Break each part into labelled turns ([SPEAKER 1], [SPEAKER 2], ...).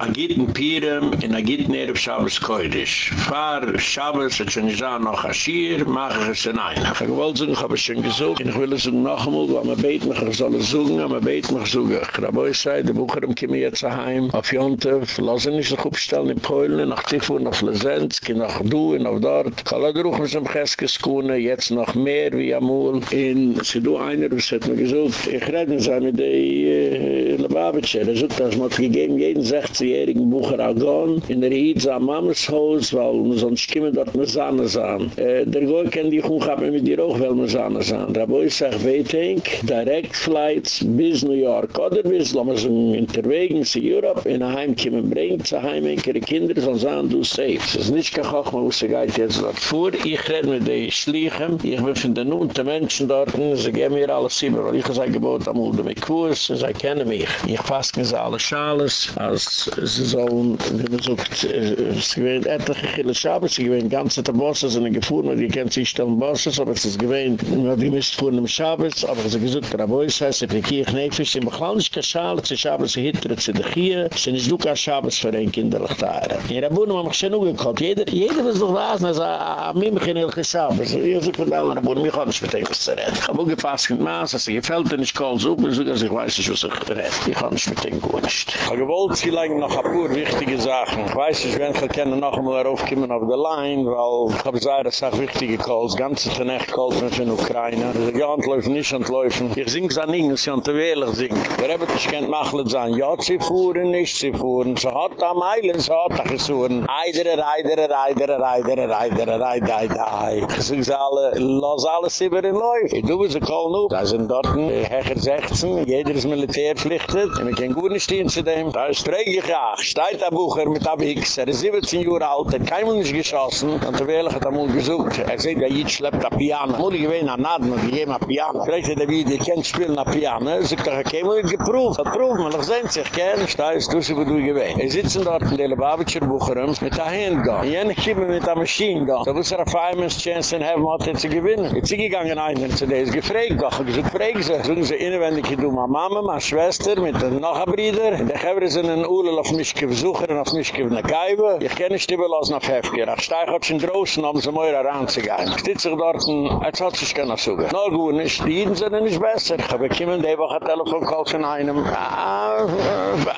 [SPEAKER 1] agit mu pirem in agit git ner shabbes koidish far shabbes et shon izah noch a shir mach ge shnayn a gewolt zun hob shon gezoek in gewolt zun noch mol wa ma bet mit gezal zoeken a ma bet mit graboy sai de bucherem kim yet zaheim auf yonte lazen is gehob stel in polen nach tifu nach lezenz ki nach du in auf dort. Kala geruch mit zum geske skune jetzt noch mehr wie amol in sidu einer set mit gezoek ich äh, redn zame de lababetsher zut er das mot gegeben jeden 60 jährigen Bucher Agon in der Hietz am Mammeshaus, weil man sonst kommen dort mit Sahne sahen. Äh, der Goy kann die Kuhn haben mit dir auch, weil man Sahne sahen. Da wo ich sag, waiting, direct flights bis New York oder bis, lassen wir so unterwegen zu Europe, in ein Heim kommen, bringt zu Heim, ihre Kinder sollen sagen, du safe. Es ist nicht kein Koch, man muss sich jetzt dort vor. Ich rede mit den Schleichen, ich bin von den unten Menschen dort, sie geben mir alles über, weil ich sage, gebot am Ulde mit Kurs, sie kennen mich. Ich fasse mir alle Schales, als sie sollen, wenn man sucht, es gewähnt etliche Chile Schabes, sie gewähnt ganze der Bosses, sind gefuhren, und die kennt sich stellen Bosses, aber es ist gewähnt, man hat die Mist fuhren im Schabes, aber sie gesucht, der Abois heißt, ich kriege ich nicht, ich bin nicht kein Schale, sie Schabes, sie hittere zu der Kie, sie nicht du kein Schabes für ein kinderlich. In der Bohnen haben mich schon ungekalt, jeder, jeder was doch was, na sa, a mim ich in Ilke Schabes, ich allen, aber mich kann nicht mit etwas zu reden. Ich habe auch gepasst mit Maas, als ich gefällt, und ich kann so, ich weiß nicht, was ich rede. Ich kann nicht mit dem gut nicht. Ich habe gewollt, sie legen noch ein paar wichtige Sachen. Ich weiß nicht, wenn ich kann noch einmal raufkommen auf der Line, weil ich habe gesagt, das sind wichtige Calls, ganze Nacht Calls mit den Ukraine. Ich sage, ja, entläufen, nicht entläufen. Ich singe es an ihnen, sie haben zu wählen singen. Der Rebbe, ich kann machen, sagen, ja, sie fuhren, nicht sie fuhren. Sie hat am Eilen, sie hat am Gesuren. Eidere, eidere, eidere, eidere, eidere, eidere, eidere, Ich sage es alle, los alles über den Läuf. Ich tue sie call nu. Da sind dort ein Hecher 16, jeder ist militärpflichtet. Ich kann gut nicht stehen zu dem. Da ist träge ja. Steigt der Bucher mit der Wix. Er ist 17 Jahre alt, hat kein Mensch geschossen. Und der Wähler hat einmal gesucht. Er sieht, ja, jeder schleppt ein Piano. Muss ich gewähnen an Naden und gegeben ein Piano. Fragt er, wie die kennt spielen ein Piano. Er sagt, ich habe mal geprüft. Hat prüft, man noch sehen sich. Da ist du, wo du gewähnt. Er sitzen dort in der Lubavitcher Bucher mit der Handgun. Und jene kommen mit der Maschine da. Da muss er eine Fireman's Chance in haben, hat er zu gewinnen. Jetzt sind gegangen einer zu der ist gefragt. Doch, ich fragen sie. Sagen sie, inwendig, du, meine Mama, meine Schwester, mit den Nachbarbrüder. Und ich habe sie einen Ulel auf mich besuchen und auf mich in der Kaiwe. Ich kenne nicht die Belassen auf Hefger. Ich steige auf den Drossen, um sie mehr heranzugehen. Ich sitze dort, als hat sich keiner suchen. Na gut, nicht. Die Jeden sind nicht besser. Ich habe kommen, die Woche Telefonkall von einem. Ah,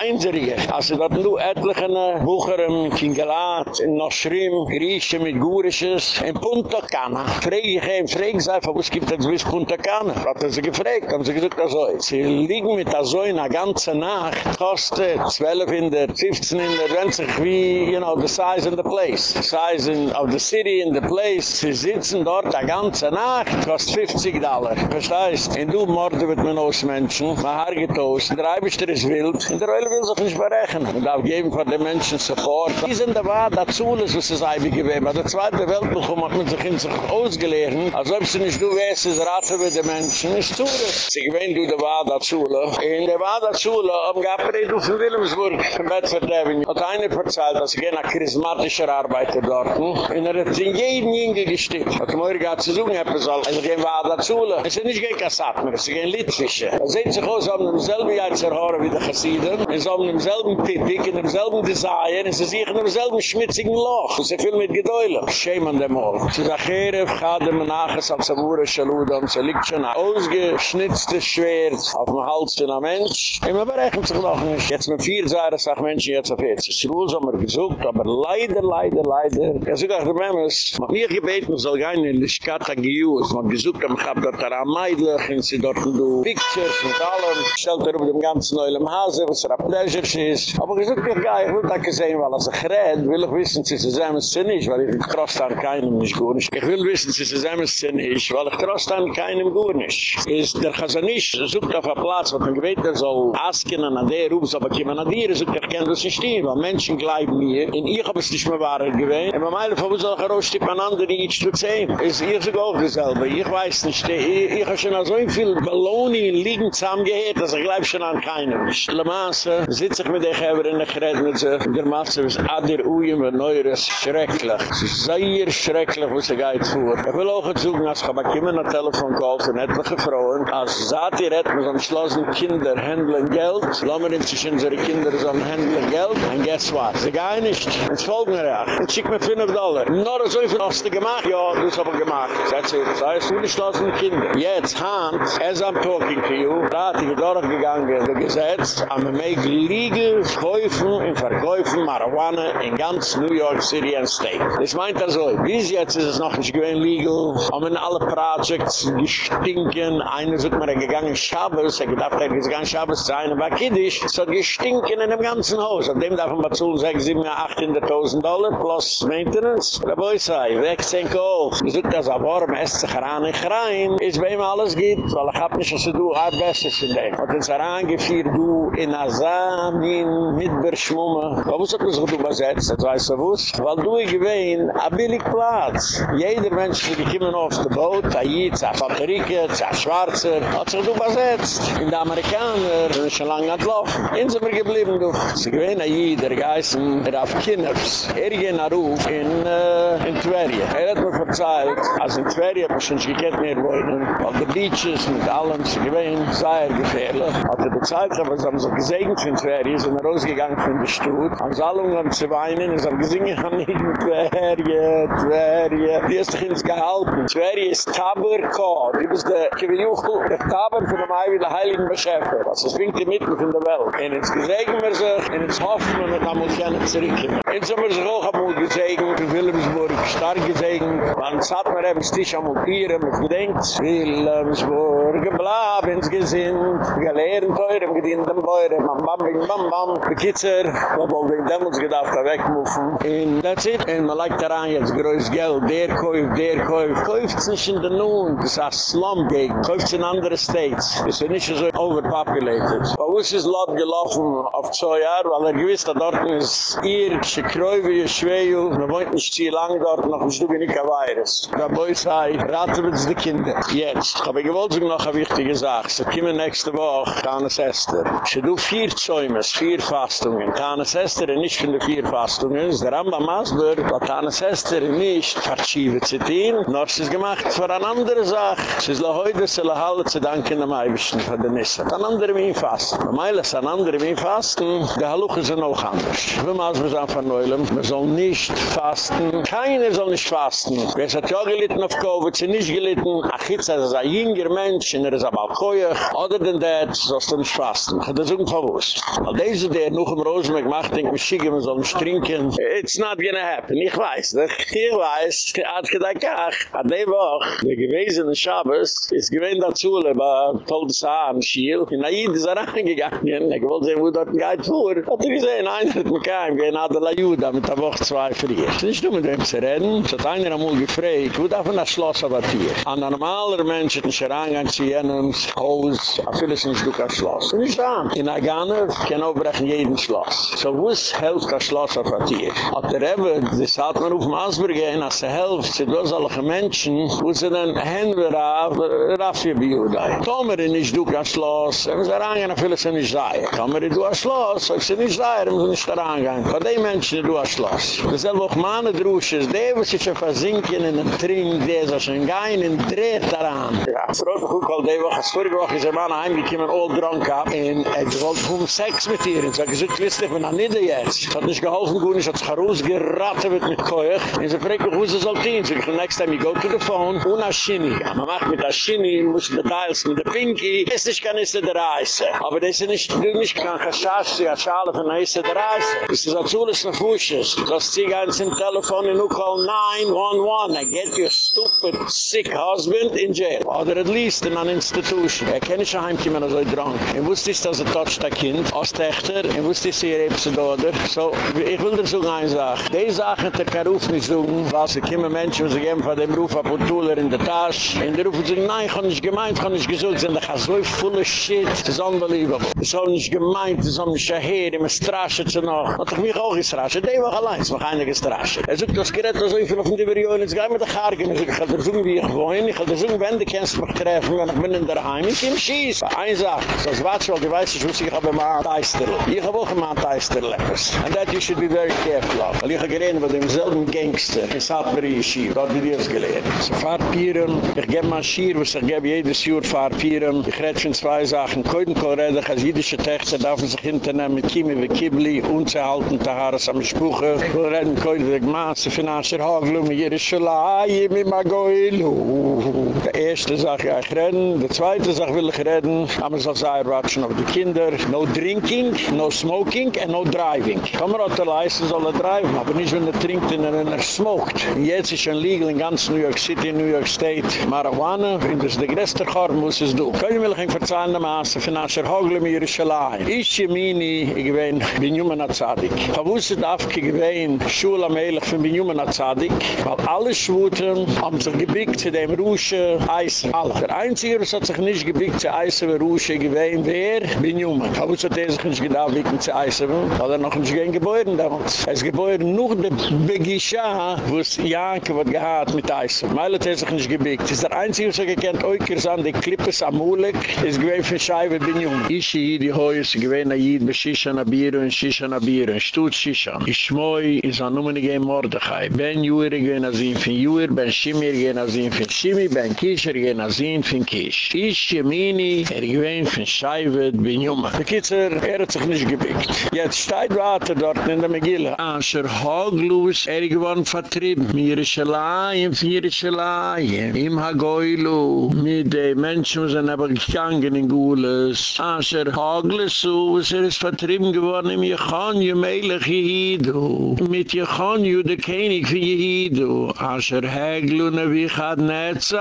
[SPEAKER 1] einzige. Also dort nur etliche Bucheren, Kingelat, in Noschrim, Griechen mit Gurisches, in Punta Cana. Frage ich ihm, frage ich einfach, was gibt es bis Punta Cana? Hat er sie gefragt, haben sie gesagt, also, sie liegen mit der Säu in der ganzen Nacht, kostet 12 in der, 15 in der, wenn sich wie, you know, the size in the place. The size in, of the city in the place. Sie sitzen dort die ganze Nacht, kostet 50 Dollar. Verstehst? In du Morde wird man aus Menschen, man har getoast, der Eibischter ist wild, in der Oile will sich nicht berechnen. Man darf geben von den Menschen Support. Die sind da war, dazu ist, was es Eibig gewesen. Aber der Zweite Weltbuch hat man sich in sich ausgelehrt, als ob sie nicht du weißt, es raten wir den Menschen, ist zu. Sie gewähnt du, da war dazu, in der war dazu, am Gappere, du von Wilhelmsburg, Bedford Avenue, hat eine verzeiht, dass ich eine charismatische Arbeiter dort, in er hat in jedem Jinge gestimmt. Hat mir gerade zu suchen, habe soll, also gehen wir dazu. Es ist nicht kein Kassat mehr, es ist kein Litwische. Er sieht sich aus, um demselben Jahr zu hören wie der Chassiden, es ist um demselben Tippig, in demselben Design, es ist in demselben schmitzigen Loch, es ist viel mit Gedäule. Shame an dem all. Es ist Achere, Fchade, Menachas, als Amure, Shaludam, es liegt schon ein ausgeschnitztes Schwert auf dem Hals von einem Mensch. Immer berechnet sich noch nicht. Jetzt mit vier Zahre, sagt Menschen jetzt auf. Es ist Ruhe, haben wir gesucht, aber leider, leider, leider. Ja, so dachte Memmes, mach mir gebeten, soll gehen in die Skata Gius. Man gesucht, man hab dort daran meidlich, und sie dort do Pictures mit allem. Stellt er über dem ganzen Neulem Hase, was er a Pleasure ist. Aber gesucht, ich gehe, ich will da gesehen, weil als ich red, will ich wissen, sie zusammen sind nicht, weil ich trost an keinem nicht gut ist. Ich will wissen, sie zusammen sind nicht, weil ich trost an keinem gut ist. Ist der Chazanisch, sucht auf a Platz, wo man gebeten er soll, asken an der Ruf, aber kiemen an dir, sucht ich kann das nicht stehen, weil Menschen bleiben mir, in ich hab es nicht mehr wahr gewesen. Und meine Frau soll ich rausstippen an andere, die ich zu sehen. Ist ihr sogar auch dasselbe. Ich weiß nicht, ich, ich habe schon so viel Belohnung liegen zusammengehört, dass ich glaube schon an keinem. Le Masse sitze ich mit der Geber in der Gerät mit sich. Der Masse ist Adir Uyen, ein Neures, schrecklich. Es ist sehr schrecklich, was er geht vor. Ich will auch suchen, als ich aber kommen an Telefoncall von etliche Frauen, als Zati redt, mit so schlossen Kinder, händeln Geld, lassen wir uns unsere Kinder so eigentlich Geld. And guess what? Sie gehen nicht. Es folgen mir ja. Ich schick mir 5 Dollar. Nur so viel hast du gemacht? Ja, du hast aber gemacht. Das heißt, du nicht lassen Kinder. Jetzt, Hans, as I'm talking to you, da hat ich durchgegangen, der Gesetz, am make legal Käufen und Verkäufen Marihuana in ganz New York City and State. Das meint er so, bis jetzt ist es noch nicht gewinn legal, haben alle Projects gestinken, einer sind mir gegangen, Schabes, er gedacht, er ist gegangen, Schabes zu einem, war kiddisch, es hat gestinken in dem ganzen Haus, auf dem darf man bezahlen, 6, 7, 800.000 Dollar, plus Maintenance. Der Boy sei, weg, senke auf. Ich such das auf Orm, esst sich heran in Chrein, ist bei ihm alles gibt, weil ich hab nicht, was du, hab Bestes in dem. Und ins herangeführt, du, in Azam, in Midberschmumme. Warum hat man sich du übersetzt, das weißt du was? Weil du, ich gewähn, a billig Platz. Jeder Mensch, die kommen auf der Boot, a Jitz, a Patrike, a Schwarzer, hat sich du übersetzt. In der Amerikaner, schon lange entlaufen. In sind wir geblieben, du. Sie gewähn, a Jitz, der Geissen, der auf Kinnefs. Er gehen nach Ruf in, äh, in Tverje. Er hat mir verzeiht, als in Tverje, hab ich schon gekannt mehr wohnen, weil die Beaches mit allem, sie gewähn, sei er gefährlich. Hat er bezahlt, aber sie haben so gesegnet von Tverje, sind er rausgegangen von der Stutt. Haben sie alle um zu weinen, sie haben gesingen, haben nicht in Tverje, Tverje. Die ist doch ins Gehalten. Tverje ist Taberkor. Die ist der Kiviuchel, der Taber von dem Eiwi, der Heiligen Beschäfer. Das ist winkt die Mitte von der Welt. Und jetzt gesegnen wir sich, En het hoffen we dat allemaal kennen terugkomen. En zo hebben er ze ook allemaal gezegd. In Willemsburg stark gezegd. Want zat maar even stich allemaal hier. En gedenkt. denken, Willemsburg, blab ins gezind. We gaan leren teuren, gedienden beuren. Bam, bam, bam, bam, bam. De kitzer. We hebben dan ons gedacht dat wegmoven. En dat's it. En we lijken eraan, het is geld. Der koeuf, der koeuf. Koeuf in de noen. Het is als slum gegen. Koeuf in andere states. Het is niet zo overpopulated. Maar hoe is het lot gelaufen op Zoya? Jahre, weil er gewiss, da dort ist ihr, Schekräuwe, Schweju, man wohnt nicht zu lang dort, noch ein Stück nicht ein Virus. Da boi sei, raten wir uns die Kinder. Jetzt, aber ich wollte noch eine wichtige Sache. Sie kommen nächste Woche, Tanes Esther. Sie do vier Zäumes, vier Fastungen. Tanes Esther ist nicht von den vier Fastungen. Ist der Rambam Masber, weil Tanes Esther nicht verschiebe zu tun, noch sie ist gemacht für eine andere Sache. Sie ist heute, sie la halle zu danken am Eibischen von den Nissen. Ein anderer Wien fasten. Bei Meil ist ein anderer Wien fasten, die Halluche sind auch anders. Wir müssen uns neulen, wir sollen nicht fasten. Keiner soll nicht fasten. Wer hat ja gelitten auf Covid, sie nicht gelitten. Ach, jetzt ist ein jünger Mensch, er ist ein Balkoje. Oder denn das, sollst du nicht fasten. Das ist unverwusst. Weil diese, der noch im Rosenberg macht, denkt, wir schicken, wir sollen trinken. It's not gonna happen. Ich weiß, ne? Ich weiß. Ich hab gedacht, ach, an der Woche, der gewesen in Schabes, ist gewesen dazu, aber tolles Haar am Schiel. In Aid ist er reingegangen. Ich wollte sehen, wo dort ein Geid fuhr. Hat er gesehen, einer hat mich kein, gehen hat er Juda mit der Woche zwei frier. Es ist nicht nur mit dem zu reden. Es hat einer einmal gefragt, wo darf man das Schloss aber hier? An normaler Mensch hat ein Scherangang zu jenem Haus, a vieles nicht durch das Schloss. Nicht da. In Agane kann aufbrechen jeden Schloss. So wo ist helft das Schloss auf der Tier? Hat er eben, das hat man auf dem Asberg gehen, als er helft, sind das alle Menschen, wo sie dann Hände rauf, rauf für Biudai. Tomer in nicht durch das Schloss, er muss er angehen, a vieles nicht sei. Tomer in durch das Schloss, ob sie nicht sei, er muss nicht da angehen. Bei den Menschen durch das Schloss. Dasselbe auch meine Drusches, der wo sich schon versinken in den Trink, der ist schon gein und dreht daran. Ja, Frau, guck all die Woche, vorige Woche ist er mal heimgekommen, all drunk ab, und er wollte um Sex mit ihr, und so gesagt, wisst ich bin an Nieder jetzt. Hat nicht geholfen, gut, ich hat sich herausgeraten mit Keuch, und sie fragt mich, wo sie soll dienen. So, the next time you go to the phone, und a Shinny. Ja, man macht mit a Shinny, muss mit Details mit der Pinky, es ist kein Isse der Reise. Aber das ist nicht, du nicht kann Chashash, die Schale von der Isse der Reise. Das ist alles noch Fusches. Das zieh eins im Telefon, du call 911, I get your stupid, sick husband in jail. Oder at least in an institution. Er kenne schon heimkommen, als er drank. Er wusste ist, dass er toucht ein Kind, als Techter, er wusste ist, er hebt sie dort. So, ich will dir sagen eine Sache. Die Sache hat er kein Ruf nicht sagen, weil sie kommen Menschen, die geben von dem Ruf ab und Tuller in der Tasche. Und die rufen sich, nein, ich habe nicht gemeint, ich habe nicht gesagt, sie sind so voll Shit. Das ist unbelievable. Ich habe nicht gemeint, sie haben nicht her, immer straschen sie noch. Hat ich mich auch gestraschen. Die war allein, es war keine gestraschen. Er sagt, das gerät so viel auf dem Diverjoen, jetzt ich mit der Charge. Ich kann dir sagen, wie ich wohne, ich kann dir sagen, wenn du kennst mich treffen, wenn ich bin in der Heim, ich kann schießen. Eine Sache, so als Watschwald, du weißt, ich wusste, ich habe immer ein Teister. Ich habe auch immer ein Teister leckers. And that you should be very careful of. Weil ich habe geredet mit demselben Gangster in Saatbury Yeshiva. Dort wird jetzt gelehrt. So fahrt Pieren, ich gebe mal Schier, was ich gebe jedes Jahr fahrt Pieren. Ich rede schon zwei Sachen. Koiden Korrede, als jüdische Texte darf man sich hinternehmen mit Kimi wie Kibli, unzuhalten, Taharas am Spuche. Wir reden heute wegen Maße, Finanscher Haglu, mit Jerusalem, mit Magoilu. Die erste Sache, ja, ich. Die zweite Sache will ich reden. Aber es soll sein, watschen die Kinder. No drinking, no smoking, and no driving. Kamera hat der Leiste, soll er driven, aber nicht, wenn er trinkt und er smoked. Jetzt ist schon legal in ganz New York City, New York State, Marijuana. Und das ist der größte muss es du. Können wir euch verzeihen, der Maße, Finanscher Haglu, mit Jerusalem. Ich, Jemini, ich bin Binyamin Azadik. Ich gewähnen, Schule am Ehrlich von Binyamin Azadik, weil alle Schwuten haben sich gebickt zu dem Rusche Eisen. Alle. Der Einzige, was hat sich nicht gebickt zu Eisen wie Rusche gewähnen, wer? Binyamin. Ich wusste, dass er sich nicht gedacht, zu Eisen weil er noch nicht gehen Gebäude damals. Er ist Gebäude nur der Begisha, wo es Janke wird gehad mit Eisen. Weil er sich nicht gebickt. Das ist der Einzige, was er gekannt, Oikers an die Klippes am Mulek, ist gewähnt von Scheibe Binyamin. Ich, die Heu, ist gewähnt, Jid, Beshisha Nabiru, und Shisha Nabiru, und Stut Shisha. Ich schmoi, is an numene gein Mordechai. Ben Juhir gein azin fin Juhir, Ben Shimir gein azin fin Shimi, Ben Kisher gein azin fin Kish. Ish Yemini, er gein fin Shaivet, Ben Yuma. Bekitzer, er hat sich nicht gebickt. Jetzt steht weiter dort in der Megillah. Asher Hoglus, er gewann vertrieb. Mir Shalayim, Mir Shalayim, im Hagoilu. Mit den Menschen sind aber gegangen in Gules. Asher Hoglus, er ist vertrieben geworden im Yechan, Yemelech Yehidu. Mit Yechan, Yu, der König für Yehidu. Asher Heglu, Nevi Chad Netza,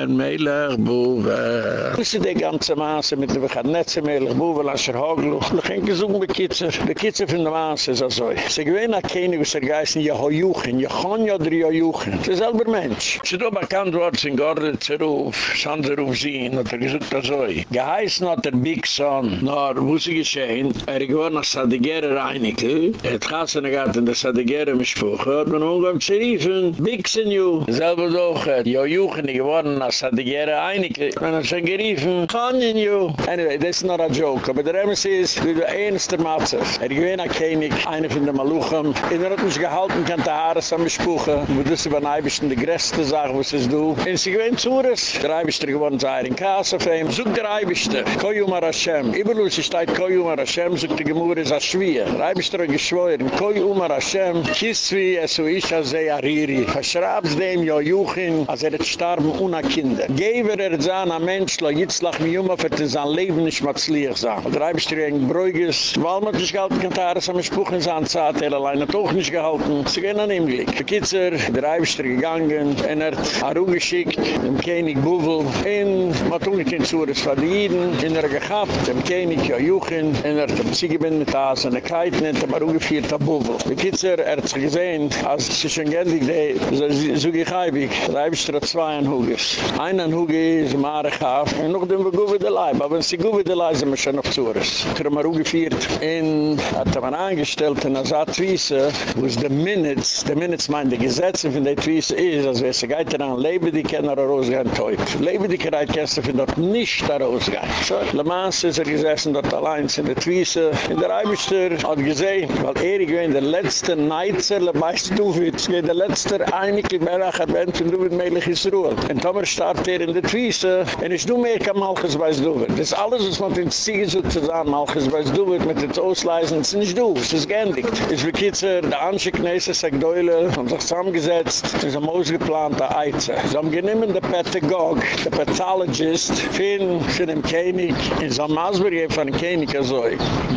[SPEAKER 1] ein Melech Buwe. Das ist die ganze Maße mit Nevi Chad Netza, Melech Buwe, Asher Hoglu. Ich kann gesungen mit Kitzer. Die Kitzer von der Maße ist also. Sie gewähnen ein König, was er geißen, Yehoyuchen, Yechan, Yodri Yehoyuchen. Das ist selber Mensch. Sie do bekannt worden, in Gordel Zeruf, Sanzeruf Zien, hat er gesagt, also. Geheißen hat der Big Son, nor, wo sie geschehen, er gewohnt nach Sadigere Reinike, er hat gassen gehabt in der Sadigere Mischpuche, hat man umgegangen zu riefen, Son, you. Selber doch, jo Juchen, die gewohnt nach Sadigere Reinike, man hat schon geriefen, Kanyen, you. Anyway, das ist noch ein Joke, aber der Emes ist, wie der einste Matze. Er gewohnt nach König, einer von den Maluchem, in er hat mich gehalten, kann der Haare zusammen Mischpuche, wo das über ein Eibischen die größte Sache, was ist du. Und sie gewohnt zu uns, der Eibischter gewohnt sei in Kasse, Zoek der Eibischter, Koyuma Rashem, Iberlus ist ein Koyuma Rashem, zoek die Gemur ist als Schwier. Der Eibischter hat geschworen, Koyuma Rashem, Kiswi, Esu Isha, Zei Ariri, verschraubst dem Jo Juchin, als er hat starben ohne Kinder. Geber er zahn am Mensch, lo jitzlach mi Juma, für den sein Leben nicht mehr zu lieg sein. Eibischter hat ein Bräugis, weil man nicht gehalten kann, da ist am Spruch in seiner Zeit, er allein hat auch nicht gehalten. Sie gehen an ihm glick. Der Kitzer, der Eibischter gegangen, er hat Aru geschickt, dem König Buvel, in Matunikin Zures Fadiden, in er gehabt, dem König Jojuchin, in er dem Ziegebind mit Aas, in er keiten, in er ungefiert ab Buvel. Die Kitzer, er hat sich gesehen, als sie schon gendig, die so gechaibig, reibischter zwei an Huges. Ein an Huge ist im Arechaf, und noch dem Guwe de Leib, aber wenn sie Guwe de Leib sind wir schon auf Zures. Er hat ungefiert, in hat er man angestellt, in Asad Wiese, wo es die Minutes, die Minutes meinen, die Gesetze von der Wiese ist, als wenn sie geht daran, lebe die Kenner rausgehen, teut. Lebe die Kenner, kennst du von dort nicht da rausgehen. So, Le Mans ist er gesessen dort allein in der Twiese. In der Eibischter hat gesehen, weil er gewinn der letzte Neizer, der meiste Duvitz, der letzte einige Merach hat wenn von Duvitz meilig ist Ruhe. Und Tomer starrt er in der Twiese, und ich du mehr kann Malchus bei Duvitz. Das ist alles, was man in Ziege so zu sagen, Malchus bei Duvitz, mit den Ausleisen, das ist nicht du, es ist geendigt. Es ist wie Kitzer, der Ansche Knesse, sagt Deule, haben sich zusammengesetzt, es haben ausgeplante Eize. Sie haben genommen der Pädagog, der Pathologist, fin, fin dem König, in Masberg von dem König, also,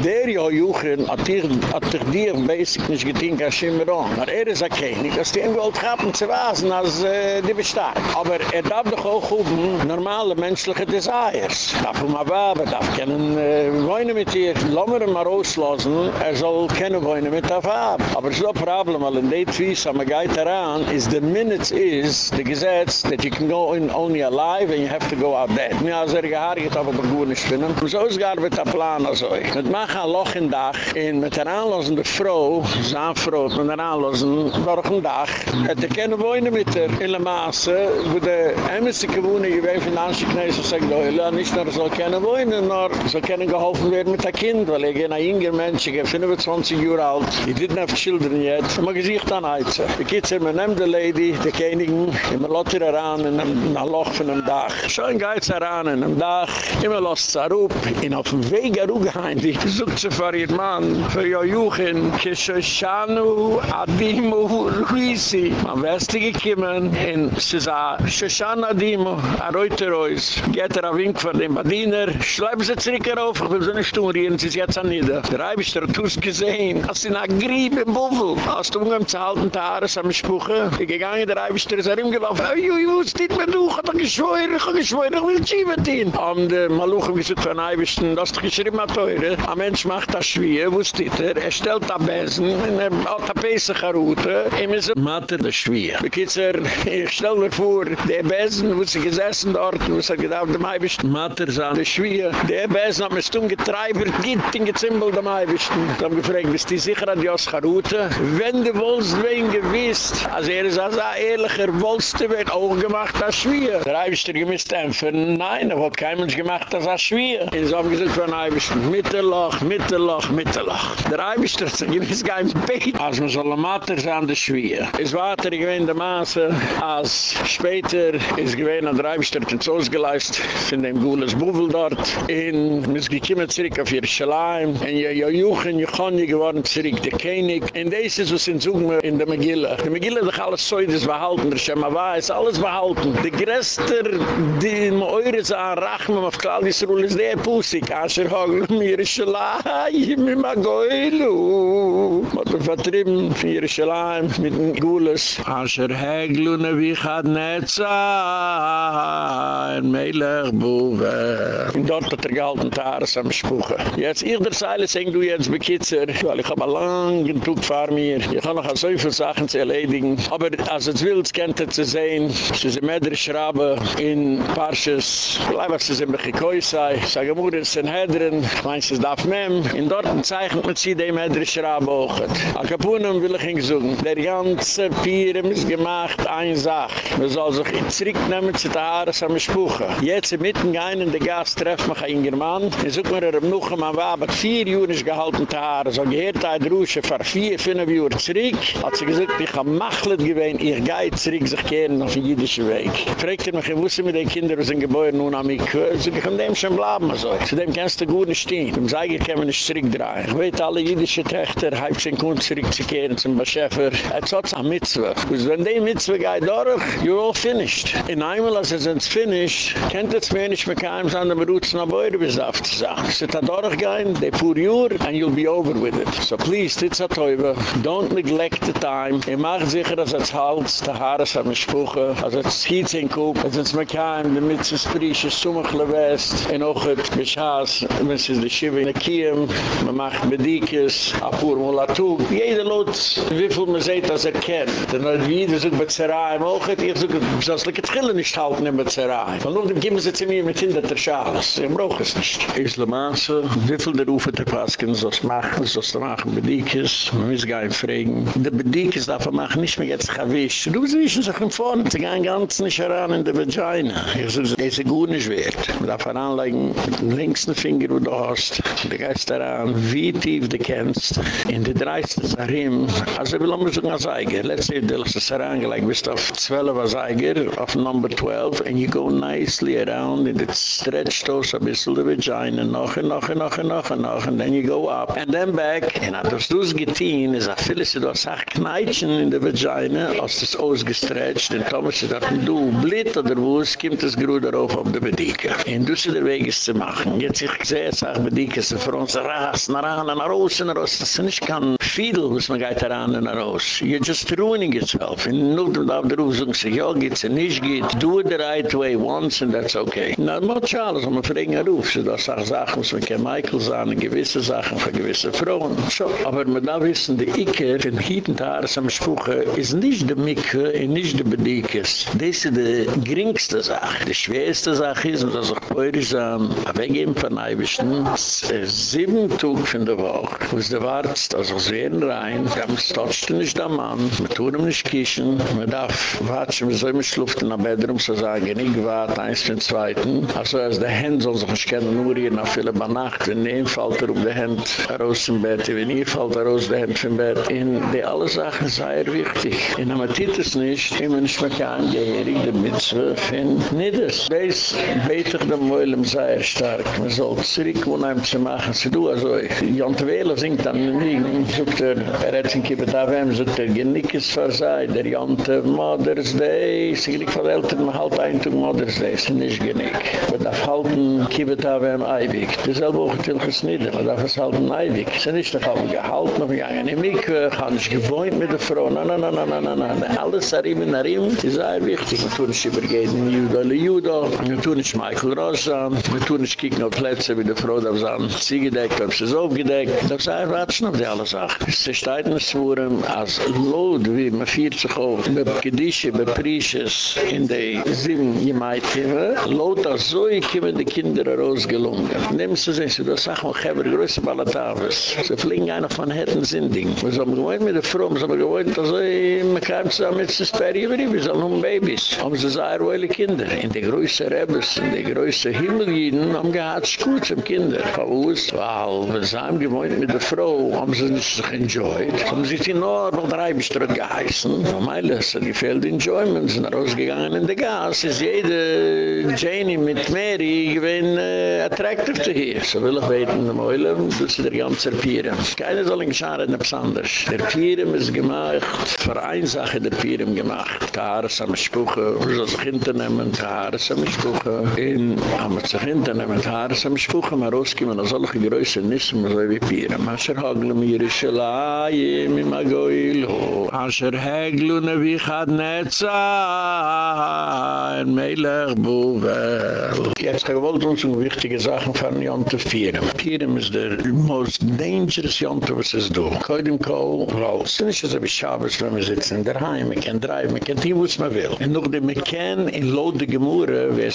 [SPEAKER 1] der ja Juchen dich, hat dich dir basic nicht getan, kein Schimmeron. Aber er ist ein König, dass die ihm gewollt haben zu wasen, als äh, die besteht. Aber er darf doch auch oben normale menschliche Desires. Darf um Ababa, darf keinen äh, wohnen mit ihr. Lassen wir ihn mal rauslassen, er soll keine wohnen mit Ababa. Aber es ist ein Problem, weil in Twiess, wenn man geht daran, is the minutes is, the Gesetz, that you can go in only alive and you have to go out dead. Ja, sehr gehaarig, aber gut nicht finden. Und so ist gar a plan also. Mit machen Loch in Dach, in mit der anlosende Frau, sein Frau, mit der anlosende, durch den Dach, hat er keine Wohne mit der, in der Maße, wo der ämste gewohne, ich weiß, in Anschick, ne, so sagt, oh, ja, nicht nur so keine Wohne, nur so keine geholfen werden mit der Kind, weil ich ein jünger Mensch, ich bin 25 Jahre alt, ich didn't have children yet, so mein Gesicht anheizen. Die Kinder, man nimmt die Lady, die Königin, immer lott ihr heran, in ein Loch von einem Dach. Schön geht's heran, in einem Dach, immer lost es herup, in auf dem Wege rugeheim, die sucht sie für ihr Mann, für ihr Juchen, Kishoshanu, Adimu, Luisi. Man weiß die gekommen, und sie sagt, Shoshan Adimu, a Reuterois, geht er ein Wink von dem Badiner, schleiben sie zurück herauf, ich will so eine Stunde rieren, sie ist jetzt an Nieder. Der Reibisch, der hat uns gesehen, als sie nach Grieb im Buffel, als du umgehm zu halten, die Haare, am Spuche, ich gegangen, der Reibisch, der ist er ihm gelaufen, ui, ui, wo ist dit mir du, ich hab geschworen, ich hab geschworen, ich will schieben ihn. Am der Maluch, wie sie von Reibisch, das ist geschrieben, teure, ein Mensch macht das schwer, wo ist dit er, er stellt da Besen, in er hat a Pesach Route, ihm ist ein Mathe das schwer. Bekitzer, ich stell mir vor, der Besen, wo sie gesessen dort, wo sie gedacht, der Maibisch, Mathe ist an der schwer. Der Besen hat mir stumm getreibert, gibt in gezimbel der Maibisch. Ich hab gefragt, bist du sicher an die Oscar-Route? Wenn du wollst, wen gewiss, als er ist als ein ehrlicher, wollst du wird auch gemacht als schwer. Der der gemisst empfen, nein, er hat kein Mensch gemacht als schwer. In so haben gesagt, von Eibisch, Mittelloch, Mittelloch, Mittelloch. Der Eibisch, der sich gewiss das Geheims bett. Als man soll ein Mater sein, der Schwier. Es war der der Maße, als später ist Gewinn an der Eibisch, der den Zoos geleist, in dem Gules Buvel dort, in Müsgi Kima zurück auf Jerusalem, in Jojuchen, in Jochonje geworden zurück, der König. In des ist, was in Zugme, in der Megille. Die Megille, hat alles so, das behalten, der Schema war, ist alles behalten. Die Gräster, die in Eures sahen, Rachman, auf Klaal, die ist der Pusik, als Asher Hogel, mir ist Jerusalem, mi Magoilu. Mott er vertrieben von Jerusalem mit Gules. Asher Heglu, ne wie hat Netza, ein Melech Buwe. Und dort hat er gehalten, Tares am Spuche. Jetzt, ich der Seile, sing du jetzt bekitzer, weil ich hab einen langen Tug vor mir. Ich kann noch so viele Sachen zu erledigen. Aber als es will, es kennt er zu sehen, sie sind mehr Schraube in vielleicht was sie sind bei Gekoi sei, Mutter, es sind Hedren, meinst es darf mem, in dort zeichnet man sie dem Hedre Schraube auch. A Kapunem will ich ihn suchen. Der ganze Pirem ist gemacht, ein Sach. Man soll sich zurücknehmen zu Tares am Spuche. Jetzt mitten gehen in der Gas treffen wir einen German. Ich suche mir er noch einmal, wir haben vier Jahre nicht gehalten zu Haare. So gehört ein Drusche vor vier, fünf Jahre zurück. Hat sie gesagt, ich habe Machlet gewähnt, ich gehe zurück, sich kehren auf den jüdischen Weg. Fragt er mich, ich wusste mit den Kindern, die sind geboren nun an mich. So ich kann dem schon bleiben. Also. Zu dem kannst du gut nicht stehen. Ich, ich kann mich nicht drehen. Ich weiß, alle jüdische Töchter haben sich gut zurückzukehren zum Beschäfer. Er hat eine Mitzwe. Und wenn die Mitzwe geht durch, you're all finished. In einmal, als es uns finished, kennt es mir nicht mehr keinem sein, aber du zu einer Beure bist auf zu sagen. Es da durchgehen, die pur Jür, and you'll be over with it. So please, dit a Teube, don't neglect the time. Ich mach sicher, dass es Hals, die Haare sind mit Spuche, als es Hietz in Kup, als es mit keinem, damit es Sprieche, Summachle West, in Ochet, Wenn es ist die Schiebe in der Kiem, man macht Bedikes, Apur Mulatu. Jeder Lot, wie viel man sieht, dass er kennt. Denn er wieder sucht bei Zerai im Ochet, ich suche, sonst like Trille nicht halten in Zerai. Von nun geben sie zu mir mit hinter der Schales. Ich brauche es nicht. Is Le Masse, wie viel der Ufe der Pasken soll es machen, soll es machen Bedikes, man muss gar nicht fragen. Der Bedikes darf er machen, nicht mehr jetzt Chavisch. Du wissen sich im Vorn, sie gehen ganz nicht heran in der Vagina. Ich sage, das ist gut nicht wert. Man darf heranlegen, den längsten Finger, wo du hast, du gehst daran, wie tief du kennst, in die dreiste Sarim, also will man so ein Seiger. Let's say, du hast es herangelegt, bist auf 12er Seiger, auf number 12, and you go nicely around, and it stretched aus a bissl the vagina, noch and noch and noch and noch and noch, and then you go up, and then back, and at das dus geteen, is a phyllis, du hast auch kneitschen in der Vagina, als das ausgestretcht, und Thomas sagt, du, blit oder wo, es kommt das Grut darauf auf der Bedike. Und du sie der Weg ist zu machen. Jetzt ich sehr sag bedike se für uns ras na ran na rosen na rosen das nicht kann viel was man geit daran na ros you just ruining yourself. In nur da drusung se ja se nicht geht. Do the right way once and that's okay. Na mal charles am fragen ruf. So das sag sag muss man kein michael sagen gewisse sachen für gewisse frauen. So aber man da wissen die ikke den hiten tares am spuche is nicht de mikke nicht de bedikes. Des de geringste sach de schwerste sach is und das auch poirisch am wegen von Eibischen, sieben Tug von der Woche, wo es der wartest, also es werden rein, wir haben es trotzdem nicht am Mann, wir tun ihm nicht kischen, man darf watschen, wir sollen mich schluften nach Bedroom, so sagen, ich warte, eins für den Zweiten, also als der Hand soll sich nicht kennen, nur hier nach viele bei Nacht, wenn ein fällt er um die Hand raus im Bett, wenn ihr fällt er raus die Hand vom Bett, in die alle Sachen sei er wichtig. In der Matit ist nicht, immer nicht mehr kein Geherig, der Mitzwe, fin, nieders. Beis, beter dem Wohlem sei er stark, man soll zurück, wo einem zu machen, sie du, also, Jante Wähler singt dann sucht er, er hat sich kippet auf ihm, sucht er, genickes versei, der Jante Mother's Day, sie genick von Eltern, man halt ein Tag Mother's Day, sie nicht genick. Man darf halten, kippet auf ihm eibig. Dieselbe Woche tilges nieder, man darf es halten eibig. Sie nicht noch haben gehalten, noch gegangen in Mikve, haben nicht gewohnt mit der Frau, na na na na na na na na, alles arim in arim, ist sehr wichtig. Man tun nicht übergehen, Judo Judo, man tun nicht Michael Ross an, man tun nicht kicken auf Plätze, wie der Frau da sein, sie gedeckt, ob sie es aufgedeckt. Das ist ein Ratschen auf die alle Sachen. Ist steigt in Schwuren, als Lot, wie man fiert sich auf, mit Gedische, mit Prisches, in die sieben Jemaitive, Lot, als so, ich komme die Kinder rausgelungen. Nehmen Sie sich, du sagst, man kann aber größer Ballatavis. Sie fliegen einer von Hetten sind Ding. Wir sind gewohnt mit der Frau, wir sind gewohnt, also, man kann zusammen mit über die, wir sind nun Babys. Haben sie sehr wohle Kinder. In die größte Rebels, in die größte Himmeljiden, haben gehad gut zum Kinder. Verwusst, weil wir sind gewohnt mit der Frau, haben sie nicht sich enjoyed. Haben sie sich nur noch drei Bestritt geheißen. Normal ist, die fehlt Enjoyment, sind rausgegangen in der Gas. Ist jede Janie mit Mary gewinn äh, attractive zu hier. So will ich beten in der Meule, das ist der ganze Pirem. Keine soll in Gescharen etwas anders. Der Pirem ist gemacht, für eine Sache der Pirem gemacht. Kaare sam Spuche, wir sollen sich hinternehmen, Kaare sam Spuche. In, haben wir sich hinternehmen, Kaare Größe nissen, so wie Pirem. Asher haglu mir Yerushalayim, im Agoylo. Asher haglu ne vichad netza, en melech buvel. Jetzt gewollt uns um wichtige Sachen von Jante Pirem. Pirem is der most dangerous Jante, was es do. Koidim ko, weil es nicht so wie Schabes, wenn wir sitzen in der Heim, wir können drei, wir können die, was man will. Und noch die Mekan in Lode Gemurre, wer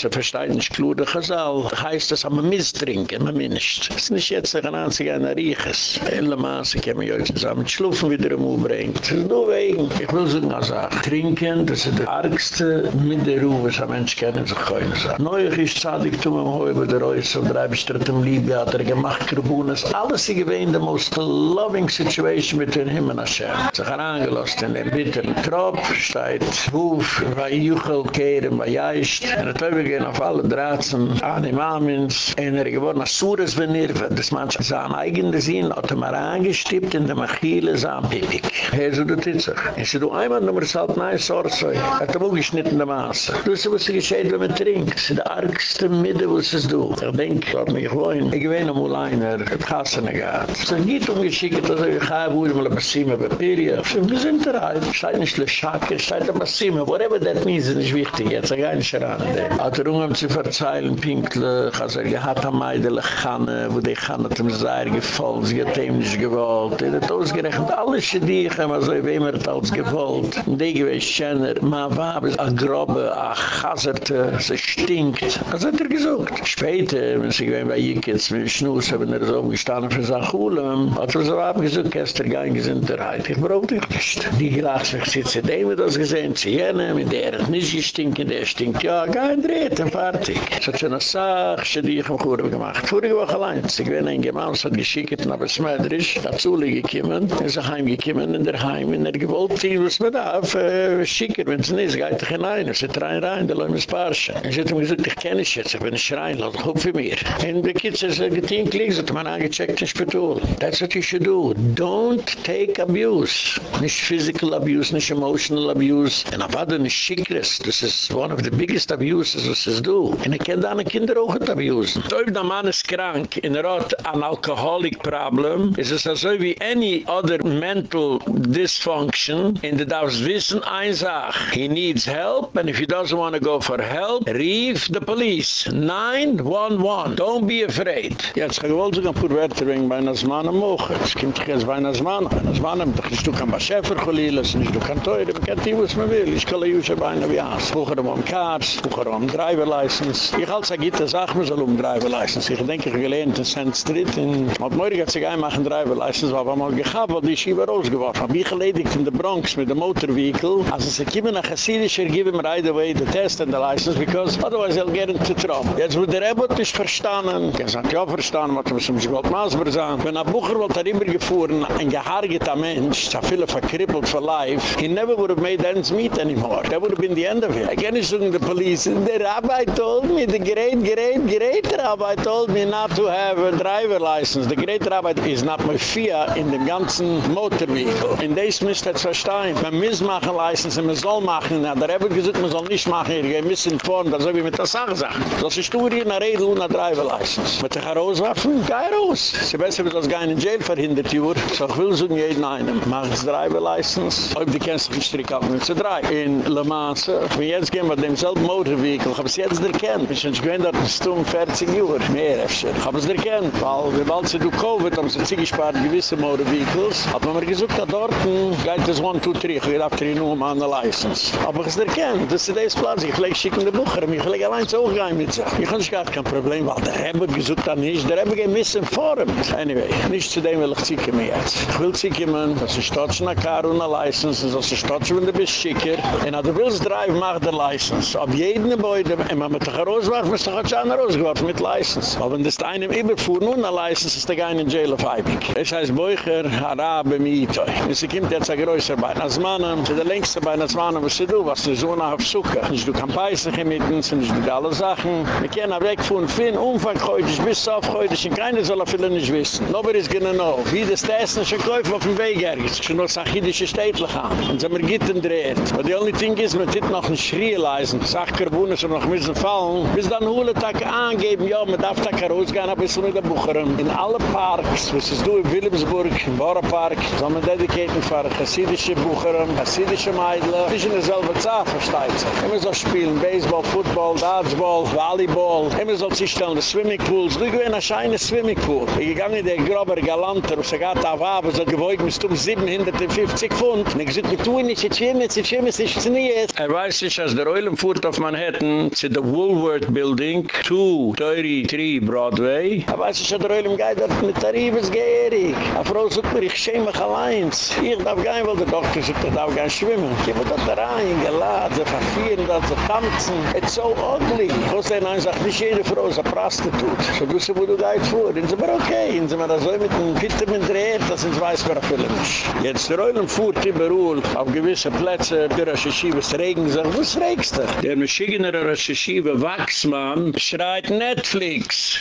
[SPEAKER 1] nicht klur der Chazal, heißt das, am misstrinken, man minst. Es ist nicht jetzt ein einziger ein Rieches. In der Maße können wir euch zusammen schlufen, wie der Mu bringt. Ist nur wegen. Ich will sagen, also, trinken, das ist der argste mit der Ruhe, was ein Mensch kennen sich können sagen. Neuig ist Zadig, tun wir mal über der Reus, und drei bestritt im Liebe, hat er gemacht, Karbunas, alles sie gewähnt, the most loving situation between him and Hashem. Sie haben angelost in den bitteren Trop, steht, Wuf, bei Juchel, Kehren, bei und er hat gehen auf alle Dratzen, an im Amins, und er geworden, als Sures benirve, das man sein eigenes Sinn, hat er mal angestippt in der Machile, sein Pipik. Hey, so du titzig. Und sie du einmal, nur es halt nein, Sorsoi, hat er auch geschnitten der Maße. Du weißt, was sie gescheit, wenn man trinkt, das ist der argste Mitte, was es du. Ich denke, ich hab mich gewohnt, ich gewähne mal einer, hat Kassene gehabt. So geht umgeschickt, dass ich habe, wo ich mal ein Bassime bei Piria. So, wir sind da rein. Steigt nicht le Schake, steigt ein Bassime. Whatever that means, ist nicht wichtig. Jetzt sag ich nicht ran. Hat er umgehend zu verzeilen, Pinkle, als er gehad am Eidele Chane, wo die Chane hat ihm sehr gefallen, sie hat ihm nicht gewollt. Er hat ausgerechnet, alles für dich, aber so, wem er hat alles gewollt. Und die gewesen, Schenner, ma wab, a grobe, a chaserte, sie stinkt. Das hat er gesagt. Später, wenn sie gewesen bei Jikitz, mit Schnuss, haben er so umgestanden für Sachulem, hat er so abgesucht, gestern gein Gesinterheit. Ich brauch dich nicht. Die gelacht sich, sitze dem hat das gesehen, sie jenem, in der hat nicht gestinkt, der stinkt, ja, gein dreht, und fertig. Es hat schon eine Sache, die ich im Churbe gemacht. Vorige Woche allein, sie gewesen ein Gemaus, hat geschickt, aber es medrisch, dazu liege gekommen, er ist heimgekommen in der Heim, in der gewollt, die was man darf, äh, schicker, wenn es nicht, geht doch hinein, es ist rein, rein, da lassen wir es parchen. Er hat ihm gesagt, ich kenne ich jetzt, ich bin ein Schrein, lass mich für mir. In der Kitz ist er klick, hat man angecheckt in Spitul. That's what you should do. Don't take abuse. Nicht physical abuse, nicht emotional abuse. Und auf alle nicht schickres. This is one of the biggest abuses, was es do. Und er kann deine Kinder auch nicht abusen. Der Mann ist krank, in er hat ein alcoholic problem, ist es also wie any other mental dysfunction, in der darfst wissen, ein Sach, he needs help, and if he doesn't want to go for help, reef the police. 911. Don't be afraid. Jetzt, ich wollte sogar pur Wörter wegen bei einer Zmane mochen. Es kommt sich jetzt bei einer Zmane. Bei einer Zmane, doch nicht du kann bei Schäfer geliehen, es du kann teure, man kann die, was man will. Ich kann die Jusche bei einer wie Aas. Bucher um Cars, Bucher um Driver License. Ich halte, sag ich, das sag mir soll um Driver License. Ich denke, ich gelähnt in Sand Street. Und morgen hat sich einmachen Driver License, weil wir mal gehabt, weil die Schieber rausgeworfen. Hab ich geledigt in der Bronx mit dem Motorvehicle. Also sie kommen nach Hasidischer, give him right away the test and the license, because otherwise they'll get into trouble. Jetzt wird der Ebbot nicht verstanden. Er sagt, ja, verstanden, was muss sich Gott maßbar sein. Wenn ein Bucher wollte er immer gefahren, ein gehargeter Mensch, so viele verkrippelt for life, he never would have made ends meet anymore. That would have been the end of it. I can't say the police, der Rabbi told me, the great, great, great Rabbi rabbi told me not to have a driver license. The great rabbi is not my fear in the ganzen motor vehicle. In this müsst ihr verstehen. Man muss machen license, man soll machen. Na, der Rebbe gesagt, man soll nicht machen. Ihr müsst informen, das soll wie mit der Sache sagen. Das ist du hier in der Redel und eine driver license. Mit der Herauswaffen, geh raus. Sie besser, als gehen in jail verhindert, Jür. So ich will so jeden einen. Mach das driver license. Ob die kennst du nicht auf mit zu drei. In Le Mans, wenn jetzt gehen wir dem selben motor vehicle, ich hab es jetzt erkennt. Ich bin schon dort, das 40 Jür. Mehr, ich hab es erkennt. Weil, wir bald sie du Covid, haben sie zigespart gewisse motor vehicles. Hat man mir gesagt, da dort geht es 1, 2, 3, ich will auf die Nummer an der License. Aber ich erkenne, das ist das Platz, ich lege schicken die Bucher, ich lege allein zu hochgehen mit sich. Ich gar kein Problem, weil der Rebbe gesagt hat nicht, der Rebbe geht missen vor ihm. Anyway, nicht zu dem will ich ziehen mir jetzt. Ich will ziehen dass ich stotz nach Karo und eine License, dass ich stotz, wenn du bist schicker, und wenn du willst drive, mach der License. Auf jeden und wenn man mit der Rauswarf, muss doch schon rausgeworfen mit License. Aber wenn das einem überfuhr, nun eine License, ist der gar in Jail of Eibig. Es heißt Beucher, Arabe, Mietoi. Und sie kommt jetzt ein größer Bein als Mann, der längste Bein als Mann, was sie du, was sie so nach auf Suche. Und du kannst peisig im Mitten, sind du alle Sachen. Wir können weg von Finn, Umfang heute, bis auf heute, und keiner soll auf viele nicht wissen. Nobody is gonna know. Wie das Essen schon kaufen auf dem Weg ergens. Schon noch sachidische Städtlich an. Und sind wir Gitten dreht. Aber die only thing is, man tut noch ein Schrie leisen. Sachkarbunen schon noch müssen fallen. Bis dann Hule Tag angeben, ja, man darf Tag herausgehen, ein bisschen mit der Bucherem. In alle Parks, was ist du in Wilhelmsburg, im Bauernpark, soll man dedicaten für chassidische Bucherem, chassidische Meidle. Das in derselbe Zeit, versteht sich. Immer so spielen, Baseball, Football, Dodgeball, Volleyball. Immer so sich stellen, die Swimmingpools. Du gewinn ein scheines Swimmingpool. Ich gegangen in der grober Galanter, wo sie gatt auf Abend, so gewoig mis um 750 Pfund. Und ich gesagt, wir tun nicht, ich schwimme, ich schwimme, ich schwimme, ich Er weiß sich, als der Eulen fuhrt auf Manhattan, zu der Woolworth Building, 233 Broadway. Er weiß sich, als der Eulen geht dort mit Tarifes Geherig. Er fragt, sucht mir, ich schäme mich allein. Ich darf gehen, weil der Doktor sagt, ich darf gehen schwimmen. Ich habe dort rein, geladen, sie verfieren, sie tanzen. It's so ugly. Ich muss ich sage, nicht jede Frau ist eine Prostitut. So du sie, wo du gehst vor. Und sie war okay. Und sie war so mit dem Vitamin dreht, dass sie weiß, wer er füllen muss. Jetzt der Eulen fuhrt immer Ruhl auf gewisse Plätze, der Rashi-Shiva, es regen sich. Was regst du? Der Maschigener Rashi-Shiva, Wachsmann, schreit Netflix.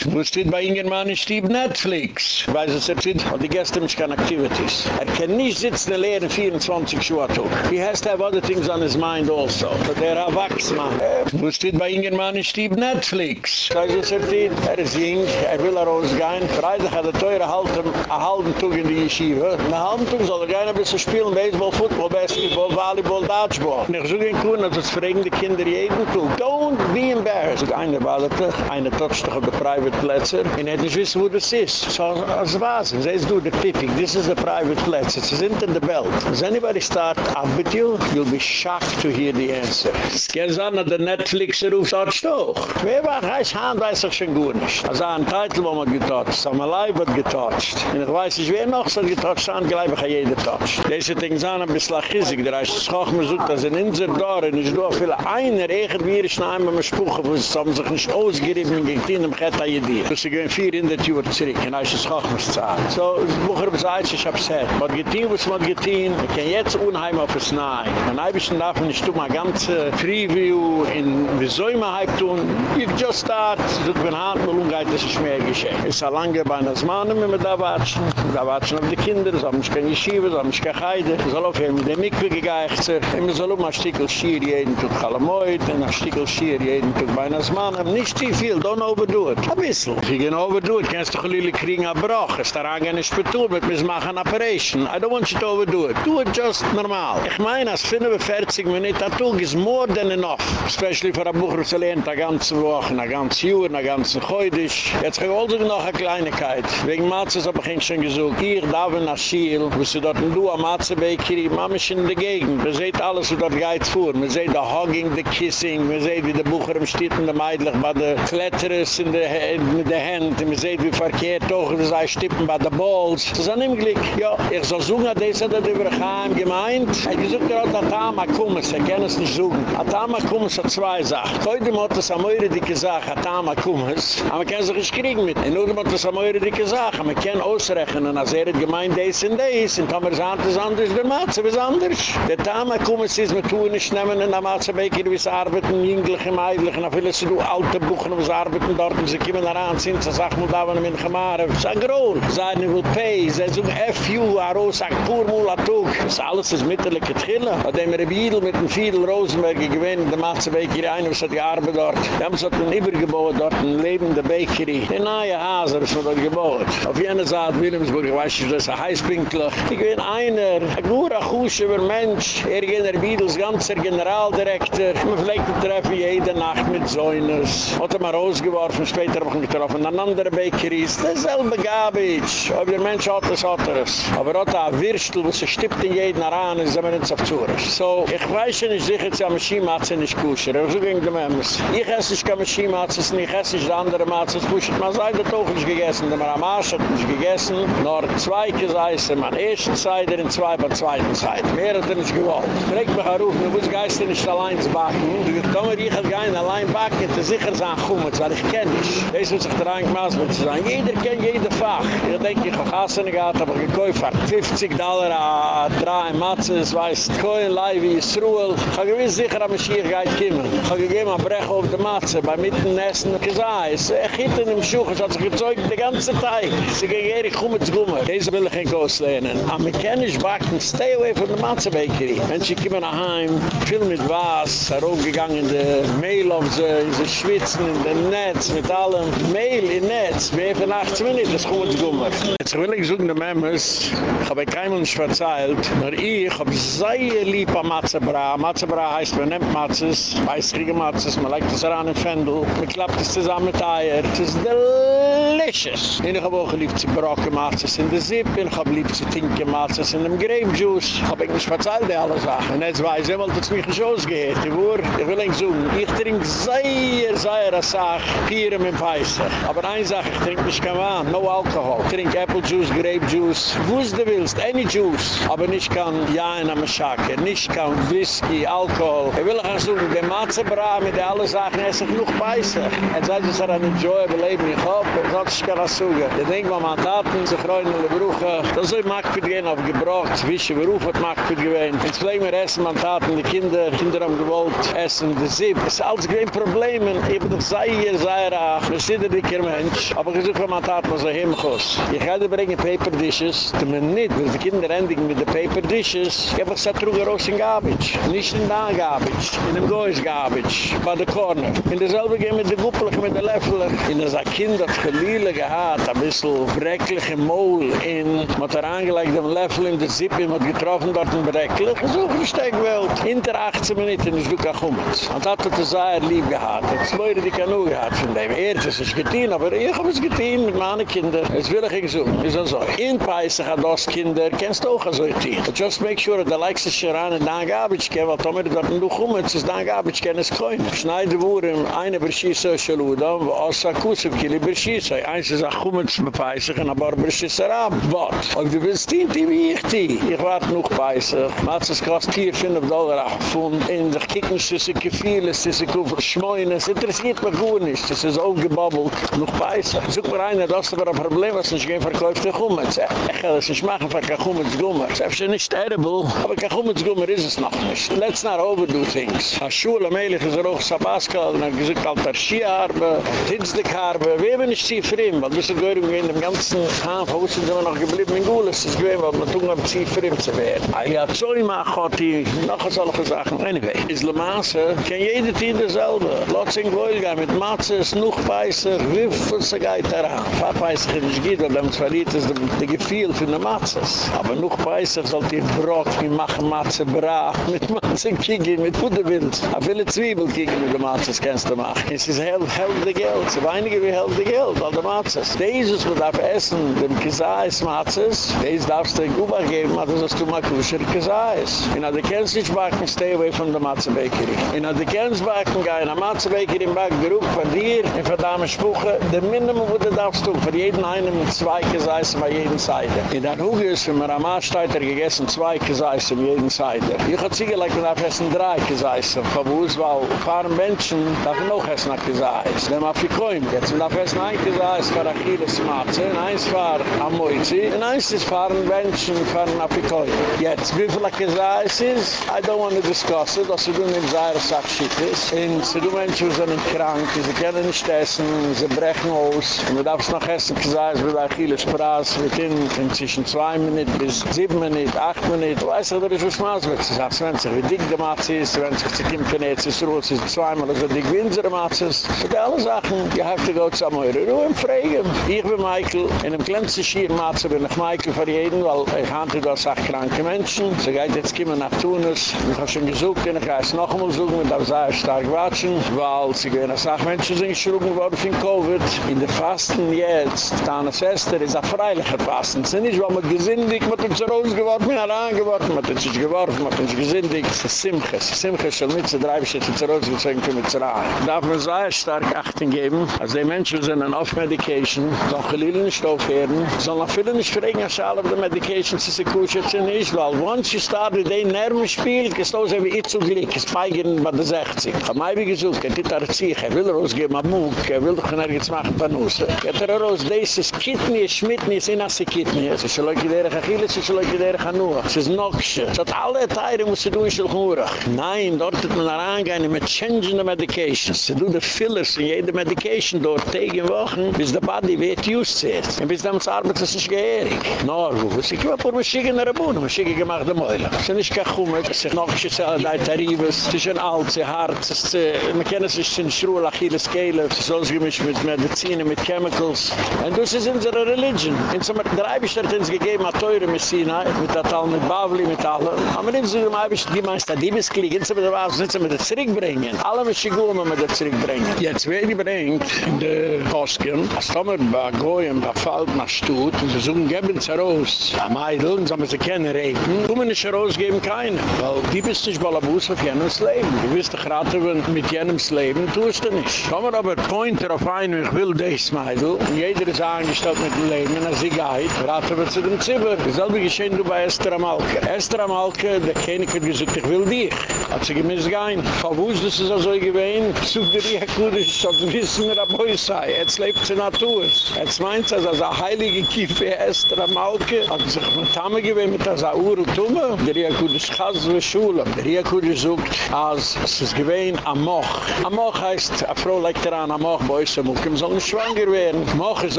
[SPEAKER 1] Wo steht bei Ingermann in Stieb Netflix? Weiß es, er steht, und die Gäste haben keine Activities. Er kann nicht sitzen und lehren 24 Schuhe tun. He has to have other things on his mind also. So der Wachsmann. Wo steht bei Ingermann in Stieb Netflix? Weiß es, er steht, er ist jing, er will er rausgehen. Freitag hat er teure halten, a halben Tag in die Yeshiva. Na halben Tag soll er gehen ein bisschen spielen, Baseball, Football, Basketball, Volleyball, Dodgeball. Ich suche ihn kuhn, dass es fragende Kinder jeden Tag. Don't be embarrassed. Einer wadete, einer toucht doch auf der private Plätze. Und er nicht wissen, wo das ist. So, als was? Sie ist du, der Tipping, this is the private Plätze. Sie sind in der Welt. Does anybody start up with you? You'll be shocked to hear the answer. Es geht an, der Netflixer ruft dort doch. Wer war heiß Hand, weiß ich schon gut nicht. Also ein Titel, wo man getotcht, so mein Leib wird getotcht. Und ich weiß nicht, wer noch so getotcht hat, gleich ich jeder getotcht. Diese Dinge sind ein bisschen chissig. Der heißt, es kocht mir so, dass in unserer Dore, und ich tue viele einer, echt wie ich einmal mit Spuche, wo sie haben sich nicht ausgerieben, und dem Geta Yedir. So sie gehen 400 Jahre zurück, in Eiches Chochmeszeit. So, das Bucher beseitigt, ich hab's her. Man getein, was man getein, man kann jetzt unheim auf das Nahe. Man eibischen darf man nicht tun, man ganze Preview, in wieso immer halb tun, you just start, so man hat mal umgeht, das ist mehr geschehen. Es ist lange bein das Mann, wenn wir da watschen, da watschen auf die Kinder, so haben wir keine Schiebe, so haben wir keine Heide, so soll auf mit dem Mikve gegeicht, immer soll um ein Stückel Schier jeden Tag Kalamoid, ein Stückel Schier jeden tut bei einer Mann, nicht zu viel, don't overdo overdoet. Een bissel. Als je geen overdoet, kan je toch jullie kriegen een broek. Als je daar aan gaan in spetoel met mismaak een operation. I don't want you to overdoet. Doe het just normaal. Ik meen, als vinden we 40 minuten, dat toch is more than enough. Especially voor een boek Russel 1, een ganse woog, een ganse uur, een ganse goeidisch. Jetzt ga ik ook nog een kleinigheid. Wegen maatjes heb ik geen schoen gezoek. Hier, daar we naar Schiel. We zullen dat doen, een maatjebekerie. Mama is in de gegend. We zien alles wat dat gaat voor. We zien de hugging, de kissing. We zien wie de boek er stiet en de meidelijk. Maar de kletterers in der mit der Hand, man sieht, wie verkehrt auch, wie sie stippen bei der Balls. Das ist an ihm Glück. Ja, ich soll suchen, das hat er über Chaim gemeint. Er hat gesagt, er hat Atama Kummes, er kann es nicht suchen. Atama Kummes hat zwei Sachen. Heute hat es am Eure dicke Sache, Atama Kummes, aber man kann sich nicht kriegen mit. Und heute hat es am Eure dicke Sache, man kann ausrechnen, als er hat gemeint, das und das, und Thomas Ant ist anders, der Matze ist anders. Der Atama Kummes ist, man tun nicht nehmen, in der Matze Beker, wie es arbeiten, jünglich, meidlich, und viele sind alte Buchen, es arbeiten dort sie kommen daran, sind sie sagen, da waren wir in Gemaren. Sie sagen, Gron, sie sagen, will pay, sie sagen, F-U, Aro, sagt, pur Mulatuk. Das alles ist mittellig getrillen. Und dann haben wir Biedel mit dem Fiedel Rosenberg gewinnt, der macht sich hier ein, was hat gearbeitet dort. Die haben sich ein Übergebot dort, ein lebende Bakery. Die neue Hase, was man dort gebaut. Auf jener Seite, Wilhelmsburg, ich weiß nicht, das ist ein Heißpinkler. Ich bin einer, ein guter, kuschiger Mensch. Er ging der Biedels ganzer Generaldirektor. Man pflegt zu treffen jede Nacht mit Säuners. Hat er mal rausgeworfen, später habe ich getroffen. An andere Bakeries, dasselbe Gabitsch. Ob der Mensch hat das, hat er es. Aber er ein Würstel, was er stippt in jeden Aran, ist er nicht auf Zures. So, ich weiß nicht sicher, dass er Maschinenmatze nicht kusher. So ging der Memmes. Ich esse nicht Maschinenmatze, ich esse nicht andere Matze, kusher. Man sei das auch nicht gegessen, der Maramasch hat nicht gegessen. Nur zwei Geseise, man ersten Seite, in zwei, bei zweiten Seite. Mehr hat er nicht gewollt. Fregt mich auch auf, du musst geist nicht allein backen. Du kommst ich kann allein backen, zu sicher sein, Chumitz, weil ich kenne dich. Das muss sich der Eingmaß mit zu sein. Jeder kennt jede Fach. Ich denke, ich habe Kassen gehabt, aber gekäufe 50 Dollar a drei Matzes, weiß, Koin, Leivi, Yisruel. Ich habe gewiss sicher, am Schiech geht kommen. Ich habe gegeben, ein Brech auf der Matze, bei mitten Essen, gesagt, es ist hinten im Schuch, es hat sich gezeugt den ganzen Tag. Sie gehen hier, ich komme zu Gummer. Diese will ich nicht auslehnen. Wir können nicht backen, stay away from the Matze Bakery. Wenn sie kommen nach Hause, viel mit was, herumgegangen in der Mail auf sie, in sie schwitzen, in der Netz, mit allem. Mail in Netz, wir haben 18 Minuten, das kommt Gummer. Jetzt will ich suchen, die Members, ich habe keinem nicht verzeilt, nur ich habe sehr lieb an Matzebra. Matzebra heißt, man nimmt Matzes, weißrige Matzes, man legt es an den Fendel, man klappt es zusammen mit Eier. Es ist delicious. Und ich habe auch lieb zu Brocken Matzes in der und ich habe lieb zu Tinken Matzes in dem Grape Juice. Ich habe nicht verzeilt, die alle Sachen. Und jetzt weiß ich, weil das mich nicht ausgeht. Ich will nicht suchen. Ich trinke sehr, sehr, sehr, sehr, Pieren mit Peisser. Aber eine Sache, ich trinke mich kein Mann, no Alkohol. Ich trinke Apple Juice, Grape Juice, wo du willst, any Juice. Aber nicht kann ja in einem Schake, nicht kann Whisky, Alkohol. Ich will auch so, der Matzebra mit allen Sachen, er ist noch Peisser. Er sagt, es ist ein enjoyable Leben, ich er sagt, ich kann das suchen. Ich denke, man hat Taten, sich reuen in der Brüche. Das soll Marktfit gehen auf gebraucht, zwischen Beruf hat Marktfit gewähnt. Jetzt pflegen wir essen, man Taten, die Kinder, Kinder haben gewollt, essen, die Sieb. Es ist alles kein Problem, ich bin doch sei hier, sei er sind ein dicker Mensch, aber ich suche, man Taten, was er hinkost. Ich werde bringen Paper Dishes, die man nicht, weil die Kinder endigen mit den Paper Dishes. Ich habe gesagt, truge raus in Garbage. Nicht in da Garbage, in dem Goyes Garbage, bei der Corner. In derselbe gehen mit den Guppelig, mit den Löffler. In der Kind hat geliehen gehad, ein bisschen brecklich im Maul, in, mit der angelegt dem Löffel in der Sippe, mit getroffen dort ein brecklich. So versteck Welt. Hinter 18 Minuten ist du kachummels. Und hat er sehr lieb gehad. Das war die Kanu gehad von dem. Er hat es getan, aber ich habe es getan mit meinen Kindern. Es will ich so. Ist so. In Peisig hat das Kinder, kennst du auch so getan. But just make sure that the likes of Sharon and Dan Gabitsch kennen, weil Tomer dort ein um, es ist Dan Gabitsch kennen es kein. Schneide Wurem, eine Berschisse Schaluda, wo Osa Kusub kili Berschisse. Eins ist auch um, es mit Peisig, und aber Berschisse Rab. What? Ob du willst die, die wie ich die. Ich warte noch Peisig. Mats es kostet hier 5 Dollar auf Pfund. In sich kicken, es ist ein Gefühl, es ist ein Kuffer schmoyen, es interessiert mich gut nicht. Es ist auch gebabbelt. Noch Peisig. Such mir einer, das ist aber ein Problem, was nicht gehen verkäuft der Gummetz. Ich will es nicht machen für kein Gummetz Gummer. Es ist nicht terrible, aber kein Gummetz Gummer ist es noch nicht. Let's not overdo things. A Schule, Melech ist er auch Sabaska, und er gesagt, alter Skiharbe, Tinzdekharbe, wir haben nicht für ihn, weil wir sind gehörig in dem ganzen Hafen, wo sind wir noch geblieben in Gules, das ist gewesen, weil wir tun sie für ihn zu werden. Er hat so immer Gott, die noch solche Sachen. Anyway, Islamaße, kann jede Tien dasselbe. Lotz in Goylga, mit Matzes, noch Peisig, wie viel sie geht daran. Fahrt Peisig in die Gitter, dann verliert es das Gefühl für die Matzes. Aber noch Peisig sollt ihr Brot, wir machen Matze brach, mit Matze kicken, mit Futterwild. A viele Zwiebel kicken mit der Matzes kannst du machen. Es ist hell, hell de Geld. Es ist weinige wie hell de Geld, all der Matzes. Dieses, man darf essen, dem Kisais Matzes, dieses darfst du in Kuba geben, aber das ist du mal kusher Kisais. In der kennst nicht backen, stay away from the Matze Bakery. In der kennst backen, geh in der Matze Bakery im Back, gerufen von dir, in verdammt Spuche, der Minimum, wo du darfst tun, für jeden einen mit zwei Kisais bei jeden Seite. In der Hüge ist, wenn man am Arschteiter gegessen, zwei Kisais auf jeden Seite. Ich hab sie gleich, man darf essen drei Kisais. Von wo es war, ein paar Menschen darf noch essen nach Kisais. Wenn man Fikoin, jetzt man darf essen ein Kisais für Achilles Matze, eins war Amoizi, und eins ist für ein Menschen für ein Fikoin. Jetzt, wie viel Kisais ist, I don't want to discuss it, dass du nicht sehr Sachschick ist. Und sie du Menschen sind krank, sie können nicht nicht essen, sie brechen aus. Und man darf es noch essen, gesagt, es wird ein Achilles Prass, mit in, in zwischen zwei Minuten bis sieben Minuten, acht Minuten. Du weißt, oder ist was Maß wird. Sie sagt, wenn sich wie dick der Matze ist, wenn sich die Kimpenetz ist, ruht sie zweimal so dick wie unsere Matze ist. So die alle Sachen, you have to go zu einem Eure Ruhe und fragen. Ich bin Michael, in einem kleinsten Schiermatze bin ich Michael für jeden, weil ich hatte da kranke Menschen. Sie geht jetzt kommen nach Tunis. Ich habe schon gesucht, und ich gehe es noch einmal suchen, und da sehr stark watschen, weil sie gehen als Sachmenschen sind geschruggen worden von Covid. In der Fasten jetzt, Tana Sester, ist ein freilicher Fasten. Es ist nicht, weil man gesündigt, man hat uns rausgeworfen, man hat angeworfen, man hat sich geworfen, man hat uns gesündigt. Es ist Simche, es ist Simche, es ist mit zu drei, bis jetzt rausgezogen, können wir zu rein. Darf man sehr stark Achtung geben, als die Menschen sind an Off-Medication, sollen geliehle nicht aufhören, sollen auch viele nicht fragen, als alle die Medication, sie sind gut, jetzt nicht, weil once you start with ein Nervenspiel, ist das wie ich zu glick, ist feigern bei der 60. Ich habe mich gesucht, er hat er sich, er will rausgeben, am Mug, er will doch nirgends machen, Panusse. Er hat er raus, das ist Kidney, es ist nasse Kidney. Es ist Leute, der ich es ist Leute, der ich. Es ist Noksche. Es hat alle Teile, muss du in Schilchmurach. Nein, dort hat man herangehen mit changing the medications. Sie tun die Fillers in jede Medication dort, tegen Wochen, bis der Body wird used to it. Und bis dann arbeitet es nicht gehirig. Nor, wo, was ich immer vor mir schicken in der mir schicken gemacht der Meule. Es ist nicht kein Chumme, es ist Noksche, es ist ein Taribus, es ist ein Alt, es ist hart, es ist, man kennt es sich in Schruhe, Achilles Kehle, es ist ausgemischt mit Medizin, mit Chemicals. Und das ist unsere Religion. In so der Eibisch hat uns gegeben, hat teure Messina, mit der Tal, mit Bavli, mit allem. Aber in so dem Eibisch, die meinst, die Diebeskrieg, in so mit der Was, in so mit der zurückbringen. Alle mit Schigulmen mit der zurückbringen. Jetzt wer die bringt, in der Kosken, als Tomer bei Goyen, bei Falt, nach Stutt, und sie suchen, geben sie raus, am Eidl, und sie keine Regen, kommen nicht rausgeben, keine. Weil die bist nicht Ballabus auf jenems Leben. Du wirst dich raten, mit jenems Leben tust du nicht. Tomer aber pointer auf einen, ich will das Meidl, und jeder ist angestellt mit dem Leben, und als sie geht, raten wir zu dem Zibber. Dasselbe geschehen du bei Esther Amalke. Esther Amalke, der König hat gesagt, ich will dich. Hat sie gemisst gehen. Verwusst ist es also gewesen, such dir die Hekudisch, so wissen wir, dass es sei. Jetzt lebt sie Natur. Jetzt meint sie, als eine heilige Kiefe Esther Amalke, hat sich mit Tamme gewesen, mit der Saur und Tumme, der Hekudisch Chaz und Schule. Der Hekudisch sucht, als es ist gewesen, Amoch. Amoch heißt, eine Frau legt daran, Amoch, bei uns, Mukim soll nicht schwanger werden. Moch ist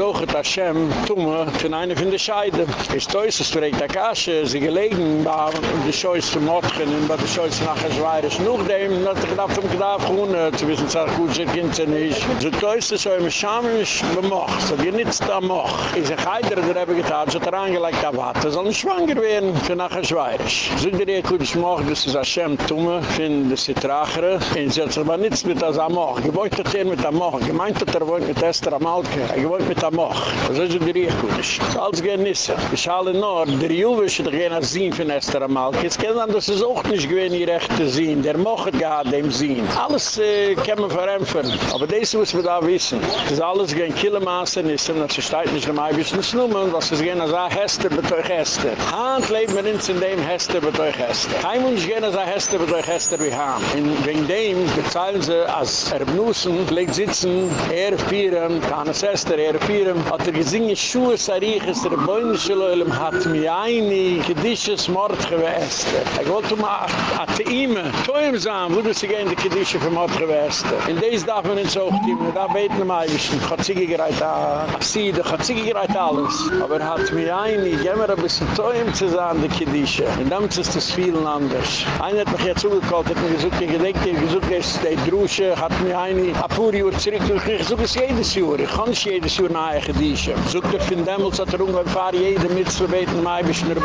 [SPEAKER 1] auch, dass Hashem, Tumme, von einer von der Scheide. Ist das, es trägt der Kasche, sie gelegen, bei der Scheuze zu Motchen, und bei der Scheuze nachher Schweirisch. Noch dem, dass ich gedacht, um gedacht, um zu wissen, dass gut sind, kind sie nicht. So das ist so, im Schamisch, bemoch, so wie nicht da moch. Ist ein Heider, der habe getan, so hat er angelegt, da warte, soll nicht schwanger werden, für nachher Schweirisch. So der Ehe, gut, ich moch, das ist Hashem, Tumme, finden das sie trachere, und sie hat sich aber nichts mit das Amoch. Gewohnt hat er mit Amoch, gemeint hat er wohnt mit Esther Amalke, er gewohnt mit Amoch. Das ist der Ehe, gut, ich. So als gehen Nisse. Ich schaue nur, der Juwe ist doch als Sinn von Esther Amalke. Jetzt kennen wir, dass es auch nicht gewesen, die rechte Sinn. Der Moch hat gehad dem Sinn. Alles äh, kann man verämpfen. Aber das muss man da wissen. Das ist alles gehen Killemaße Nisse, und sie steht nicht mehr ein bisschen schnummen, was es gehen als ein Hester beteuch Hester. Hand lebt man ins in dem Hester beteuch Hester. Kein Mensch gehen als ein Hester beteuch Hester wie Haan. Und wegen dem bezahlen sie als Erbnussen, legt sitzen, er vieren, kann es er vieren, hat er gesinge Schuhe Sariches, der Beunschelöhlem hat mir eine Kedisches Mord gewäßt. Er wollte mal a Teime, Toim sagen, wo du sie gehen, die Kedische für Mord gewäßt. In des darf man ins Hochteam, da beten wir mal bisschen, hat sie gegreit, a Siede, hat sie gegreit alles. Aber er hat mir eine, ich mir ein bisschen Toim zu sagen, die Kedische. Und dann ist das viel anders. Einer hat mich jetzt zugekalt, hat mir gesagt, ich gedenke, ich gesagt, es die Drusche, hat mir eine, a puri Uhr zurück, ich suche es jedes Jahr, ich kann nicht jedes Jahr nahe Kedische. Sucht er von Demmels, hat er umgegangen, fahre jeder mit zu beten, mei bis in der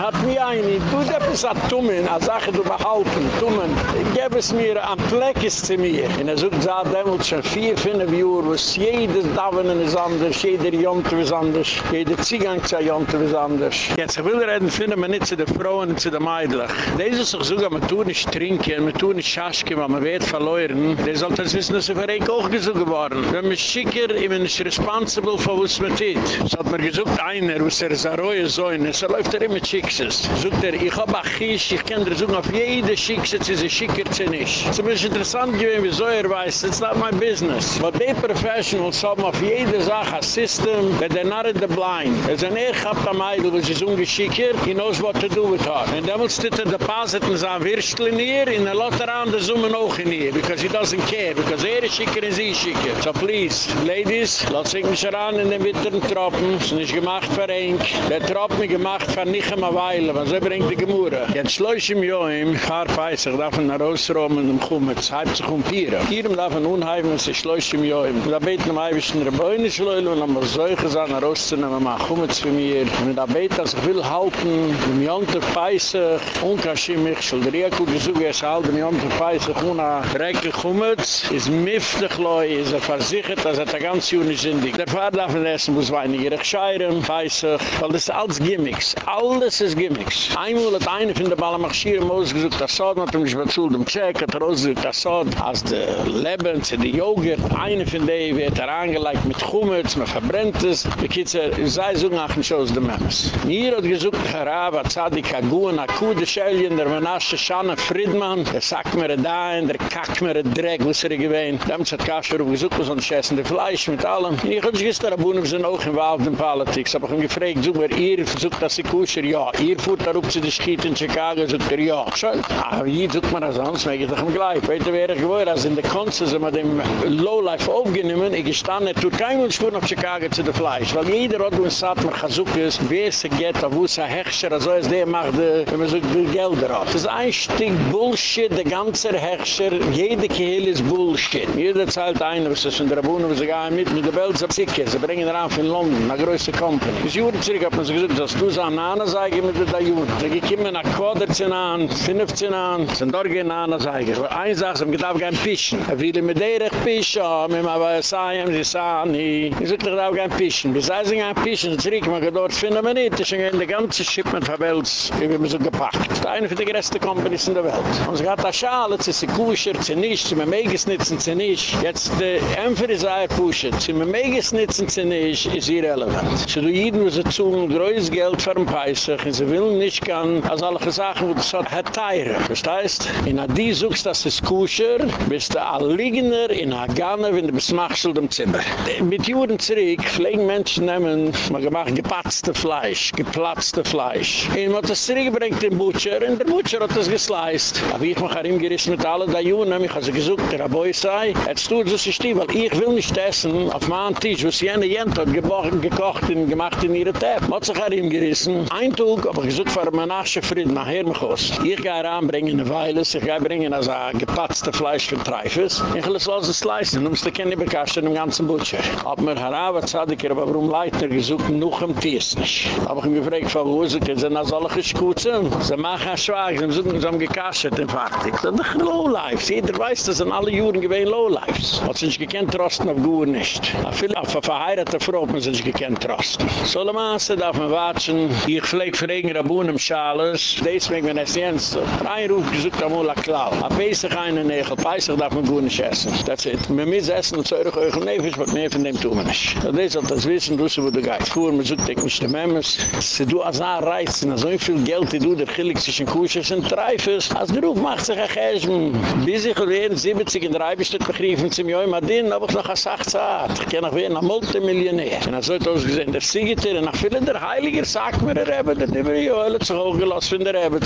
[SPEAKER 1] hat mir eine, du deppes a Tummen, a Sache du behalten, Tummen, geb es mir am Pleckes zu mir. Und er sucht sah Demmels schon vier, fünf Uhr, wo es jedes Davonen ist anders, jeder Jonte ist anders, jeder Ziegang zu Jonte ist anders. Jetzt, ich will reden, finden wir nicht zu den Frauen und zu Meidlach. Das ist doch sogar, man tun nicht trinken, man tun nicht schaschken, man wird verloren. Das sollte es wissen, dass für ein auch gesucht geworden. Wenn man schicker, ich bin nicht responsible für was man tut. Das hat man gesucht, einer, was er sa rohe Säune, so läuft er immer Schickses. Sogt er, ich hab Achisch, ich kann dir sagen, auf jede Schickses, sie sie schickert sie nicht. Es ist interessant gewesen, wieso er weiß, it's not my business. But they professionals haben auf jede Sache ein System, that they're not in the blind. Es ist ein Ehrgehabt am Eidl, sie ist ungeschickert, he knows what to do with her. Und damals steht er depositen sein Würstel in ihr, in der Lotteran der Summe auch in ihr, because he doesn't care, because er ist schicker in sie schicken. So please, ladies, lasst sich nicht ran in den witteren Tropen. Es ist nicht gemacht für Enk. Der Tropen ist gemacht für nicht immer Weile, was er bringt die Gemurre. Jetzt schläuche im Joim, paar Peisig, darf man nach Ausräumen und kommen, es halbt sich um Pieren. Hier darf man unheimen, es ist schläuche im Joim. Da beten am Eibischen Rebäune schläuche und am Zeuge sein, nach Auszunehmen, man kommt zu mir. Und da beten, dass ich will halten, im Jonte Peisig, unkaschimmig, soll der Rieku gesuge, es halten, im Jonte Peisig, una Recke kommt, ist miftig, ist er versichert, dass er der ganze Juni sind. Der Vater darf man essen, muss weiniger scheiren, Peisig, weil das ist alles Gimmicks. Alles ist Gimmicks. Einmal hat einer von der Ballamachschieren ausgesucht, das Sod hat ihm nicht bezahlt, um Check hat er ausgesucht, das Sod, als der Leben, zu der Joghurt, einer von denen wird er angelegt mit Chummetz, man verbrennt es, die Kitzer, sei so nach dem Schoß der Memmes. Hier hat gesucht, Harava, Zadik, Agun, Akude, Schelien, der Menasche, Schanne, Friedman, der sagt mir da, in der kack mir Dreck, was er gewähnt. Da hat Kasher gesucht, was an Schessen, der Fleisch mit allem. Und ich hatte gestern, Abunnen, wir sind auch involved in Politik, aber ich ihn gefragt, such mir, ihr versucht, dass sie kusher, ja, ihr fuhrt da rup zu der Schiet in Chicago, sagt er, ja. Schön. Aber hier sucht man das anders, ich doch ihm gleich. Weiter wäre gewohr, als in der Konze sind wir dem Lowlife aufgenommen, ich gestanden, tut kein Mensch fuhr nach Chicago zu der Fleisch, weil jeder hat uns sagt, man kann suchen, wer es geht, wo es ein Hechscher, also ist der macht, äh, wenn man so viel Gelder hat. Das ist ein Stück Bullshit, der ganze Hechscher, jede Kehl ist Bullshit. Jeder zahlt ein, was ist in der Wohnung, sie gehen mit, mit der Welt, sie bringen auf in London, eine größere Company. Bis Juri zurück hat man sich gesagt, dass du so an Nana sei, mit der Juri. Sie kommen nach Quadratzen an, 15 an, sind dort gehen Nana sei. Aber eine Sache, sie darf kein Pischen. Er will mit der Rech Pischen, mit mir aber sagen, sie sagen, ich sage, ich darf kein Pischen. Bis sie sind kein Pischen, zurück, man dort finden wir nicht. Das ist ein ganze Shipment von Welt, wie wir so gepackt. Das ist eine der größten Companies in der Welt. Und sie hat eine Schale, sie ist kusher, sie nicht, sie megesnitzen, sie nicht. Jetzt, die Ämpfer ist ein Pusher, sie megesnitzen, sie nicht, ist irrelevant. Sie tun jeden, wo sie zuhlen, größtes Geld für ein Peissach, und sie will nicht gern, als alle Sachen, wo das hat teiren. Das heißt, in Adi suchst, das ist kusher, bist du ein in Agane, wenn du bist machschel dem Zimmer. Mit Juren zurück, pflegen Menschen nehmen, man gemacht gepatzte Fleisch, geplatzte Fleisch. Und man hat das zurückgebringt den Butcher, und der Butcher hat das gesleist. Aber ich mach ihm gerissen mit allen da Juren, ich habe sie gesucht, der Aboi sei, tut es sich die, weil ich will nicht essen, auf meinem Tisch, was jene Jent hat gekocht und gemacht in ihre Tab. Hat sich ihm gerissen. Ein Tag, aber gesucht für Menasche Frieden, nach Hermachos. Ich gehe heranbringen eine Weile, ich gehe bringen als ein gepatzte Fleisch von Treifes. Ich will es los es leisten, um es zu kennen, bekasten im ganzen Butcher. Hab mir was hatte ich, aber warum Leiter gesucht, noch im Tiers nicht. Hab ich mich gefragt, von wo sie, sind das alle geschuzen? Sie machen Schwag, sie haben gekastet und fertig. Das sind doch Lowlifes. Jeder weiß, das sind alle Juren gewesen Lowlifes. Hat sich gekannt, trosten auf Gur nicht. Viele auf eine verheiratete Frau, man sich gekannt, trosten. So le Masse darf man watschen. Ich pflege für einen Rabun im Schales. Dies mag man es jens. Ein Ruf gesucht am Ola Klau. A Pesach eine Nägel. Pesach darf man gut nicht essen. That's it. Man muss essen und zeurig euch und nefisch, was mehr von dem tun wir nicht. Dies hat das Wissen, du sie wo du gehst. Fuhr, man sucht dich nicht die Memmes. Se du als ein Reiz, so viel Geld, die du der Chilik zwischen Kuschers und Treifes. Als der Ruf macht sich ein Chesm. Bis ich werden 70 in der Eibestadt begriffen zum Joi Madin, hab ich noch eine Sachzeit. Ich kann noch werden ein Multimillionär. Und so hat ausgesehen, der Siegiter, nach vielen der Heiliger sagt mir, der Rebbe, der Rebbe, der Rebbe, der Rebbe, der Rebbe,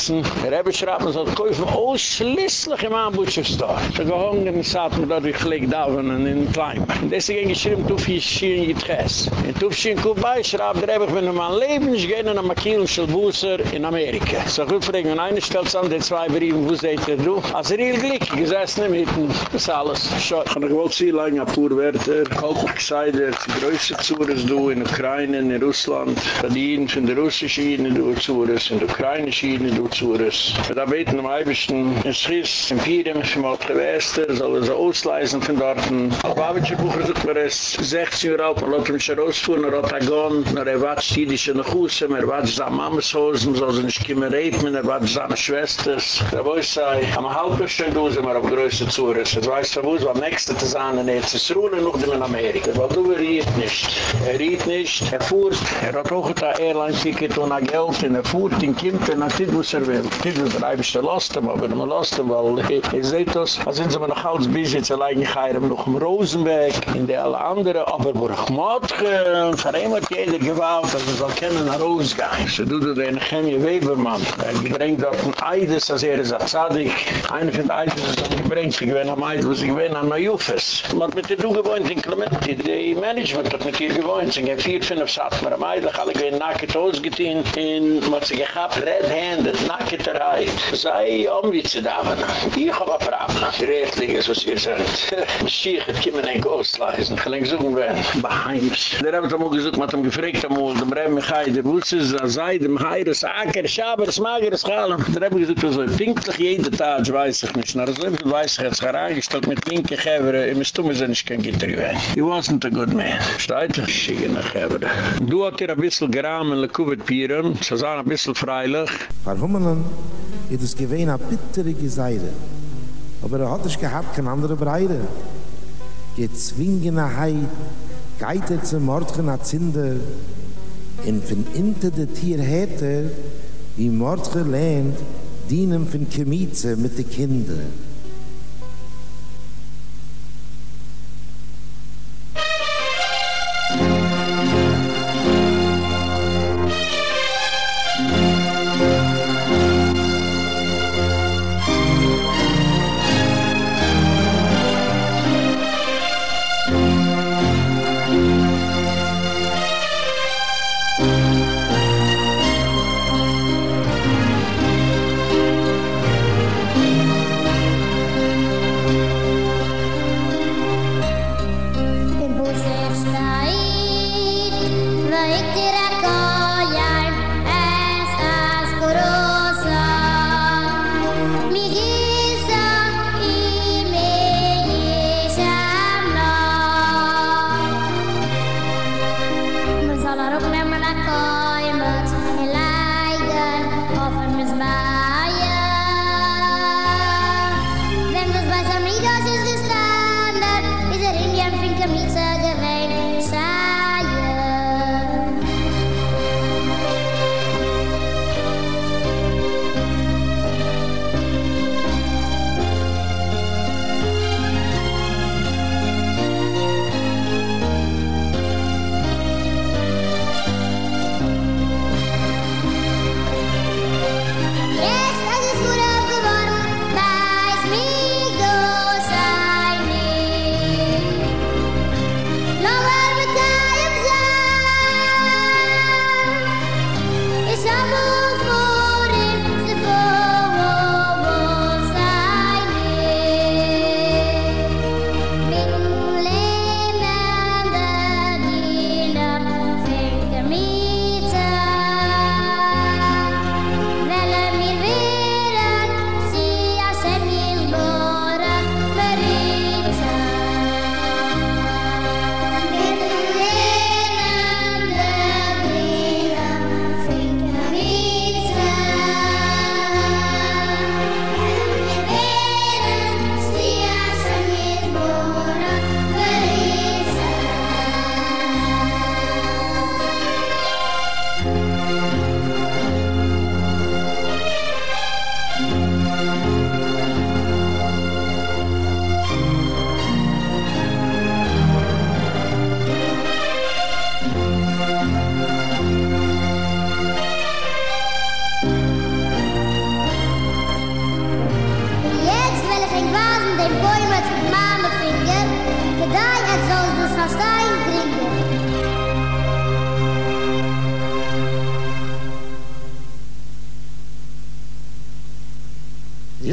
[SPEAKER 1] der Rebbe schreibt, man soll kaufen, ausschließlich im Anbutscherstor. So gehungen, es hat mir wie ich da und in Klein. Und deswegen geschrieben, du fies schien in Jitres. Und du schien Kubai schreibt, der Rebbe, wenn du mein Leben nicht gehen, in Makiel Schilbusser in Amerika. So gut fragen, und eine stellt an, die zwei Briefen, wo seht ihr du? Als er hier glick, gesessen im Hitten, das alles. Schau, kann ich wohl ziehen, lang ein paar Wörter. Auch gesagt, er die größte Zures du in Ukraine, in Russland. Verdienen von der Russische Ihnen du Zures, in der ukrainischen Ihnen du Zures. Wir da beten am Eibischten, in Schiss, in Pirem, im Altgewäster, soll er so ausleisen von dort. Auf Bucher sucht mir es 16 Uhr auf, er lässt mich rausfuhren, er hat er gone, er watscht jüdische Nachhusen, er watscht seine Mames Hosen, soll sie nicht kommen reifen, er watscht seine Schwestes. Der Boi am Halbgeschen du, sind wir auf größte Zures. Jetzt weißt du, er, wo es war, nächste zu sein, in der noch in Amerika. Weil du riet nicht. Er riet nicht, er fuhrt, er hat auch ein Airline-Ticket und ein Geld, und er fuhrt in Kimpen, und er was er will. Nicht, dass er einfach der Lasten, aber er Lasten, weil ihr seht das, als sind sie mir noch als Bisitz, allein ich heire noch im Rosenberg, in der alle anderen, aber wo ich Matke, verheimert jeder gewalt, dass er soll kennen nach Rosengang. So du du den Chemie Webermann, er gebringt dort ein Eides, als er ist ein Zadig, einer von den Eides ist dann gebringt, ich bin am Eides, was ich bin an Majufes. Man hat mit Du gewohnt in Clementi, die Management hat mit ihr gewohnt, sie gehen vier, fünf Satmer am Eides, alle gehen nacket ausgetein, in, man hat sie gehabt, red-handed, nacketterheit. Sei umwitze da, aber ich hab ein Problem. Die Rechtlinge, was ihr sagt, Schiech, het kiemen ein Ghostleisen, gelenk suchen werden, Baheims. Der haben amul gesucht, man hat ihm gefragt amul, dem Rem Mechai, der Wutze, sa sei, dem Heiris, Aker, Schabers, Mageres, Chalem. Der haben gesucht, so pinklich jede Tag, weiß ich nicht, na, so weiß ich, jetzt herangestellt mit pinke Gevere, im Stumme sind ich kein Gitter gewesen. He wasn't a good man. Steigt, schiege nach Gevere. Du hat hier ein bisschen geramen, le Kuvet Pieren, so sagen ein bisschen freilich.
[SPEAKER 2] Verhummelen, it is gewein a bittere Geseide. Aber er hat nicht gehabt, kein anderer Breide. Gezwingene Heid, geite zum Mordchen a Zinder, in von inte de Tier hätte, wie Mordchen lehnt, dienen von Chemize mit de Kinder.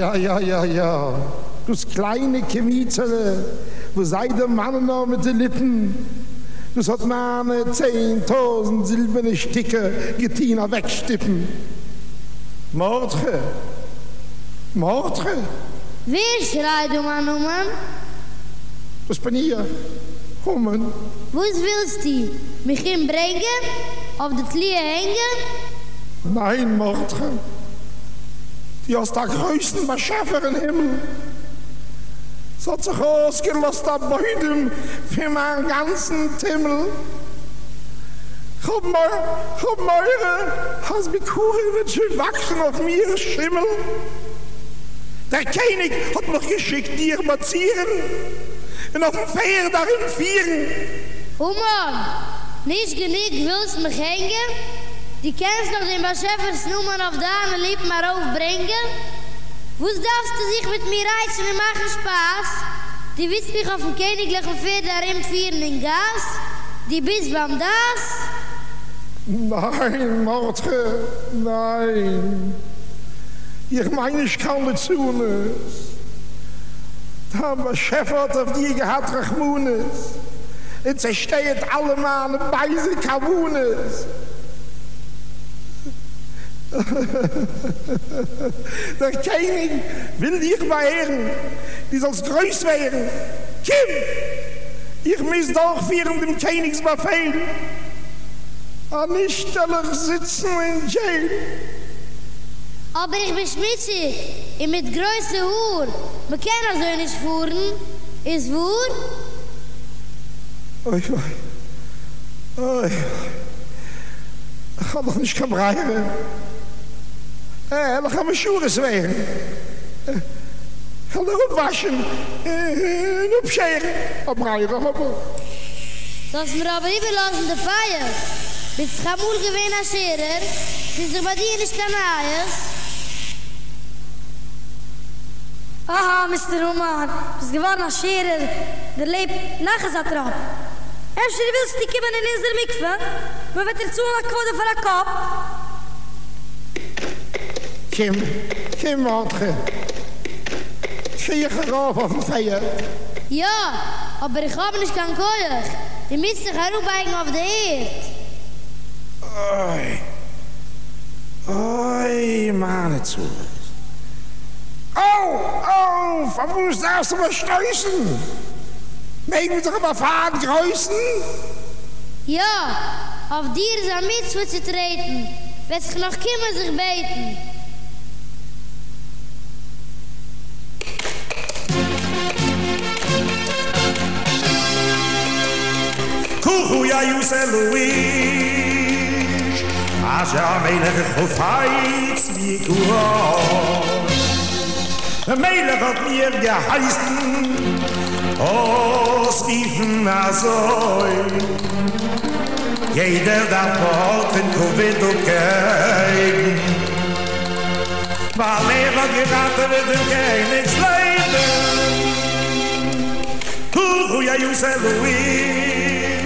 [SPEAKER 2] Ja, ja, ja, ja. Das kleine Chemiezele, wo sei der Mann noch mit den Lippen. Das hat meine zehntausend silberne Stücke getina wegstippen. Mordche. Mordche.
[SPEAKER 3] Wer schreit um an um an?
[SPEAKER 2] Das bin ich. Hummen.
[SPEAKER 3] Wo willst du? Mich inbrengen? Auf die Klie hängen?
[SPEAKER 2] Nein, Mordche. Die aus der größten Beschäfer im Himmel. Es hat sich ausgelost ab Beudem für meinen ganzen.
[SPEAKER 4] Komm mal, komm mal, has bi kuchen wird schön wachsen auf mir Schimmel. Der König hat mich geschickt, dir mazieren und auf dem Pferd darin vieren.
[SPEAKER 3] Hummer, nicht genug willst mich hängen? Die kennst noch den Beschäfers Nummern auf deine Lippen mal aufbringen? Wo darfst du sich mit mir reizen und machen Spaß? Die wisst mich auf dem königlichen Pferd darin vieren in Gas? Die bist beim Das?
[SPEAKER 4] Nein, Mordge, nein. Ich meine, ich kann nicht tun es. Da haben wir Schäfert auf die gehabt, Rachmunes. Und zersteht alle meine Beise Kabunes. Der König will dich beehren, die soll's größ werden. Kim, ich muss doch führen dem Königsbefehl. An nicht stelle sitzen in Jail.
[SPEAKER 3] Aber ich bin schmitzig. Ich mit größer Hur. Man kann also nicht fuhren. Ist Hur?
[SPEAKER 4] Oi, oi. Oi. Ich kann doch nicht kein Breire. Eh, we gaan mijn schoenen zwegen. Eh, Ga nog opwaschen. Eh, en opscheren. Op rijden, op
[SPEAKER 3] hoppen. Dat is maar alweer even langs in de vijf. Bist du gamul gewen a scherer? Sind du er bei dir nicht kann aies?
[SPEAKER 2] Aha, Mr. Roman, bist gewann als scherer. Der lebt nach is a trap. Er schrie willst du kommen in unser Mikve? Man wird dir zu einer Kode für den Kopf.
[SPEAKER 4] Kim, Kim, Mordge. Zie je op een feier?
[SPEAKER 3] Ja, aber ich habe nicht kein Koyach. Die müsst sich herubeigen auf der Erde.
[SPEAKER 4] Oi. Oi, Mann, zu. Oh, oh, von wo ist das aber stößen? Mögen wir doch aber fahren, größen?
[SPEAKER 3] Ja, auf dir ist ein Mitzvah zu treten. Wird sich noch kommen sich beten.
[SPEAKER 5] Ruya Yusel Luis Ach ja meine Gefeits wie du Der Mailer hat mir der heißen Oh Steven also Jeder da braucht in Covid und kein Weil er hat gerade mit dem Königsleiter Hu hu ja Jusel Luis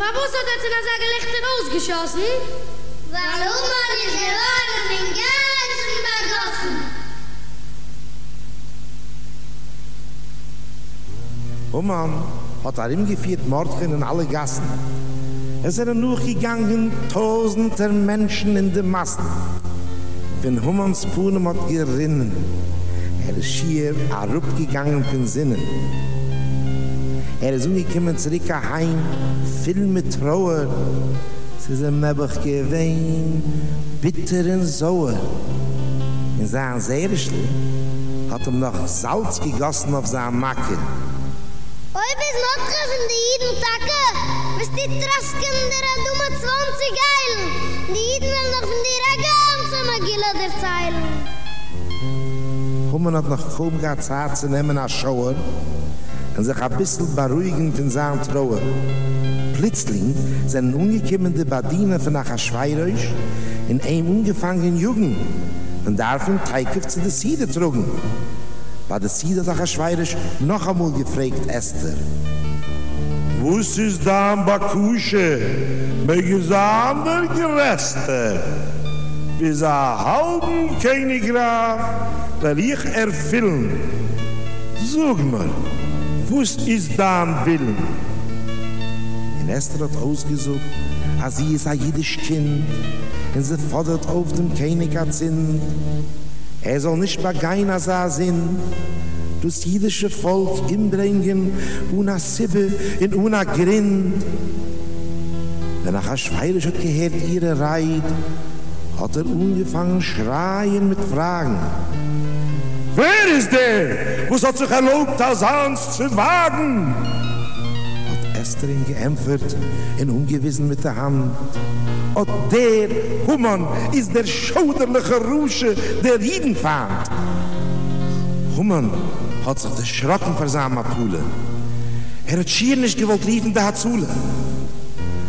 [SPEAKER 2] Verwus hat er zu einer Gelächter ausgeschossen?
[SPEAKER 3] Warum man ist geworden im ganzen Begossen?
[SPEAKER 4] Oh Mann, hat er ihm geführt Mordchen in alle Gassen. Es sind nur gegangen tausender Menschen in den Massen. Wenn Hummerns Puhnen hat gerinnen, er ist schier herabgegangen von Sinnen. Er ist umgekommen zurück heim, viel mit Trauer. Sie sind nebach gewesen, bitter und sauer. In seinem Seerischl hat ihm noch Salz gegossen auf seine Macke.
[SPEAKER 3] Oi, bis noch treffen die Jiden Tacke. Bis die Trasken der dumme 20 Eilen. Die Jiden will noch von dir eine ganze Magilla der Zeilen.
[SPEAKER 4] Hummen hat noch kaum gehabt Zeit zu nehmen als Schauer und sich ein bisschen beruhigen von seinem Trauer. Plötzlich sind ungekommene Badiner von nach Schweirisch in einem ungefangenen Jugend und davon Teighof zu der Siede trugen. Bei der Siede nach Schweirisch noch einmal gefragt Esther.
[SPEAKER 5] Wus is da am Bakusche, mege sa ander gereste, bis a halben Königreich, will ich erfüllen. Sag mir, wus is da am Willen?
[SPEAKER 2] Esther hat ausgesucht, als sie ist ein jüdisch Kind, und sie fordert auf dem König hat Sinn. Er soll nicht bei keiner sah Sinn, das jüdische Volk inbringen, una Sibbe in una Grind. Wenn er schweirisch hat gehört ihre Reit, hat er ungefangen schreien mit Fragen. Wer ist der, was hat sich erlaubt, das Hans zu wagen? Hat Esther ihn geämpfert, in ungewissen mit der Hand. Und der Humann ist der schauderliche Rusche, der jeden fand. Humann hat sich der Schrocken versammelt, Apule. Er hat schier nicht gewollt riefen, der hat Zule.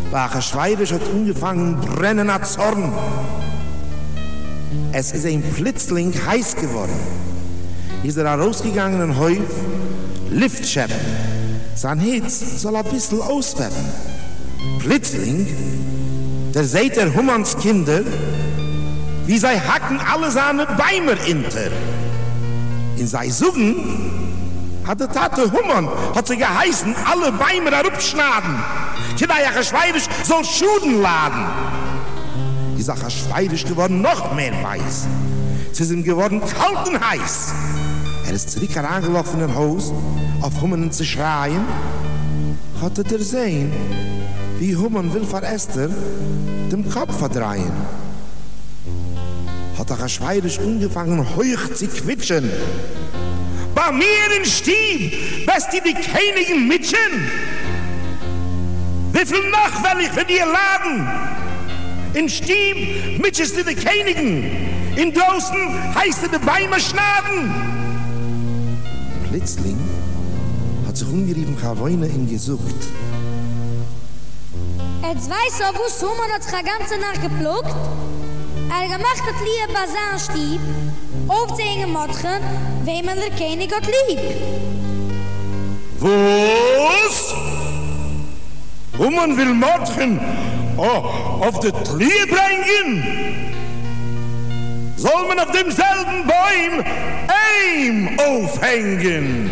[SPEAKER 2] Wache Schweirisch hat angefangen, brennen hat Zorn. Es ist ein Plitzling heiß geworden. Ist er rausgegangen in Häuf, Liftscheppen. Sein Hitz soll ein bisschen auswerfen. Plitzling, der seht der Hummerns Kinder, wie sei hacken alle seine Beimer inter. In sei Sugen hat der Tate Hummern, hat sie geheißen, alle Beimer herupschnaden. Kinder ja geschweidisch soll Schuden laden. Die Sache schweidisch geworden, noch mehr weiß. Sie sind geworden kalt und heiß. Er ist zurück herangelaufen im Haus, auf Hummern zu schreien. Hat er sehen, wie Hummern will vor Esther dem Kopf verdrehen. Hat er schweidisch angefangen, heuch zu quitschen. Bei mir in Stieb, best die die Königin mitchen. Wie viel noch will ich für dir laden? In Stieb mitchest du die Königin. In Drossen heißt du die Beime schnaden. Plitzling hat sich umgeriefen, Chavoine ihn gesucht.
[SPEAKER 6] Jetzt weiß er, wo Suman hat sich die ganze Nacht geplugt. Er gemacht hat lieb bei seinem Stieb, auf zu hängen Motchen, wem man der König hat lieb.
[SPEAKER 4] Was? Wo man will Mordchen oh, auf die Tlie bringen? Soll man auf demselben Bäum Eim aufhängen?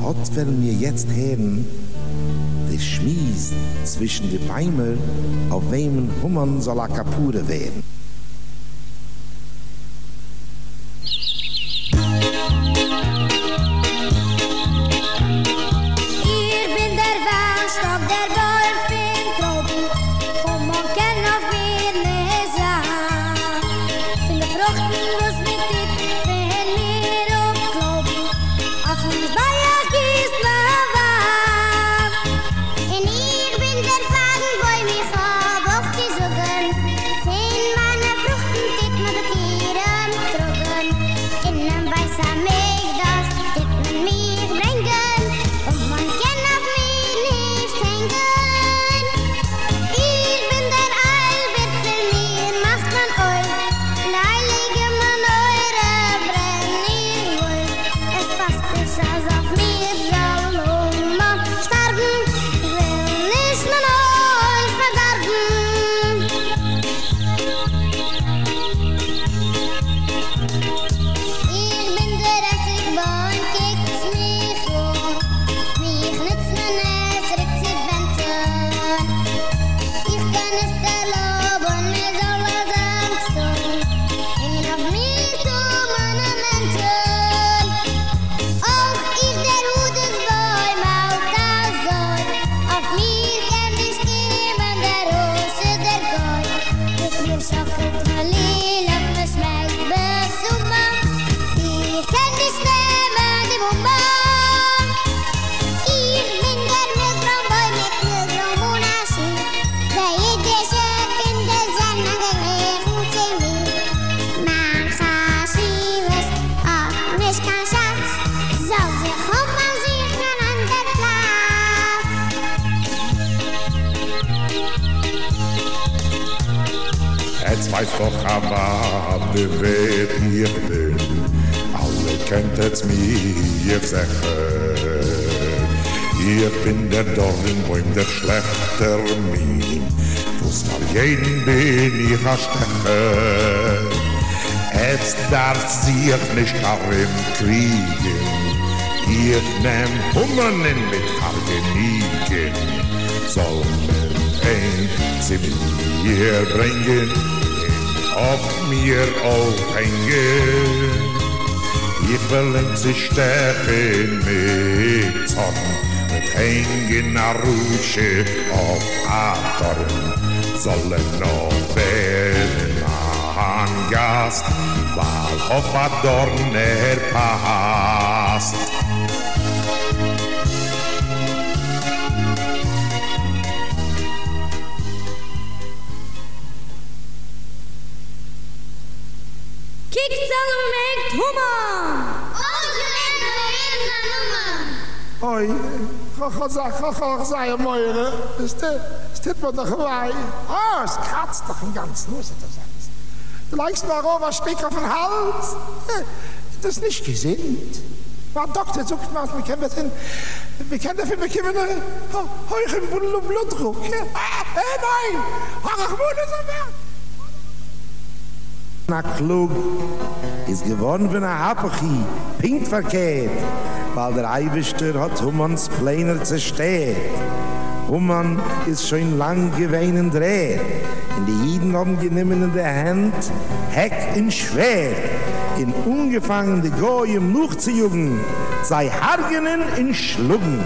[SPEAKER 2] Gott werden wir jetzt hören, der Schmies zwischen den Beimer, auf wem Hummern soll er kapure werden.
[SPEAKER 4] Aber, wer ich bin. Alle jetzt mich, ich sage. Ich bin der Dornenbäum, der schlechter Mien. Wo's für jeden bin ich a Stecher. Jetzt darf sich nicht darin kriegen.
[SPEAKER 5] Ich nehm Hummernen mit Argeniken, soll mir ein Zimmer hier bringen, auf mir aufhängen. Ich will ihm sich stechen mit Zorn, mit hängen a Rusche auf Adorn, soll er noch werden an Gast, weil auf Adorn er passt.
[SPEAKER 2] Helmet Hummer!
[SPEAKER 4] Oi, Hochzei, Hochzei, Meure. Ist der, ist der von der Hawaii. Oh, es kratzt doch im Ganzen, muss ich das sagen. Du leikst mal rauf ein Stück auf den Hals. Äh, das ist nicht gesinnt. War Doktor sucht mal, wir kennen das hin. Wir kennen dafür, wir kennen äh, einen heuchen Blutdruck. Ah, nein! Ach, ich muss das aber! Na klug. Is geworden von a Hapachi, pink verkehrt, weil der Eibischter hat Humans Pläne zerstört. Human ist schon lang gewähnen dreht. In die Jiden haben genommen in der Hand Heck in Schwert. In ungefangen die Goyim noch zu jugen, sei Hargenen in Schluggen.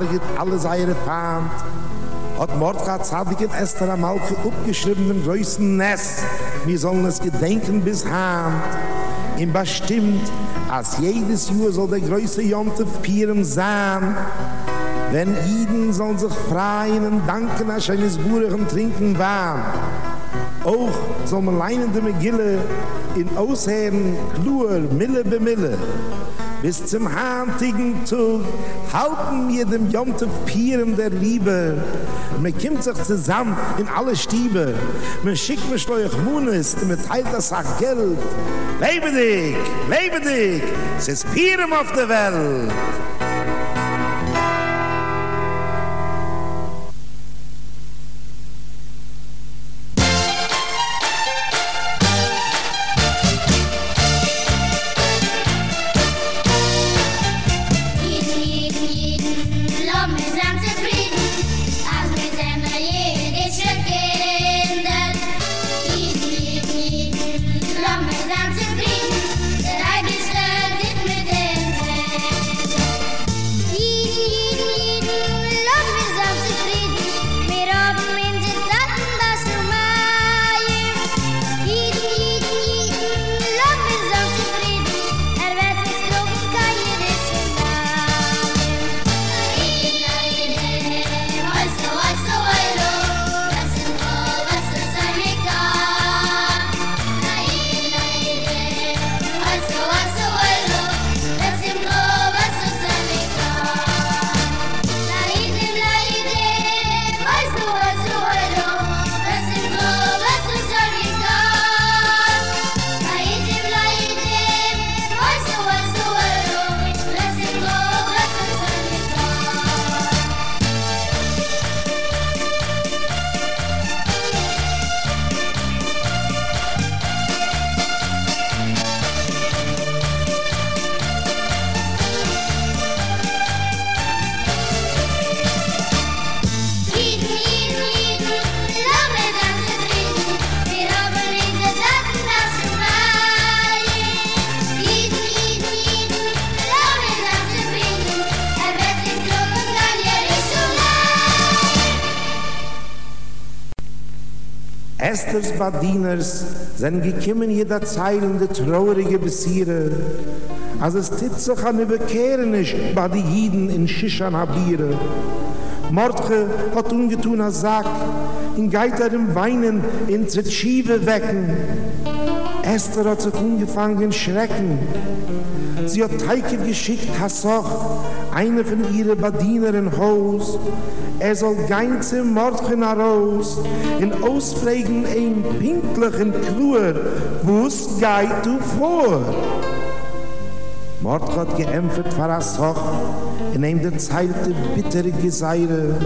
[SPEAKER 4] Gehargert, alle seine Fahnd, hat Mordechai Zadig in Esther Amalke upgeschrieben im größten Nest. Wir sollen es gedenken bis Hand. Ihm bestimmt, als jedes Jahr soll der größte Jontef Pirem sein. Wenn Jiden sollen sich freien und danken, als eines Burechen trinken waren. Auch soll man leinende Megille in Ausherren klur, Mille be Mille. Bis zum hantigen Tag halten wir dem Jontef Pirem der Liebe. Man kommt sich zusammen in alle Stiebe. Man schickt mir Schleuch Munis und man teilt das Sach Geld. Lebe dich, lebe dich, es ist Pirem auf der Welt. Esters Badieners sind gekommen jeder Zeilen der traurige Besiere, als es tit sich an überkehren ist bei die Jiden in Shishan Habire. Mordche hat ungetun a Sack, in Geiter im Weinen in Zetschive wecken. Esther hat sich ungefangen schrecken. Sie hat Teike geschickt, Hassoch, eine von ihren Badienern Haus. Er soll ganze Mordchen heraus, in Ausfragen ein pinklichen Klur, wo's geht du vor? Mord hat geämpft vor Hassoch, in ihm der zeilte bittere Geseire,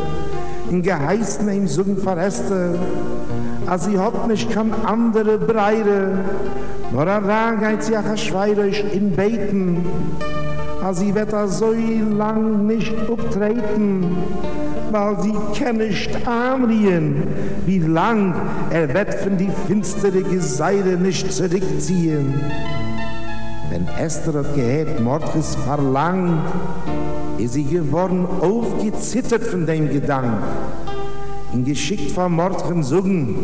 [SPEAKER 4] in geheißen ihm Sogen vor Esther, als sie hat nicht kann andere Breire, nur er rangeit sie ach schweirisch in Beten, als sie wird er so lang nicht uptreten, weil sie kann nicht anriehen, wie lang er wird von die finstere Geseire nicht zurückziehen. Wenn Esther hat gehört, Mordges verlangt, ist sie geworden aufgezittert von dem Gedanken. In geschickt von Mordgen sogen,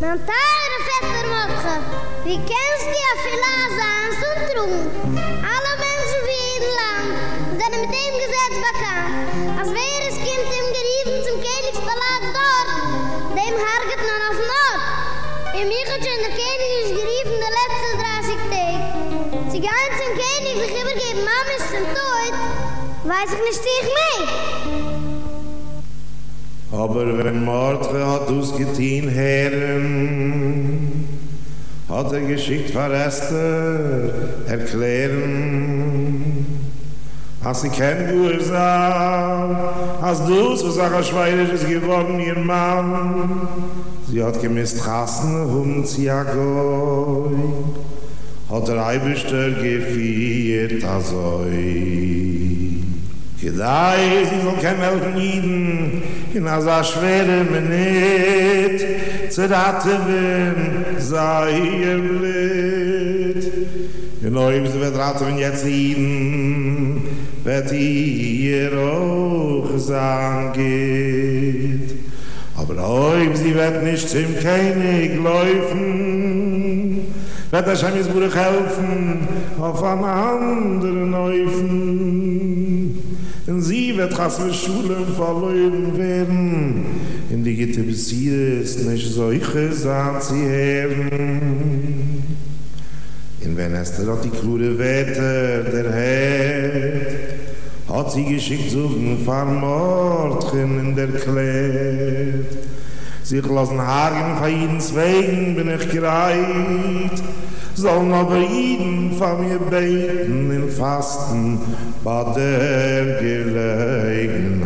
[SPEAKER 3] Mijn tijden vechter mogen. Wie kent die affilaza aan zo'n troen? Alle
[SPEAKER 4] Aber wenn Mordge hat ausgetein Herren, hat er geschickt vor Esther erklären, als sie kein Gursam, als du so Sache schweirisch ist geworden, ihr Mann, sie hat gemisst Chassen um Ziagoi, hat er Eibischter gefiert, azoi. Gedei, sie soll kein Iden, in as a schwere menet zu daten sei im lit in neuem ze vetrat jetzt sehen wird ihr auch sagen geht. Aber ob sie wird nicht zum könig laufen. Wird der schemis wurde helfen auf an anderen Neufen. Und sie wird Chassel Schulen verloren werden. In die Gitte bis hier ist nicht solche, sagt sie Herren. In wenn es der hat die kluge Wetter der Herr, hat sie geschickt suchen von Mordchen in der Klärt. Sich lassen Hagen von jeden Zweigen bin ich gereiht, sollen aber jeden von mir beten in Fasten bei der Gelegenheit.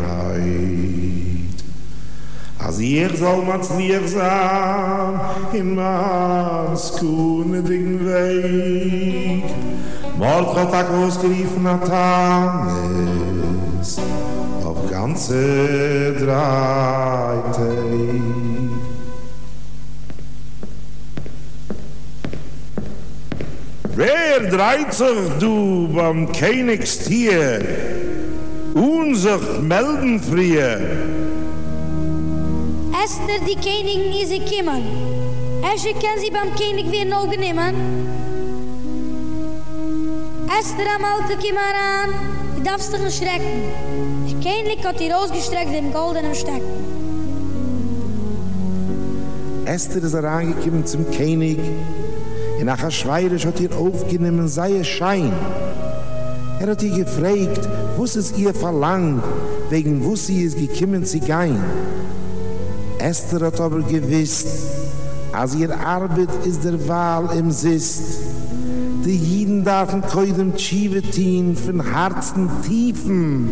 [SPEAKER 4] Als ich soll man's lieb sein, in man's kundigen Weg, Mord hat er ausgeriefen hat Hannes, auf ganze drei Tage. Wer dreit sich du beim Königstier? Unser melden frier.
[SPEAKER 6] Esther, die Königin, is ik kimmen. Esche kan sie beim König weer nog nemen. Esther am Alke kimmer an, die darfst dich nicht schrecken. Der König hat ihr ausgestreckt im goldenen Steck.
[SPEAKER 4] Esther ist herangekommen zum König. In Acha Schweirisch hat ihr aufgenommen sei Schein. Er hat ihr gefragt, was es ihr verlangt, wegen wo sie ist gekommen zu gehen. Esther hat aber gewiss, als ihr Arbeit ist der Wahl im Sist. Die Jiden darfen keinem Tschivetin von Herzen tiefen.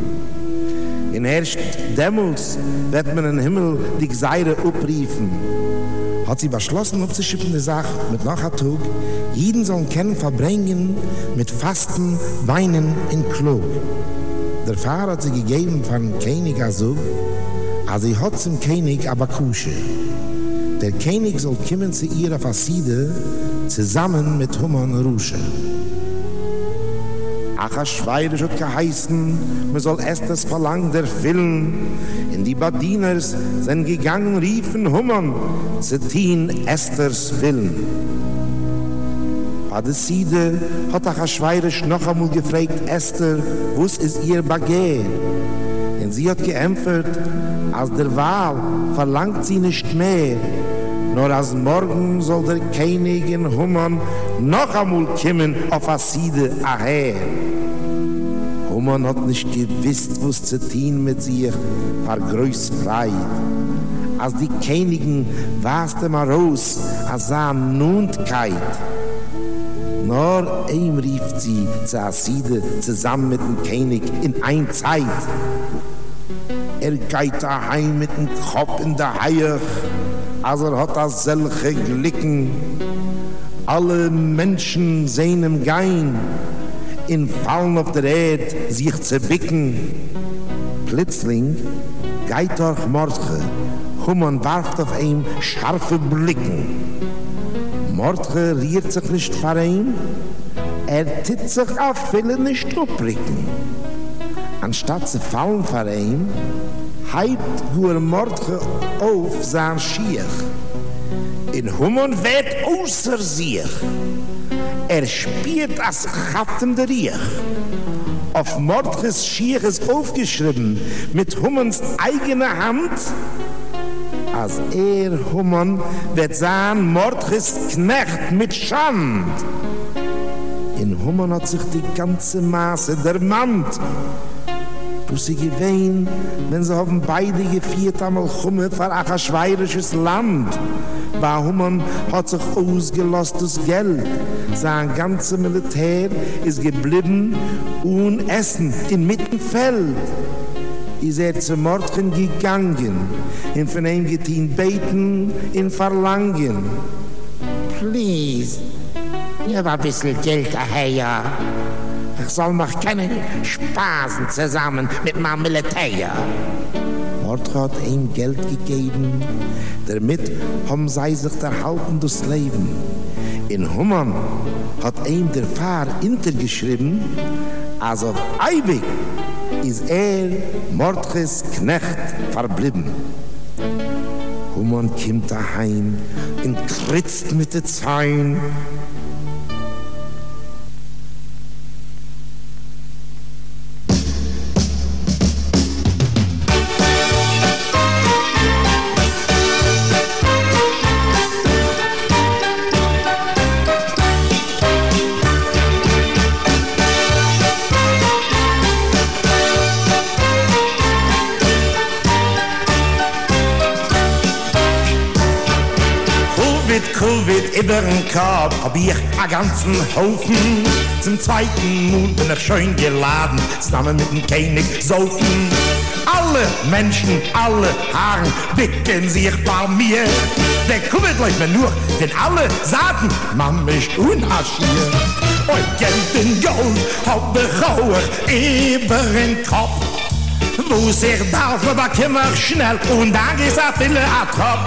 [SPEAKER 4] In erst Dämmels wird man im Himmel die Gseire upriefen. Hat sie beschlossen, ob sie schippende Sache mit Nachattug, jeden sollen kennen verbringen mit Fasten, Weinen in Klug. Der Pfarrer hat sie gegeben von König Azug, als sie hat zum König aber Kusche. Der König soll kommen zu ihrer Fasside zusammen mit Hummer und Rusche. Ach, a Schweirisch hat geheißen, man soll Esthers verlangt erfüllen. In die Badiners sind gegangen, riefen Hummern, zetien Esthers Willen. Bei der hat ach a Schweirisch noch einmal gefragt, Esther, wuss ist ihr Bagay? Und sie hat geämpfert, als der Wahl verlangt sie nicht mehr, nur als morgen soll der König in Hummern noch einmal kommen auf a Siede aher. Hummern hat nicht gewiss, wuss zu tun mit sich, war größt Freit. Als die Königin warste mal raus, als sah Nundkeit. Nur ihm rief sie zu Aside zusammen mit dem König in ein Zeit. Er geht daheim mit dem Kopf in der Haie, als er hat das selche Glicken. Alle Menschen sehen ihm gein, in Fallen auf der Erde sich zu bicken. Plötzlich geht durch Mordge, Human warft auf ihm scharfe Blicken. Mordge riert sich nicht vor ihm, er tit sich auf viele nicht uppricken. Anstatt zu fallen vor ihm, heit guer Mordge auf sein Schiech. In Human wird außer sich. Er spielt als Gatten der Riech. Auf Mordges Schiech ist aufgeschrieben mit Hummens eigener Hand, als er Hummen wird sein Mordges Knecht mit Schand. In Hummen hat sich die ganze Maße der Mand. Du sie gewähn, wenn sie haben beide gefiert einmal Humme für ein schweirisches Land. Bei hat sich ausgelost das Geld. Sein ganze Militär ist geblieben und Essen in Mittenfeld. is er zu Mordchen gegangen, in von ihm getein beten, in verlangen. Please, ja, war ein bisschen Geld daher. Ich soll noch keine Spasen zusammen mit meinem Militär. Mordchen hat ihm Geld gegeben, damit haben sie sich erhalten das Leben. In Hummern hat ihm der Pfarr hintergeschrieben, als auf Eibig is er Mordches Knecht verblieben. Hummern kommt daheim und kritzt mit der Zein. Iberen Korb hab ich a ganzen Haufen. Zum zweiten Mond bin ich schön geladen, zusammen mit dem König saufen. Alle Menschen, alle Haaren dicken sich bei mir. Der Covid läuft mir nur, denn alle Saaten man mich unhaschiert. Und Geld in Gold hab ich auch iberen Kopf. muss ich darf, da kümmer schnell und da ist er viele a Trop.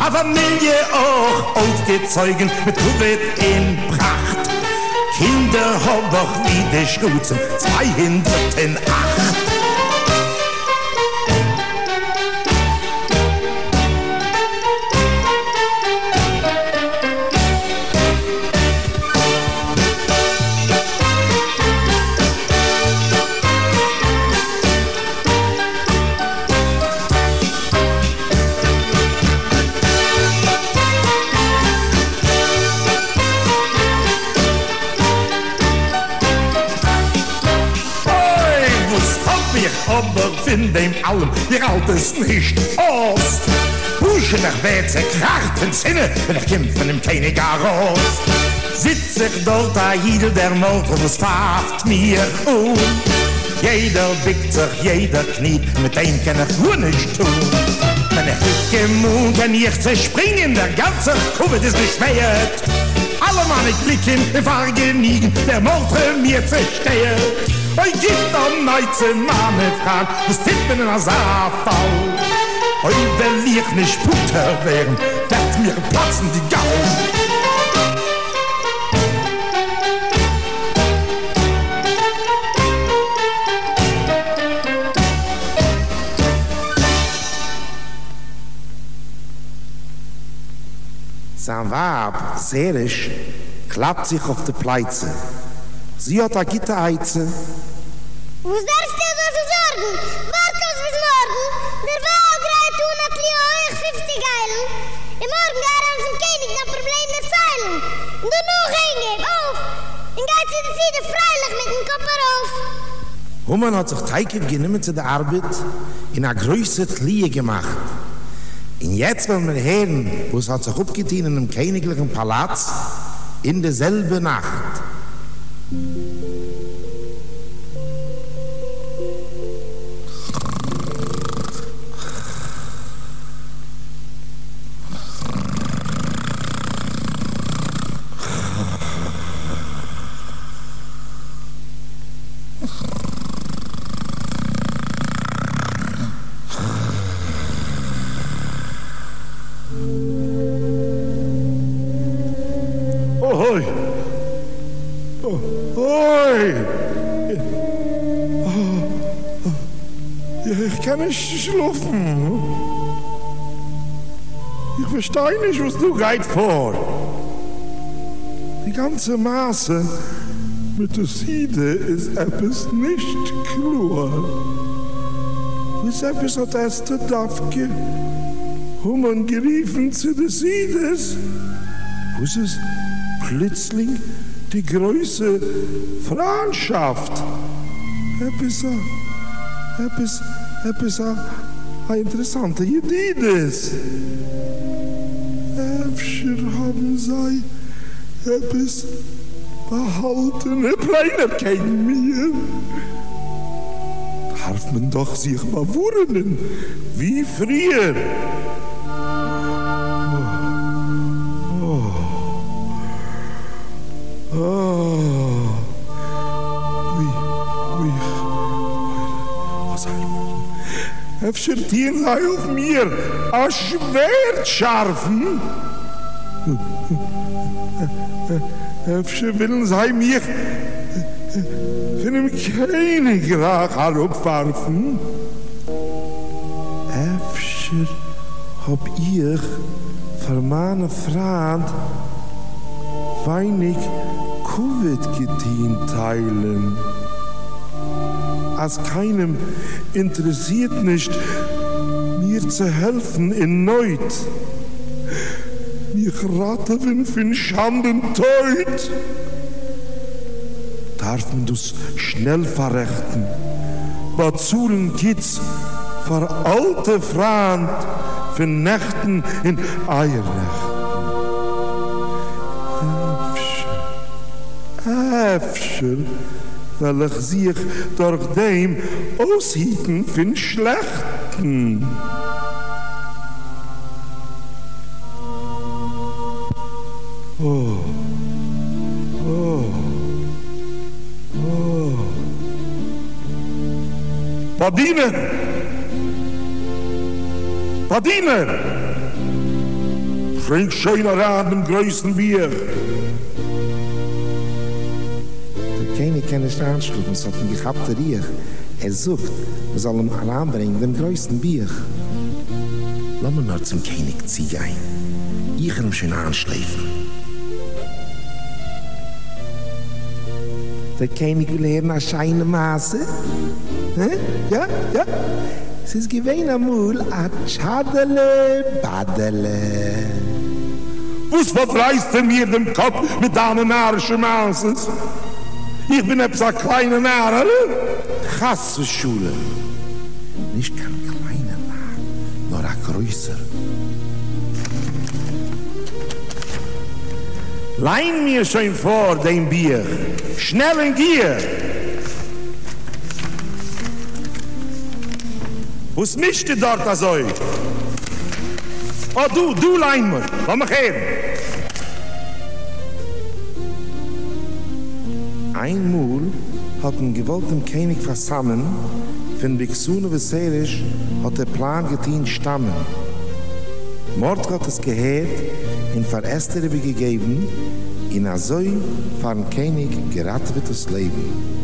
[SPEAKER 4] A Familie auch aufgezeugen mit Kubit in Pracht. Kinder hab doch die Schnuzen, zwei schruzen, acht. Allem, ihr altes nicht aus. Buschen nach Wetze, kracht in Sinne, wenn ich von dem König raus. Sitz ich dort, da jeder der Motor, was fahrt mir um. Jeder bickt sich, jeder kniet, mit dem kann ich nur nicht tun. Wenn ich dicke Mund, wenn ich zerspringen, der ganze Covid ist nicht wert. Alle meine Klicken im Vergnügen, der Motor mir zersteht. Oi, git am neitze Mame fran, des tit bin in a Saarfau. Oi, wenn ich nicht Butter wären, dat mir platzen die Gaun. Sein Wab, seelisch, klappt sich auf die Pleize. Sein Wab, seelisch, klappt sich auf die Pleize. Sie hat a gitte Eize.
[SPEAKER 2] Wo darfst du so zu sorgen? Wart uns bis morgen. Der Wahl greit tun hat Leo euch 50 Geilen. Im Morgen gar an zum König das Problem der Zeilen. Und du noch hingeb, auf! Und geht sie die Siede freilich mit dem Kopf auf.
[SPEAKER 4] Human hat sich Teike genommen zu der Arbeit in a größe Tlie gemacht. Und jetzt wollen wir hören, wo es hat sich aufgetan in einem königlichen Palaz in derselbe Nacht. Oi! Nicht schlafen. Ich verstehe nicht, was du geht vor. Die ganze Maße mit der Siede ist etwas nicht klar. Was etwas hat Esther Daffke? Human geriefen zu der Siedes? Was ist plötzlich die große Freundschaft? Etwas, etwas, é pensar a interessante Jedides. Efshir haben sei etwas behaltene Pleinerkein mir. Darf man doch sich mal wurnen, wie früher. Oh. Oh. Oh. Efter tien sei auf mir a Schwert scharfen. Efter willen sei mir von dem Königreich herabwerfen. Efter hab ich für meine Freund weinig Covid geteen teilen. Als keinem interessiert nicht, mir zu helfen in Neut. Mich ratten von Schanden teut. Darf man das schnell verrechten. Bazulen gibt's für alte Frauen für Nächten in Eiernacht. Äfscher, weil ich sich durch dem aushieten von Schlechten. Oh, oh, oh. Badiner! Badiner! Schenk schöner an dem größten Bier. Kann nicht anschlufen, es hat ihn gehabt der Riech. Er sucht, wir sollen ihn anbringen, dem größten Bier. Lass mir noch zum König ziehen ein. Ich kann ihn schön anschleifen. Der König will hören eine scheine Maße. Hä? Ja, ja. Es ist gewähnt amul a Tschadele, Badele. Was verdreist denn mir den Kopf mit deinen narischen Maßes? Ich bin ein kleiner Narr, oder? Chasseschule. Nicht kein kleiner Narr, nur ein größer. Lein mir schon vor dem Bier. Schnell in Gier. Was mischt ihr dort also? Oh, du, du lein mir. Lass mich her. Einmal hat ein gewollten König versammeln, von Bixune Veserisch hat der Plan getein stammen. Mord hat es gehört, in Verästere gegeben, in Azoi von König geraten wird das Leben.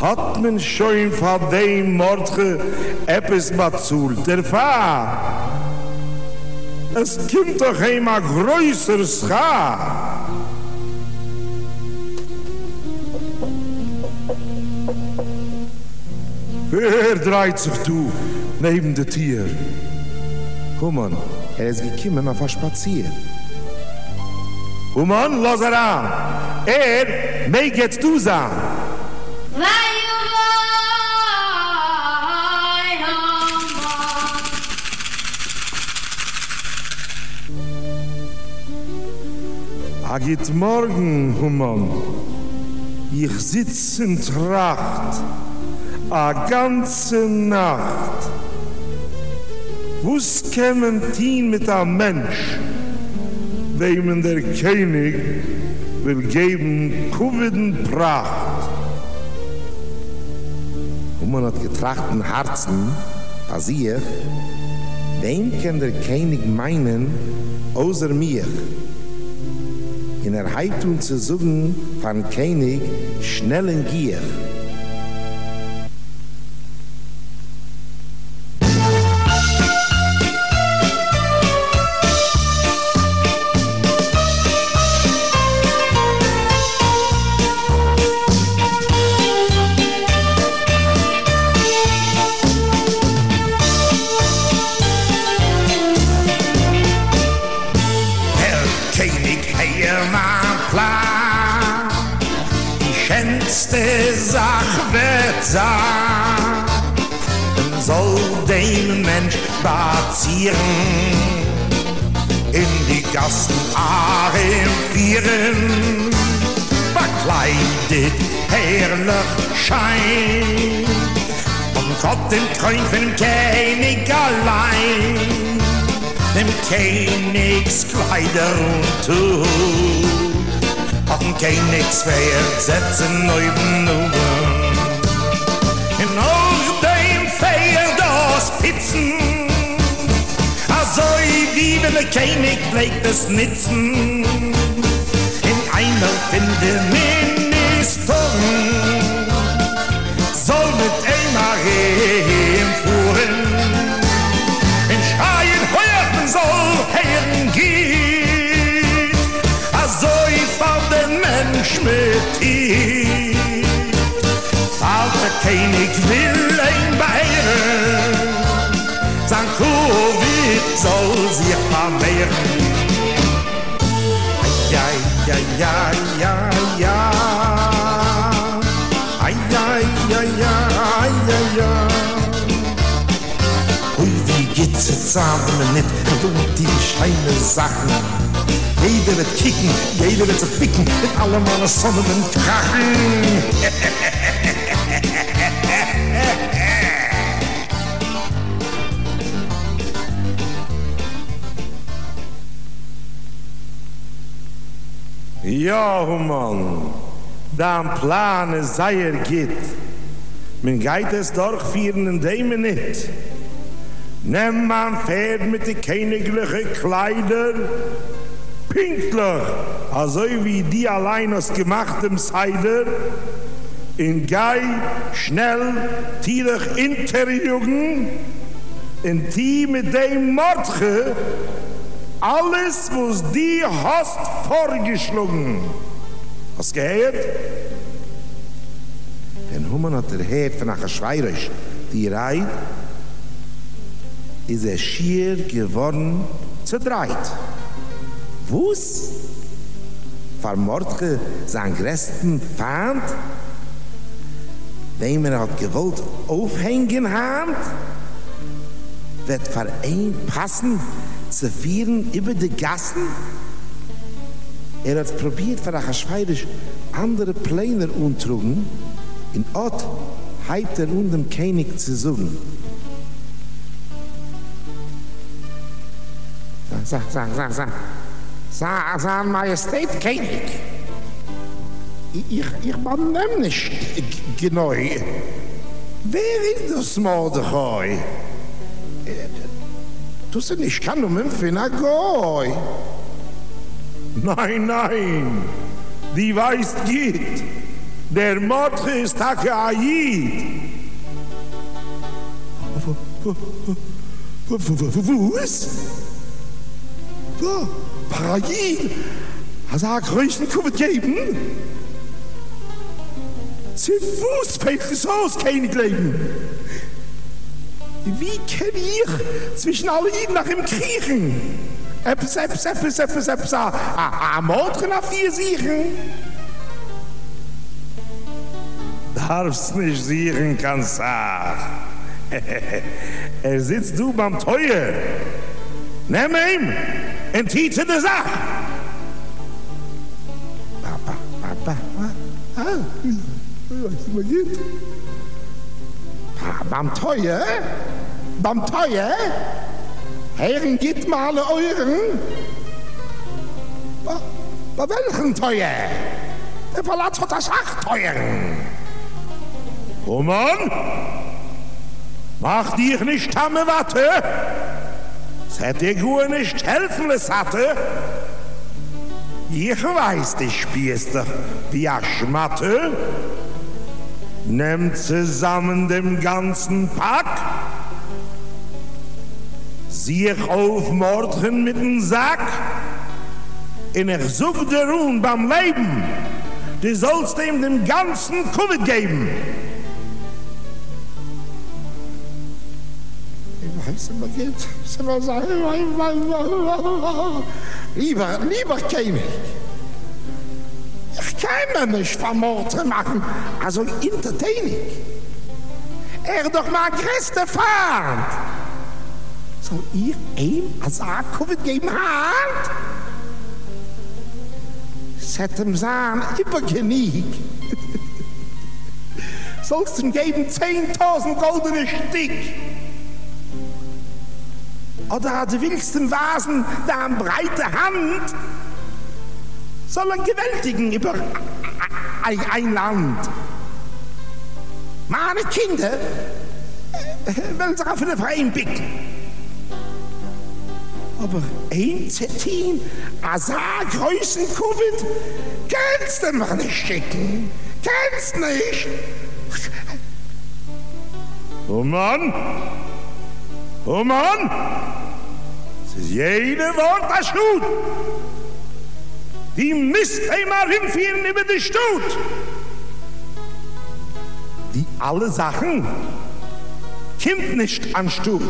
[SPEAKER 4] hat man schon von dem Mordge etwas bezahlt. Der Fahr. Es kommt doch einmal größer Schaar. Wer dreht sich du neben der Tier? Human, er ist gekommen auf ein Spazier. Human, los er an. Er, meg jetzt du sein. Agit morgen, Human. Ich sitz in Tracht. A ganze Nacht. Wus kämen tiin mit a Mensch, dem der König will geben kuviden Pracht. Man hat getrachten Herzen, als ich, wem kann der König meinen, außer mir? In er Heitun zu suchen, von König schnellen Gier.
[SPEAKER 7] Schein. Und Gott im Kreuz von dem König allein dem Königskleider und Tuch. Auf dem Königspferd setzen neuen Uhren. In auch dem Pferd aus Pitzen, also wie wenn der König pflegt es nitzen. In einer finde Ministerin König will ein Beeren, sein Covid soll sich vermehren. Ja, ja, ja, ja, ja. Ai, ai, ai, ai, ai, ai. Ui, wie geht's jetzt zusammen nicht? Du die scheine Sachen. Jeder wird kicken, jeder wird sich ficken mit allem meiner Sonnen und Krachen.
[SPEAKER 4] Ja, Mann, dein Plan ist sei er geht. Man geht es durchführen in dem nicht. Nimm man Pferd mit die königliche Kleider, pinklich, also wie die allein aus gemachtem Seider, in Gei, schnell, tierig interjugend, in die mit dem Mordge, alles, was die hast vorgeschlagen. Hast gehört? Den Hummer hat er hört von einer Schweirisch, die reit, ist er schier geworden zu dreit. Wus? Vermordge sein größten Feind, dem er hat gewollt aufhängen hand, wird für ein passen zu vieren über die Gassen? Er hat probiert für eine andere Pläne untrugen, in Ort heibt er und dem König zu suchen. Sag, sag, sag, sag. Sag, sag, Majestät, König. Ich, ich bin nämlich genau. Wer ist das Mordechai? Du sie nicht kann um im Finagoi. Nein, nein, die weiß geht. Der Mordge ist Tage Ayid. Wo, ist? Wo? Paragid? Hast du größten Kuppet geben? Zu Fuß fällt es aus, kein Leben. Wie kann ich zwischen alle Iden nach ihm kriechen? Eppes, eppes, eppes, eppes, eppes, a, a, a Mordge nach vier Siechen? Darfst nicht sieren, kann sag. er sitzt du beim Teuer. Nimm ihm und tiete de Sach. Papa, papa, ah, was mal geht. Pa, beim Teuer, beim Teuer, Herren geht mal euren. Bei, welchen Teuer? Der Palaz hat das acht Teuren. Mann! Mach dich nicht tamme Watte! Hätte dir gut nicht helfen, es hatte! Ich weiß, du spielst wie a Schmatte. Nimm zusammen den ganzen Pack. Sieh auf Mordchen mit dem Sack. Und ich such dir Ruhm beim Leben. Du sollst ihm den ganzen Covid geben. Ich weiß immer geht. Es immer sagen, lieber, lieber König. Ich kann mir nicht vermorten machen, also entertaining. Er doch mal größte Fahrt. Soll ihr ihm als Covid geben Hand? Hätte ihm sagen, übergenieg. Sollst ihm geben 10.000 goldene Stück. Oder du willst im Vasen da an breite Hand, soll er gewältigen über ein, Land. Meine Kinder wollen sich auf eine freien Bicken. Aber ein Zettin, größten Covid, kannst du mir nicht schicken. Kannst nicht. Oh Mann! Oh Mann! Es ist jede Wort das Stut. Die müsst einmal hinführen über die Stut. Die alle Sachen kommt nicht an Stut.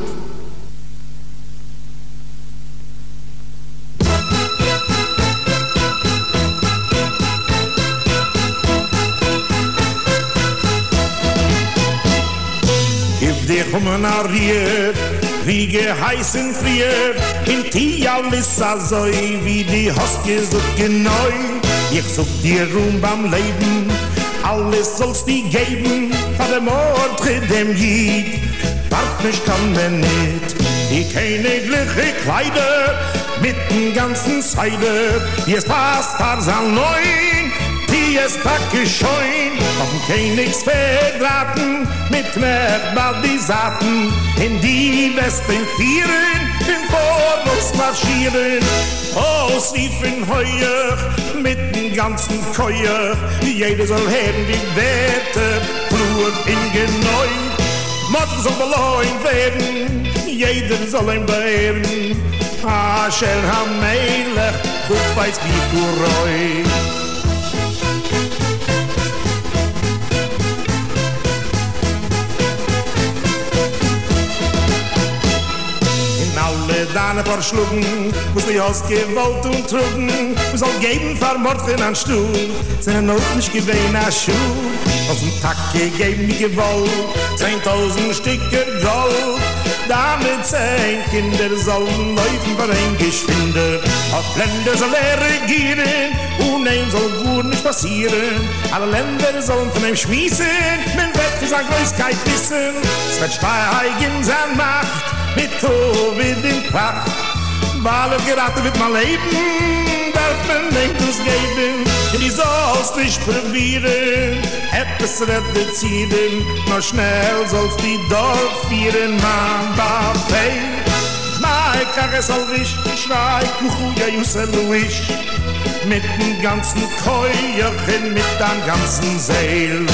[SPEAKER 4] Gib dir nach Rier, wie geheißen frier, in Tia Lissa soi, wie die hast gesucht genau. Ich such dir Ruhm beim Leben, alles sollst die geben, von dem Ort dem Jid. Wart mich kann man nicht, die königliche Kleider, mit dem ganzen Seide, wie es passt, Tarzan neun, die es Tacke scheun, auf dem Königsfeld raten, mit Knecht bald die Saaten, in die Westen vieren, in Vorwurfs marschieren, ausriefen heuer, mit dem ganzen Keuer, jeder soll hören die Werte, Blut in Geneu, Mord soll belohnt werden, jeder soll ihn beehren, Asher ha-melech, gut weiß wie du roi. Dane verschlugen, muss die Host gewollt und trugen, muss all geben vermorfen an Stuhl, seine Not nicht gewähne a Schuh, aus dem Tacke geben die gewollt, zehntausend Stücke Gold, damit zehn Kinder sollen laufen für ein Geschwinde, auf Länder soll er regieren, und ihm soll gut nicht passieren, alle Länder sollen von ihm schmissen, men wird für seine Größkeit wissen, es wird steigen sein Macht, mit Covid in Pracht. Weil er geraten wird mein Leben, darf man nicht uns geben. Und ich soll's nicht probieren, etwas reduzieren, noch schnell soll's die Dorf vieren, man war fein. Maika
[SPEAKER 7] Gitarre soll wisch, schrei, kuchu, ja, jusse, luisch. Mit dem ganzen Keuerchen, mit dem ganzen Seel.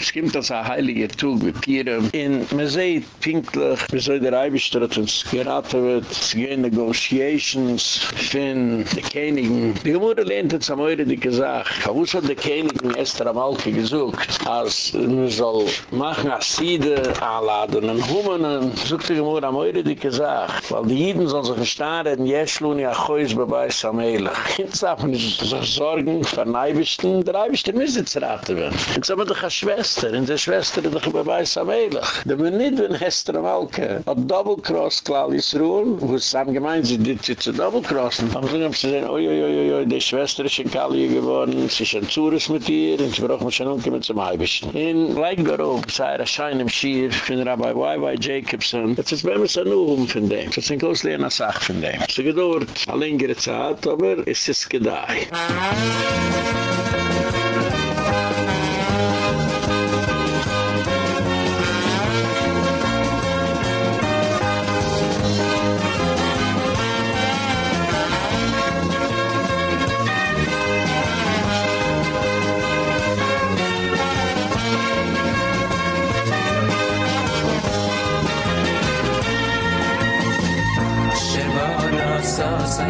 [SPEAKER 1] Es kommt als ein heiliger Tug mit. Und man sieht pinklich, wie so der Eibischter hat uns geraten wird, es gehen Negotiations von den Königen. Die Gemüse lehnt jetzt am Eure, die gesagt, Kavus hat der Königin Esther Amalki gesucht, als man soll machen als Siede anladen und Humenen, sucht die Gemüse am Eure, die gesagt, weil die Jiden sollen sich gestaan reden, Jeschluni Achois beweis Samelech. Jetzt darf man sich sorgen für den Eibischten, der Eibischter müssen jetzt raten werden. Jetzt haben wir doch eine Schwester, und die Schwester ist doch bei Beis Amelech. Da wir nicht, wenn Hester Amalke hat Double-Cross Klaus Ruhl, wo es haben gemeint, sie dit sie zu Double-Crossen. Aber so haben sie gesagt, oi, oi, oi, oi, die Schwester ist in Kali geworden, sie ist ein Zures mit ihr, und sie brauchen mich schon umkommen zum Eibischen. In Leikgaro, sei er erschein im Schier, von Rabbi Y.Y. Jacobson, jetzt ist bei mir so nur um von dem. Das ist ein groß lehrender Sache von dem. Ist gedauert, eine längere Zeit, aber es ist gedei.
[SPEAKER 8] Shemara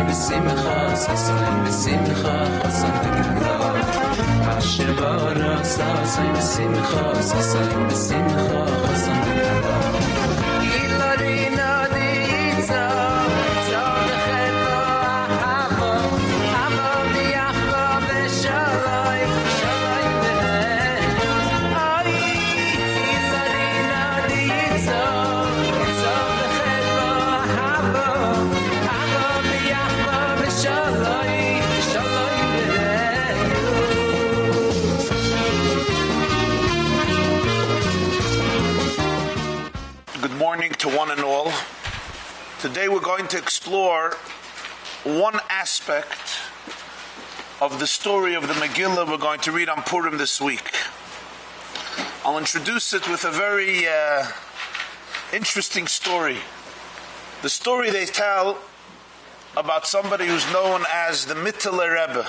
[SPEAKER 8] بالسمخة صاصة بالسمخة خاصة. بالجمرة عالشبارة صاصة بالسمخة صاصة
[SPEAKER 9] بالسمخة خاصة. To one and all. Today we're going to explore one aspect of the story of the Megillah we're going to read on Purim this week. I'll introduce it with a very uh, interesting story. The story they tell about somebody who's known as the Mittler Rebbe.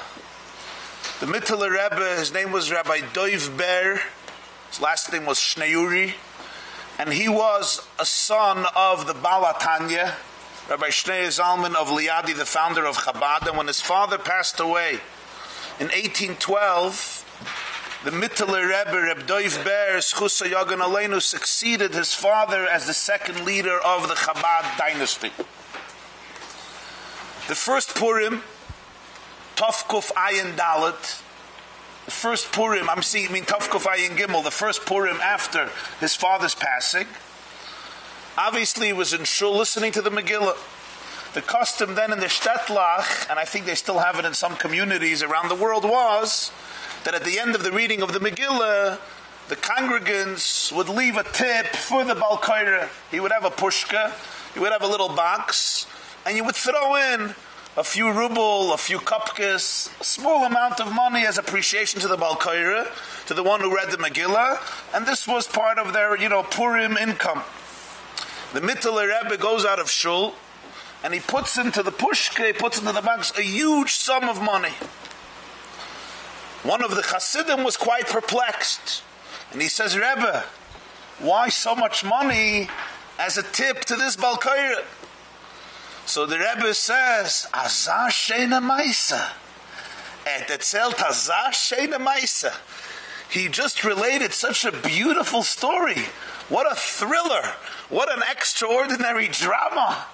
[SPEAKER 9] The Mittler Rebbe, his name was Rabbi Doiv Ber, his last name was Shneuri and he was a son of the Balatanya, Rabbi Schneur Zalman of Liadi, the founder of Chabad. And when his father passed away in 1812, the Mittler Rebbe, Reb Doiv Ber, Schusa Yagan Aleinu, succeeded his father as the second leader of the Chabad dynasty. The first Purim, Tovkuf Ayin Dalet, the first Purim, I'm seeing, I mean Tovkuf Ayin Gimel, the first Purim after his father's passing, obviously he was in shul listening to the Megillah. The custom then in the Shtetlach, and I think they still have it in some communities around the world, was that at the end of the reading of the Megillah, the congregants would leave a tip for the Balkaira. He would have a pushka, he would have a little box, and you would throw in a few ruble, a few kupkas, a small amount of money as appreciation to the Balkaira, to the one who read the Megillah, and this was part of their, you know, Purim income. The Mittler Rebbe goes out of shul, and he puts into the pushka, he puts into the box a huge sum of money. One of the Hasidim was quite perplexed, and he says, Rebbe, why so much money as a tip to this Balkaira? So the Rebbe says, Azar Shena Maisa. Et etzelt Azar Shena Maisa. He just related such a beautiful story. What a thriller. What an extraordinary drama.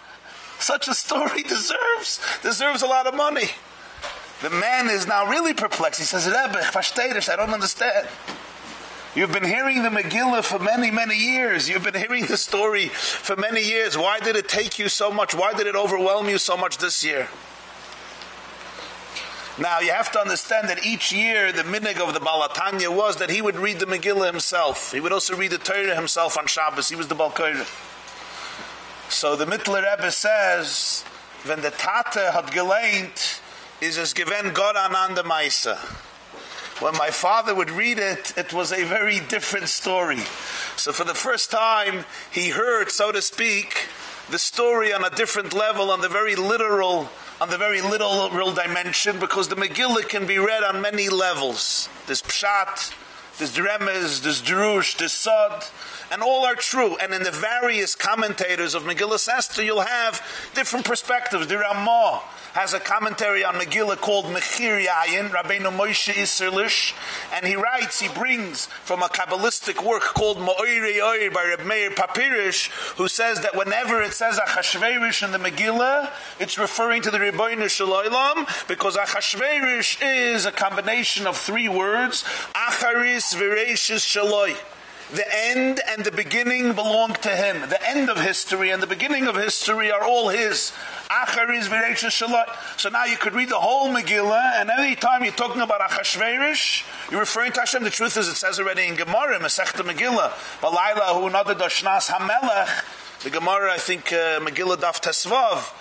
[SPEAKER 9] Such a story deserves deserves a lot of money. The man is now really perplexed. He says, Rebbe, I don't understand. You've been hearing the Megillah for many, many years. You've been hearing the story for many years. Why did it take you so much? Why did it overwhelm you so much this year? Now, you have to understand that each year the minig of the Balatanya was that he would read the Megillah himself. He would also read the Torah himself on Shabbos. He was the Balkaira. So the Mittler Rebbe says, when the Tate had geleint, is es gewen God ananda Maisa. When my father would read it, it was a very different story. So for the first time, he heard, so to speak, the story on a different level, on the very literal, on the very literal dimension, because the Megillah can be read on many levels. There's pshat, there's dremes, there's drush, there's sod, and all are true. And in the various commentators of Megillah Esther, you'll have different perspectives. The Ramah has a commentary on Megillah called Mechir Yayin, Rabbeinu Moshe Isserlish, and he writes, he brings from a Kabbalistic work called Mo'ire Oir by Reb Meir Papirish, who says that whenever it says Achashverosh in the Megillah, it's referring to the Rebbeinu Shalom, because Achashverosh is a combination of three words, Acharis Vereshis Shaloi. The end and the beginning belong to him. The end of history and the beginning of history are all his. Acharis v'reisha shalot. So now you could read the whole Megillah, and every time you're talking about Achashverosh, you're referring to Hashem. The truth is, it says already in Gemara, Masechta Megillah, Balayla hu nada dashnas hamelech. The Gemara, I think, uh, Megillah daf tesvav,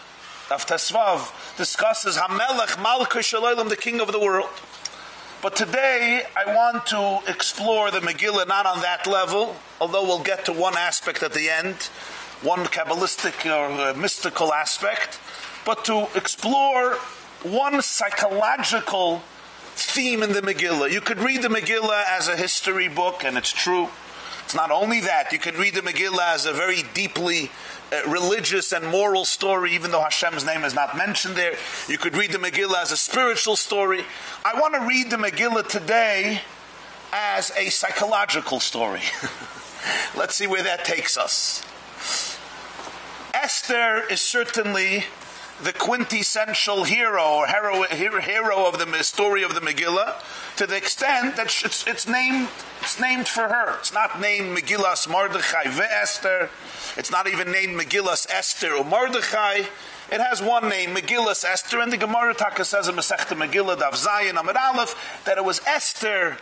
[SPEAKER 9] daf tesvav, discusses Hamelech Malka Shalom, the king of the world. But today I want to explore the Megillah not on that level, although we'll get to one aspect at the end, one Kabbalistic or uh, mystical aspect, but to explore one psychological theme in the Megillah. You could read the Megillah as a history book, and it's true. It's not only that, you can read the Megillah as a very deeply religious and moral story, even though Hashem's name is not mentioned there. You could read the Megillah as a spiritual story. I want to read the Megillah today as a psychological story. Let's see where that takes us. Esther is certainly the quintessential hero or hero, hero of the story of the Megillah to the extent that it's, it's named it's named for her. It's not named Megillas Mordechai Esther. It's not even named Megillas Esther or Mordechai. It has one name, Megillas Esther, and the Gemara Taka says in Masechta Megillah Dav Zayin Amid Aleph that it was Esther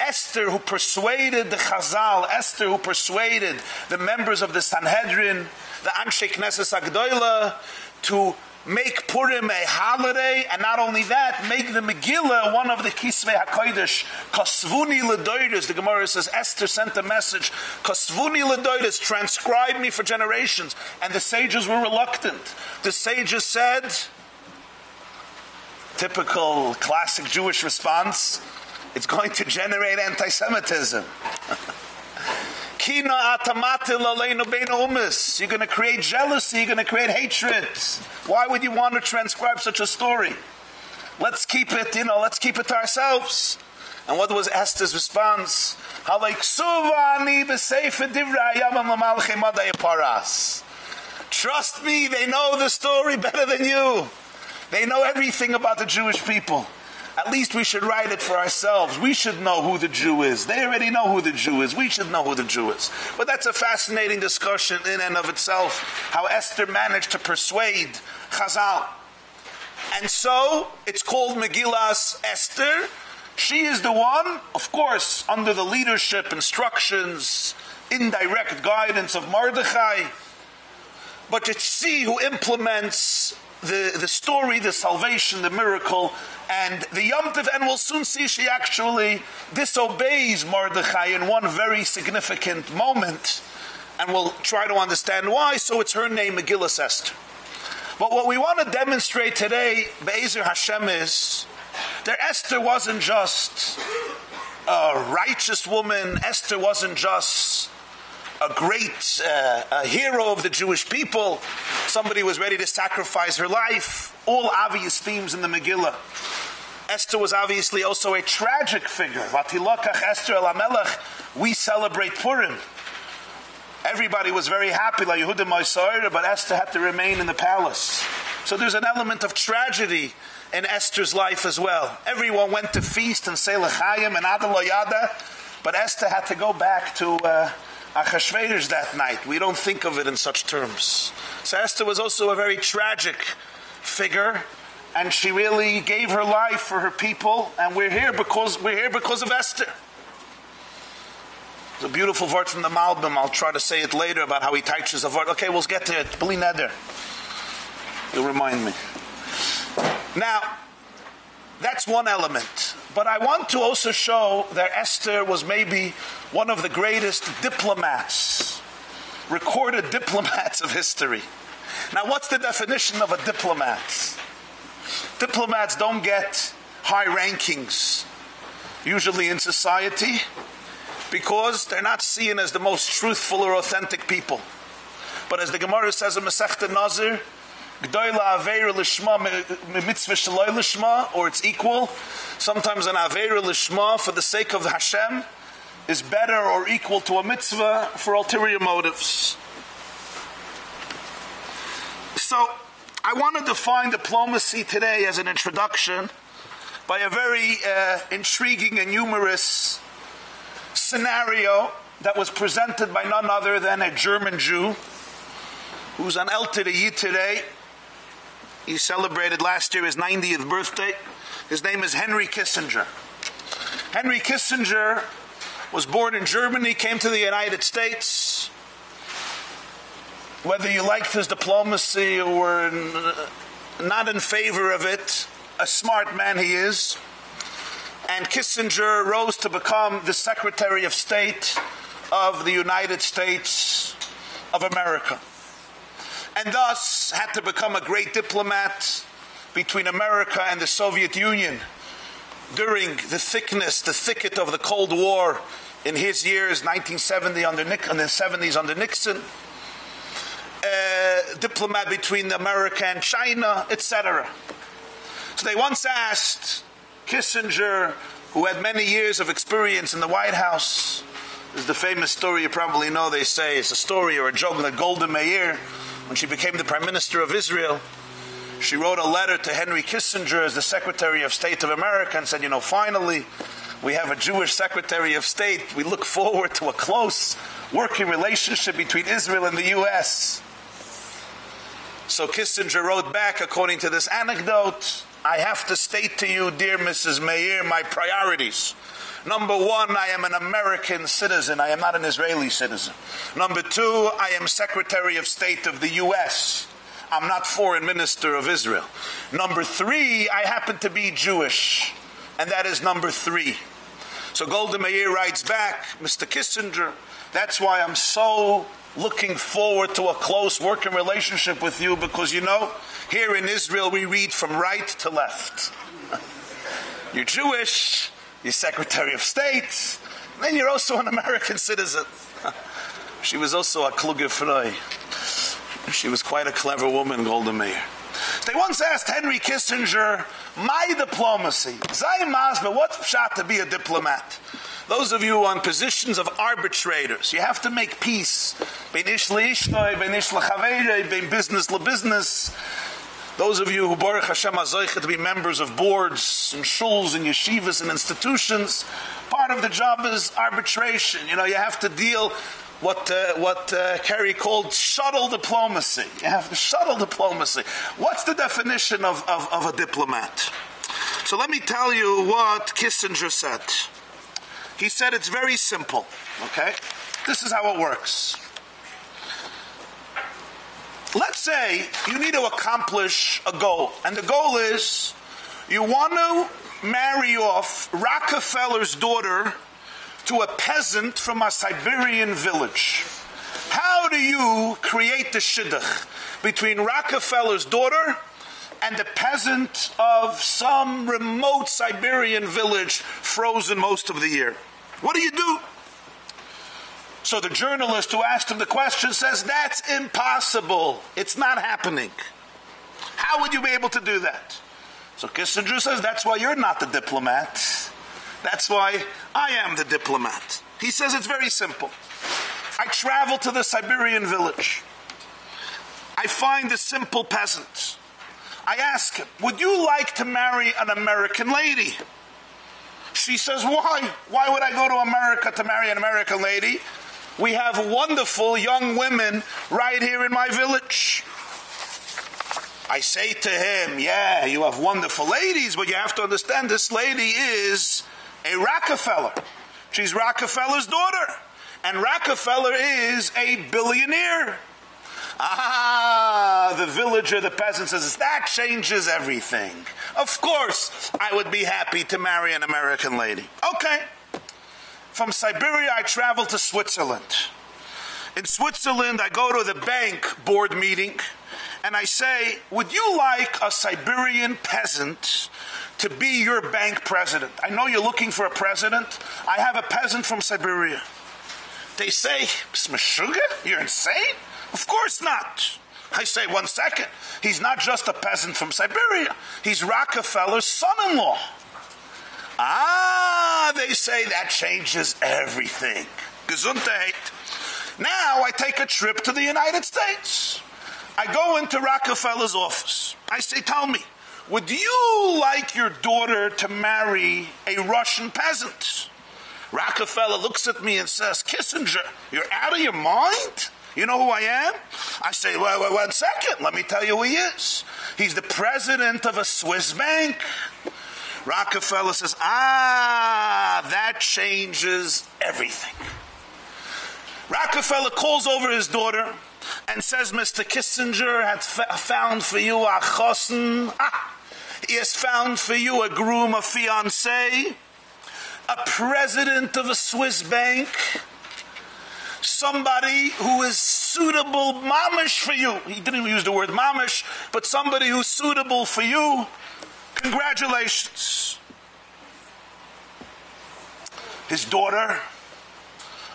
[SPEAKER 9] Esther who persuaded the Chazal, Esther who persuaded the members of the Sanhedrin, the Anshe Knesset Agdoila, to make Purim a holiday, and not only that, make the Megillah one of the Kisvei HaKodesh. Kosvuni Ledoides, the Gemara says, Esther sent a message, Kosvuni Ledoides, transcribe me for generations. And the sages were reluctant. The sages said, typical classic Jewish response, it's going to generate anti-Semitism. Kina atamate laleinu bein umis. You're going to create jealousy. You're going to create hatred. Why would you want to transcribe such a story? Let's keep it, you know, let's keep it to ourselves. And what was Esther's response? Trust me, they know the story better than you. They know everything about the Jewish people. At least we should write it for ourselves. We should know who the Jew is. They already know who the Jew is. We should know who the Jew is. But that's a fascinating discussion in and of itself, how Esther managed to persuade Chazal. And so, it's called Megillas Esther. She is the one, of course, under the leadership, instructions, indirect guidance of Mordechai. But it's she who implements the, the story, the salvation, the miracle, and the Yom Tov, and we'll soon see she actually disobeys Mordechai in one very significant moment, and we'll try to understand why, so it's her name, Megillah Esther. But what we want to demonstrate today, Be'ezer Hashem, is that Esther wasn't just a righteous woman, Esther wasn't just a great uh, a hero of the Jewish people. Somebody was ready to sacrifice her life. All obvious themes in the Megillah. Esther was obviously also a tragic figure. Vatilokach Esther el We celebrate Purim. Everybody was very happy, like Yehuda but Esther had to remain in the palace. So there's an element of tragedy in Esther's life as well. Everyone went to feast and say L'chaim and Adaloyada, but Esther had to go back to uh, Achashverosh that night. We don't think of it in such terms. So Esther was also a very tragic figure and she really gave her life for her people and we're here because we're here because of Esther. A beautiful word from the Malbim. I'll try to say it later about how he teaches the word. Okay, we'll get to it. Beli neder. You'll remind me. Now, that's one element. But I want to also show that Esther was maybe one of the greatest diplomats recorded diplomats of history. Now, what's the definition of a diplomat? Diplomats don't get high rankings, usually in society, because they're not seen as the most truthful or authentic people. But as the Gemara says in Masechta Nazir, Gdoila Aveira Lishma Mitzvah Shaloi Lishma, or it's equal. Sometimes an Aveira Lishma for the sake of Hashem is better or equal to a mitzvah for ulterior motives. So, I want to define diplomacy today as an introduction by a very uh, intriguing and humorous scenario that was presented by none other than a German Jew who's on El Yid today. He celebrated last year his 90th birthday. His name is Henry Kissinger. Henry Kissinger was born in Germany, came to the United States. Whether you liked his diplomacy or not in favor of it, a smart man he is. And Kissinger rose to become the Secretary of State of the United States of America. And thus had to become a great diplomat between America and the Soviet Union during the thickness, the thicket of the Cold War in his years, 1970 under Nick, in the 70s under Nixon, uh, diplomat between America and China, etc. So they once asked Kissinger, who had many years of experience in the White House, is the famous story you probably know. They say it's a story or a joke that Golda Meir, when she became the prime minister of Israel, she wrote a letter to Henry Kissinger as the Secretary of State of America and said, you know, finally, we have a Jewish Secretary of State. We look forward to a close working relationship between Israel and the U.S. So Kissinger wrote back, according to this anecdote, I have to state to you, dear Mrs. Meir, my priorities. Number one, I am an American citizen. I am not an Israeli citizen. Number two, I am Secretary of State of the U.S. I'm not foreign minister of Israel. Number three, I happen to be Jewish. And that is number three. So Golda Meir writes back, Mr. Kissinger, that's why I'm so looking forward to a close working relationship with you because you know, here in Israel we read from right to left. you're Jewish, you're Secretary of State, then you're also an American citizen. she was also a kluge frei. She was quite a clever woman, Golda Meir. They once asked Henry Kissinger, my diplomacy, Zay Masba, what's shot to be a diplomat? Those of you on positions of arbitrators, you have to make peace. Bein ish leishtoi, bein ish lechavere, bein business le business. Those of you who Baruch Hashem Azoicha to be members of boards and shuls and yeshivas and institutions, part of the job is arbitration. You know, you have to deal what uh, what uh, Kerry called shuttle diplomacy. You have the shuttle diplomacy. What's the definition of, of, of a diplomat? So let me tell you what Kissinger said. He said it's very simple, okay? This is how it works. Let's say you need to accomplish a goal, and the goal is you want to marry off Rockefeller's daughter to a peasant from a Siberian village. How do you create the shidduch between Rockefeller's daughter and the peasant of some remote Siberian village frozen most of the year? What do you do? So the journalist who asked him the question says, That's impossible. It's not happening. How would you be able to do that? So Kissinger says, That's why you're not the diplomat. That's why I am the diplomat. He says it's very simple. I travel to the Siberian village. I find a simple peasant. I ask him, Would you like to marry an American lady? She says, Why? Why would I go to America to marry an American lady? We have wonderful young women right here in my village. I say to him, Yeah, you have wonderful ladies, but you have to understand this lady is a Rockefeller. She's Rockefeller's daughter. And Rockefeller is a billionaire. Ah, the villager, the peasant says, that changes everything. Of course, I would be happy to marry an American lady. Okay. From Siberia, I travel to Switzerland. In Switzerland, I go to the bank board meeting and I say, Would you like a Siberian peasant to be your bank president? I know you're looking for a president. I have a peasant from Siberia. They say, Sugar, you're insane? Of course not. I say, one second. He's not just a peasant from Siberia. He's Rockefeller's son-in-law. Ah, they say that changes everything. Gesundheit. Now I take a trip to the United States. I go into Rockefeller's office. I say, tell me, would you like your daughter to marry a Russian peasant? Rockefeller looks at me and says, Kissinger, you're out of your mind? You know who I am? I say, well, well, one second, let me tell you who he is. He's the president of a Swiss bank. Rockefeller says, ah, that changes everything. Rockefeller calls over his daughter and says, Mr. Kissinger has found for you a chosen. Ah, he has found for you a groom, a fiancé, a president of a Swiss bank, somebody who is suitable mamish for you. He didn't even use the word mamish, but somebody who's suitable for you. Congratulations. His daughter,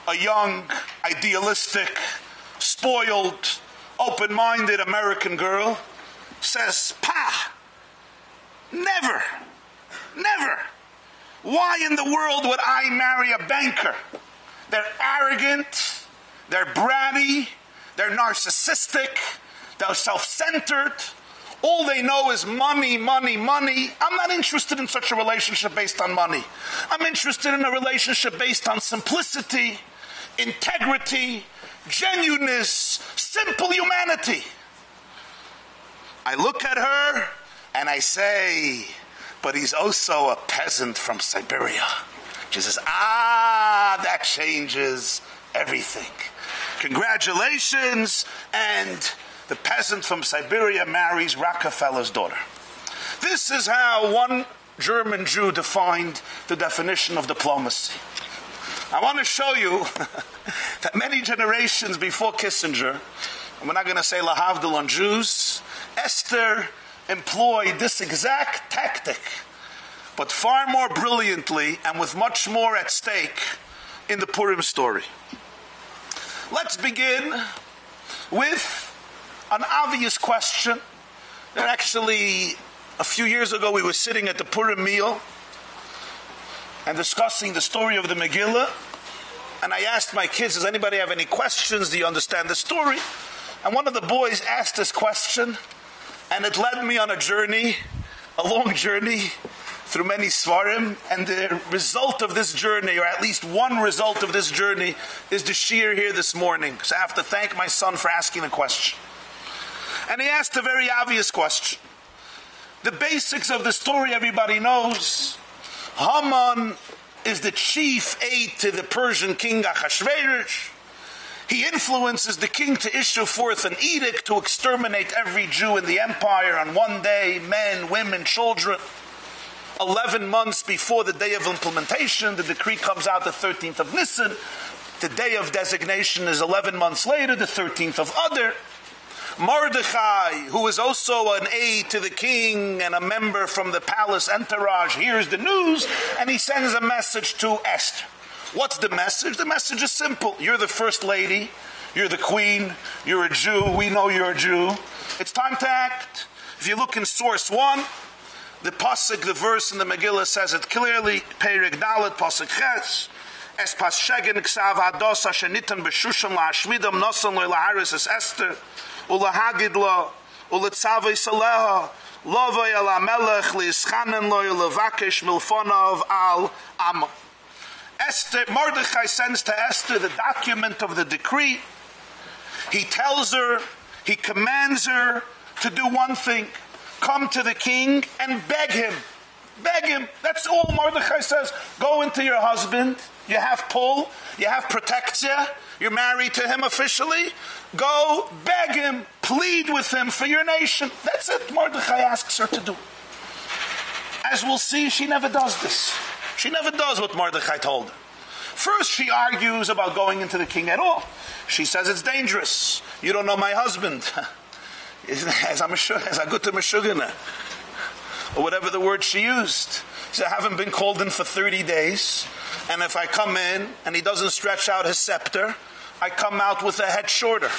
[SPEAKER 9] a young, idealistic, spoiled, open minded American girl, says, Pa, never, never. Why in the world would I marry a banker? They're arrogant, they're bratty, they're narcissistic, they're self centered. All they know is money, money, money. I'm not interested in such a relationship based on money. I'm interested in a relationship based on simplicity, integrity, genuineness, simple humanity. I look at her and I say, but he's also a peasant from Siberia. She says, ah, that changes everything. Congratulations. And the peasant from Siberia marries Rockefeller's daughter. This is how one German Jew defined the definition of diplomacy. I want to show you that many generations before Kissinger, and we're not going to say La Lahavdil on Jews, Esther employed this exact tactic, but far more brilliantly and with much more at stake in the Purim story. Let's begin with an obvious question. That actually, a few years ago, we were sitting at the Purim meal and discussing the story of the Megillah. And I asked my kids, Does anybody have any questions? Do you understand the story? And one of the boys asked this question, and it led me on a journey, a long journey through many svarim, and the result of this journey, or at least one result of this journey, is the shiur here this morning. So I have to thank my son for asking the question. And he asked a very obvious question. The basics of the story everybody knows. Haman is the chief aide to the Persian king Achashverosh. He influences the king to issue forth an edict to exterminate every Jew in the empire on one day men, women, children. 11 months before the day of implementation, the decree comes out the 13th of Nisan. The day of designation is 11 months later, the 13th of Adar. Mordechai, who is also an aide to the king and a member from the palace entourage, hears the news and he sends a message to Esther. What's the message? The message is simple. You're the first lady, you're the queen, you're a Jew, we know you're a Jew. It's time to act. If you look in source 1, the pasuk, the verse in the Megillah says it clearly, Perik Dalet, pasuk Ches, Es pas shegen ksav ados asher nitan b'shusham la'ashmidam nosan le'laharis es Esther, am. Esther, Mordechai sends to Esther the document of the decree. He tells her, he commands her to do one thing, come to the king and beg him. Beg him. That's all Mordechai says. Go into your husband. You have pull. You have protection. You're married to him officially. Go beg him. Plead with him for your nation. That's it. Mordechai asks her to do. As we'll see, she never does this. She never does what Mordechai told her. First, she argues about going into the king at all. She says it's dangerous. You don't know my husband. as I'm as I go to Meshugana, or whatever the word she used. She said, I haven't been called in for 30 days, and if I come in and he doesn't stretch out his scepter, I come out with a head shorter.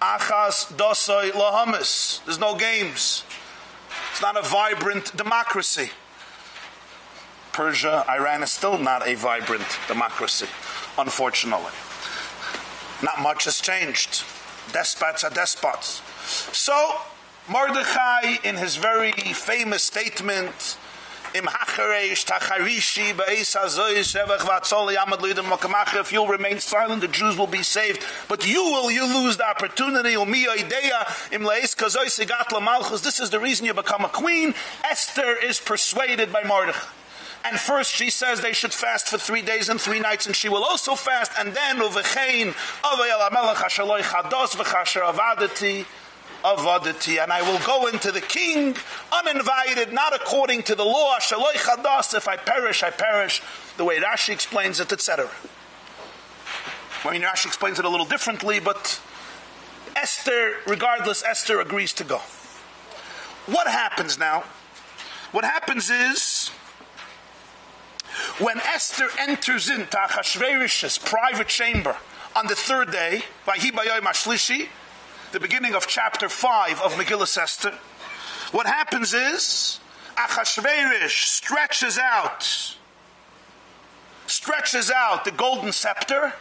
[SPEAKER 9] Achas dosoi lahamis. There's no games. It's not a vibrant democracy. Persia, Iran is still not a vibrant democracy, unfortunately. Not much has changed. Despots are despots. So, Mordechai, in his very famous statement, im hachareish tacharishi beis hazoy shevach vatzol yamad lidem makamach if you'll remain silent the Jews will be saved but you will you lose the opportunity umi idea im leis kazoy sigat lamalchus this is the reason you become a queen Esther is persuaded by Mordechai and first she says they should fast for three days and three nights, and she will also fast. And then uvechein avayel amelech hashaloi chados v'chasher avadati avadati. And I will go into the king uninvited, not according to the law. Shaloi. If I perish, I perish. The way Rashi explains it, etc. I mean, Rashi explains it a little differently, but Esther, regardless, Esther agrees to go. What happens now? What happens is when Esther enters into Achashverosh's private chamber on the third day, by Hibayoi Mashlishi, the beginning of chapter 5 of Megillah Esther, what happens is Achashverosh stretches out, stretches out the golden scepter,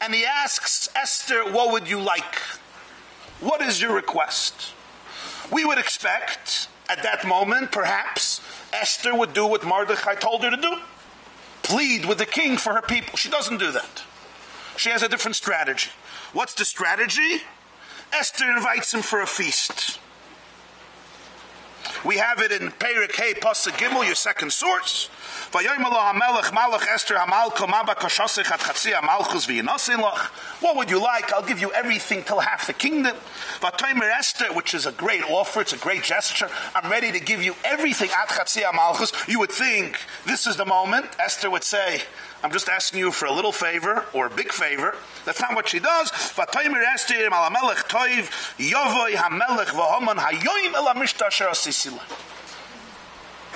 [SPEAKER 9] and he asks Esther, What would you like? What is your request? We would expect at that moment, perhaps, Esther would do what Mordechai told her to do plead with the king for her people. She doesn't do that. She has a different strategy. What's the strategy? Esther invites him for a feast. We have it in Perik Hey Pasuk Gimel, your second source. What would you like? I'll give you everything till half the kingdom. Esther, which is a great offer, it's a great gesture. I'm ready to give you everything You would think this is the moment. Esther would say, I'm just asking you for a little favor or a big favor. That's not what she does.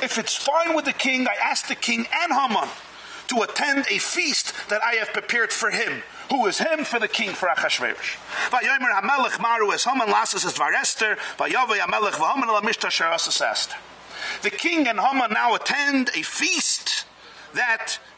[SPEAKER 9] If it's fine with the king, I ask the king and Haman to attend a feast that I have prepared for him. Who is him for the king for Achashverosh? Vayomer Maru es Haman es Esther. The king and Haman now attend a feast that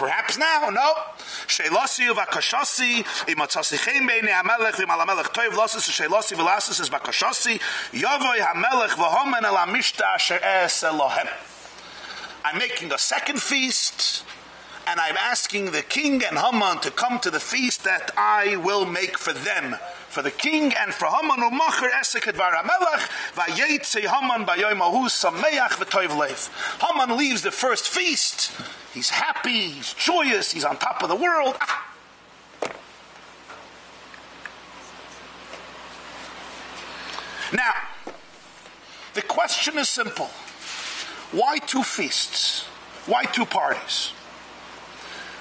[SPEAKER 9] Perhaps now, no. Shelosi v'akashasi imatzasi chen beinei hamelech v'mal hamelech toiv losis shelosi v'lasis es bakashasi yavoy hamelech v'homen el hamishta asher es Elohem. I'm making a second feast, and I'm asking the king and Haman to come to the feast that I will make for them. For the king and for Haman umacher esek edvar hamelech vayetze Haman bayoyim ahu sameach v'toiv lev. Haman leaves the first feast. He's happy, he's joyous, he's on top of the world. Ah. Now, the question is simple. Why two feasts? Why two parties?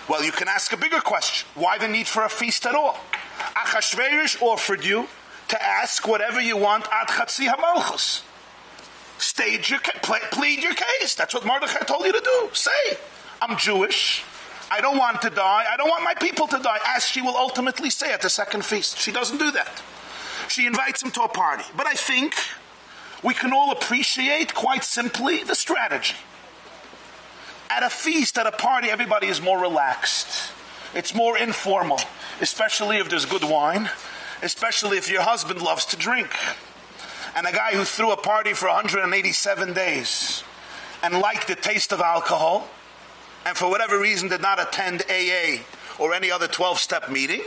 [SPEAKER 9] Well, you can ask a bigger question. Why the need for a feast at all? Achashverosh offered you to ask whatever you want ad chatzi hamalchus. Stage your, plead your case. That's what Mordechai told you to do. Say, I'm Jewish. I don't want to die. I don't want my people to die, as she will ultimately say at the second feast. She doesn't do that. She invites him to a party. But I think we can all appreciate quite simply the strategy. At a feast, at a party, everybody is more relaxed. It's more informal, especially if there's good wine, especially if your husband loves to drink. And a guy who threw a party for 187 days and liked the taste of alcohol and for whatever reason did not attend AA or any other 12 step meeting,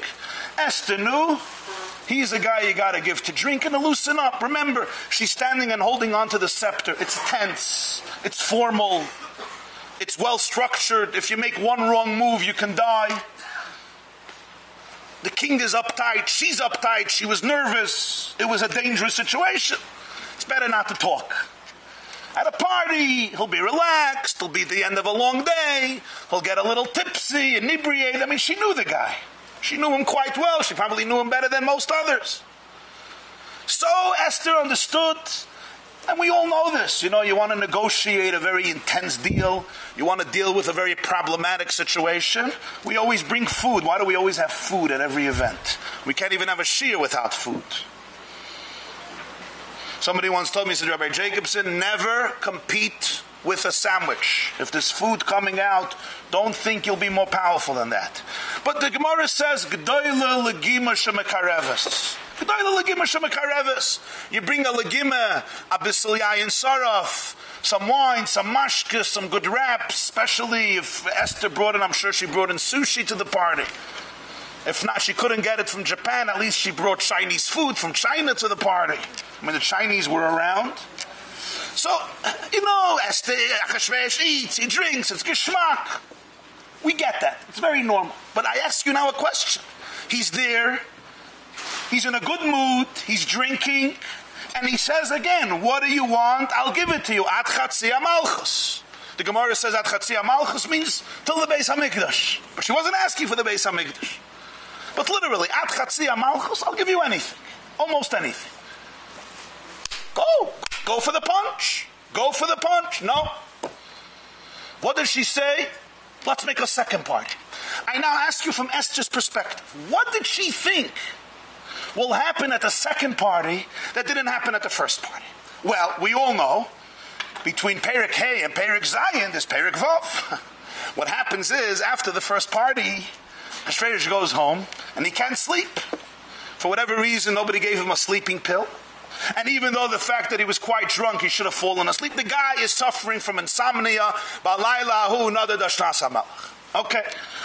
[SPEAKER 9] Esther knew He's a guy you got to give to drink and to loosen up. Remember, she's standing and holding on to the scepter. It's tense, it's formal, it's well structured. If you make one wrong move, you can die. The king is uptight, she's uptight, she was nervous. It was a dangerous situation. It's better not to talk. At a party, he'll be relaxed, it'll be the end of a long day, he'll get a little tipsy, inebriated. I mean, she knew the guy. She knew him quite well. She probably knew him better than most others. So Esther understood, and we all know this. You know, you want to negotiate a very intense deal, you want to deal with a very problematic situation. We always bring food. Why do we always have food at every event? We can't even have a shia without food. Somebody once told me, said Rabbi Jacobson, never compete with a sandwich. If there's food coming out, don't think you'll be more powerful than that. But the Gemara says, G'doyle legima shemekareves. G'doyle legima shemekareves. You bring a legima, a bissel yayin saraf, some wine, some mashka, some good wraps, especially if Esther brought in, I'm sure she brought in sushi to the party. If not, she couldn't get it from Japan. At least she brought Chinese food from China to the party. When the Chinese were around. So, you know, Esther, Achashverosh eats, he drinks, it's geschmack. We get that. It's very normal. But I ask you now a question. He's there, he's in a good mood, he's drinking, and he says again, what do you want? I'll give it to you. At Chatzia Malchus. The Gemara says at Chatzia Malchus means till the Beis HaMikdash. But she wasn't asking for the Beis HaMikdash. But literally, at Chatzia Malchus, I'll give you anything. Almost anything. Go. Go for the punch. Go for the punch. No. What did she say? Let's make a second part. I now ask you from Esther's perspective. What did she think will happen at the second party that didn't happen at the first party? Well, we all know between Perik Hay and Perik Zion, there's Perik Vav. What happens is, after the first party, Hashverosh goes home and he can't sleep. For whatever reason, nobody gave him a sleeping pill. And even though the fact that he was quite drunk, he should have fallen asleep, the guy is suffering from insomnia. Okay,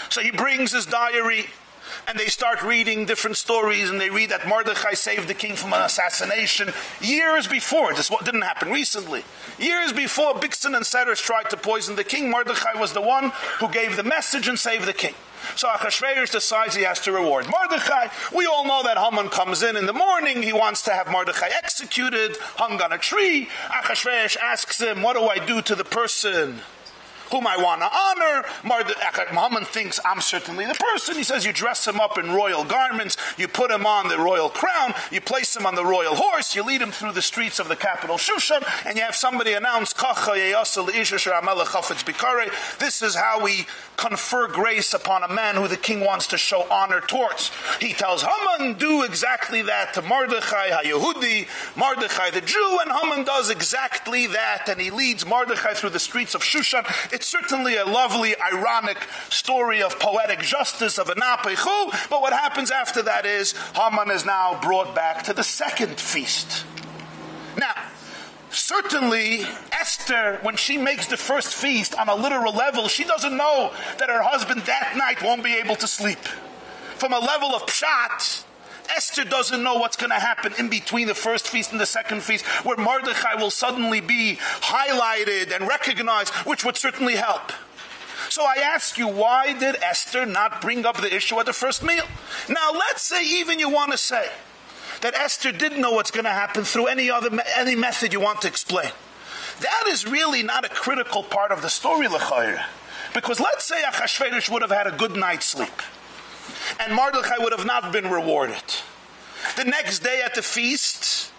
[SPEAKER 9] so he brings his diary and they start reading different stories and they read that Mordechai saved the king from an assassination years before. This what didn't happen recently. Years before Bigsan and Seresh tried to poison the king, Mordechai was the one who gave the message and saved the king. So Achashverosh decides he has to reward Mordechai. We all know that Haman comes in in the morning. He wants to have Mordechai executed, hung on a tree. Achashverosh asks him, what do I do to the person whom I want to honor. Muhammad thinks I'm certainly the person. He says you dress him up in royal garments, you put him on the royal crown, you place him on the royal horse, you lead him through the streets of the capital Shushan, and you have somebody announce, this is how we confer grace upon a man who the king wants to show honor towards. He tells Haman, do exactly that to Mordechai Mordechai the Jew, and Haman does exactly that, and he leads Mordechai through the streets of Shushan. It's certainly a lovely, ironic story of poetic justice of Anapechu, but what happens after that is Haman is now brought back to the second feast. Now, certainly Esther, when she makes the first feast on a literal level, she doesn't know that her husband that night won't be able to sleep. From a level of pshat, Esther doesn't know what's going to happen in between the first feast and the second feast, where Mordechai will suddenly be highlighted and recognized, which would certainly help. So I ask you, why did Esther not bring up the issue at the first meal? Now, let's say even you want to say that Esther didn't know what's going to happen through any other any method you want to explain. That is really not a critical part of the story, L'chayr. Because let's say Achashverosh would have had a good night's sleep and Mordechai would have not been rewarded. The next day at the feast,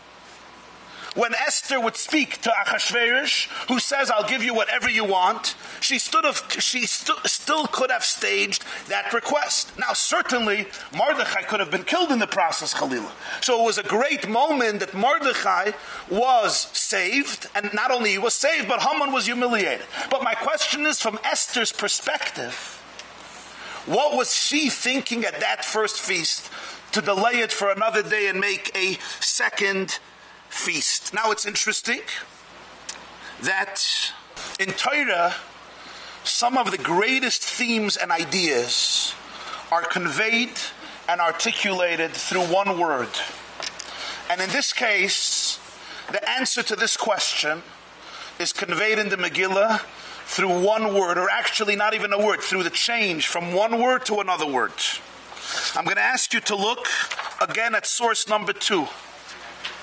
[SPEAKER 9] when Esther would speak to Achashverosh, who says, I'll give you whatever you want, she, stood of, she st still could have staged that request. Now, certainly, Mordechai could have been killed in the process, Khalilah. So it was a great moment that Mordechai was saved, and not only he was saved, but Haman was humiliated. But my question is, from Esther's perspective, what was she thinking at that first feast to delay it for another day and make a second feast? Now it's interesting that in Torah, some of the greatest themes and ideas are conveyed and articulated through one word. And in this case, the answer to this question is conveyed in the Megillah through one word, or actually not even a word, through the change from one word to another word. I'm going to ask you to look again at source number two.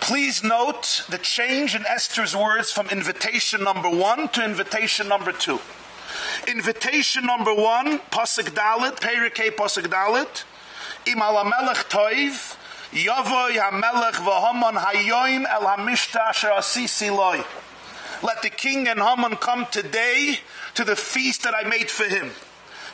[SPEAKER 9] Please note the change in Esther's words from invitation number one to invitation number two. Invitation number one, Pasuk Dalit, Perikei Pasuk Dalit, Im al melech toiv, Yavoy ha-melech v'haman hayoim el ha-mishta asher asisi loy. Let the king and Haman come today to the feast that I made for him.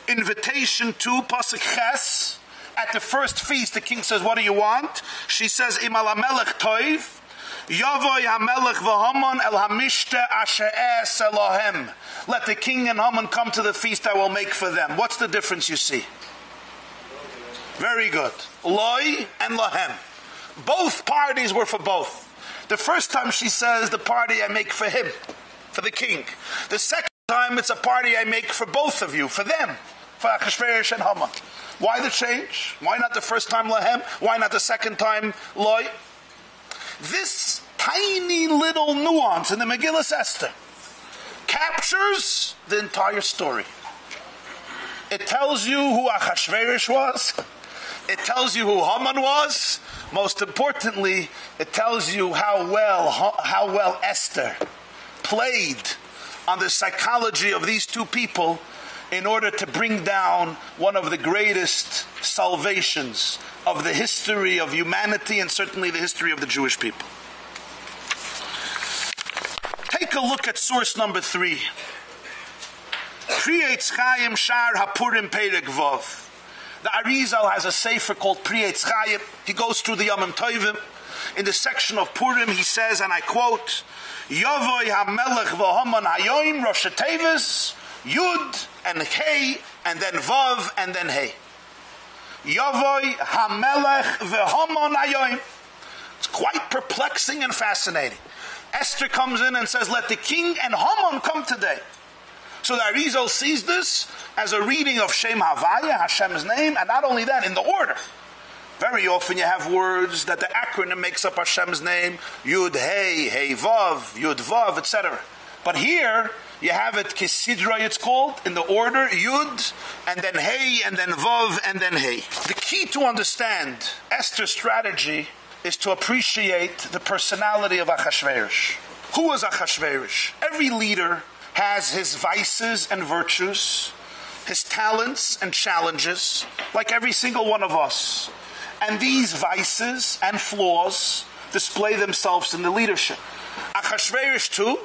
[SPEAKER 9] Invitation to Pasuk. At the first feast, the king says, What do you want? She says, Imal Melech Toiv. Yavoy HaMelech v'Haman el hamishte asher es Elohem. Let the king and Haman come to the feast I will make for them. What's the difference you see? Very good. Loi and Lahem. Both parties were for both. The first time she says the party I make for him, for the king. The second time it's a party I make for both of you, for them, for Achashverosh and Haman. Why the change? Why not the first time Lahem? Why not the second time Loi? This tiny little nuance in the Megillah Esther captures the entire story. It tells you who Achashverosh was. It tells you who Haman was. Most importantly, it tells you how well how well Esther played on the psychology of these two people in order to bring down one of the greatest salvations of the history of humanity and certainly the history of the Jewish people. Take a look at source number 3. Pri Etz Chaim Shar Hapurim Perek. The Arizal has a sefer called Priyetz Chayim. He goes through the Yom Tovim. In the section of Purim, he says, and I quote, Yavoy HaMelech v'Haman Hayoim Rosh Tevis Yud and Hey and then Vav and then Hey. Yavoy HaMelech v'Haman Hayoim. It's quite perplexing and fascinating. Esther comes in and says, let the king and Haman come today. So the Arizal sees this as a reading of Shem Havaya, Hashem's name, and not only that, in the order. Very often you have words that the acronym makes up Hashem's name, Yud Hey, Hey Vav, Yud Vav, etc. But here you have it Kisidra, it's called, in the order Yud, and then Hey, and then Vav, and then Hey. The key to understand Esther's strategy is to appreciate the personality of Achashverosh. Who was Achashverosh? Every leader has his vices and virtues, his talents and challenges, like every single one of us. And these vices and flaws display themselves in the leadership. Achashverosh too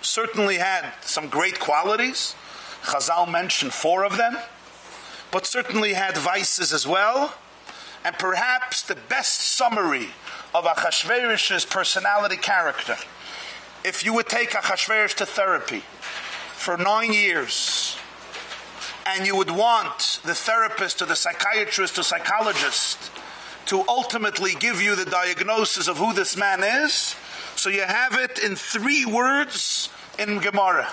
[SPEAKER 9] certainly had some great qualities. Chazal mentioned four of them, but certainly had vices as well. And perhaps the best summary of Achashverosh's personality character, if you would take Achashverosh to therapy for nine years, and you would want the therapist or the psychiatrist or psychologist to ultimately give you the diagnosis of who this man is, so you have it in three words in Gemara.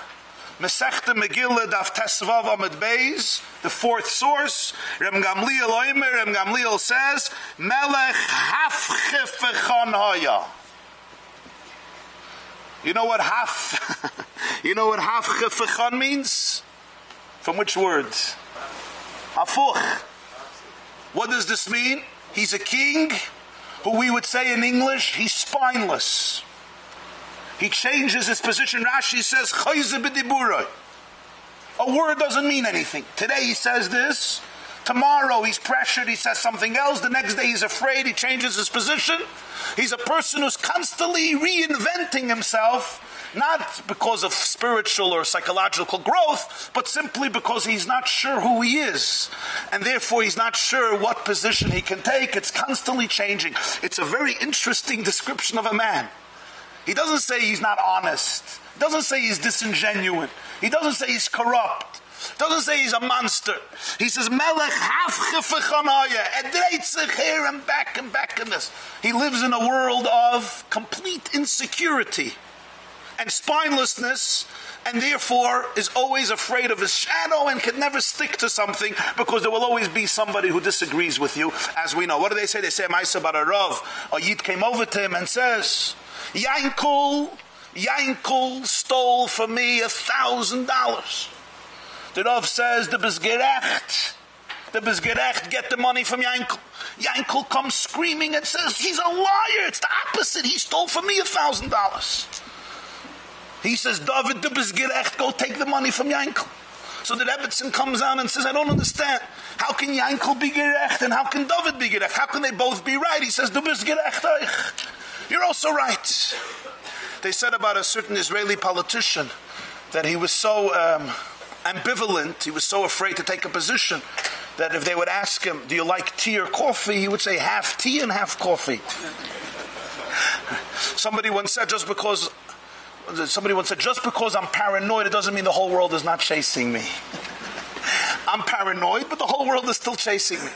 [SPEAKER 9] Mesechta Megillah Daf Tesvav Amid Beis, the fourth source, Rem Gamliel Oimer, Rem Gamliel says, Melech Hafchefechon Hoya. You know what haf, you know what hafchefechon means? From which word? Hafuch. What does this mean? He's a king who we would say in English, he's spineless. He changes his position. Rashi says, A word doesn't mean anything. Today he says this. Tomorrow he's pressured, he says something else. The next day he's afraid, he changes his position. He's a person who's constantly reinventing himself, not because of spiritual or psychological growth, but simply because he's not sure who he is. And therefore he's not sure what position he can take. It's constantly changing. It's a very interesting description of a man. He doesn't say he's not honest. He doesn't say he's disingenuous. He doesn't say he's corrupt. Doesn't say he's a monster. He says, Melech hafchefechanaya. Edreitzich here and back and back in this. He lives in a world of complete insecurity and spinelessness and therefore is always afraid of his shadow and can never stick to something because there will always be somebody who disagrees with you, as we know. What do they say? They say, Maisa Rav. A Yid came over to him and says, Yankel, Yankel stole from me a thousand dollars. The Rav says, the bezgerecht. The bezgerecht, get the money from Yankel. Yankel comes screaming and says, he's a liar. It's the opposite. He stole from me a thousand dollars. He says, David, the bist gerecht, go take the money from Yankel. So the Rebbetzin comes out and says, I don't understand. How can Yankel be gerecht and how can David be gerecht? How can they both be right? He says, du bist gerecht, euch. You're also right. They said about a certain Israeli politician that he was so um, ambivalent, he was so afraid to take a position that if they would ask him, do you like tea or coffee? He would say half tea and half coffee. Somebody once said, just because somebody once said, just because I'm paranoid, it doesn't mean the whole world is not chasing me. I'm paranoid, but the whole world is still chasing me.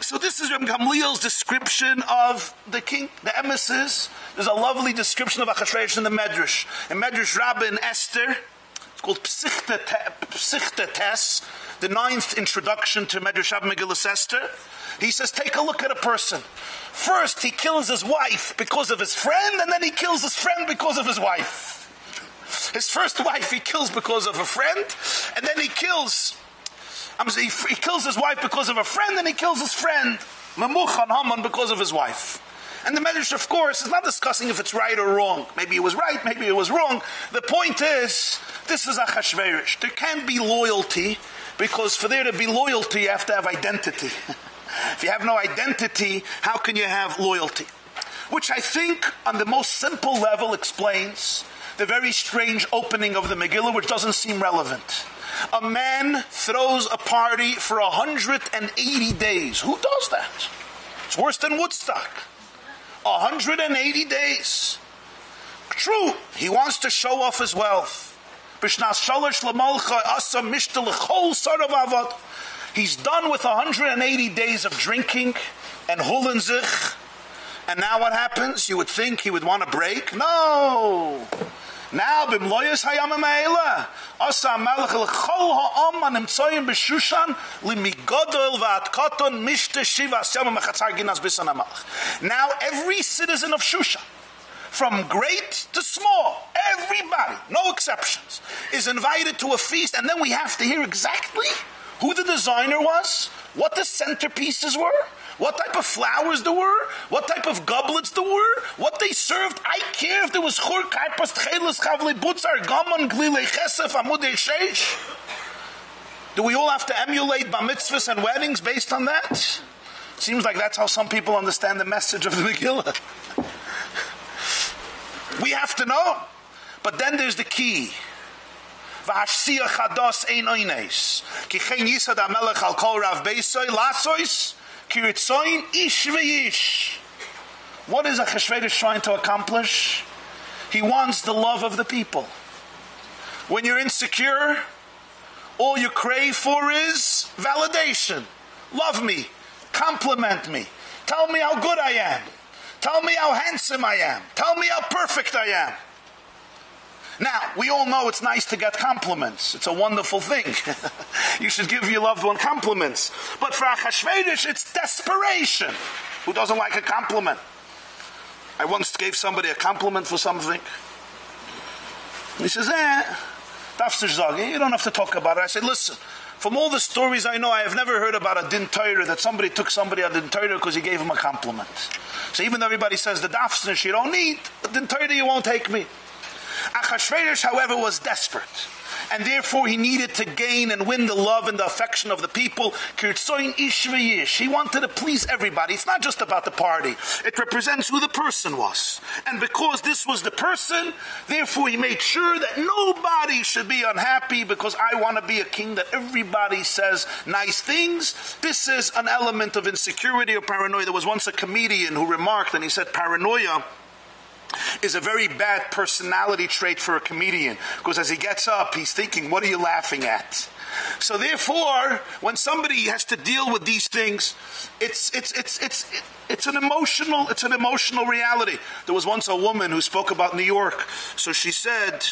[SPEAKER 9] So this is Reb Gamliel's description of the king, the emissaries. There's a lovely description of Achashverosh in the Medrash. In Medrash Rabbah Esther, called Psichte Tes, the ninth introduction to Medrash Rabbah Megillah Esther. He says, take a look at a person. First, he kills his wife because of his friend, and then he kills his friend because of his wife. His first wife he kills because of a friend, and then he kills I'm he, he kills his wife because of a friend, and he kills his friend Mamuchan Haman because of his wife. And the Medrash, of course, is not discussing if it's right or wrong. Maybe it was right, maybe it was wrong. The point is, this is Achashverosh. There can be loyalty, because for there to be loyalty, you have to have identity. if you have no identity, how can you have loyalty? Which I think, on the most simple level, explains the very strange opening of the Megillah, which doesn't seem relevant. A man throws a party for 180 days. Who does that? It's worse than Woodstock. 180 days. True, he wants to show off his wealth. He's done with 180 days of drinking and hulenzich. And now what happens? You would think he would want to break. No. Now hayam meile asa mishte shiva ginas. Now every citizen of Shushan from great to small, everybody, no exceptions, is invited to a feast, and then we have to hear exactly who the designer was, what the centerpieces were, what type of flowers there were, what type of goblets there were, what they served. I care if there was chur, kaipas, tchelis, chavle, butzar, gammon, glile, chesef, amudei, sheish. Do we all have to emulate bar mitzvahs and weddings based on that? Seems like that's how some people understand the message of the Megillah. we have to know. But then there's the key. V'ashsiya chados ein oines. Ki chen yisad ha-melech al kol rav beisoy lasois. Kiritzoin ish v'yish. What is Achashverosh trying to accomplish? He wants the love of the people. When you're insecure, all you crave for is validation. Love me. Compliment me. Tell me how good I am. Tell me how handsome I am. Tell me how perfect I am. Now, we all know it's nice to get compliments. It's a wonderful thing. you should give your loved one compliments. But for Achashverosh, it's desperation. Who doesn't like a compliment? I once gave somebody a compliment for something. He says, eh, you don't have to talk about it. I said, listen, from all the stories I know, I have never heard about a din Torah that somebody took somebody a din Torah because he gave him a compliment. So even though everybody says the dafsnish you don't need, a din Torah you won't take me. Achashverosh, however, was desperate. And therefore he needed to gain and win the love and the affection of the people. He wanted to please everybody. It's not just about the party. It represents who the person was. And because this was the person, therefore he made sure that nobody should be unhappy because I want to be a king that everybody says nice things. This is an element of insecurity or paranoia. There was once a comedian who remarked and he said paranoia is a very bad personality trait for a comedian because as he gets up, he's thinking, What are you laughing at? So therefore, when somebody has to deal with these things, it's it's it's it's it's an emotional it's an emotional reality. There was once a woman who spoke about New York. So she said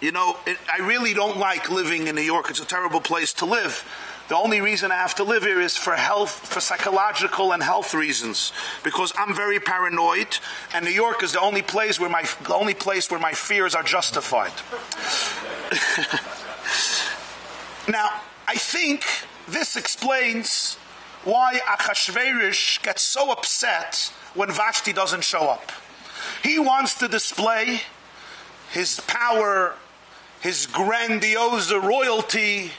[SPEAKER 9] you know, it, I really don't like living in New York. It's a terrible place to live. The only reason I have to live here is for health, for psychological and health reasons, because I'm very paranoid, and New York is the only place where my the only place where my fears are justified. now, I think this explains why Achashverosh gets so upset when Vashti doesn't show up. He wants to display his power, his grandiose royalty,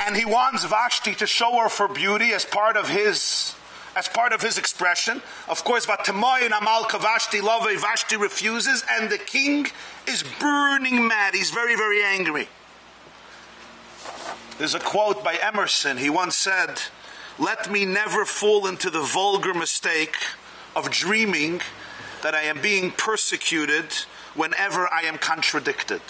[SPEAKER 9] and he wants Vashti to show her for beauty as part of his as part of his expression. Of course, Vatamoy and Amal Vashti love Vashti refuses, and the king is burning mad. He's very, very angry. There's a quote by Emerson. He once said, Let me never fall into the vulgar mistake of dreaming that I am being persecuted whenever I am contradicted.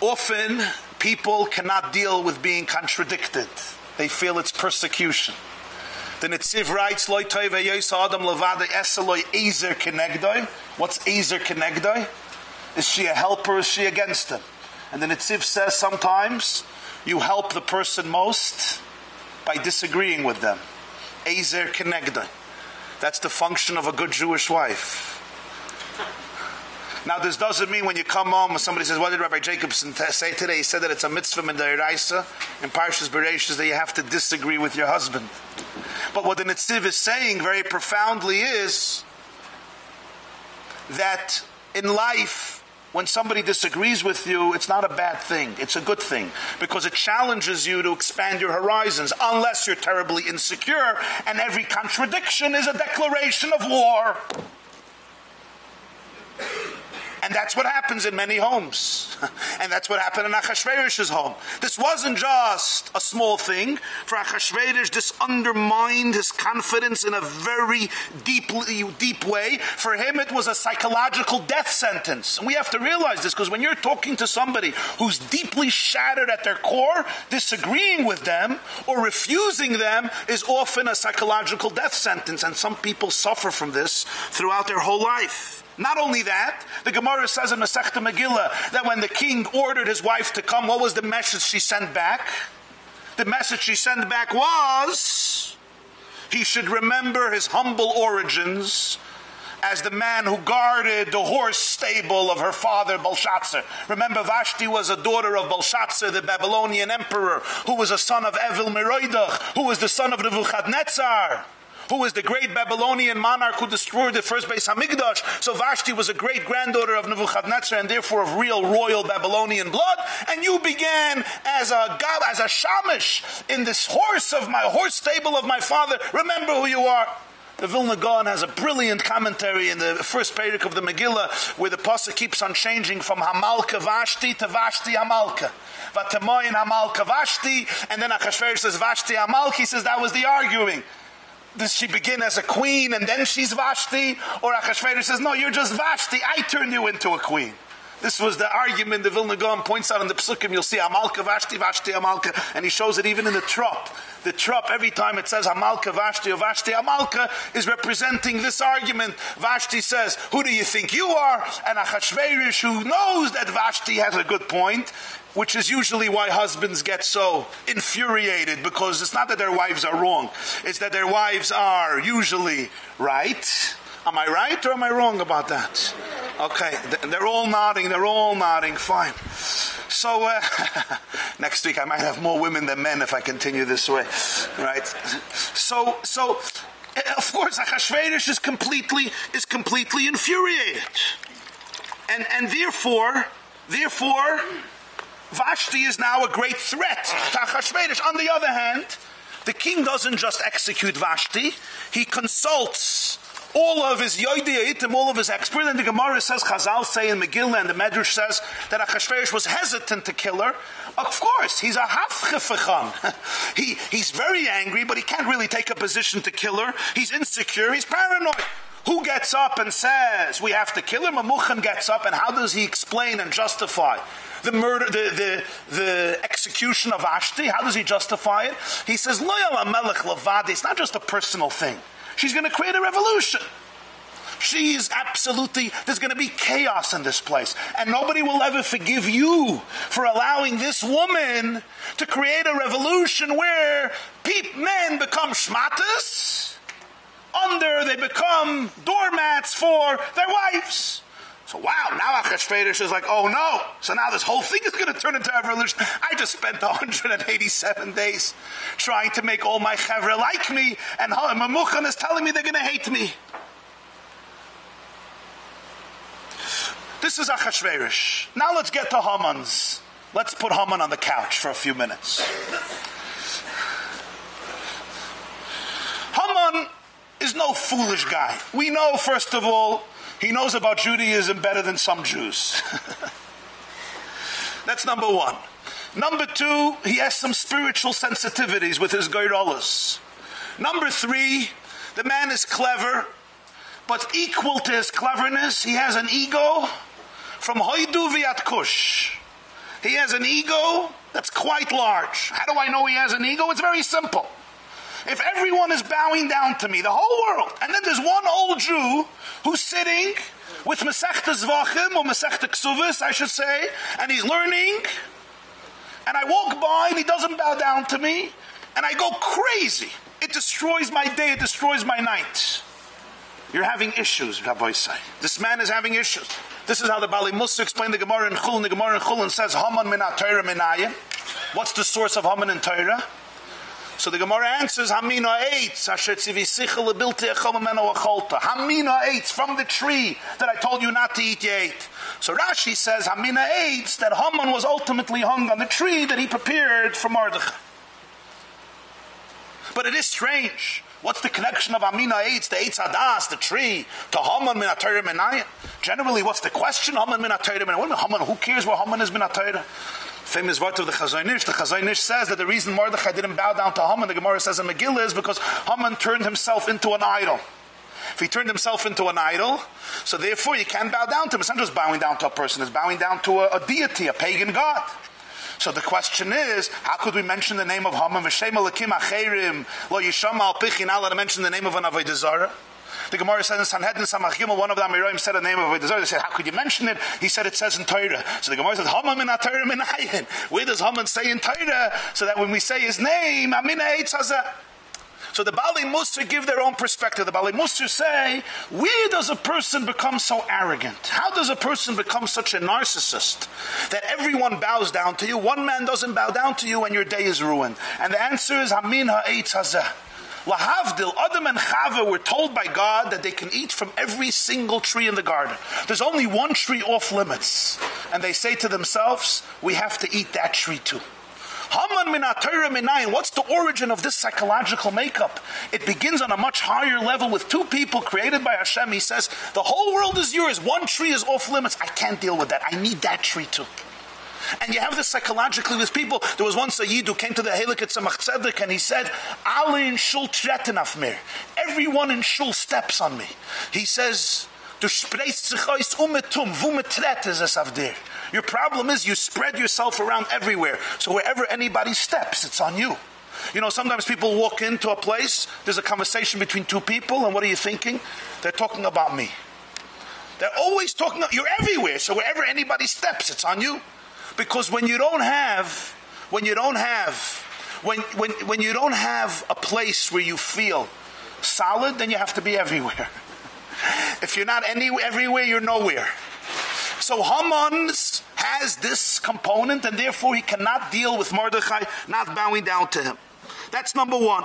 [SPEAKER 9] Often, people cannot deal with being contradicted. They feel it's persecution. The Netziv writes, Loi toiv heyos adam levade eseloi ezer kenegdoi. What's ezer kenegdoi? Is she a helper? Is she against him? And the Netziv says sometimes you help the person most by disagreeing with them. Ezer kenegdoi. That's the function of a good Jewish wife. Now, this doesn't mean when you come home and somebody says, What did Rabbi Jacobson say today? He said that it's a mitzvah in the Iraisa, in Parshas Bereshis, that you have to disagree with your husband. But what the Netziv is saying very profoundly is that in life, when somebody disagrees with you, it's not a bad thing. It's a good thing because it challenges you to expand your horizons, unless you're terribly insecure and every contradiction is a declaration of war. And that's what happens in many homes. and that's what happened in Achashverosh's home. This wasn't just a small thing. For Achashverosh, this undermined his confidence in a very deeply, deep way. For him, it was a psychological death sentence. And we have to realize this because when you're talking to somebody who's deeply shattered at their core, disagreeing with them or refusing them is often a psychological death sentence. And some people suffer from this throughout their whole life. Not only that, the Gemara says in Masechta Megillah that when the king ordered his wife to come, what was the message she sent back? The message she sent back was he should remember his humble origins as the man who guarded the horse stable of her father Belshazzar. Remember, Vashti was a daughter of Belshazzar, the Babylonian emperor, who was a son of Evil Meroidach, who was the son of Nebuchadnezzar who was the great Babylonian monarch who destroyed the first Beis Hamikdash. So Vashti was a great granddaughter of Nebuchadnezzar and therefore of real royal Babylonian blood. And you began as a as a shamish in this horse of my horse stable of my father. Remember who you are. The Vilna Gaon has a brilliant commentary in the first parak of the Megillah where the pasuk keeps on changing from Hamalka Vashti to Vashti Hamalka. Vatamoyin Hamalka Vashti, and then Achashverosh says Vashti Hamalki, he says that was the arguing does she begin as a queen and then she's Vashti? Or Achashverosh says, no, you're just Vashti. I turned you into a queen. This was the argument the Vilna Gaon points out in the Psukim. You'll see Amalka, Vashti, Vashti, Amalka. And he shows it even in the trop. The trop, every time it says Amalka, Vashti, or Vashti, Amalka, is representing this argument. Vashti says, who do you think you are? And Achashverosh, who knows that Vashti has a good point, which is usually why husbands get so infuriated because it's not that their wives are wrong, it's that their wives are usually right. Am I right or am I wrong about that? Okay, they're all nodding, they're all nodding, fine. So, uh, next week I might have more women than men if I continue this way, right? So, so, of course, Achashverosh is completely, is completely infuriated. And, and therefore, therefore, Vashti is now a great threat to Achashverosh. On the other hand, the king doesn't just execute Vashti, he consults all of his yoidiyaitim, all of his experts. And the Gemara says, Chazal say in Megillah, and the Medrash says that Achashverosh was hesitant to kill her. Of course, he's a hafchefechan. he, he's very angry, but he can't really take a position to kill her. He's insecure, he's paranoid. Who gets up and says we have to kill him? Mamuchan gets up, and how does he explain and justify the murder, the, the, the execution of Vashti? How does he justify it? He says, Loyal Amelech Levadi, it's not just a personal thing. She's going to create a revolution. She is absolutely, there's going to be chaos in this place. And nobody will ever forgive you for allowing this woman to create a revolution where peep men become schmatas, under they become doormats for their wives. So wow, now Achashverosh is like, oh no. So now this whole thing is going to turn into a revolution. I just spent 187 days trying to make all my chevra like me, and Mamuchan is telling me they're going to hate me. This is Achashverosh. Now let's get to Haman's. Let's put Haman on the couch for a few minutes. Haman is no foolish guy. We know, first of all, he knows about Judaism better than some Jews. That's number one. Number two, he has some spiritual sensitivities with his Goyrolas. Number three, the man is clever, but equal to his cleverness, he has an ego from Hoidu Viat Kush. He has an ego that's quite large. How do I know he has an ego? It's very simple. If everyone is bowing down to me, the whole world, and then there's one old Jew who's sitting with Masechta Zvachim, or Masechta Ksuvis, I should say, and he's learning, and I walk by and he doesn't bow down to me, and I go crazy. It destroys my day, it destroys my night. You're having issues, Rabbi say. This man is having issues. This is how the Bali Musa explained the Gemara in Chul, and the Gemara in Chul and says, Haman min Torah minayim. What's the source of Haman in Torah? So the Gemara answers, Hamina echomameno acholta. Hamina eitz, from the tree that I told you not to eat, you ate. So Rashi says, Hamina eitz, that Haman was ultimately hung on the tree that he prepared for Mordechai. But it is strange. What's the connection of Amina Eitz, the Eitz Hadas, the tree, to Haman min Atayr Menayim? Generally, what's the question? Haman min Atayr Menayim. Haman, who cares where Haman is min Atayr? Famous word of the Chazon Ish. The Chazon Ish says that the reason Mordechai didn't bow down to Haman, the Gemara says in Megillah, is because Haman turned himself into an idol. If he turned himself into an idol, so therefore you can't bow down to him. It's not just bowing down to a person, it's bowing down to a, a deity, a pagan god. So the question is, how could we mention the name of Haman? V'shem alakim acherim, lo yisham al pichin, not to mention the name of an Avodah? The Gemara says in Sanhedrin Samach Gimel, one of the Amiroim said the name of Avodah Zarah. They said, how could you mention it? He said it says in Torah. So the Gemara says, Haman min Torah min. Where does Haman say in Torah? So that when we say his name, Amin Hazeh. So the Bali Musar give their own perspective. The Bali Musar say, where does a person become so arrogant? How does a person become such a narcissist that everyone bows down to you? One man doesn't bow down to you and your day is ruined. And the answer is, Amin ha'etz hazeh. Lahavdil, Adam and Chava were told by God that they can eat from every single tree in the garden. There's only one tree off limits. And they say to themselves, we have to eat that tree too. Haman min minayin. What's the origin of this psychological makeup? It begins on a much higher level with two people created by Hashem. He says, the whole world is yours. One tree is off limits. I can't deal with that. I need that tree too. And you have this psychologically with people. There was once a Yid who came to the Helik at Tzemach Tzedek and he said, Ali in Shul treten auf mir. Everyone in Shul steps on me. He says, Du spreist sich umetum, wo me tretes es auf dir. Your problem is you spread yourself around everywhere. So wherever anybody steps, it's on you. You know, sometimes people walk into a place, there's a conversation between two people, and what are you thinking? They're talking about me. They're always talking, you're everywhere, so wherever anybody steps, it's on you. Because when you don't have, when you don't have, when, when, when you don't have a place where you feel solid, then you have to be everywhere. If you're not any, everywhere, you're nowhere. So Haman has this component, and therefore he cannot deal with Mordechai not bowing down to him. That's number one.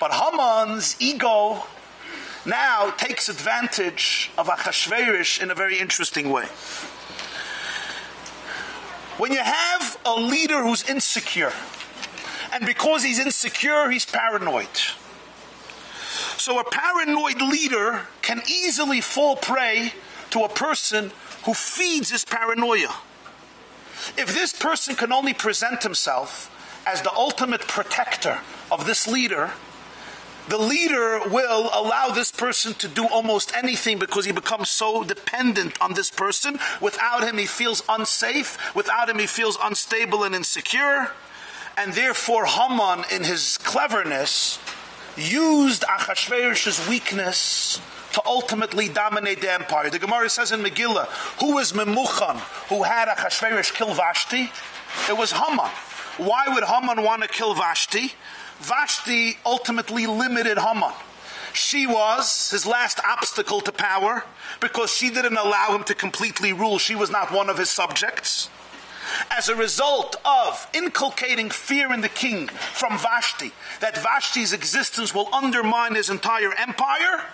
[SPEAKER 9] But Haman's ego now takes advantage of Achashverosh in a very interesting way. When you have a leader who's insecure, and because he's insecure, he's paranoid. So a paranoid leader can easily fall prey to a person who feeds his paranoia. If this person can only present himself as the ultimate protector of this leader, the leader will allow this person to do almost anything because he becomes so dependent on this person. Without him, he feels unsafe. Without him, he feels unstable and insecure. And therefore, Haman, in his cleverness, used Achashverosh's weakness to ultimately dominate the empire. The Gemara says in Megillah, who was Memuchan, who had Achashverosh kill Vashti? It was Haman. Why would Haman want to kill Vashti? Vashti ultimately limited Haman. She was his last obstacle to power because she didn't allow him to completely rule. She was not one of his subjects. As a result of inculcating fear in the king from Vashti, that Vashti's existence will undermine his entire empire,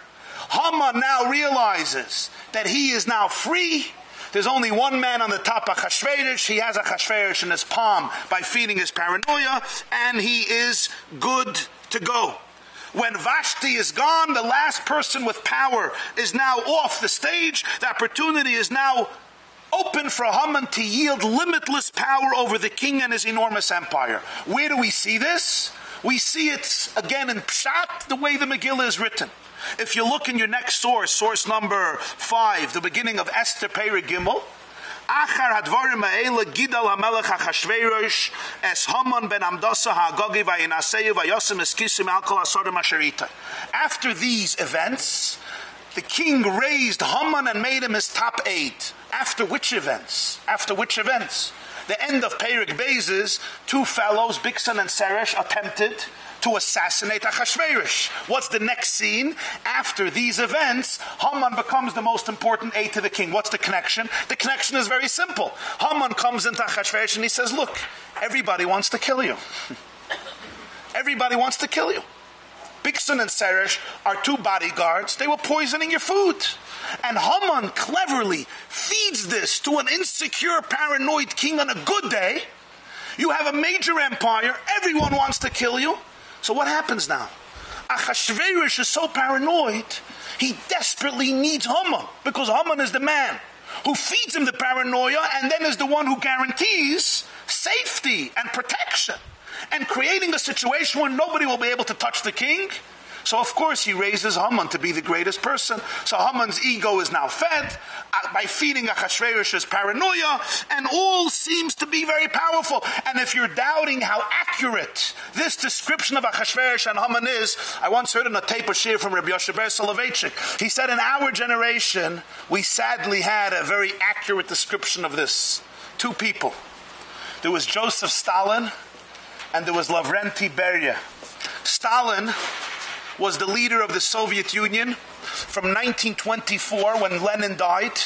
[SPEAKER 9] Haman now realizes that he is now free. There's only one man on the top of Achashverosh. He has a Achashverosh in his palm by feeding his paranoia, and he is good to go. When Vashti is gone, the last person with power is now off the stage. The opportunity is now open for Haman to yield limitless power over the king and his enormous empire. Where do we see this? We see it again in Pshat, the way the Megillah is written. If you look in your next source, source number five, the beginning of Esther Perek Gimel, Achar hadvarim gidal ha'melech ha'chashverosh es ben ha'agogi eskisim. After these events, the king raised Haman and made him his top aide. After which events? After which events? The end of Perik Bezes, two fellows, Bigsan and Seresh, attempted to assassinate Achashverosh. What's the next scene? After these events, Haman becomes the most important aide to the king. What's the connection? The connection is very simple. Haman comes into Achashverosh and he says, Look, everybody wants to kill you. everybody wants to kill you. Bigsan and Seresh are two bodyguards. They were poisoning your food. And Haman cleverly feeds this to an insecure, paranoid king on a good day. You have a major empire. Everyone wants to kill you. So what happens now? Achashverosh is so paranoid, he desperately needs Haman because Haman is the man who feeds him the paranoia and then is the one who guarantees safety and protection and creating a situation where nobody will be able to touch the king. So of course he raises Haman to be the greatest person. So Haman's ego is now fed uh, by feeding Achashverosh's paranoia, and all seems to be very powerful. And if you're doubting how accurate this description of Achashverosh and Haman is, I once heard in a tape of shiur from Rabbi Yoshe Ber Soloveitchik. He said, in our generation, we sadly had a very accurate description of this. Two people. There was Joseph Stalin, and there was Lavrenti Beria. Stalin was the leader of the Soviet Union from 1924 when Lenin died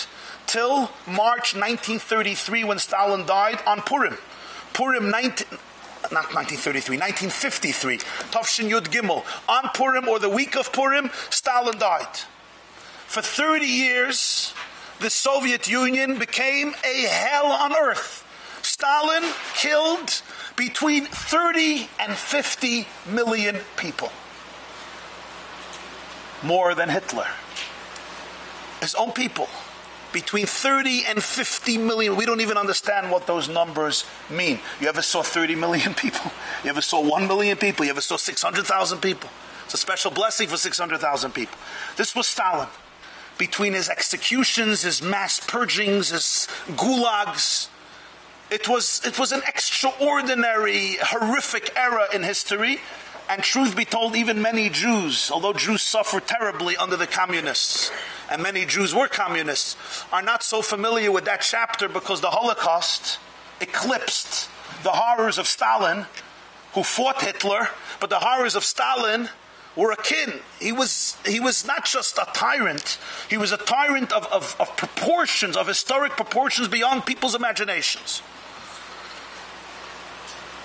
[SPEAKER 9] till March 1933 when Stalin died on Purim. Purim 19 not 1933, 1953, Tovshin Yud Gimel. On Purim or the week of Purim, Stalin died. For 30 years, the Soviet Union became a hell on earth. Stalin killed between 30 and 50 million people more than Hitler. His own people. Between 30 and 50 million. We don't even understand what those numbers mean. You ever saw 30 million people? You ever saw 1 million people? You ever saw 600,000 people? It's a special blessing for 600,000 people. This was Stalin. Between his executions, his mass purgings, his gulags, it was, it was an extraordinary, horrific era in history and truth be told, even many Jews, although Jews suffered terribly under the communists, and many Jews were communists, are not so familiar with that chapter because the Holocaust eclipsed the horrors of Stalin, who fought Hitler, but the horrors of Stalin were akin. He was, he was not just a tyrant, he was a tyrant of, of, of proportions, of historic proportions beyond people's imaginations.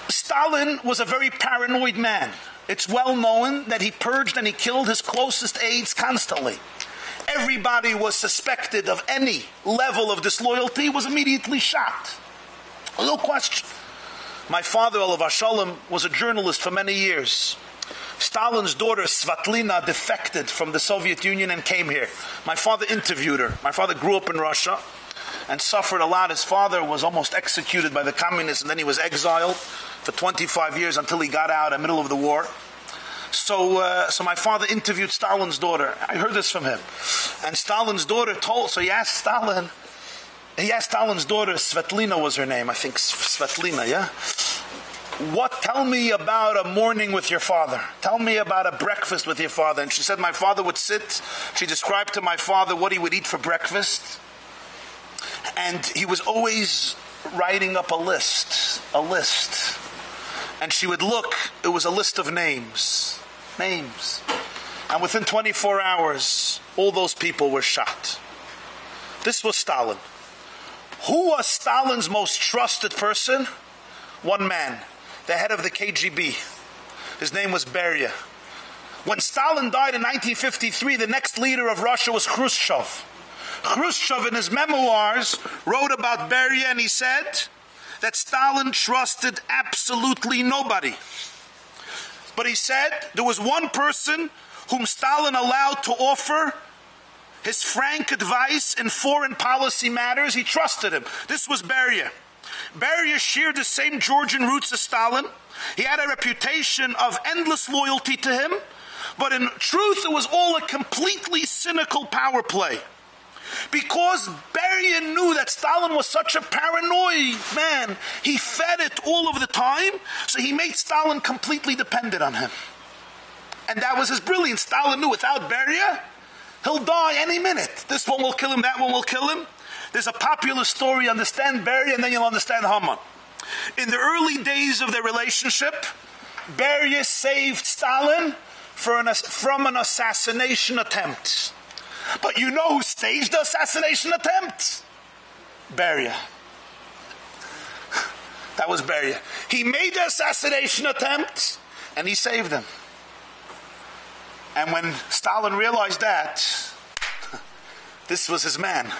[SPEAKER 9] Stalin was a very paranoid man. It's well known that he purged and he killed his closest aides constantly. Everybody was suspected of any level of disloyalty was immediately shot. No question. My father, Olav Shalom, was a journalist for many years. Stalin's daughter Svetlana defected from the Soviet Union and came here. My father interviewed her. My father grew up in Russia and suffered a lot. His father was almost executed by the communists and then he was exiled for 25 years until he got out in the middle of the war. So, uh, so my father interviewed Stalin's daughter. I heard this from him. And Stalin's daughter told, so he asked Stalin, he asked Stalin's daughter, Svetlana was her name, I think Svetlana, yeah? what tell me about a morning with your father tell me about a breakfast with your father and she said my father would sit she described to my father what he would eat for breakfast and he was always writing up a list a list and she would look it was a list of names names and within 24 hours all those people were shot this was Stalin who was Stalin's most trusted person one man the head of the KGB. His name was Beria. When Stalin died in 1953, the next leader of Russia was Khrushchev. Khrushchev in his memoirs wrote about Beria and he said that Stalin trusted absolutely nobody. But he said there was one person whom Stalin allowed to offer his frank advice in foreign policy matters. He trusted him. This was Beria. Beria shared the same Georgian roots as Stalin. He had a reputation of endless loyalty to him, but in truth it was all a completely cynical power play. Because Beria knew that Stalin was such a paranoid man, he fed it all of the time, so he made Stalin completely dependent on him. And that was his brilliance. Stalin knew without Beria, he'll die any minute. This one will kill him, that one will kill him. There's a popular story, understand Beria, and then you'll understand Haman. In the early days of their relationship, Beria saved Stalin an, from an assassination attempt. But you know who staged the assassination attempt? Beria. That was Beria. He made the assassination attempt and he saved them. And when Stalin realized that, this was his man.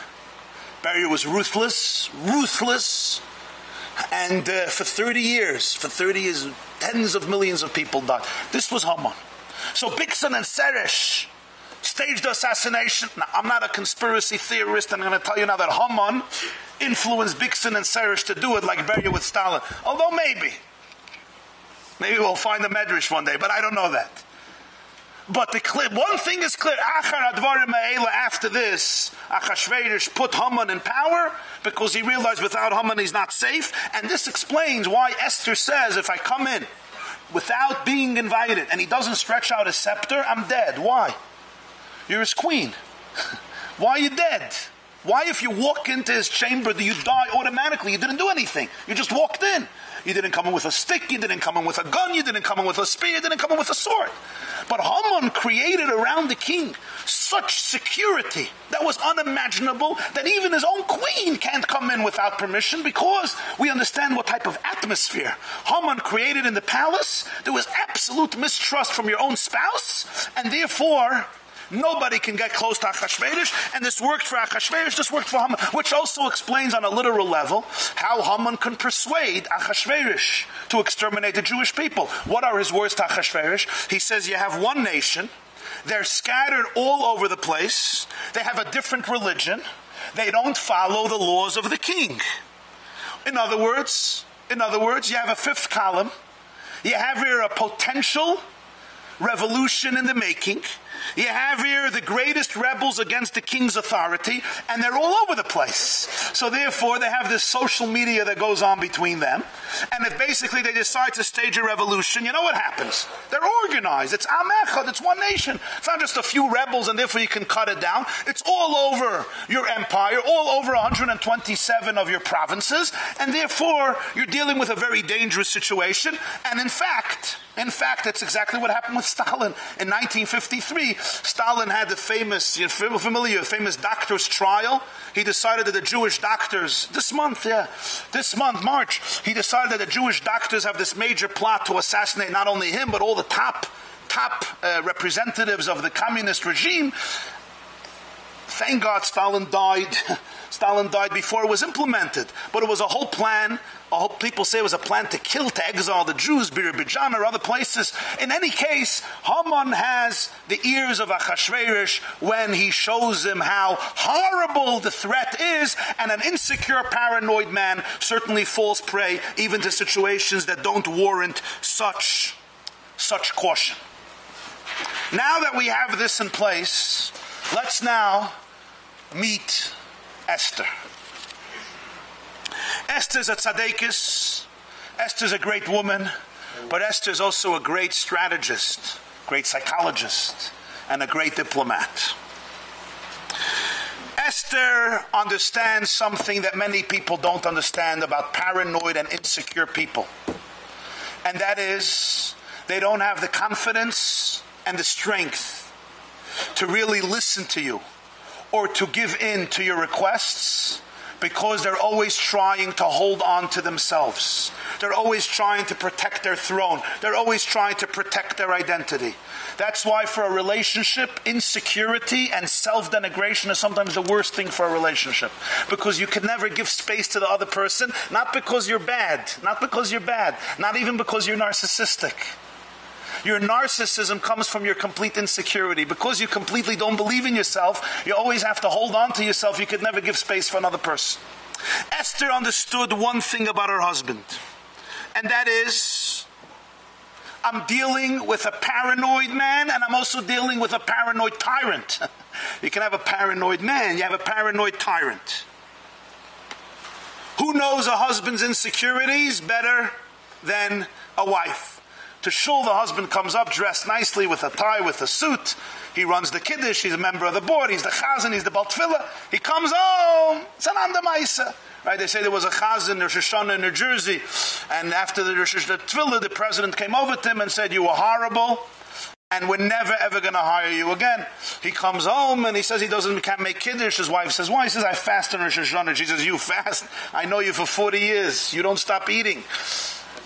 [SPEAKER 9] Beria was ruthless, ruthless, and uh, for 30 years, for 30 years, tens of millions of people died. This was Haman. So Bigsan and Seresh staged assassination. Now, I'm not a conspiracy theorist, I'm going to tell you now that Haman influenced Bigsan and Seresh to do it like Beria with Stalin. Although maybe. Maybe we'll find the Medrash one day, but I don't know that. But the clear, one thing is clear, after this, Achashverosh put Haman in power because he realized without Haman he's not safe. And this explains why Esther says, if I come in without being invited and he doesn't stretch out his scepter, I'm dead. Why? You're his queen. why are you dead? Why if you walk into his chamber do you die automatically? You didn't do anything. You just walked in. You didn't come in with a stick, you didn't come in with a gun, you didn't come in with a spear, you didn't come in with a sword. But Haman created around the king such security that was unimaginable that even his own queen can't come in without permission because we understand what type of atmosphere Haman created in the palace. There was absolute mistrust from your own spouse, and therefore Nobody can get close to Achashverosh, and this worked for Achashverosh, this worked for Haman, which also explains on a literal level how Haman can persuade Achashverosh to exterminate the Jewish people. What are his words to Achashverosh? He says, you have one nation, they're scattered all over the place, they have a different religion, they don't follow the laws of the king. In other words, in other words, you have a fifth column, you have here a potential revolution in the making, you have here the greatest rebels against the king's authority, and they're all over the place. So therefore, they have this social media that goes on between them. And if basically they decide to stage a revolution, you know what happens? They're organized. It's Am. It's one nation. It's not just a few rebels and therefore you can cut it down. It's all over your empire, all over 127 of your provinces, and therefore you're dealing with a very dangerous situation. And in fact, in fact, that's exactly what happened with Stalin in 1953. Stalin had the famous, you're familiar, famous doctor's trial. He decided that the Jewish doctors, this month, yeah, this month, March, he decided that the Jewish doctors have this major plot to assassinate not only him, but all the top, top uh, representatives of the communist regime. Thank God Stalin died. Stalin died before it was implemented. But it was a whole plan. A whole, people say it was a plan to kill, to exile the Jews, Birobidzhan or other places. In any case, Haman has the ears of Achashverosh when he shows him how horrible the threat is, and an insecure, paranoid man certainly falls prey even to situations that don't warrant such, such caution. Now that we have this in place, let's now meet Esther. Esther's a tzaddikus. Esther's a great woman, but Esther's also a great strategist, great psychologist, and a great diplomat. Esther understands something that many people don't understand about paranoid and insecure people. And that is, they don't have the confidence and the strength to really listen to you or to give in to your requests because they're always trying to hold on to themselves. They're always trying to protect their throne. They're always trying to protect their identity. That's why for a relationship, insecurity and self-denigration is sometimes the worst thing for a relationship because you can never give space to the other person not because you're bad, not because you're bad, not even because you're narcissistic. Your narcissism comes from your complete insecurity. Because you completely don't believe in yourself, you always have to hold on to yourself. You could never give space for another person. Esther understood one thing about her husband, and that is I'm dealing with a paranoid man and I'm also dealing with a paranoid tyrant. you can have a paranoid man, you have a paranoid tyrant. Who knows a husband's insecurities better than a wife? To shul, the husband comes up dressed nicely with a tie, with a suit. He runs the kiddush. He's a member of the board. He's the chazan. He's the baltfila. He comes home. It's an andamaisa. Right? They say there was a chazan Rosh Hashanah in New Jersey, and after the Rosh Hashanah the president came over to him and said, "You were horrible." And we're never ever going to hire you again. He comes home and he says he doesn't can't make kiddush. His wife says, "Why?" He says, "I fast in Rosh Hashanah." She says, "You fast? I know you for forty years. You don't stop eating."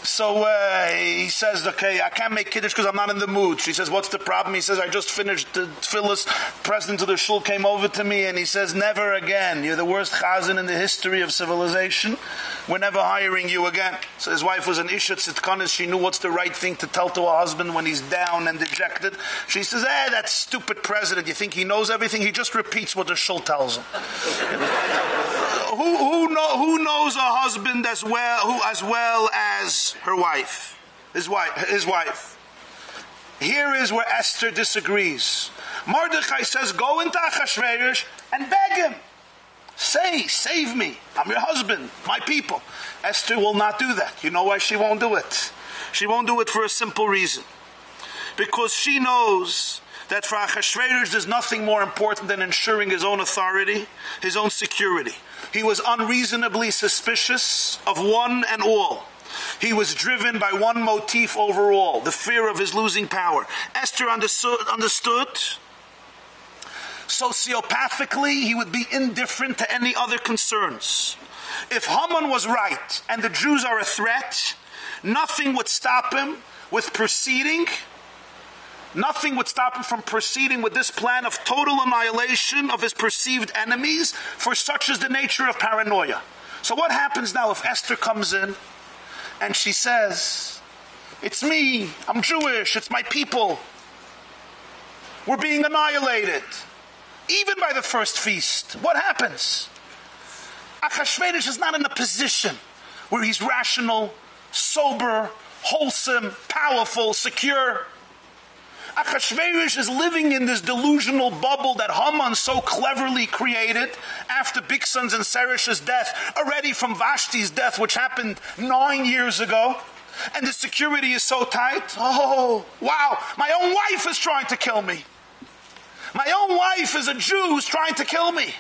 [SPEAKER 9] So uh, he says, okay, I can't make kiddush because I'm not in the mood. She says, what's the problem? He says, I just finished the tefillas. President of the shul came over to me and he says, never again. You're the worst chazan in the history of civilization. We're never hiring you again. So his wife was an isha tzitkanis. She knew what's the right thing to tell to her husband when he's down and dejected. She says, eh, that stupid president. You think he knows everything? He just repeats what the shul tells him. Who, who, know, who knows a husband as well, who, as well as her wife? His wife. His wife. Here is where Esther disagrees. Mordechai says, go into Achashverosh and beg him. Say, save me. I'm your husband, my people. Esther will not do that. You know why she won't do it? She won't do it for a simple reason. Because she knows that for Achashverosh there's nothing more important than ensuring his own authority, his own security. He was unreasonably suspicious of one and all. He was driven by one motif overall, the fear of his losing power. Esther understood, understood sociopathically he would be indifferent to any other concerns. If Haman was right and the Jews are a threat, nothing would stop him with proceeding Nothing would stop him from proceeding with this plan of total annihilation of his perceived enemies, for such is the nature of paranoia. So, what happens now if Esther comes in and she says, It's me, I'm Jewish, it's my people. We're being annihilated, even by the first feast. What happens? Achashverosh is not in a position where he's rational, sober, wholesome, powerful, secure. Achashverosh is living in this delusional bubble that Haman so cleverly created after Bigsan's and Seresh's death, already from Vashti's death, which happened nine years ago. And the security is so tight. Oh, wow, my own wife is trying to kill me. My own wife is a Jew who's trying to kill me.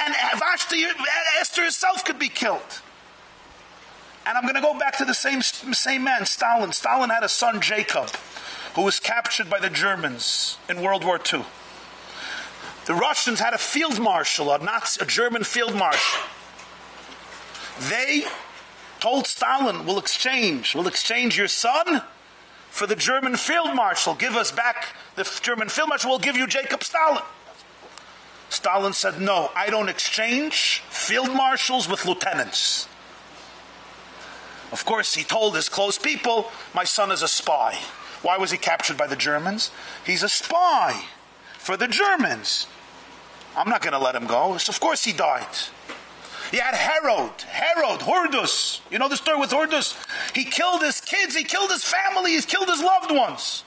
[SPEAKER 9] And Vashti, Esther herself could be killed. And I'm going to go back to the same, same man, Stalin. Stalin had a son, Jacob who was captured by the Germans in World War II. The Russians had a field marshal, a Nazi, a German field marshal. They told Stalin, "We'll exchange, we'll exchange your son for the German field marshal. Give us back the German field marshal. We'll give you Jacob Stalin." Stalin said, "No, I don't exchange field marshals with lieutenants." Of course, he told his close people, "My son is a spy." Why was he captured by the Germans? He's a spy for the Germans. I'm not going to let him go. So of course he died. He had Herod, Herod, Hordus. You know the story with Hordus? He killed his kids, he killed his family, he killed his loved ones.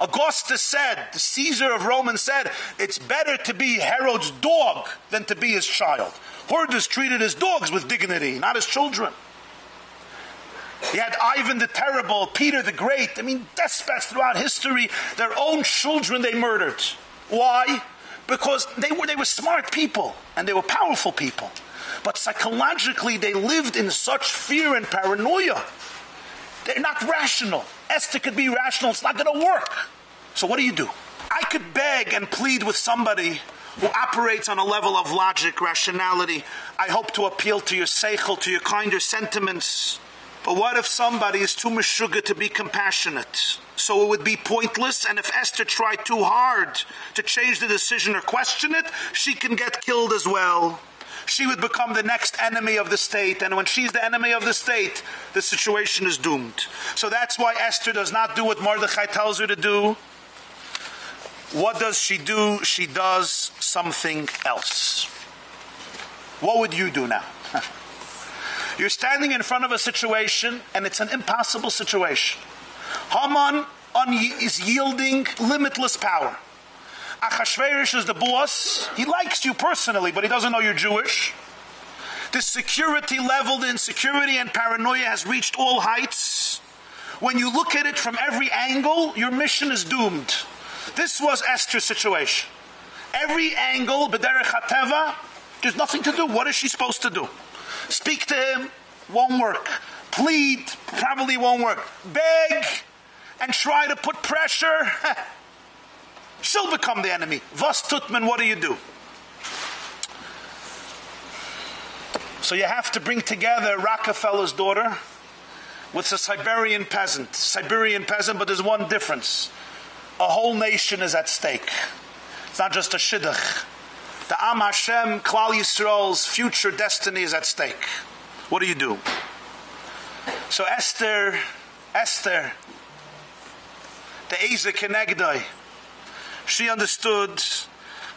[SPEAKER 9] Augustus said, the Caesar of Rome said, it's better to be Herod's dog than to be his child. Hordus treated his dogs with dignity, not his children. You had Ivan the Terrible, Peter the Great. I mean, despots throughout history, their own children they murdered. Why? Because they were, they were smart people and they were powerful people. But psychologically, they lived in such fear and paranoia. They're not rational. Esther could be rational, it's not going to work. So, what do you do? I could beg and plead with somebody who operates on a level of logic, rationality. I hope to appeal to your seichel, to your kinder sentiments. But what if somebody is too much sugar to be compassionate? So it would be pointless, and if Esther tried too hard to change the decision or question it, she can get killed as well. She would become the next enemy of the state, and when she's the enemy of the state, the situation is doomed. So that's why Esther does not do what Mordechai tells her to do. What does she do? She does something else. What would you do now? You're standing in front of a situation, and it's an impossible situation. Haman is yielding limitless power. Achashverosh is the boss. He likes you personally, but he doesn't know you're Jewish. The security level, the insecurity and paranoia has reached all heights. When you look at it from every angle, your mission is doomed. This was Esther's situation. Every angle, Bederech HaTeva, there's nothing to do. What is she supposed to do? Speak to him, won't work. Plead, probably won't work. Beg and try to put pressure, she'll become the enemy. Was tutman, what do you do? So you have to bring together Rockefeller's daughter with a Siberian peasant. Siberian peasant, but there's one difference. A whole nation is at stake. It's not just a shidduch. The Am Hashem, Klal Yisrael's future destiny is at stake. What do you do? So Esther, Esther, the Eza Kenegdai, she understood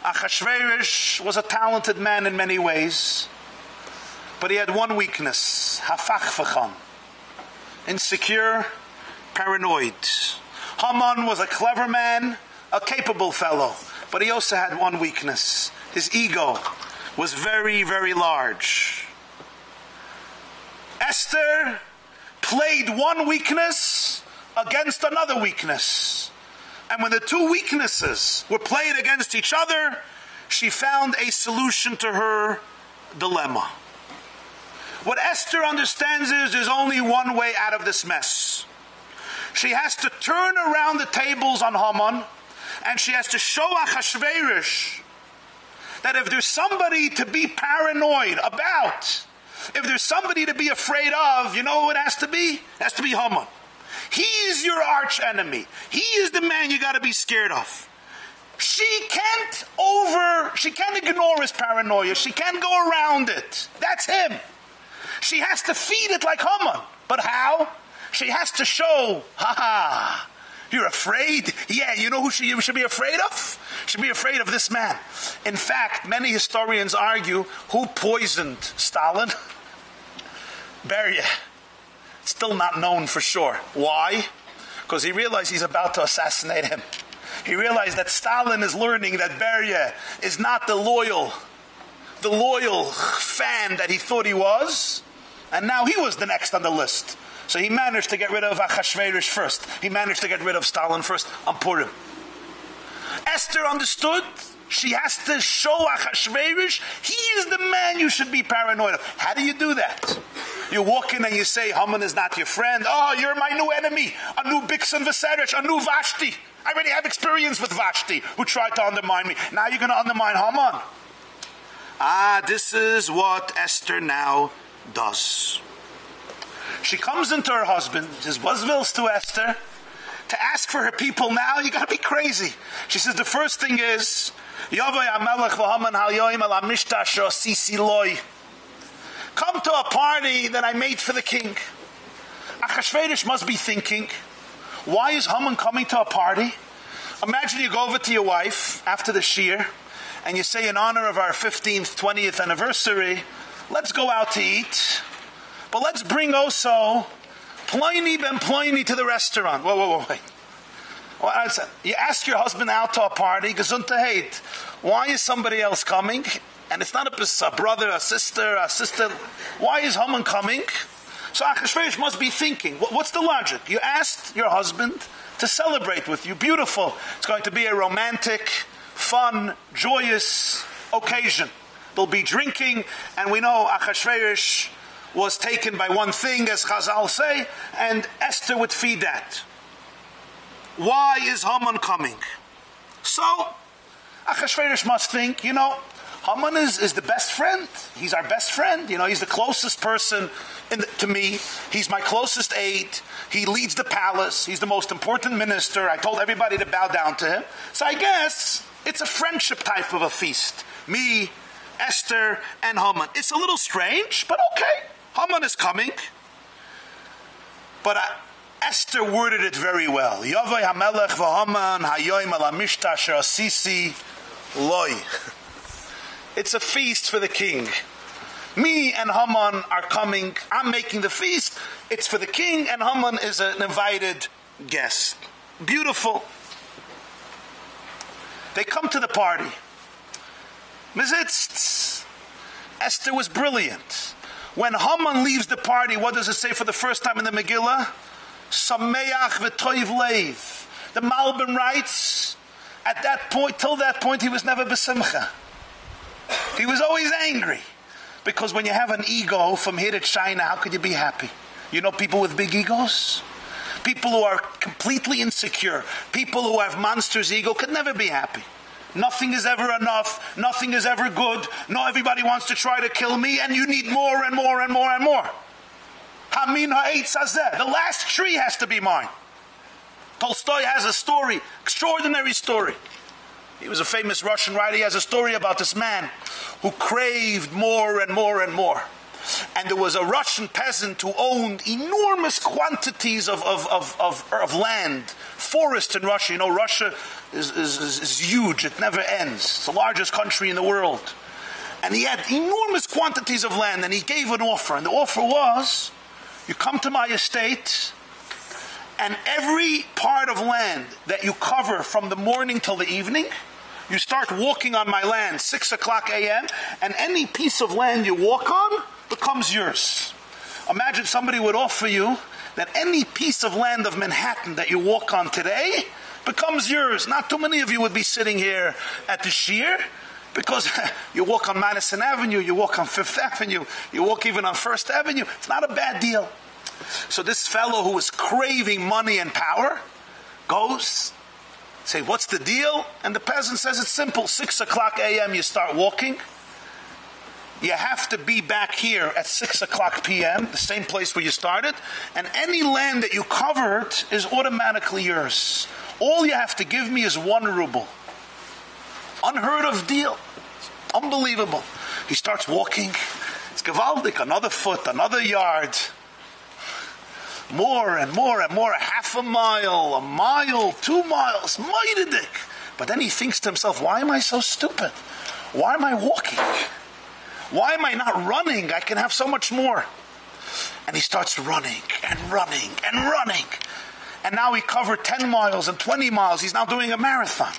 [SPEAKER 9] Achashverosh was a talented man in many ways, but he had one weakness, hafachfacham, insecure, paranoid. Haman was a clever man, a capable fellow, but he also had one weakness. His ego was very, very large. Esther played one weakness against another weakness. And when the two weaknesses were played against each other, she found a solution to her dilemma. What Esther understands is there's only one way out of this mess. She has to turn around the tables on Haman, and she has to show Achashverosh that if there's somebody to be paranoid about, if there's somebody to be afraid of, you know it has to be? It has to be Haman. He is your arch enemy. He is the man you got to be scared of. She can't over, she can't ignore his paranoia. She can't go around it. That's him. She has to feed it like Haman. But how? She has to show, ha ha, you're afraid? Yeah, you know who she, you should be afraid of? Should be afraid of this man. In fact, many historians argue who poisoned Stalin? Beria. Still not known for sure. Why? Because he realized he's about to assassinate him. He realized that Stalin is learning that Beria is not the loyal, the loyal fan that he thought he was. And now he was the next on the list. So he managed to get rid of Achashverosh first. He managed to get rid of Stalin first on Purim. Esther understood she has to show Achashverosh he is the man you should be paranoid of. How do you do that? You walk in and you say Haman is not your friend. Oh, you're my new enemy. A new Bigsan v'Seresh, a new Vashti. I already have experience with Vashti who tried to undermine me. Now you're going to undermine Haman. Ah, this is what Esther now does. She comes into her husband, says, Buzzvilles to Esther, to ask for her people now, you gotta be crazy. She says, the first thing is. Come to a party that I made for the king. Achashverosh must be thinking, why is Haman coming to a party? Imagine you go over to your wife after the shear and you say, in honor of our 15th, 20th anniversary, let's go out to eat. But let's bring also Pliny ben Pliny to the restaurant. Whoa, whoa, whoa, wait. Well, you ask your husband out to a party, gesundheit. hate. Why is somebody else coming? And it's not a, a brother, a sister, a sister. Why is Haman coming? So Achashverosh must be thinking, what's the logic? You asked your husband to celebrate with you. Beautiful. It's going to be a romantic, fun, joyous occasion. There'll be drinking, and we know Achashverosh was taken by one thing, as Chazal say, and Esther would feed that. Why is Haman coming? So, Achashverosh must think, you know, Haman is, is the best friend. He's our best friend. You know, he's the closest person in the, to me. He's my closest aide. He leads the palace. He's the most important minister. I told everybody to bow down to him. So I guess it's a friendship type of a feast. Me, Esther, and Haman. It's a little strange, but okay. Haman is coming. But uh, Esther worded it very well. Yavai hamelech v'haman hayoim ala mishta asher asisi. It's a feast for the king. Me and Haman are coming. I'm making the feast. It's for the king, and Haman is an invited guest. Beautiful. They come to the party. Mizitz. Esther was brilliant. When Haman leaves the party, what does it say for the first time in the Megillah? Sameach v'toiv leiv. The Malbim writes, at that point, till that point, he was never besimcha. He was always angry. Because when you have an ego from here to China, how could you be happy? You know people with big egos? People who are completely insecure, people who have monsters' ego could never be happy. Nothing is ever enough, nothing is ever good, no everybody wants to try to kill me, and you need more and more and more and more. Hamin ha'etz hazeh. The last tree has to be mine. Tolstoy has a story, extraordinary story. He was a famous Russian writer. He has a story about this man who craved more and more and more. And there was a Russian peasant who owned enormous quantities of, of, of, of, of land, forest in Russia. You know, Russia is, is, is, huge, it never ends. It's the largest country in the world. And he had enormous quantities of land, and he gave an offer. And the offer was you come to my estate, and every part of land that you cover from the morning till the evening, you start walking on my land 6 o'clock a.m., and any piece of land you walk on becomes yours. Imagine somebody would offer you that any piece of land of Manhattan that you walk on today becomes yours. Not too many of you would be sitting here at the shear because you walk on Madison Avenue, you walk on Fifth Avenue, you walk even on First Avenue. It's not a bad deal. So this fellow who was craving money and power goes, say, what's the deal? And the peasant says it's simple. 6 o'clock a.m. you start walking. You have to be back here at 6 o'clock p.m., the same place where you started. And any land that you covered is automatically yours. All you have to give me is one ruble. Unheard of deal. Unbelievable. He starts walking. It's gewaldig. Another foot, another yard. More and more and more. Half a mile, a mile, two miles. Moididik. But then he thinks to himself, why am I so stupid? Why am I walking? Why am I not running? I can have so much more. And he starts running and running and running. And now he covered 10 miles and 20 miles. He's now doing a marathon.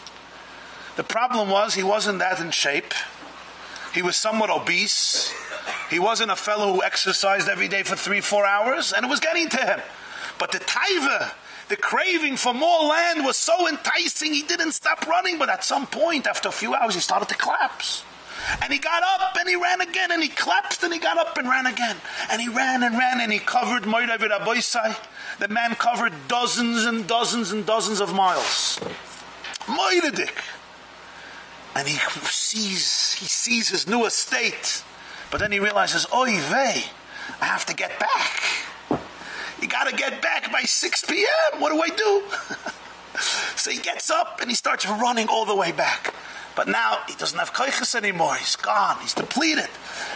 [SPEAKER 9] The problem was he wasn't that in shape. He was somewhat obese. He wasn't a fellow who exercised every day for three, four hours, and it was getting to him. But the taiva, the craving for more land was so enticing, he didn't stop running. But at some point, after a few hours, he started to collapse. And he got up and he ran again and he collapsed and he got up and ran again. And he ran and ran and he covered Moira Viraboisai. The man covered dozens and dozens and dozens of miles. Moiradik. And he sees he sees his new estate. But then he realizes, oy vey, I have to get back. You gotta get back by 6 p.m. What do I do? so he gets up and he starts running all the way back. But now he doesn't have koiches anymore. He's gone. He's depleted.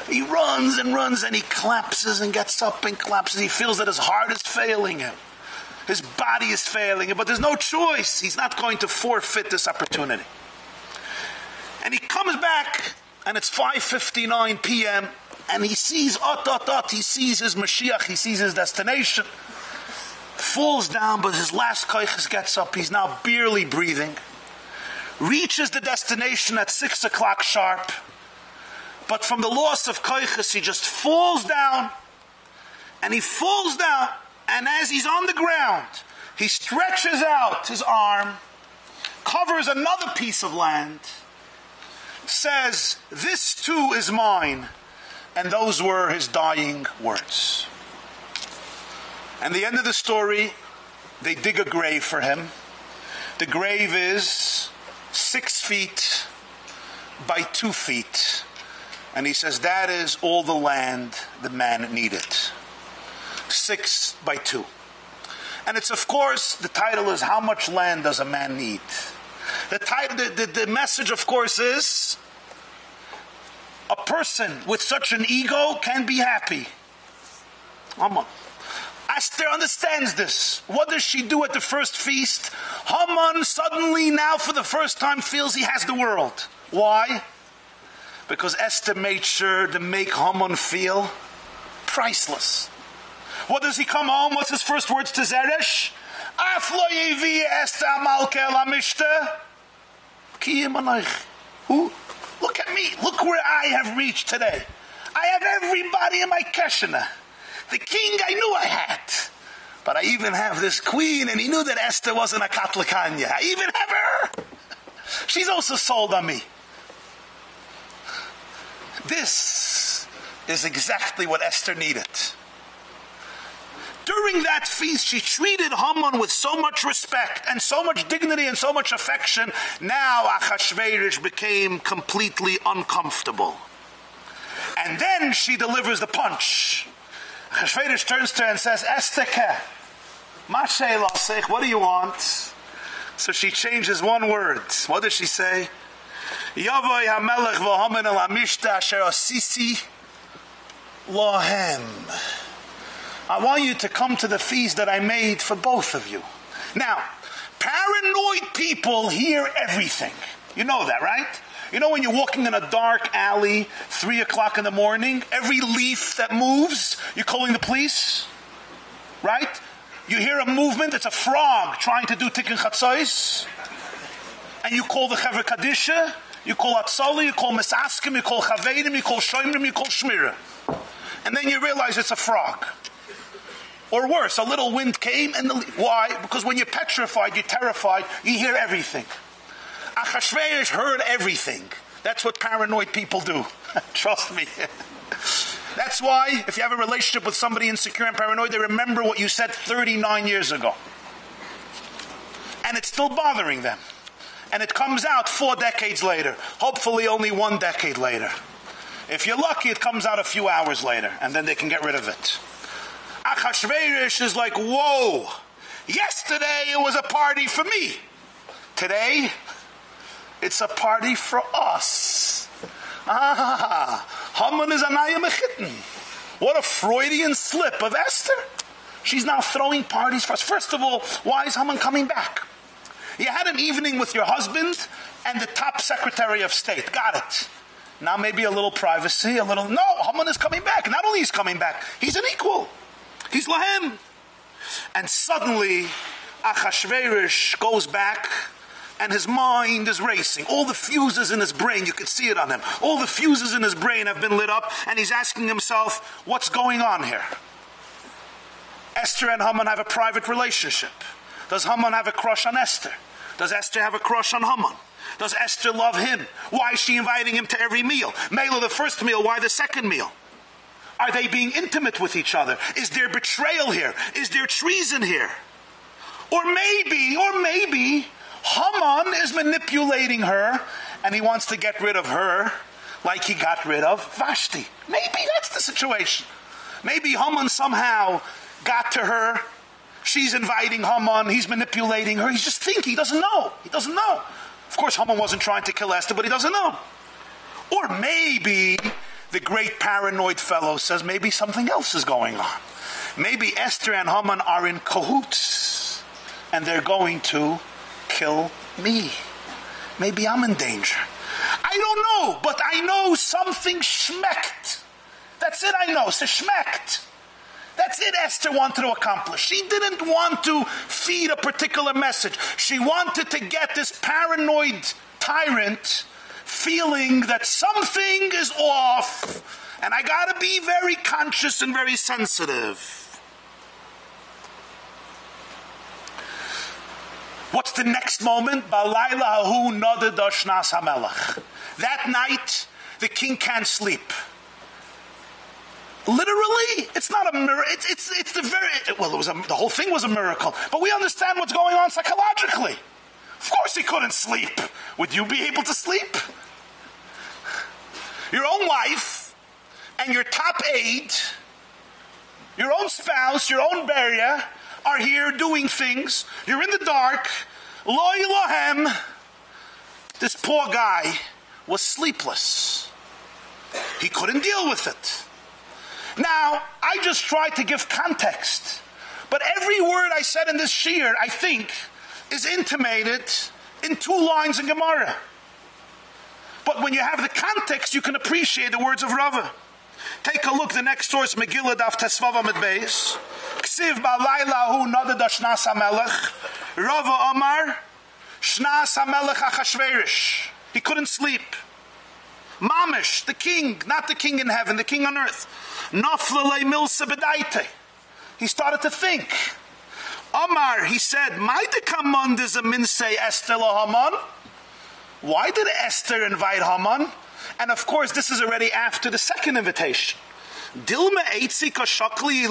[SPEAKER 9] He runs and runs and he collapses and gets up and collapses. He feels that his heart is failing him. His body is failing him, but there's no choice. He's not going to forfeit this opportunity. And he comes back and it's 5:59 p.m. and he sees ot ot ot. He sees his Mashiach. He sees his destination. Falls down, but his last koiches gets up. He's now barely breathing reaches the destination at six o'clock sharp, but from the loss of koiches, he just falls down and he falls down. And as he's on the ground, he stretches out his arm, covers another piece of land, says, This too is mine. And those were his dying words. And the end of the story, they dig a grave for him. The grave is six feet by two feet. And he says, That is all the land the man needed. Six by two. And it's, of course, the title is How Much Land Does a Man Need? The, title, the, the, the message, of course, is a person with such an ego can be happy. Haman. Esther understands this. What does she do at the first feast? Haman suddenly, now for the first time, feels he has the world. Why? Because Esther made sure to make Haman feel priceless. What does he come home? What's his first words to Zeresh? Af lo Esther malke la mishta. Ki imanach. Who? Look at me. Look where I have reached today. I have everybody in my keshana. The king I knew I had. But I even have this queen, and he knew that Esther wasn't a Katlikanya. I even have her. She's also sold on me. This is exactly what Esther needed. During that feast, she treated Haman with so much respect and so much dignity and so much affection. Now Achashverosh became completely uncomfortable. And then she delivers the punch. Achashverosh turns to her and says, Esther, what do you want? So she changes one word. What does she say? Yavoy hamelech v'homen el hamishta asher osisi lohem. I want you to come to the feast that I made for both of you. Now, paranoid people hear everything. You know that, right? You know when you're walking in a dark alley, three o'clock in the morning, every leaf that moves, you're calling the police, right? You hear a movement, it's a frog trying to do tikkun chatzos, and you call the Chevra Kadisha, you call Atzali, you call Misaskim, you call Chavedim, you call Shoimrim, you call Shmira. And then you realize it's a frog. Or worse, a little wind came and the, why? Because when you're petrified, you're terrified, you hear everything. Achashverosh heard everything. That's what paranoid people do. Trust me. That's why if you have a relationship with somebody insecure and paranoid, they remember what you said 39 years ago. And it's still bothering them. And it comes out 4 decades later, hopefully only 1 decade later. If you're lucky, it comes out a few hours later, and then they can get rid of it. Achashverosh is like, whoa, yesterday it was a party for me. Today, it's a party for us. Ah, Haman is anaya mechitten. What a Freudian slip of Esther. She's now throwing parties for us. First of all, why is Haman coming back? You had an evening with your husband and the top secretary of state. Got it. Now maybe a little privacy, a little. No, Haman is coming back. Not only is coming back, he's an equal. He's Lahem. And suddenly, Achashverosh goes back and his mind is racing. All the fuses in his brain, you could see it on him. All the fuses in his brain have been lit up, and he's asking himself, what's going on here? Esther and Haman have a private relationship. Does Haman have a crush on Esther? Does Esther have a crush on Haman? Does Esther love him? Why is she inviting him to every meal? Mela the first meal, why the second meal? Are they being intimate with each other? Is there betrayal here? Is there treason here? Or maybe, or maybe, Haman is manipulating her and he wants to get rid of her like he got rid of Vashti. Maybe that's the situation. Maybe Haman somehow got to her. She's inviting Haman. He's manipulating her. He's just thinking. He doesn't know. He doesn't know. Of course, Haman wasn't trying to kill Esther, but he doesn't know. Or maybe the great paranoid fellow says maybe something else is going on. Maybe Esther and Haman are in cahoots and they're going to kill me. Maybe I'm in danger. I don't know, but I know something schmeckt. That's it I know. It's a schmeckt. That's it Esther wanted to accomplish. She didn't want to feed a particular message. She wanted to get this paranoid tyrant feeling that something is off And I got to be very conscious and very sensitive. What's the next moment? Balayla hu noded shnas hamelach. That night, the king can't sleep. Literally, it's not a miracle. It's, it's, it's the very, well, it was a, the whole thing was a miracle. But we understand what's going on psychologically. Of course he couldn't sleep. Would you be able to sleep? Your own wife and your top aide, your own spouse, your own barrier, are here doing things. You're in the dark. Lo Elohem. This poor guy was sleepless. He couldn't deal with it. Now, I just tried to give context. But every word I said in this shear, I think, is intimated in two lines in Gemara. But when you have the context, you can appreciate the words of Rava. Take a look, the next source, Megillah Daf Tesvava Med Beis. Ksiv Balayla Hu Noded Shnas HaMelech. Rava Omar, Shnas HaMelech Achashverish. He couldn't sleep. Mamish, the king, not the king in heaven, the king on earth. Naflalei Milsa Bedaite. He started to think. Omar, he said, "My dekamond is a minse Esther Haman." Why did Esther invite Haman? And of course, this is already after the second invitation. Dilma kashakli?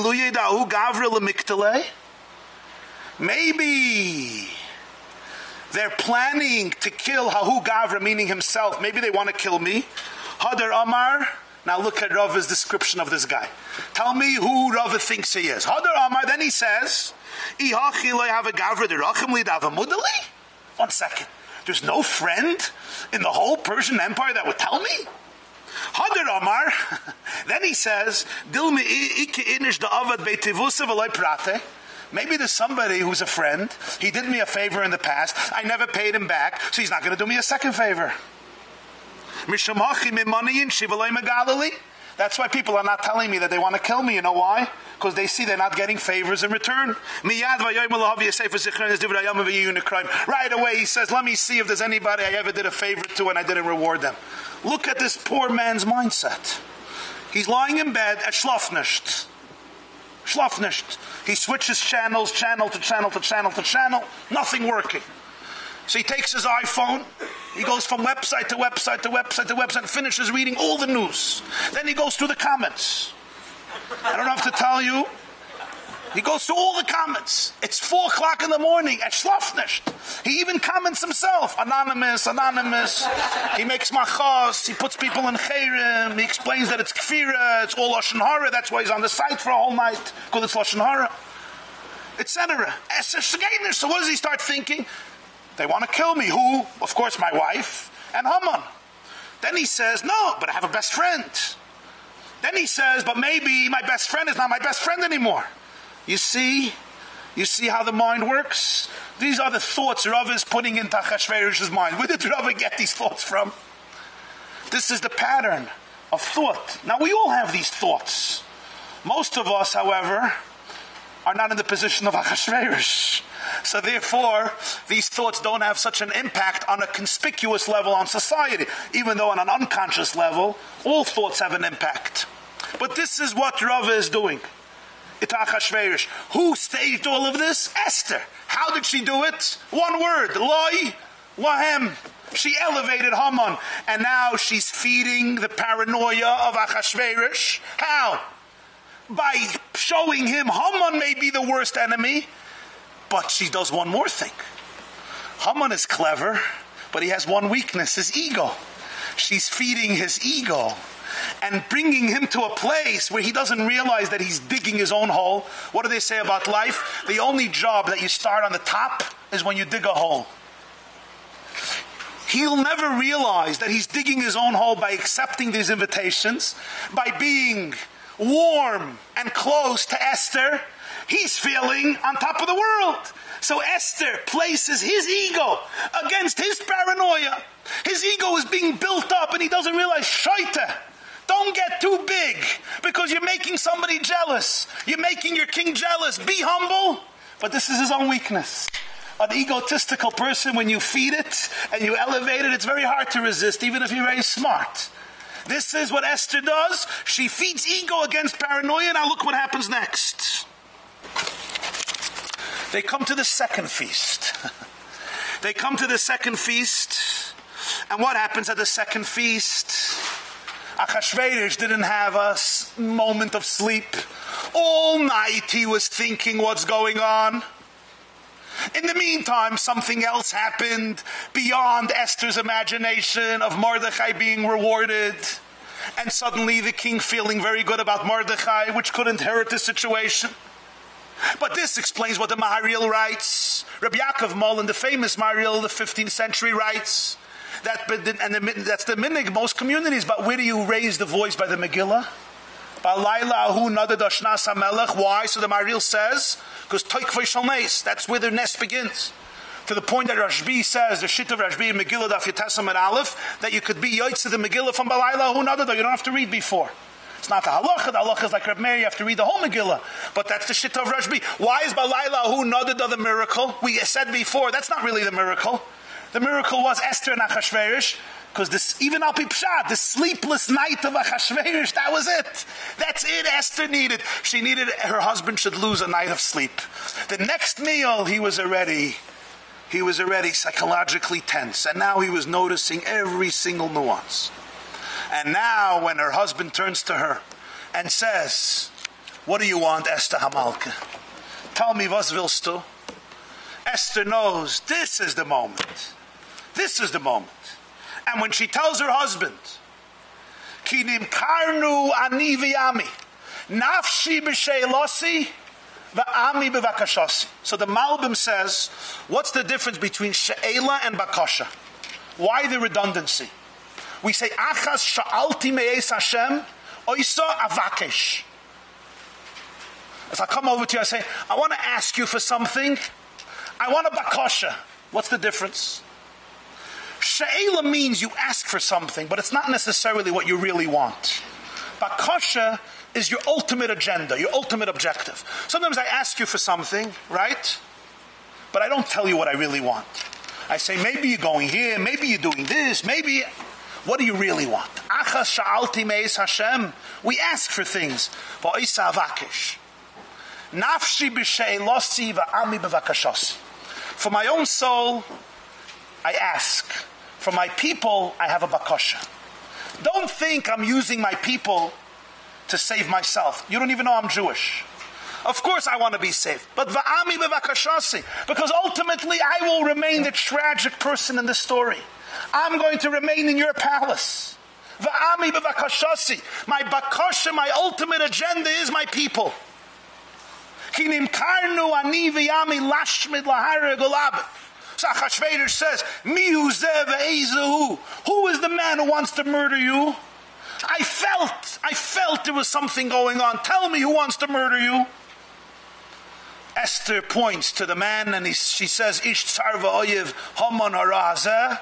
[SPEAKER 9] Maybe they're planning to kill Hahu Gavra, meaning himself. Maybe they want to kill me. Hadar Amar. Now look at Rava's description of this guy. Tell me who Rava thinks he is. Hadar Amar, then he says? One second. There's no friend in the whole Persian Empire that would tell me? Hadar Amar. then he says. Maybe there's somebody who's a friend. He did me a favor in the past. I never paid him back, so he's not going to do me a second favor. That's why people are not telling me that they want to kill me. You know why? Because they see they're not getting favors in return. Right away, he says, Let me see if there's anybody I ever did a favor to and I didn't reward them. Look at this poor man's mindset. He's lying in bed at Schlafnischt. Schlafnischt. He switches channels, channel to channel to channel to channel. Nothing working. So he takes his iPhone, he goes from website to website to website to website and finishes reading all the news. Then he goes through the comments. I don't have to tell you. He goes through all the comments. It's four o'clock in the morning at Schlafnischt. He even comments himself. Anonymous, anonymous. He makes machos. He puts people in chayrim. He explains that it's kfira. It's all Lashon Hara. That's why he's on the site for a whole night. Because it's Lashon Hara. Etc. So what does he start thinking? They want to kill me. Who? Of course, my wife and Haman. Then he says, no, but I have a best friend. Then he says, but maybe my best friend is not my best friend anymore. You see? You see how the mind works? These are the thoughts Rav is putting into Achashverosh's mind. Where did Rav get these thoughts from? This is the pattern of thought. Now, we all have these thoughts. Most of us, however, are not in the position of Achashverosh. So therefore, these thoughts don't have such an impact on a conspicuous level on society, even though on an unconscious level, all thoughts have an impact. But this is what Rava is doing. Itachashverish. Who staged all of this? Esther. How did she do it? One word. Loi Lahem. She elevated Haman. And now she's feeding the paranoia of Achashverosh. How? By showing him Haman may be the worst enemy, but she does one more thing. Haman is clever, but he has one weakness, his ego. She's feeding his ego and bringing him to a place where he doesn't realize that he's digging his own hole. What do they say about life? The only job that you start on the top is when you dig a hole. He'll never realize that he's digging his own hole by accepting these invitations, by being warm and close to Esther. He's feeling on top of the world. So Esther places his ego against his paranoia. His ego is being built up and he doesn't realize, shaita, don't get too big because you're making somebody jealous. You're making your king jealous. Be humble. But this is his own weakness. An egotistical person, when you feed it and you elevate it, it's very hard to resist, even if you're very smart. This is what Esther does. She feeds ego against paranoia. Now look what happens next. They come to the second feast. they come to the second feast. And what happens at the second feast? Achashverosh didn't have a moment of sleep. All night he was thinking what's going on. In the meantime, something else happened beyond Esther's imagination of Mordechai being rewarded. And suddenly the king feeling very good about Mordechai, which couldn't inherit the situation. But this explains what the Maharil writes. Rabbi Yaakov Molin, the famous Maharil of the 15th century, writes that, and the, that's the minig most communities. But where do you raise the voice by the Megillah? Why? So the Maharil says, because. That's where their nest begins. To the point that Rashbi says, the shit of Rashbi in Megillah daf Yitesam and Aleph, that you could be yoitz to the Megillah from Balayla ahu nadad. You don't have to read before. It's not the halacha. The halacha is like Reb Meir. You have to read the whole Megillah. But that's the shit of Rashbi. Why is Balayla who nodded of the miracle? We said before, that's not really the miracle. The miracle was Esther and Achashverosh. Because this, even Al Pshat, the sleepless night of Achashverosh, that was it. That's it Esther needed. She needed her husband should lose a night of sleep. The next meal, he was already, he was already psychologically tense. And now he was noticing every single nuance. And now, when her husband turns to her and says, What do you want, Esther Hamalka? Tell me, was willst du? Esther knows this is the moment. This is the moment. And when she tells her husband, Kinim karnu ani v'yami, nafshi b'vakashosi. So the Malbim says, what's the difference between she'ela and bakasha? Why the redundancy? We say, Achas sha'alti me'es Hashem, oisa avakesh. If I come over to you, I say, I want to ask you for something. I want a bakasha. What's the difference? She'ela means you ask for something, but it's not necessarily what you really want. Bakasha is your ultimate agenda, your ultimate objective. Sometimes I ask you for something, right? But I don't tell you what I really want. I say, maybe you're going here, maybe you're doing this, maybe. What do you really want? Sha'alti Hashem. We ask for things. Va'isa avakish. Nafshi. For my own soul, I ask. For my people, I have a bakasha. Don't think I'm using my people to save myself. You don't even know I'm Jewish. Of course I want to be saved. But va'ami b'vakashasi. Because ultimately I will remain the tragic person in the story. I'm going to remain in your palace. Va'ami b'vakashasi. My bakasha, my ultimate agenda is my people. Kinim karnu ani v'yami lashmid lahara golab. So Achashverosh says, Mihu ve'ezehu. Who is the man who wants to murder you? I felt, I felt there was something going on. Tell me who wants to murder you. Esther points to the man and he, she says, Ish tsarva oyev Haman harazeh.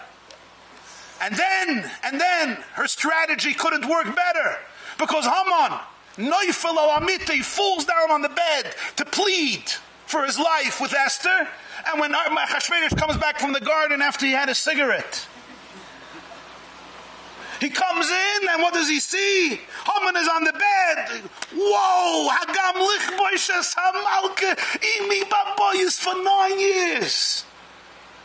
[SPEAKER 9] And then, and then, her strategy couldn't work better. Because Haman, Neufel al he falls down on the bed to plead for his life with Esther. And when Achashverosh comes back from the garden after he had a cigarette, he comes in, and what does he see? Haman is on the bed. Whoa! Hagam lichboishes hamalke imi baboyis for nine years.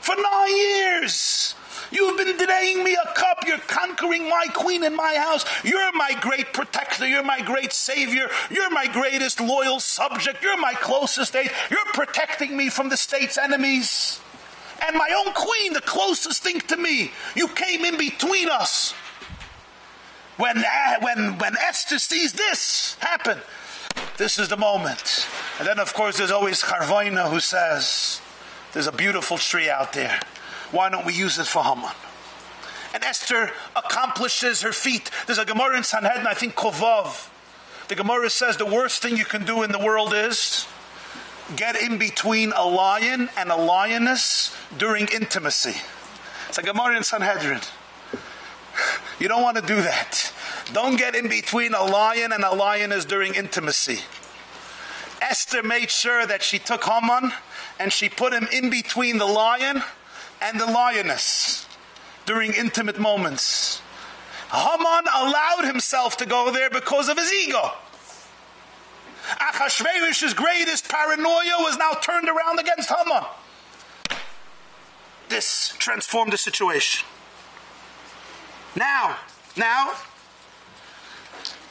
[SPEAKER 9] For nine years. You've been denying me a cup. You're conquering my queen in my house. You're my great protector. You're my great savior. You're my greatest loyal subject. You're my closest aide. You're protecting me from the state's enemies. And my own queen, the closest thing to me, you came in between us. When, uh, when, when Esther sees this happen, this is the moment. And then, of course, there's always Charvoina who says, There's a beautiful tree out there. Why don't we use it for Haman? And Esther accomplishes her feat. There's a Gemara in Sanhedrin, I think Kovov. The Gemara says the worst thing you can do in the world is get in between a lion and a lioness during intimacy. It's a Gemara in Sanhedrin. You don't want to do that. Don't get in between a lion and a lioness during intimacy. Esther made sure that she took Haman and she put him in between the lion and the lioness during intimate moments. Haman allowed himself to go there because of his ego. Achashverosh's greatest paranoia was now turned around against Haman. This transformed the situation. Now, now,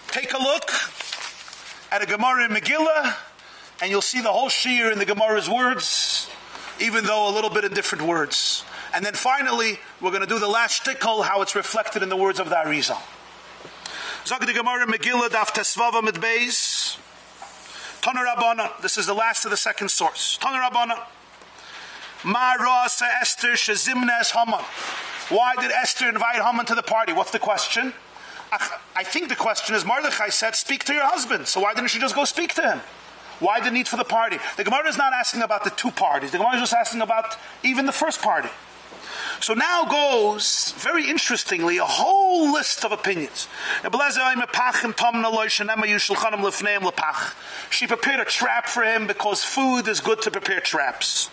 [SPEAKER 9] take a look at a Gemara in Megillah, and you'll see the whole shear in the Gemara's words, even though a little bit in different words. And then finally, we're going to do the last shtickle, how it's reflected in the words of the Arizal. Zog the Gemara Megillah daf tesvava mit beis. Tana Rabbana. This is the last of the second source. Tana Rabbana. Ma rasa Esther shezimnes Haman. Why did Esther invite Haman to the party? What's the question? I think the question is Mordechai said, speak to your husband. So why didn't she just go speak to him? Why the need for the party? The Gemara is not asking about the two parties. The Gemara is just asking about even the first party. So now goes, very interestingly, a whole list of opinions. She prepared a trap for him because food is good to prepare traps.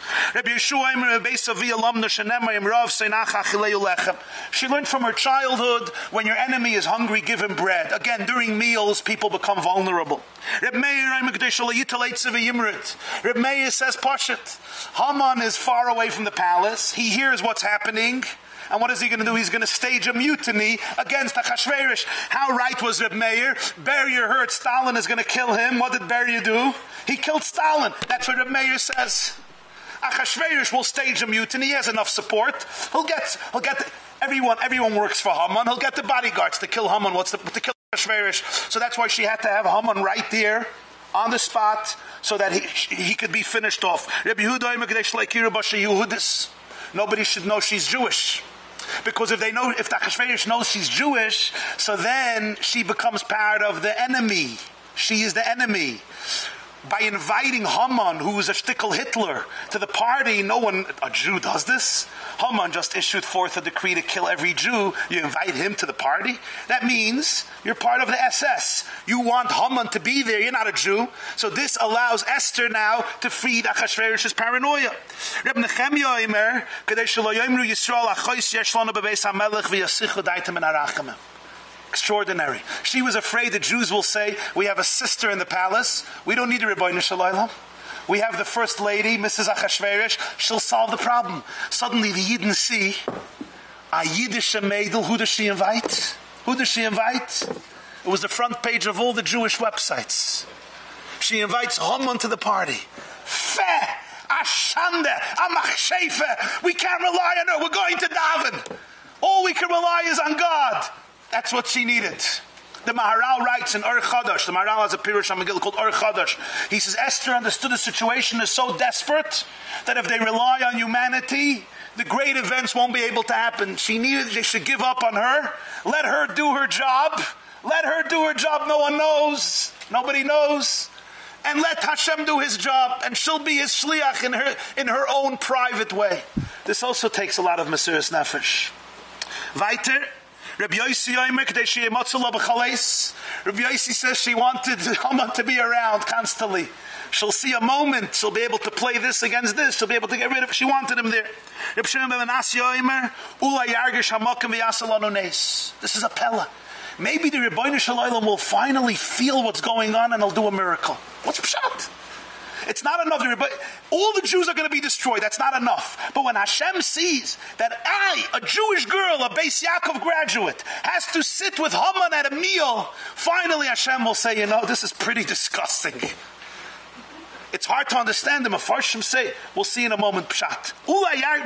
[SPEAKER 9] She learned from her childhood, when your enemy is hungry, give him bread. Again, during meals, people become vulnerable. Reb Meir says, Pashat, Haman is far away from the palace. He hears what's happening. And what is he going to do? He's going to stage a mutiny against Achashverosh. How right was Reb Meir? Beria heard Stalin is going to kill him. What did Beria do? He killed Stalin. That's what Reb Meir says. Achashverosh will stage a mutiny. He has enough support. He'll get, he'll get, the, everyone, everyone works for Haman. He'll get the bodyguards to kill Haman. What's the, to kill. So that's why she had to have Haman right there on the spot so that he, he could be finished off. Nobody should know she's Jewish. Because if they know, if the Achashverosh knows she's Jewish, so then she becomes part of the enemy. She is the enemy by inviting Haman, who is a shtickle Hitler, to the party. No one, a Jew does this. Haman just issued forth a decree to kill every Jew. You invite him to the party? That means you're part of the SS. You want Haman to be there. You're not a Jew. So this allows Esther now to feed Achashverosh's paranoia. Reb Yomru Yisrael Yesh V'yasichu Daitem extraordinary. She was afraid the Jews will say, we have a sister in the palace. We don't need a Ribono Shel Olam. We have the first lady, Mrs. Achashverosh. She'll solve the problem. Suddenly the Yidden see a Yiddish maidel. Who does she invite? Who does she invite? It was the front page of all the Jewish websites. She invites Haman to the party. Feh! Ashande! Amachshefe! We can't rely on her. We're going to daven. All we can rely is on God. That's what she needed. The Maharal writes in Ur Chadash, the Maharal has a Pirush on Megillah called Ur Chadash. He says, Esther understood the situation is so desperate that if they rely on humanity, the great events won't be able to happen. She needed, they should give up on her. Let her do her job. Let her do her job. No one knows. Nobody knows. And let Hashem do his job. And she'll be his shliach in her, in her own private way. This also takes a lot of Mesiris Nefesh. Weiter. Rabbi Yossi Yomer, Kadei Shiyeh Motzula B'chaleis. Rabbi Yossi says she wanted Haman to be around constantly. She'll see a moment, she'll be able to play this against this, she'll be able to get rid of, she wanted him there. Rabbi Shimon Ben Anasi Yomer, Ula Yargish Hamakim V'yasal Nes. This is a pella. Maybe the Ribono Shel Olam will finally feel what's going on and he'll do a miracle. What's pshat? It's not enough. But all the Jews are going to be destroyed. That's not enough. But when Hashem sees that I, a Jewish girl, a Beis Yaakov graduate, has to sit with Haman at a meal, finally Hashem will say, you know, this is pretty disgusting. It's hard to understand them. Afarshim say, we'll see in a moment, pshat.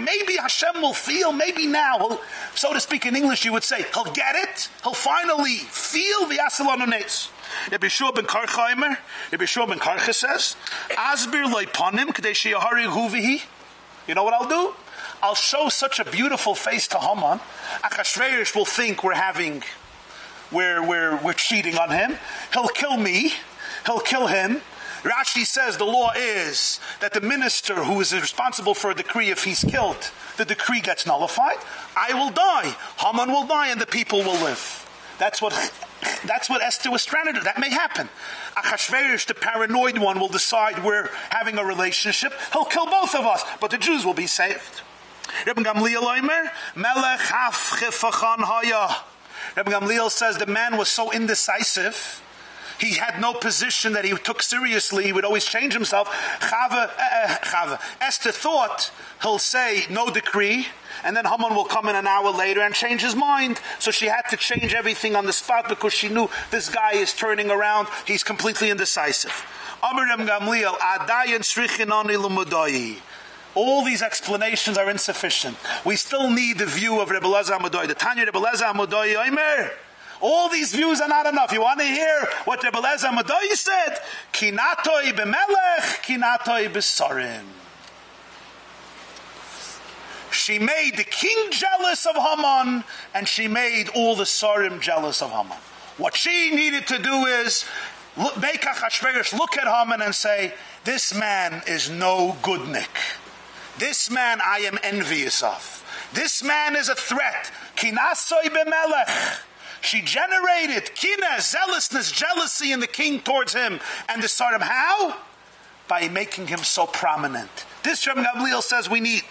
[SPEAKER 9] Maybe Hashem will feel, maybe now, so to speak in English, you would say, he'll get it. He'll finally feel the Asalanones. Rabbi Yeshua ben Karchaimer, Rabbi Yeshua ben Karcha says, Asbir leipanim k'dei sheyahari huvihi. You know what I'll do? I'll show such a beautiful face to Haman. Achashverosh will think we're having, we're, we're, we're cheating on him. He'll kill me. He'll kill him. Rashi says the law is that the minister who is responsible for a decree, if he's killed, the decree gets nullified. I will die. Haman will die and the people will live. That's what that's what Esther was trying to do. That may happen. Achashverosh, the paranoid one, will decide we're having a relationship. He'll kill both of us, but the Jews will be saved. Rebbe Gamliel Melech haya. Gamliel says the man was so indecisive. He had no position that he took seriously. He would always change himself. Chava, uh. Esther thought he'll say no decree, and then Haman will come in an hour later and change his mind. So she had to change everything on the spot because she knew this guy is turning around. He's completely indecisive. Amiram Gamliel. All these explanations are insufficient. We still need the view of Rebbe Lezer Amadoi. The Tanya Rebbe Lezer Amadoi Omer. All these views are not enough. You want to hear what Rebbe Lezer Amadoi said? Kinatoi b'melech, kinatoi b'sorim. She made the king jealous of Haman, and she made all the Sorim jealous of Haman. What she needed to do is make Achashverosh look at Haman and say, this man is no good Nick. This man I am envious of. This man is a threat. Kinasoi b'melech. She generated kina, zealousness, jealousy in the king towards him and the Sarim. How? By making him so prominent. This Rabbi Gamliel says we need.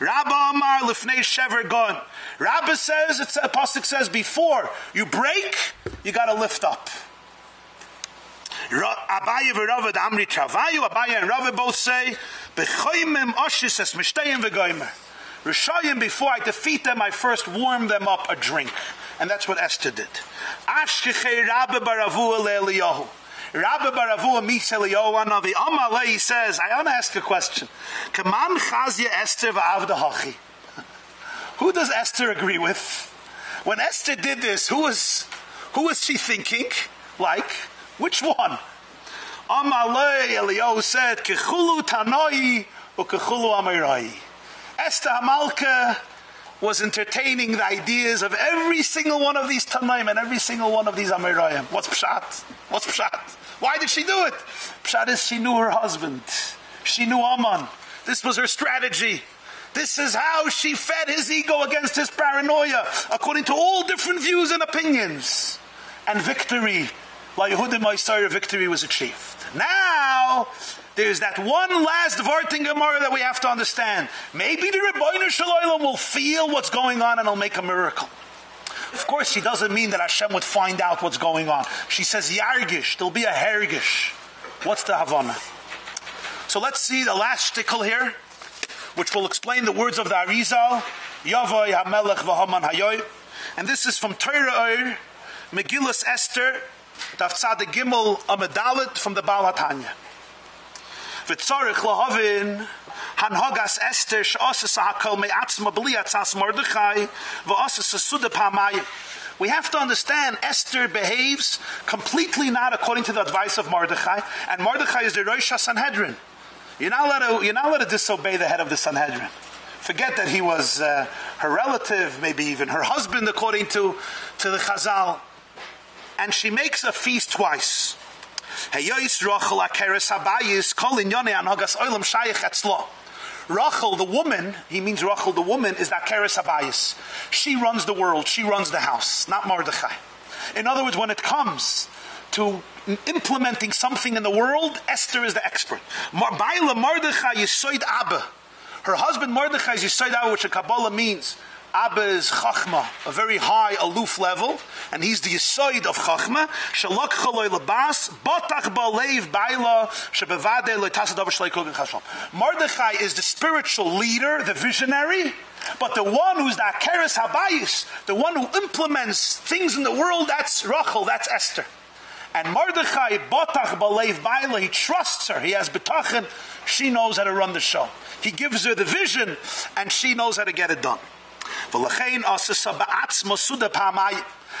[SPEAKER 9] Rabba Amar lifnei shever gon. Rabba says, it's, Apostle says, before you break, you got to lift up. Abaye v'Rava Travayu, Abaye and Rava both say, oshis es mishteyim before I defeat them, I first warm them up a drink. And that's what Esther did. Ashkechei Rabbe Baravua le'Eliyahu. Rabbe Baravua meets Eliyahu Anavi. Amalei says, I want to ask a question. Kaman chazya Esther v'avda hachi. Who does Esther agree with? When Esther did this, who was, who was she thinking? Like, which one? Amalei Eliyahu said, Kechulu tanoi u'kechulu amirai. Esther Hamalka was entertaining the ideas of every single one of these Tanaim and every single one of these Amirayim. What's Pshat? What's Pshat? Why did she do it? Pshat is she knew her husband. She knew Aman. This was her strategy. This is how she fed his ego against his paranoia, according to all different views and opinions. And victory, La Yehudim Ma'isar, victory was achieved. Now, there's that one last Varting Gemara that we have to understand. Maybe the Ribono Shel Olam will feel what's going on and he'll make a miracle. Of course, she doesn't mean that Hashem would find out what's going on. She says Yargish, there'll be a Hergish. What's the Havana? So let's see the last shtickle here, which will explain the words of the Arizal, Yavoy HaMelech V'Haman Hayoy. And this is from Torah Megillus Esther, Daf Tzaddik Gimel Amadalit from the Baal HaTanya. We have to understand Esther behaves completely not according to the advice of Mordechai, and Mordechai is the Rosh Sanhedrin. You're not allowed to, you're to disobey the head of the Sanhedrin. Forget that he was uh, her relative, maybe even her husband, according to, to the Chazal. And she makes a feast twice. Heyois Rachel Akeres Habayis Olam. Rachel, the woman, he means Rachel, the woman, is the Akeres Habayis. She runs the world, she runs the house, not Mordechai. In other words, when it comes to implementing something in the world, Esther is the expert. Baila Mordechai Yisoid Abba. Her husband Mordechai is Yisoid Abba, which in Kabbalah means. Abba is Chachma, a very high, aloof level, and he's the Yisoid of Chachma. Shalok Chaloy Labas, Botach Balev Baila, Shebevade Letasadav Shleikog Chashom. Mordechai is the spiritual leader, the visionary, but the one who's the Akeres Habayis, the one who implements things in the world, that's Rachel, that's Esther. And Mordechai, Botach Balev Baila, he trusts her, he has Betachin, she knows how to run the show. He gives her the vision, and she knows how to get it done.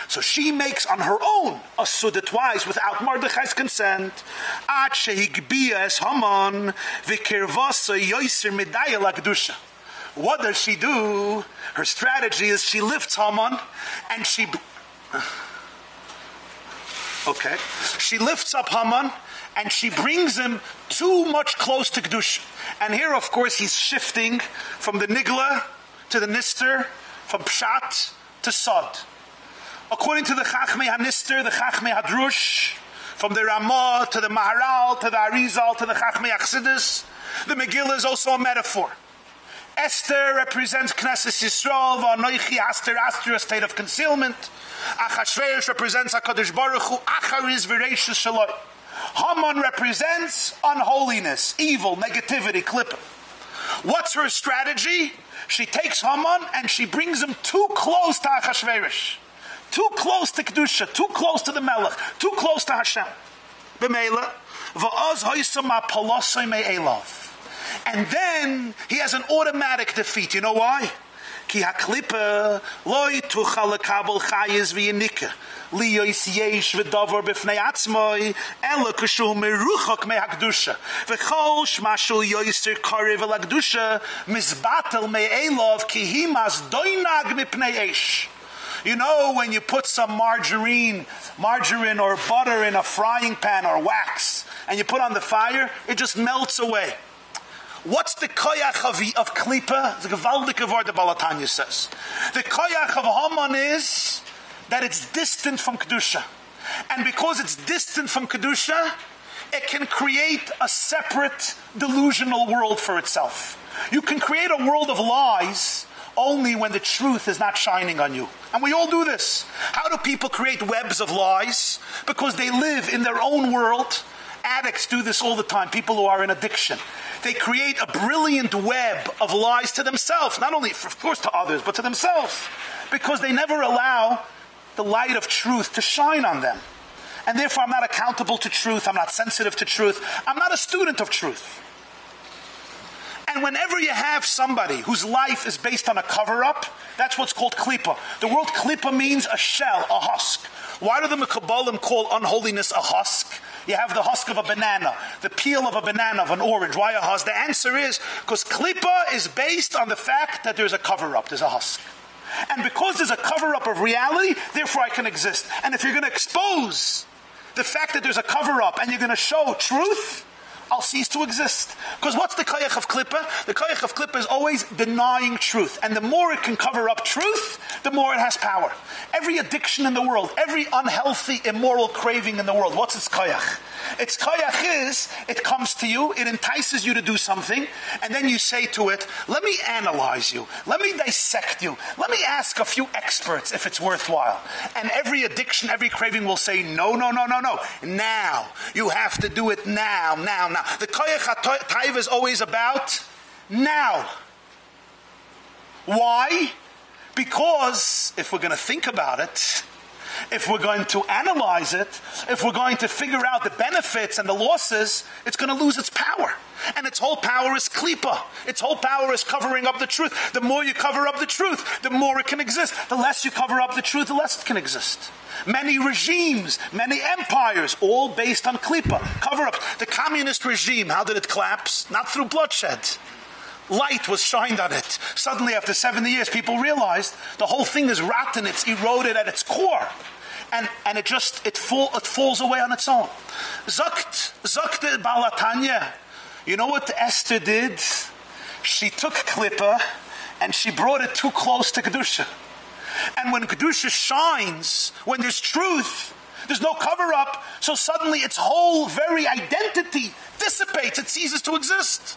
[SPEAKER 9] So she makes on her own a suda twice without Mordechai's consent. Ad shehigbiya es Haman v'kirvasa yoiser medaya lakdusha. What does she do? Her strategy is she lifts Haman and she... Okay. She lifts up Haman and she brings him too much close to Kedusha. And here, of course, he's shifting from the Nigla to the Nister, from Pshat to Sod. According to the Chachmei HaNister, the Chachmei HaDrush, from the Ramah to the Maharal to the Arizal to the Chachmei Achsidis, the Megillah is also a metaphor. Esther represents Knesset Yisrael, Vanoichi Aster, Aster, a state of concealment. Achashverosh represents HaKadosh Baruch Hu, Achariz V'reishus Shaloi. Haman represents unholiness, evil, negativity, klippah. What's her strategy? She takes Haman and she brings him too close to Achashverosh. Too close to Kedusha, too close to the Melech, too close to Hashem. B'meila, v'oz hoysam ha'polosoi me'elav. And then he has an automatic defeat. You know why? Ki haklipa loy tuchal lekabel chayes v'yinika. Li yois yesh v'dover b'fnei atzmoi ela kushu meruchok mehakdusha. V'chol shmashul yoiser kariv el hakdusha mizbatel me'elov ki himas doinag mipnei esh. You know when you put some margarine, margarine or butter in a frying pan or wax and you put on the fire, it just melts away. What's the koyach of, of klipa? The gewaldige word the Baal HaTanya says. The koyach of Haman is that it's distant from Kedusha. And because it's distant from Kedusha, it can create a separate delusional world for itself. You can create a world of lies only when the truth is not shining on you. And we all do this. How do people create webs of lies? Because they live in their own world. Addicts do this all the time, people who are in addiction. They create a brilliant web of lies to themselves, not only, of course, to others, but to themselves, because they never allow the light of truth to shine on them. And therefore, I'm not accountable to truth, I'm not sensitive to truth, I'm not a student of truth. And whenever you have somebody whose life is based on a cover up, that's what's called klipa. The word klipa means a shell, a husk. Why do the Mekabalim call unholiness a husk? You have the husk of a banana, the peel of a banana, of an orange. Why a husk? The answer is because klipa is based on the fact that there's a cover up, there's a husk. And because there's a cover up of reality, therefore I can exist. And if you're going to expose the fact that there's a cover up and you're going to show truth, I'll cease to exist. Because what's the koyach of klippa? The koyach of klippa is always denying truth. And the more it can cover up truth, the more it has power. Every addiction in the world, every unhealthy, immoral craving in the world, what's its koyach? Its koyach is, it comes to you, it entices you to do something, and then you say to it, let me analyze you, let me dissect you, let me ask a few experts if it's worthwhile. And every addiction, every craving will say, no, no, no, no, no. Now. You have to do it now, now, now, now. The koyach taiva is always about now. Why? Because if we're going to think about it, if we're going to analyze it, if we're going to figure out the benefits and the losses, it's going to lose its power. And its whole power is klipa. Its whole power is covering up the truth. The more you cover up the truth, the more it can exist. The less you cover up the truth, the less it can exist. Many regimes, many empires, all based on klipa, cover up. The communist regime, how did it collapse? Not through bloodshed light was shined on it. Suddenly, after 70 years, people realized the whole thing is rotten, it's eroded at its core. And, and it just, it, fall, it falls away on its own. Zakt, Zakt Baal HaTanya. You know what Esther did? She took Klippa and she brought it too close to Kedusha. And when Kedusha shines, when there's truth, there's no cover up, so suddenly its whole very identity dissipates, it ceases to exist.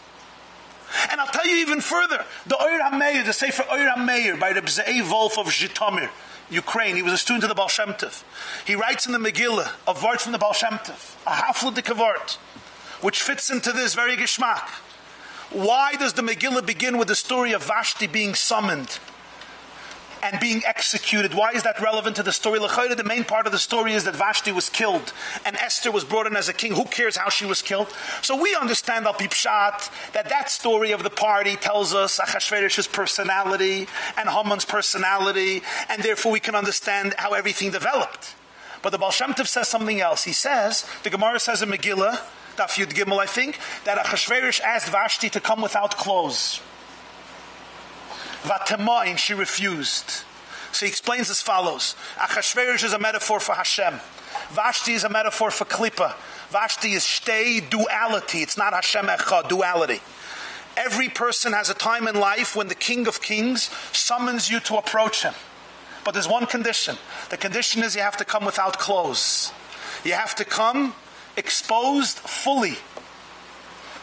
[SPEAKER 9] And I'll tell you even further. The Oyer HaMeir, the Sefer Oyer HaMeir by the Bzei Wolf of Zhitomir, Ukraine. He was a student of the Baal Shem Tov. He writes in the Megillah a word from the Baal Shem Tov, a hafladik word, which fits into this very geschmack. Why does the Megillah begin with the story of Vashti being summoned and being executed. Why is that relevant to the story? L'chayra, the main part of the story is that Vashti was killed and Esther was brought in as a king. Who cares how she was killed? So we understand al pipshat that that story of the party tells us Achashverosh's personality and Haman's personality, and therefore we can understand how everything developed. But the Baal Shem Tov says something else. He says, the Gemara says in Megillah, Daf Yud Gimel, I think, that Achashverosh asked Vashti to come without clothes. Vatemain, she refused. So he explains as follows. Achashverosh is a metaphor for Hashem. Vashti is a metaphor for Klippa. Vashti is stay duality. It's not Hashem Echad, duality. Every person has a time in life when the King of Kings summons you to approach him. But there's one condition. The condition is you have to come without clothes. You have to come exposed fully.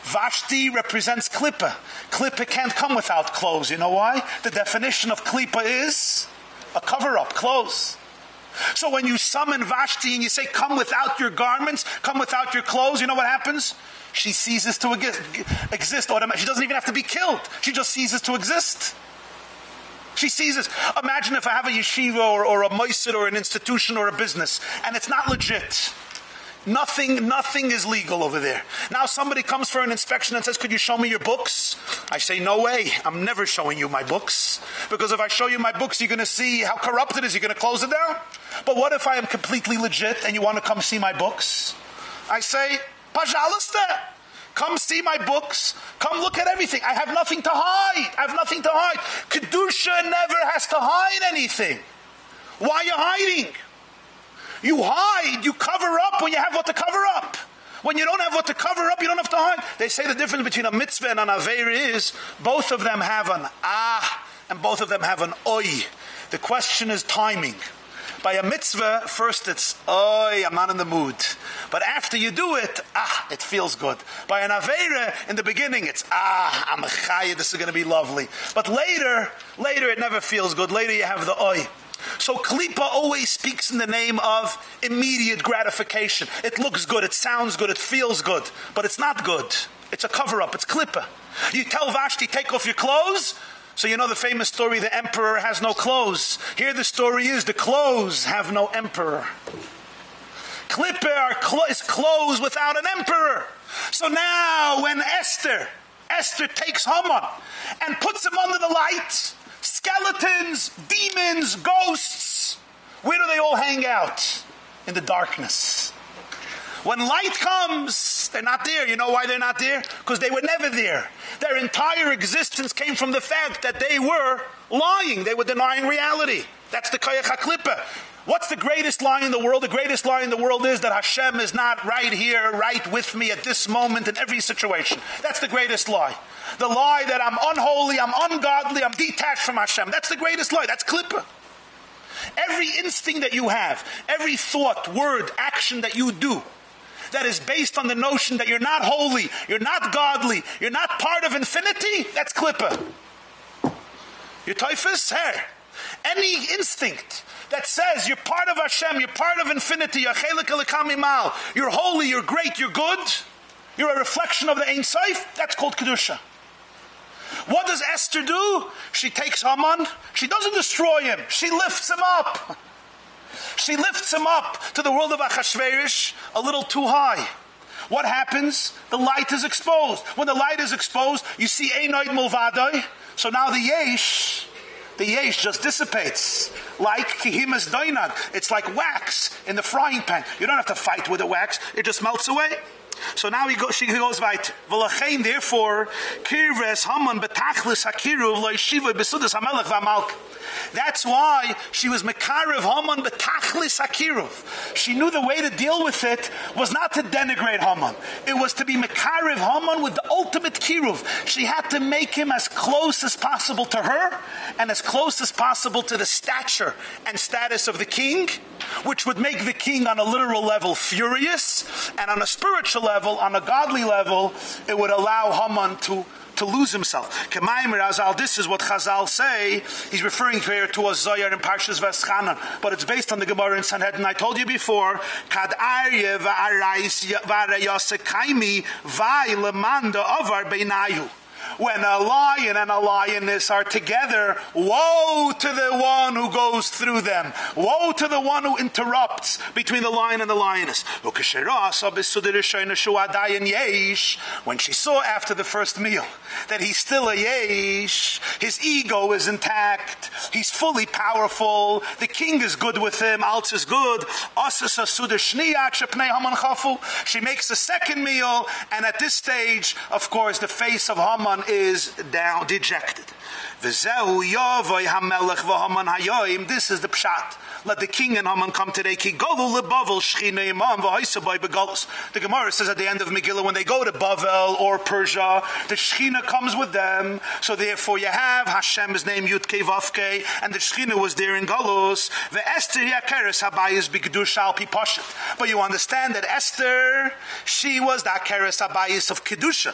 [SPEAKER 9] Vashti represents Klippa. Klippa can't come without clothes. You know why? The definition of Klippa is a cover up, clothes. So when you summon Vashti and you say, Come without your garments, come without your clothes, you know what happens? She ceases to exist. exist automatically. She doesn't even have to be killed, she just ceases to exist. She ceases. Imagine if I have a yeshiva or, or a moisid or an institution or a business, and it's not legit. Nothing, nothing is legal over there. Now somebody comes for an inspection and says, could you show me your books? I say, no way. I'm never showing you my books. Because if I show you my books, you're going to see how corrupt it is. You're going to close it down. But what if I am completely legit and you want to come see my books? I say, Pajalista, come see my books. Come look at everything. I have nothing to hide. I have nothing to hide. Kedusha never has to hide anything. Why are you hiding? You hide, you cover up when you have what to cover up. When you don't have what to cover up, you don't have to hide. They say the difference between a mitzvah and an aver is both of them have an ah and both of them have an oi. The question is timing. By a mitzvah, first it's oi, I'm not in the mood. But after you do it, ah, it feels good. By an avera, in the beginning, it's ah, I'm a chaya, this is going to be lovely. But later, later it never feels good. Later you have the oi. So klipa always speaks in the name of immediate gratification. It looks good, it sounds good, it feels good, but it's not good. It's a cover up, it's klipa. You tell Vashti, take off your clothes. So you know the famous story, the emperor has no clothes. Here the story is, the clothes have no emperor. Klipa clo- is clothes without an emperor. So now when Esther, Esther takes Haman and puts him under the light, skeletons, demons, ghosts. Where do they all hang out? In the darkness. When light comes, they're not there. You know why they're not there? Because they were never there. Their entire existence came from the fact that they were lying. They were denying reality. That's the Kayach HaKlippa. What's the greatest lie in the world? The greatest lie in the world is that Hashem is not right here, right with me at this moment in every situation. That's the greatest lie. The lie that I'm unholy, I'm ungodly, I'm detached from Hashem. That's the greatest lie. That's Klippa. Every instinct that you have, every thought, word, action that you do, that is based on the notion that you're not holy, you're not godly, you're not part of infinity, that's Klippa. Your typhus, hair. Any instinct that says you're part of Hashem, you're part of infinity, you're you're holy, you're great, you're good, you're a reflection of the Ein Sof, that's called Kedusha. What does Esther do? She takes Haman, she doesn't destroy him, she lifts him up. She lifts him up to the world of Achashverosh a little too high. What happens? The light is exposed. When the light is exposed, you see Einoid Mulvadoi. So now the Yesh the yesh just dissipates like kihimas doinad. It's like wax in the frying pan. You don't have to fight with the wax; it just melts away. So now he goes, she goes weiter. V'lachein, therefore, kirves haman betachlis hakiruv lo yeshiva besudas hamelech v'amalk. That's why she was Mekarev Haman Betachlis Akiruv. She knew the way to deal with it was not to denigrate Haman. It was to be Mekarev Haman with the ultimate Kiruv. She had to make him as close as possible to her and as close as possible to the stature and status of the king, which would make the king on a literal level furious, and on a spiritual level, on a godly level, it would allow Haman to to lose himself. Kemaimer Azal, this is what Chazal say. He's referring here to a Zoyar in Parshas Veschanan, but it's based on the Gemara in Sanhedrin. I told you before, Kad Arye v'arais v'arayosekaimi v'ay lemanda avar beinayu when a lion and a lioness are together, woe to the one who goes through them. Woe to the one who interrupts between the lion and the lioness. When she saw after the first meal that he's still a yesh, his ego is intact, he's fully powerful, the king is good with him, Alts is good. She makes the second meal, and at this stage, of course, the face of Haman is down, dejected. This is the pshat. Let the king and Haman come today. The Gemara says at the end of Megillah, when they go to Bavel or Persia, the Shechina comes with them. So therefore you have Hashem's name Yudke Vavke, and the Shechina was there in Galus. But you understand that Esther, she was the Akeres Habayis of Kedusha.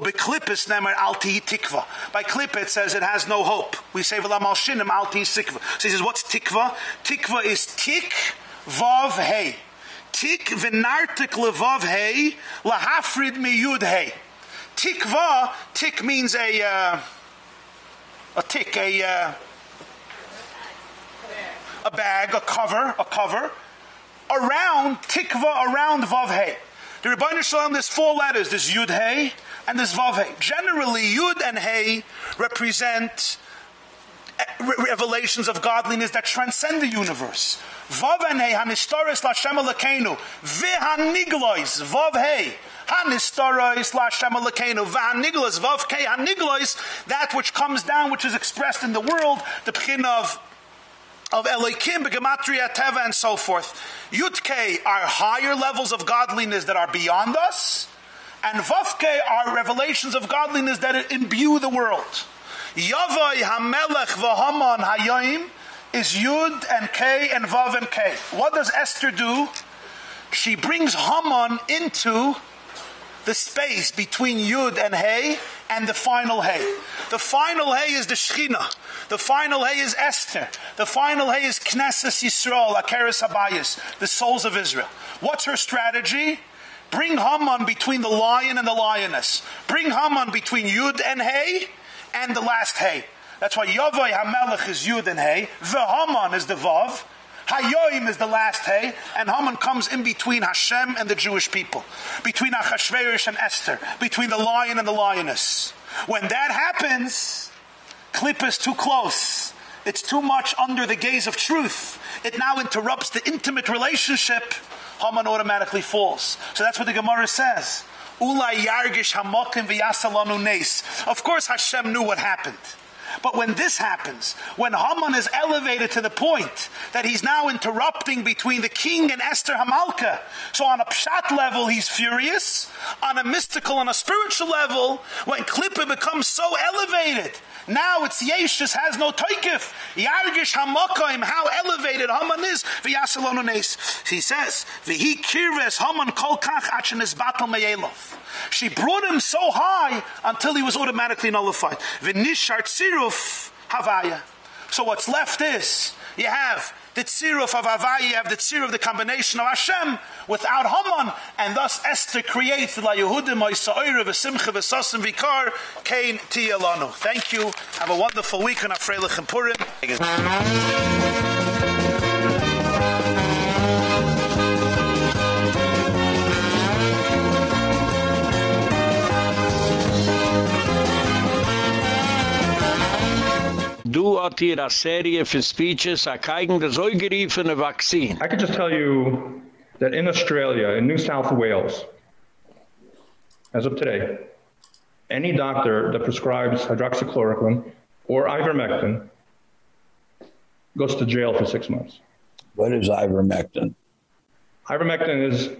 [SPEAKER 9] Nemer alti tikva. By klippe it says it has no hope. We say v'lam al shinim alti sikva. So he says, what's tikva? Tikva is tik vav hey. Tik v'nartik levav hey lahafrid mi yud hey. Tikva, tik means a, uh, a tick, a, uh, a bag, a cover, a cover, around, tikva, around vav hey. The Ribono Shel Olam, there's four letters. There's Yud Hey and there's Vav Hey. Generally, Yud and Hey represent eh, re- revelations of godliness that transcend the universe. Vav and Hey, Hanistoris Lashem Elokeinu, V'haniglois, Vav Hey, Hanistoris Lashem Elokeinu, V'haniglois, Vav Kei, Haniglois, that which comes down, which is expressed in the world, the Pchin of of Elohim, Begematria, Teva, and so forth. Yudke are higher levels of godliness that are beyond us, and Vavke are revelations of godliness that imbue the world. Yavai Hamelech Vahaman Hayoim is Yud and K and Vav and K. What does Esther do? She brings Haman into the space between Yud and Hey and the final Hey. The final Hey is the Shechina. The final Hey is Esther. The final Hey is Knesset Yisrael, Akeres Habayis, the souls of Israel. What's her strategy? Bring Haman between the lion and the lioness. Bring Haman between Yud and Hey and the last Hey. That's why Yavai HaMelech is Yud and Hey. The Haman is the Vav. Hayoim is the last hay, and Haman comes in between Hashem and the Jewish people, between Achashverosh and Esther, between the lion and the lioness. When that happens, clip is too close. It's too much under the gaze of truth. It now interrupts the intimate relationship. Haman automatically falls. So that's what the Gemara says. Yargish v'yasalanu nes. Of course Hashem knew what happened. But when this happens, when Haman is elevated to the point that he's now interrupting between the king and Esther Hamalka, so on a pshat level he's furious, on a mystical and a spiritual level, when Klippa becomes so elevated, now it's Yeshus has no toikif. Yargish Hamakoim, how elevated Haman is, v'yasalonu nes. He says, v'hi kirves Haman kol kach achenes batal meyelov. She brought him so high until he was automatically nullified. V'nishart siruf havaya. So what's left is, you have the tziruf of Havaya, you have the tziruf of the combination of Hashem without Haman, and thus Esther creates La Yehudim, Oisa'ira, V'simcha, V'sosim, Vikar, Kain, Tiyalanu. Thank you. Have a wonderful week on Afreilich and Purim.
[SPEAKER 1] Du hat hier a serie für speeches, a keigen der so geriefene Vaccine.
[SPEAKER 10] I could just tell you that in Australia, in New South Wales, as of today, any doctor that prescribes hydroxychloroquine or ivermectin goes to jail for 6 months.
[SPEAKER 11] What is ivermectin?
[SPEAKER 10] Ivermectin is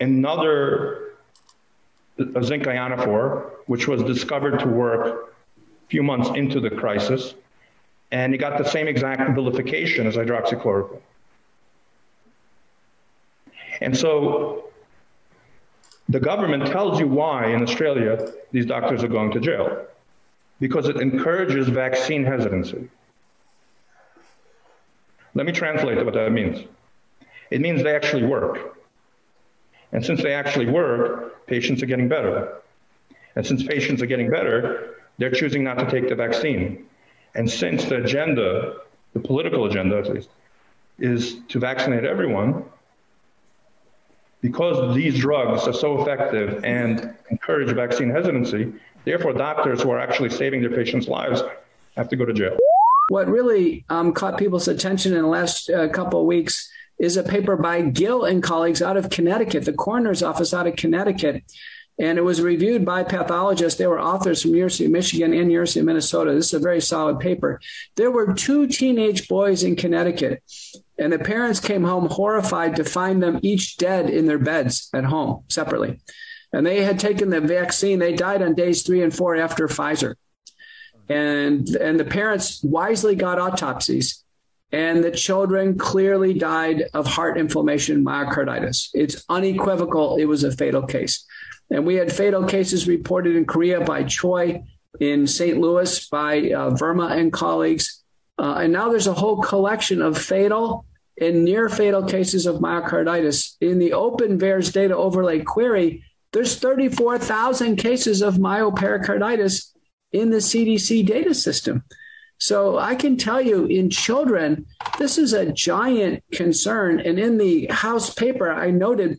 [SPEAKER 10] another a zinc ionophore which was discovered to work a few months into the crisis and it got the same exact vilification as hydroxychloroquine. And so the government tells you why in Australia these doctors are going to jail because it encourages vaccine hesitancy. Let me translate what that means. It means they actually work. And since they actually work, patients are getting better. And since patients are getting better, they're choosing not to take the vaccine. And since the agenda, the political agenda at least, is to vaccinate everyone, because these drugs are so effective and encourage vaccine hesitancy, therefore doctors who are actually saving their patients' lives have to go to jail.
[SPEAKER 12] What really um, caught people's attention in the last uh, couple of weeks is a paper by Gill and colleagues out of Connecticut, the coroner's office out of Connecticut. And it was reviewed by pathologists. They were authors from University of Michigan and University of Minnesota. This is a very solid paper. There were two teenage boys in Connecticut, and the parents came home horrified to find them each dead in their beds at home separately. And they had taken the vaccine. They died on days 3 and 4 after Pfizer. And and the parents wisely got autopsies and the children clearly died of heart inflammation myocarditis. It's unequivocal it was a fatal case. And we had fatal cases reported in Korea by Choi, in St. Louis by uh, Verma and colleagues. Uh, and now there's a whole collection of fatal and near fatal cases of myocarditis. In the open VAERS data overlay query, there's 34,000 cases of myopericarditis in the CDC data system. So I can tell you in children, this is a giant concern. And in the Hause paper, I noted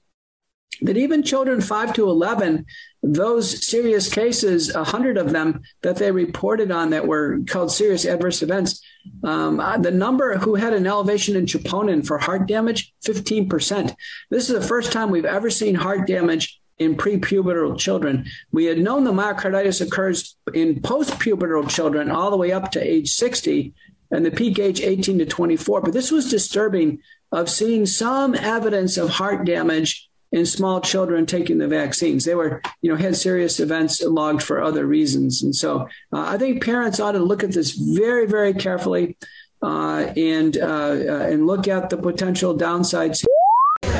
[SPEAKER 12] that even children 5 to 11 those serious cases 100 of them that they reported on that were called serious adverse events um, uh, the number who had an elevation in troponin for heart damage 15% this is the first time we've ever seen heart damage in prepubertal children. We had known the myocarditis occurs in postpubertal children all the way up to age 60 and the peak age 18 to 24 but this was disturbing of seeing some evidence of heart damage in small children taking the vaccines. They were, you know, had serious events logged for other reasons. And so uh, I think parents ought to look at this very, very carefully uh, and uh, uh and look at the potential downsides.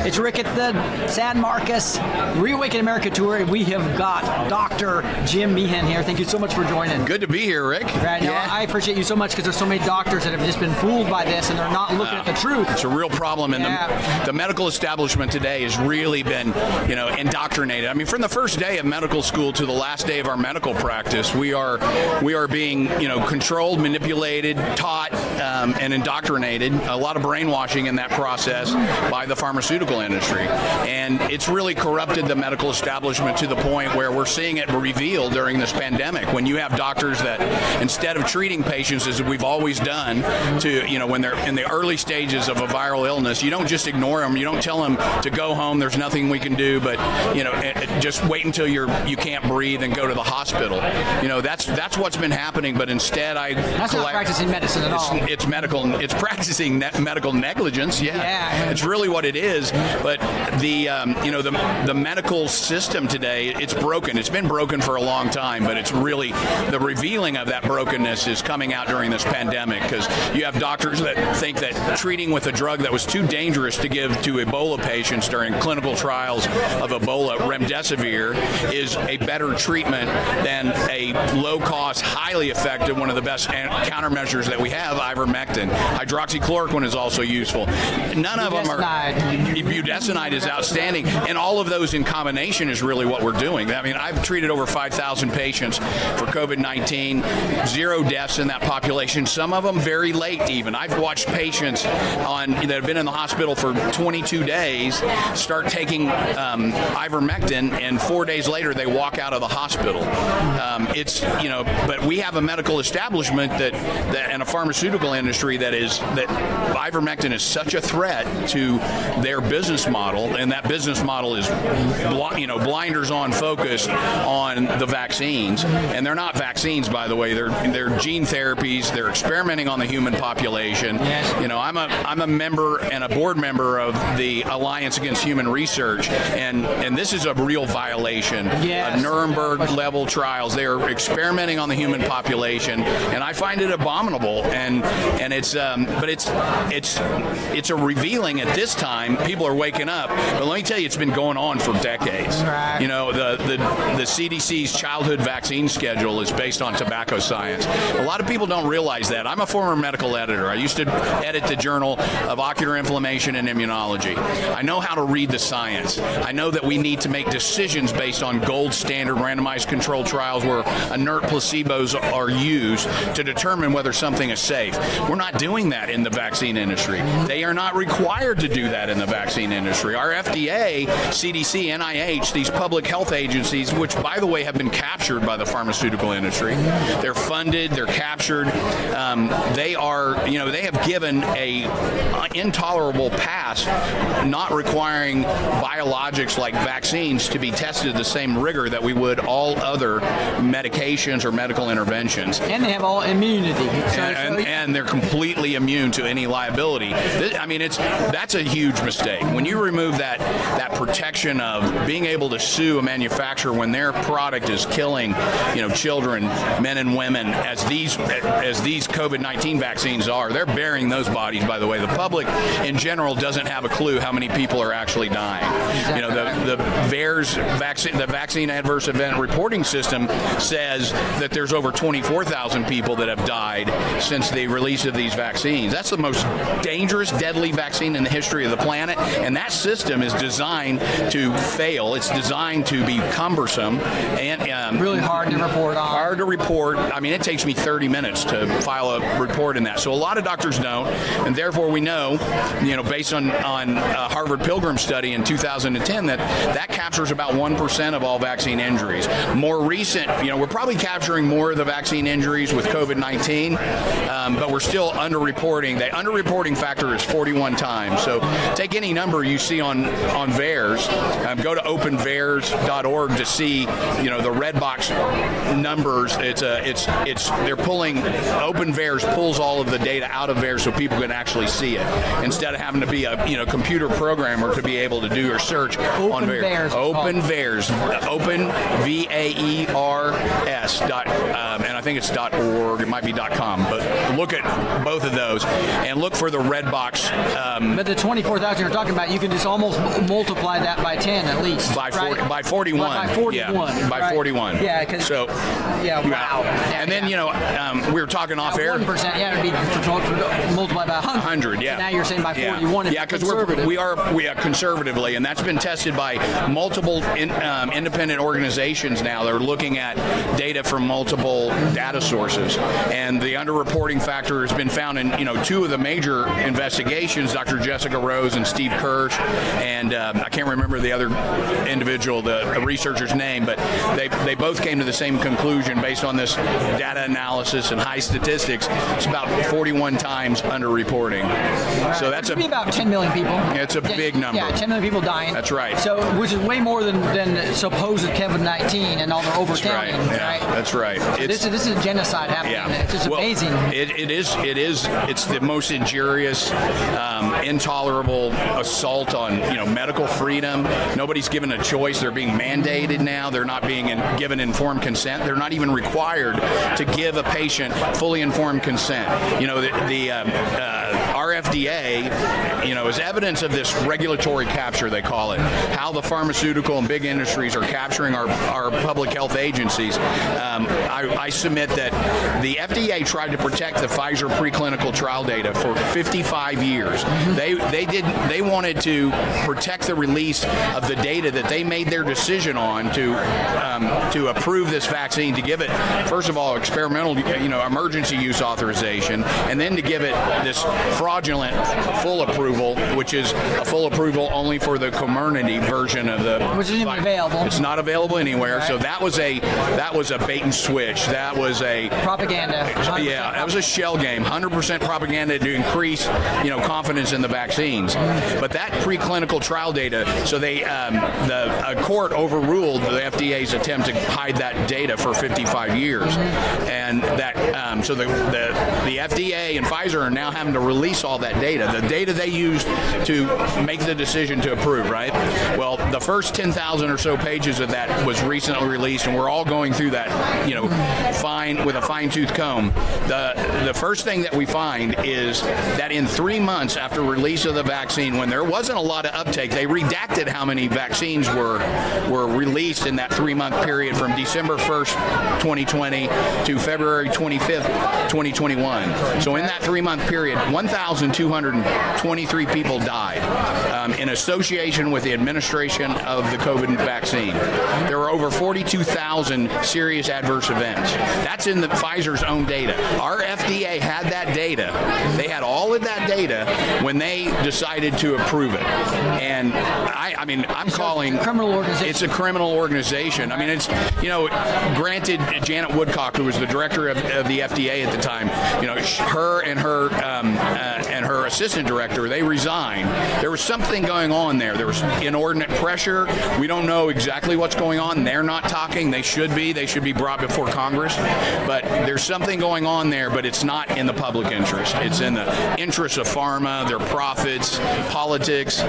[SPEAKER 13] It's Rick at the San Marcos Reawaken America Tour. We have got Dr. Jim Meehan here. Thank you so much for joining.
[SPEAKER 14] Good to be here, Rick.
[SPEAKER 13] Right. Yeah. I appreciate you so much because there's so many doctors that have just been fooled by this and they're not looking uh, at the truth.
[SPEAKER 14] It's a real problem. And yeah. the, the medical establishment today has really been, you know, indoctrinated. I mean, from the first day of medical school to the last day of our medical practice, we are we are being, you know, controlled, manipulated, taught, um, and indoctrinated. A lot of brainwashing in that process by the pharmaceutical pharmaceutical industry. And it's really corrupted the medical establishment to the point where we're seeing it revealed during this pandemic when you have doctors that instead of treating patients as we've always done to, you know, when they're in the early stages of a viral illness, you don't just ignore them. You don't tell them to go home, there's nothing we can do, but, you know, just wait until you're you can't breathe and go to the hospital. You know, that's that's what's been happening, but instead I
[SPEAKER 13] That's not practicing medicine at
[SPEAKER 14] all. It's, it's medical it's practicing medical negligence. Yeah.
[SPEAKER 13] yeah.
[SPEAKER 14] It's really what it is. But the um, you know the the medical system today it's broken. It's been broken for a long time, but it's really the revealing of that brokenness is coming out during this pandemic because you have doctors that think that treating with a drug that was too dangerous to give to Ebola patients during clinical trials of Ebola remdesivir is a better treatment than a low-cost, highly effective one of the best countermeasures that we have ivermectin. Hydroxychloroquine is also useful. None of them are budesonide is outstanding and all of those in combination is really what we're doing. I mean, I've treated over 5,000 patients for COVID-19, zero deaths in that population, some of them very late even. I've watched patients on that have been in the hospital for 22 days start taking um, ivermectin and 4 days later they walk out of the hospital. Um, it's, you know, but we have a medical establishment that, that and a pharmaceutical industry that is that ivermectin is such a threat to their business business model, and that business model is, you know, blinders on focused on the vaccines, and they're not vaccines, by the way. They're they're gene therapies. They're experimenting on the human population.
[SPEAKER 13] Yes.
[SPEAKER 14] You know, I'm a I'm a member and a board member of the Alliance Against Human Research, and and this is a real violation.
[SPEAKER 13] Yes.
[SPEAKER 14] Of Nuremberg level trials. They are experimenting on the human population, and I find it abominable. And and it's um, but it's it's it's a revealing at this time. People are waking up. But let me tell you, it's been going on for decades.
[SPEAKER 13] Right.
[SPEAKER 14] You know, the, the, the CDC's childhood vaccine schedule is based on tobacco science. A lot of people don't realize that. I'm a former medical editor. I used to edit the Journal of Ocular Inflammation and Immunology. I know how to read the science. I know that we need to make decisions based on gold standard randomized controlled trials where inert placebos are used to determine whether something is safe. We're not doing that in the vaccine industry. They are not required to do that in the vaccine vaccine industry. Our FDA, CDC, NIH, these public health agencies, which by the way have been captured by the pharmaceutical industry. They're funded, they're captured. Um, they are, you know, they have given a intolerable pass not requiring biologics like vaccines to be tested the same rigor that we would all other medications or medical interventions.
[SPEAKER 13] And they have all immunity.
[SPEAKER 14] So, and, and, they're completely immune to any liability. I mean, it's that's a huge mistake. When you remove that that protection of being able to sue a manufacturer when their product is killing, you know, children, men and women, as these as these COVID-19 vaccines are, they're burying those bodies. By the way, the public in general doesn't have a clue how many people are actually dying. You know, the the VAERS vaccine the vaccine adverse event reporting system says that there's over 24,000 people that have died since the release of these vaccines. That's the most dangerous, deadly vaccine in the history of the planet, and that system is designed to fail. It's designed to be cumbersome and um,
[SPEAKER 13] really hard to report on.
[SPEAKER 14] Hard to report. I mean, it takes me 30 minutes to file a report in that. So a lot of doctors don't, and therefore we know, you know, based on on a Harvard Pilgrim study in 2010 that that captures about 1% of all vaccine injuries. More recent, you know, we're probably capturing more of the vaccine injuries with COVID-19, um, but we're still underreporting. The underreporting factor is 41 times. So take any number you see on on VAERS, um, go to openvaers.org to see, you know, the red box numbers. It's a it's it's they're pulling Open VAERS pulls all of the data out of VAERS so people can actually see it instead of having to be a you know computer programmer to be able to do your search on VAERS.
[SPEAKER 13] VAERS.
[SPEAKER 14] Open VAERS. Open V A E R S dot um, and I think it's dot org. It might be dot com, but look at both of those and look for the red box. Um,
[SPEAKER 13] But the 24,000 you're talking about, you can just almost multiply that by 10 at least.
[SPEAKER 14] by
[SPEAKER 13] right?
[SPEAKER 14] 40, by 41.
[SPEAKER 13] By 41.
[SPEAKER 14] Yeah, by
[SPEAKER 13] right.
[SPEAKER 14] 41.
[SPEAKER 13] Yeah, because
[SPEAKER 14] so
[SPEAKER 13] yeah, wow. Yeah,
[SPEAKER 14] and then you know um, we were talking off air.
[SPEAKER 13] One percent, yeah, it'd be multiplied by 100.
[SPEAKER 14] 100, yeah.
[SPEAKER 13] Now you're saying by 41. if
[SPEAKER 14] Yeah, because we're we are we are conservatively, and that's been tested by multiple in, um, independent organizations. Now they're looking at data from multiple data sources, and the underreporting factor has been found in you know two of the major investigations. Dr. Jessica Rose and Steve Kirsch, and um, I can't remember the other individual, the, the researcher's name, but they they both came to the same conclusion based on this data analysis and high statistics. It's about 41 times underreporting. So that's a
[SPEAKER 13] be about 10 million people.
[SPEAKER 14] it's a big number.
[SPEAKER 13] Yeah, 10 million people dying.
[SPEAKER 14] That's right.
[SPEAKER 13] So, which is way more than than supposed COVID-19 and all the
[SPEAKER 14] That's right.
[SPEAKER 13] overcounting,
[SPEAKER 14] Yeah,
[SPEAKER 13] right?
[SPEAKER 14] that's right.
[SPEAKER 13] this is this is genocide happening.
[SPEAKER 14] Yeah.
[SPEAKER 13] It's just
[SPEAKER 14] Well,
[SPEAKER 13] amazing.
[SPEAKER 14] It, it is. It is. It's the most injurious, um, intolerable assault on you know medical freedom. Nobody's given a choice. They're being mandated now. They're not being in, given informed consent. They're not even required to give a patient fully informed consent. You know the, the um, uh, our FDA, you know, is evidence of this regulatory capture. They call it how the pharmaceutical and big industries are capturing our our public health agencies. Um, I, I submit that the FDA tried to protect the Pfizer preclinical trial data for 55 years. They they did they wanted to protect the release of the data that they made their decision on to um, to approve this vaccine to give it first of all experimental you know emergency use authorization and then to give it this fraudulent full approval which is a full approval only for the Comirnaty version of the
[SPEAKER 13] Which isn't available.
[SPEAKER 14] It's not available anywhere. So that was a that was a bait and switch. That was a
[SPEAKER 13] propaganda.
[SPEAKER 14] Yeah, that was a shell game. 100% propaganda to increase, you know, confidence in the vaccines. But that preclinical trial data, so they um, the a court overruled the FDA's attempt to hide that data for 55 years, and that um, so the, the the FDA and Pfizer are now having to release all that data, the data they used to make the decision to approve. Right. Well, the first 10,000 or so pages of that was recently released, and we're all going through that, you know, fine with a fine tooth comb. The the first thing that we find is that in three months after release of the vaccine, when there wasn't a lot of uptake, they redacted how many vaccines were were released in that three month period from December 1st, 2020 to February 25th, 2021. So in that three month period, 1,223 people died um, in association with the administration of the COVID vaccine. There were over 42,000 serious adverse events. That's in the Pfizer's own data. Our FDA had that data. They had all of that data when they decided to approve it. And I, I mean, I'm calling
[SPEAKER 13] criminal organization.
[SPEAKER 14] It's a criminal organization. I mean, it's you know, granted, Janet Woodcock, who was the director of, of the FDA at the time, you know, her and her um, uh, and her assistant director, they resigned. There was something going on there. There was inordinate pressure. We don't know exactly what's going on. They're not talking. They should be. They should be brought before Congress. But there's something going on there. But it's not in the public interest. It's in the interest of pharma, their profits, politics,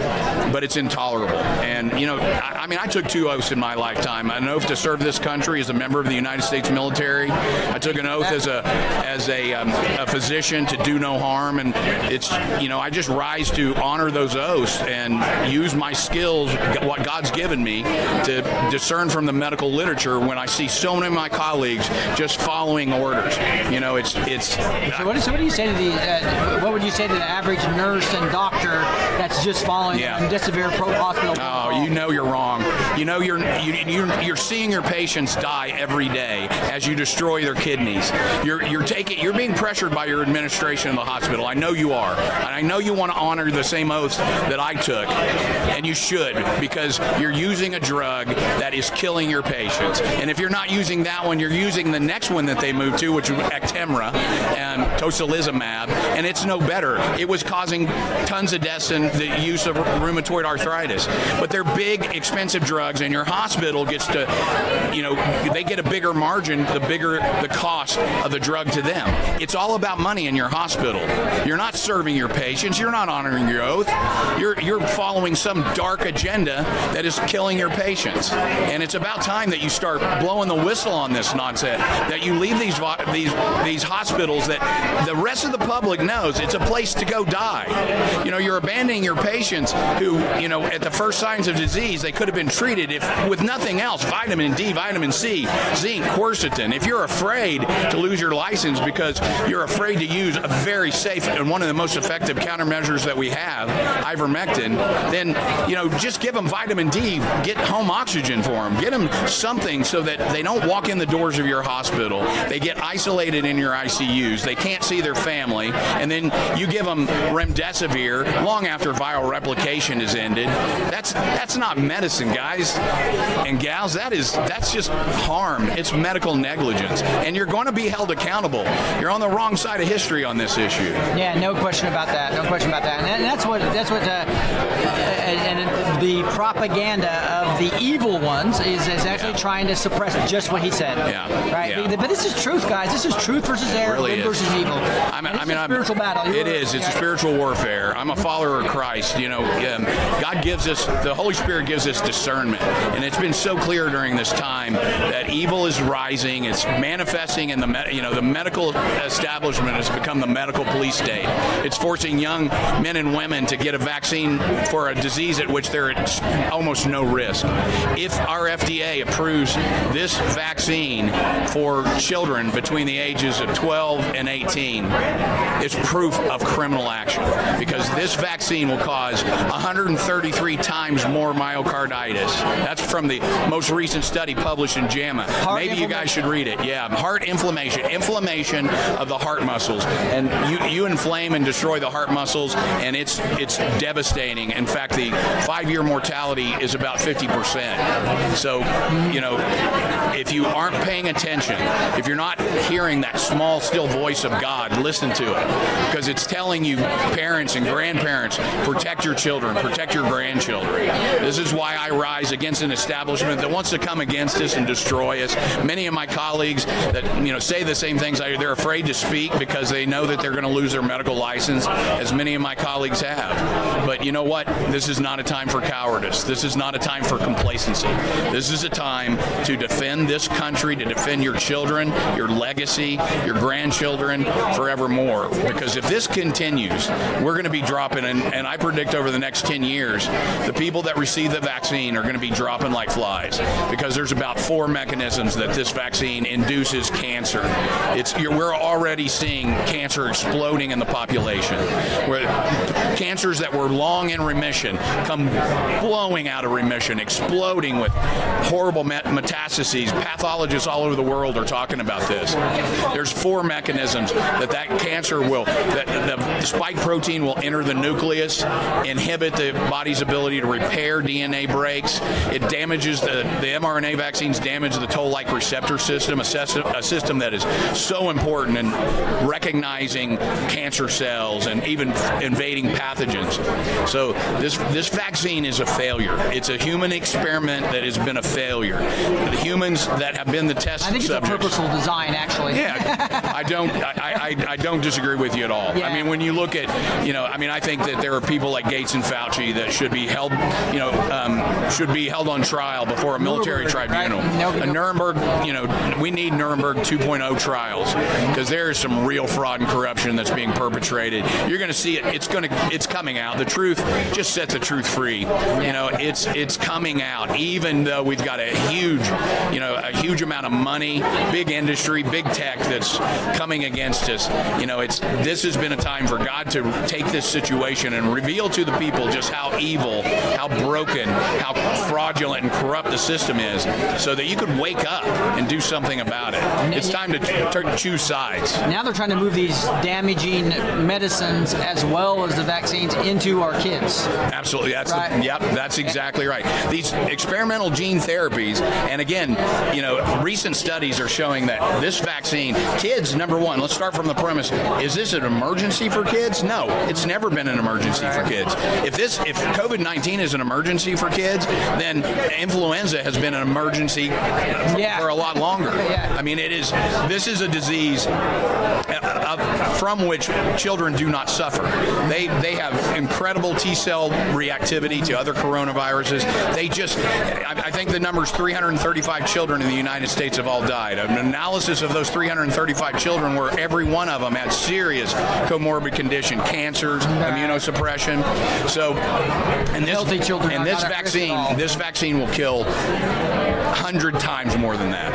[SPEAKER 14] but it's intolerable. And you know, I, I mean, I took two oaths in my lifetime: an oath to serve this country as a member of the United States military. I took an oath as a as a, um, a physician to do no harm, and it's you know, I just rise to honor those oaths and use my skills, what God's given me, to discern from the medical literature when I see so many of my colleagues just following orders. You know, it's it's.
[SPEAKER 13] So what, is, what do you say to the uh, what would you say to the average nurse and doctor that's just following
[SPEAKER 14] Yeah.
[SPEAKER 13] Remdesivir Pro Hospital?
[SPEAKER 14] Oh, you know you're wrong. You know you're you, you're you're seeing your patients die every day as you destroy their kidneys. You're you're taking you're being pressured by your administration in the hospital. I know you are, and I know you want to honor the same oaths that I took, and you should because you're using a drug that is killing your patients. And if you're not using that one, you're using the next one that they moved to, which is Actemra and tocilizumab, and it's no better. It was causing tons of deaths in the use of rheumatoid arthritis. But they're big, expensive drugs, and your hospital gets to, you know, they get a bigger margin the bigger the cost of the drug to them. It's all about money in your hospital. You're not serving your patients. You're not honoring your oath. You're you're following some dark agenda that is killing your patients. And it's about time that you start blowing the whistle on this nonsense. That you leave these these these hospitals that the rest of the public knows it's a place to go die. You know, you're abandoning your patients who, you know, at the first signs of disease, they could have been treated if with nothing else, vitamin D, vitamin C, zinc, quercetin. If you're afraid to lose your license because you're afraid to use a very safe and one of the most effective countermeasures that we have, ivermectin, then, you know, just give them vitamin D, get home oxygen for them. Get them something so that they don't walk in the doors of your hospital. They get isolated in your ICUs. They can't see their family. And then you give them remdesivir long after viral replication is ended. That's that's not medicine, guys and gals. That is that's just harm. It's medical negligence. And you're going to be held accountable. You're on the wrong side of history on this issue.
[SPEAKER 13] Yeah, no question about that. No question about that. And that's what that's what uh, and, and the propaganda of the evil ones is, is actually trying to suppress just what he said.
[SPEAKER 14] Yeah.
[SPEAKER 13] Right.
[SPEAKER 14] Yeah.
[SPEAKER 13] But this is truth, guys. This is truth versus error,
[SPEAKER 14] really
[SPEAKER 13] good versus evil.
[SPEAKER 14] I mean,
[SPEAKER 13] And
[SPEAKER 14] I
[SPEAKER 13] it's
[SPEAKER 14] mean,
[SPEAKER 13] a
[SPEAKER 14] I'm-
[SPEAKER 13] spiritual battle.
[SPEAKER 14] It
[SPEAKER 13] You're-
[SPEAKER 14] is. It's a spiritual warfare. I'm a follower of Christ. You know, um, God gives us the Holy Spirit gives us discernment, and it's been so clear during this time that evil is rising. It's manifesting in the you know the medical establishment has become the medical police state. It's forcing young men and women to get a vaccine for a disease at which they're at almost no risk. If our FDA approves this vaccine for children between the ages of 12 and 18, it's proof of criminal action because this vaccine will cause 133 times more myocarditis. That's from the most recent study published in JAMA. Maybe you guys should read it. Yeah, heart inflammation, inflammation of the heart muscles, and you you inflame and destroy the heart muscles, and it's it's devastating. In fact, the five-year mortality is about 50%. So, you know, if you aren't paying attention, if you're not hearing that small, still voice of God, listen to it because it's telling you, parents and grandparents, protect your children, protect your grandchildren. This is why I rise against an establishment that wants to come against us and destroy us. Many of my colleagues that you know say the same things. They're afraid to speak because they know that they're going to lose their medical license, as many of my colleagues have. But you know what? This is not a time for cowardice. This is not a time for complacency. This is a time to defend this country, to defend your children, your legacy, your grandchildren forevermore. Because if this continues, we're going to be dropping, and, and I predict over the next 10 years, the people that receive the vaccine are going to be dropping like flies because there's about four mechanisms that this vaccine induces cancer. It's we're already seeing cancer exploding in the population. Where cancers that were long in remission come blowing out of remission, exploding with horrible met- metastases. Pathologists all over the world are talking about this. There's four mechanisms that that cancer will that the spike protein will enter the nucleus, inhibit the body's ability to repair DNA breaks. It damages the the mRNA vaccines damage the toll-like receptor system, a system, a system that is so important in recognizing cancer cells and even invading pathogens. So this this vaccine is a failure. It's a human experiment that has been a failure. The humans that have been the test
[SPEAKER 13] I think it's a purposeful design, actually.
[SPEAKER 14] Yeah, I don't. I, I, I don't disagree with you at all. Yeah. I mean, when you look at, you know, I mean, I think that there are people like Gates and Fauci that should be held, you know, um, should be held on trial before a military
[SPEAKER 13] Nuremberg, right?
[SPEAKER 14] tribunal.
[SPEAKER 13] No-
[SPEAKER 14] A Nuremberg, you know, we need Nuremberg 2.0 trials because there is some real fraud and corruption that's being perpetrated. You're going to see it. It's going to. It's coming out. The truth. Just set the truth free. You know, it's it's coming out. Even though we've got a huge, you know, a huge amount of money, big industry, big tech that's coming against us. You know, it's this has been a time for God to take this situation and reveal to the people just how evil, how broken, how fraudulent and corrupt the system is, so that you could wake up and do something about it. It's time to turn choose sides.
[SPEAKER 13] Now they're trying to move these damaging medicines as well as the vaccines into our kids.
[SPEAKER 14] Absolutely, that's
[SPEAKER 13] Right.
[SPEAKER 14] the, yep, that's exactly right. These experimental gene therapies, and again, you know, recent studies are showing that this vaccine, kids, number one, let's start from the premise: is this an emergency for kids? No, it's never been an emergency for kids. If this, if COVID nineteen is an emergency for kids, then influenza has been an emergency for a lot longer. I mean, it is. This is a disease uh, uh, from which children do not suffer. They they have incredible T cell reactivity to other coronaviruses. They just, I, I think the number's 335 children in the United States have all died. An analysis of those 335 children where every one of them had serious comorbid condition, cancers, immunosuppression. So, and this
[SPEAKER 13] Healthy children
[SPEAKER 14] and this
[SPEAKER 13] not at risk at all.
[SPEAKER 14] vaccine, this vaccine will kill hundred times more than that.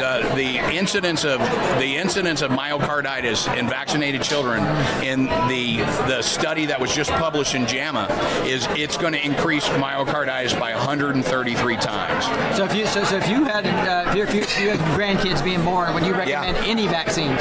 [SPEAKER 14] The, the incidence of the incidence of myocarditis in vaccinated children in the the study that was just published in JAMA is it's going to increase myocarditis by 133 times.
[SPEAKER 13] So if you so, so if you had uh, if, you, if, you, you had grandkids being born, would you recommend any vaccines?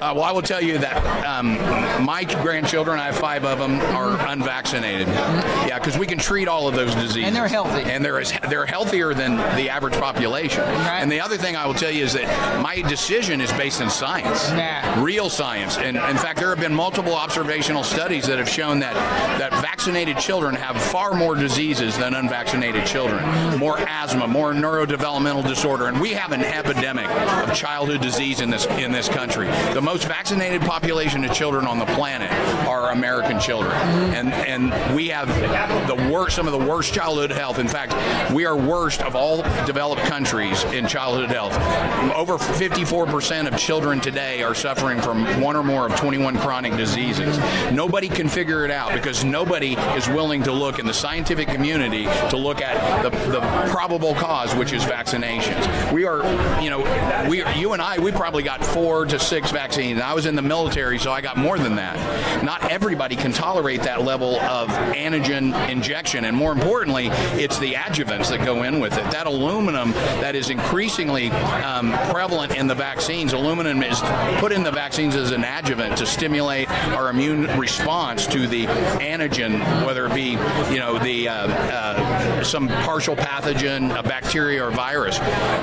[SPEAKER 14] Uh, well, I will tell you that um, my grandchildren, I have five of them, are unvaccinated. Yeah, because we can treat all of those diseases,
[SPEAKER 13] And they're healthy.
[SPEAKER 14] and they're as, they're healthier than the average population. And the other thing I will tell you is that my decision is based in science, real science. And in fact, there have been multiple observational studies that have shown that that vaccinated children have far more diseases than unvaccinated children, more asthma, more neurodevelopmental disorder, and we have an epidemic of childhood disease in this in this country. The most vaccinated population of children on the planet are American children, mm-hmm. and and we have the worst, some of the worst childhood health. In fact, we are worst of all developed countries in childhood health. Over 54% of children today are suffering from one or more of 21 chronic diseases. Nobody can figure it out because nobody is willing to look in the scientific community to look at the, the probable cause, which is vaccinations. We are, you know, we you and I, we probably got four to six vaccines. I was in the military, so I got more than that. Not everybody can tolerate that level of antigen injection, and more importantly, it's the adjuvants that go in with it. That aluminum that is increasingly um, prevalent in the vaccines. Aluminum is put in the vaccines as an adjuvant to stimulate our immune response to the antigen, whether it be, you know, the uh, uh, some partial pathogen, a bacteria or virus.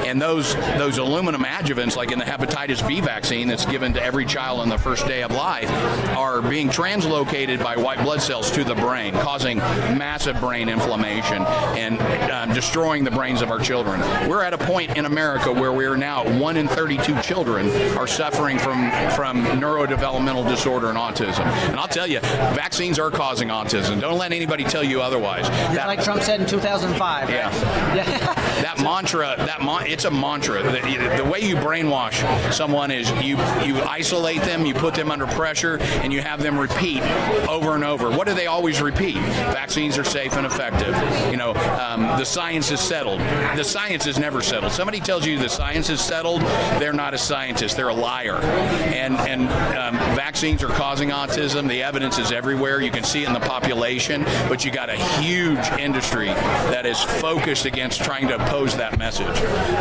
[SPEAKER 14] And those those aluminum adjuvants, like in the hepatitis B vaccine that's given to every child on the first day of life, are being translocated by white blood cells to the brain, causing massive brain inflammation and um, destroying the brains of our children. We're at a point in America where we are now one in 32 children are suffering from from neurodevelopmental disorder and autism. And I'll tell you, vaccines are causing autism. Don't let anybody tell you otherwise. That,
[SPEAKER 13] like Trump said in 2005.
[SPEAKER 14] yeah. that mantra, that mon- it's a mantra. The, the way you brainwash someone is you you isolate them, you put them under pressure, and you have them repeat over and over. What do they always repeat? Vaccines are safe and effective. You know, um, the science is settled. The science is never settled. Somebody tells you the science is settled, they're not a scientist. They're a liar. And and um, vaccines are causing autism. The evidence is everywhere. You can see it in the population, but you got a huge industry that is focused against trying to oppose that message.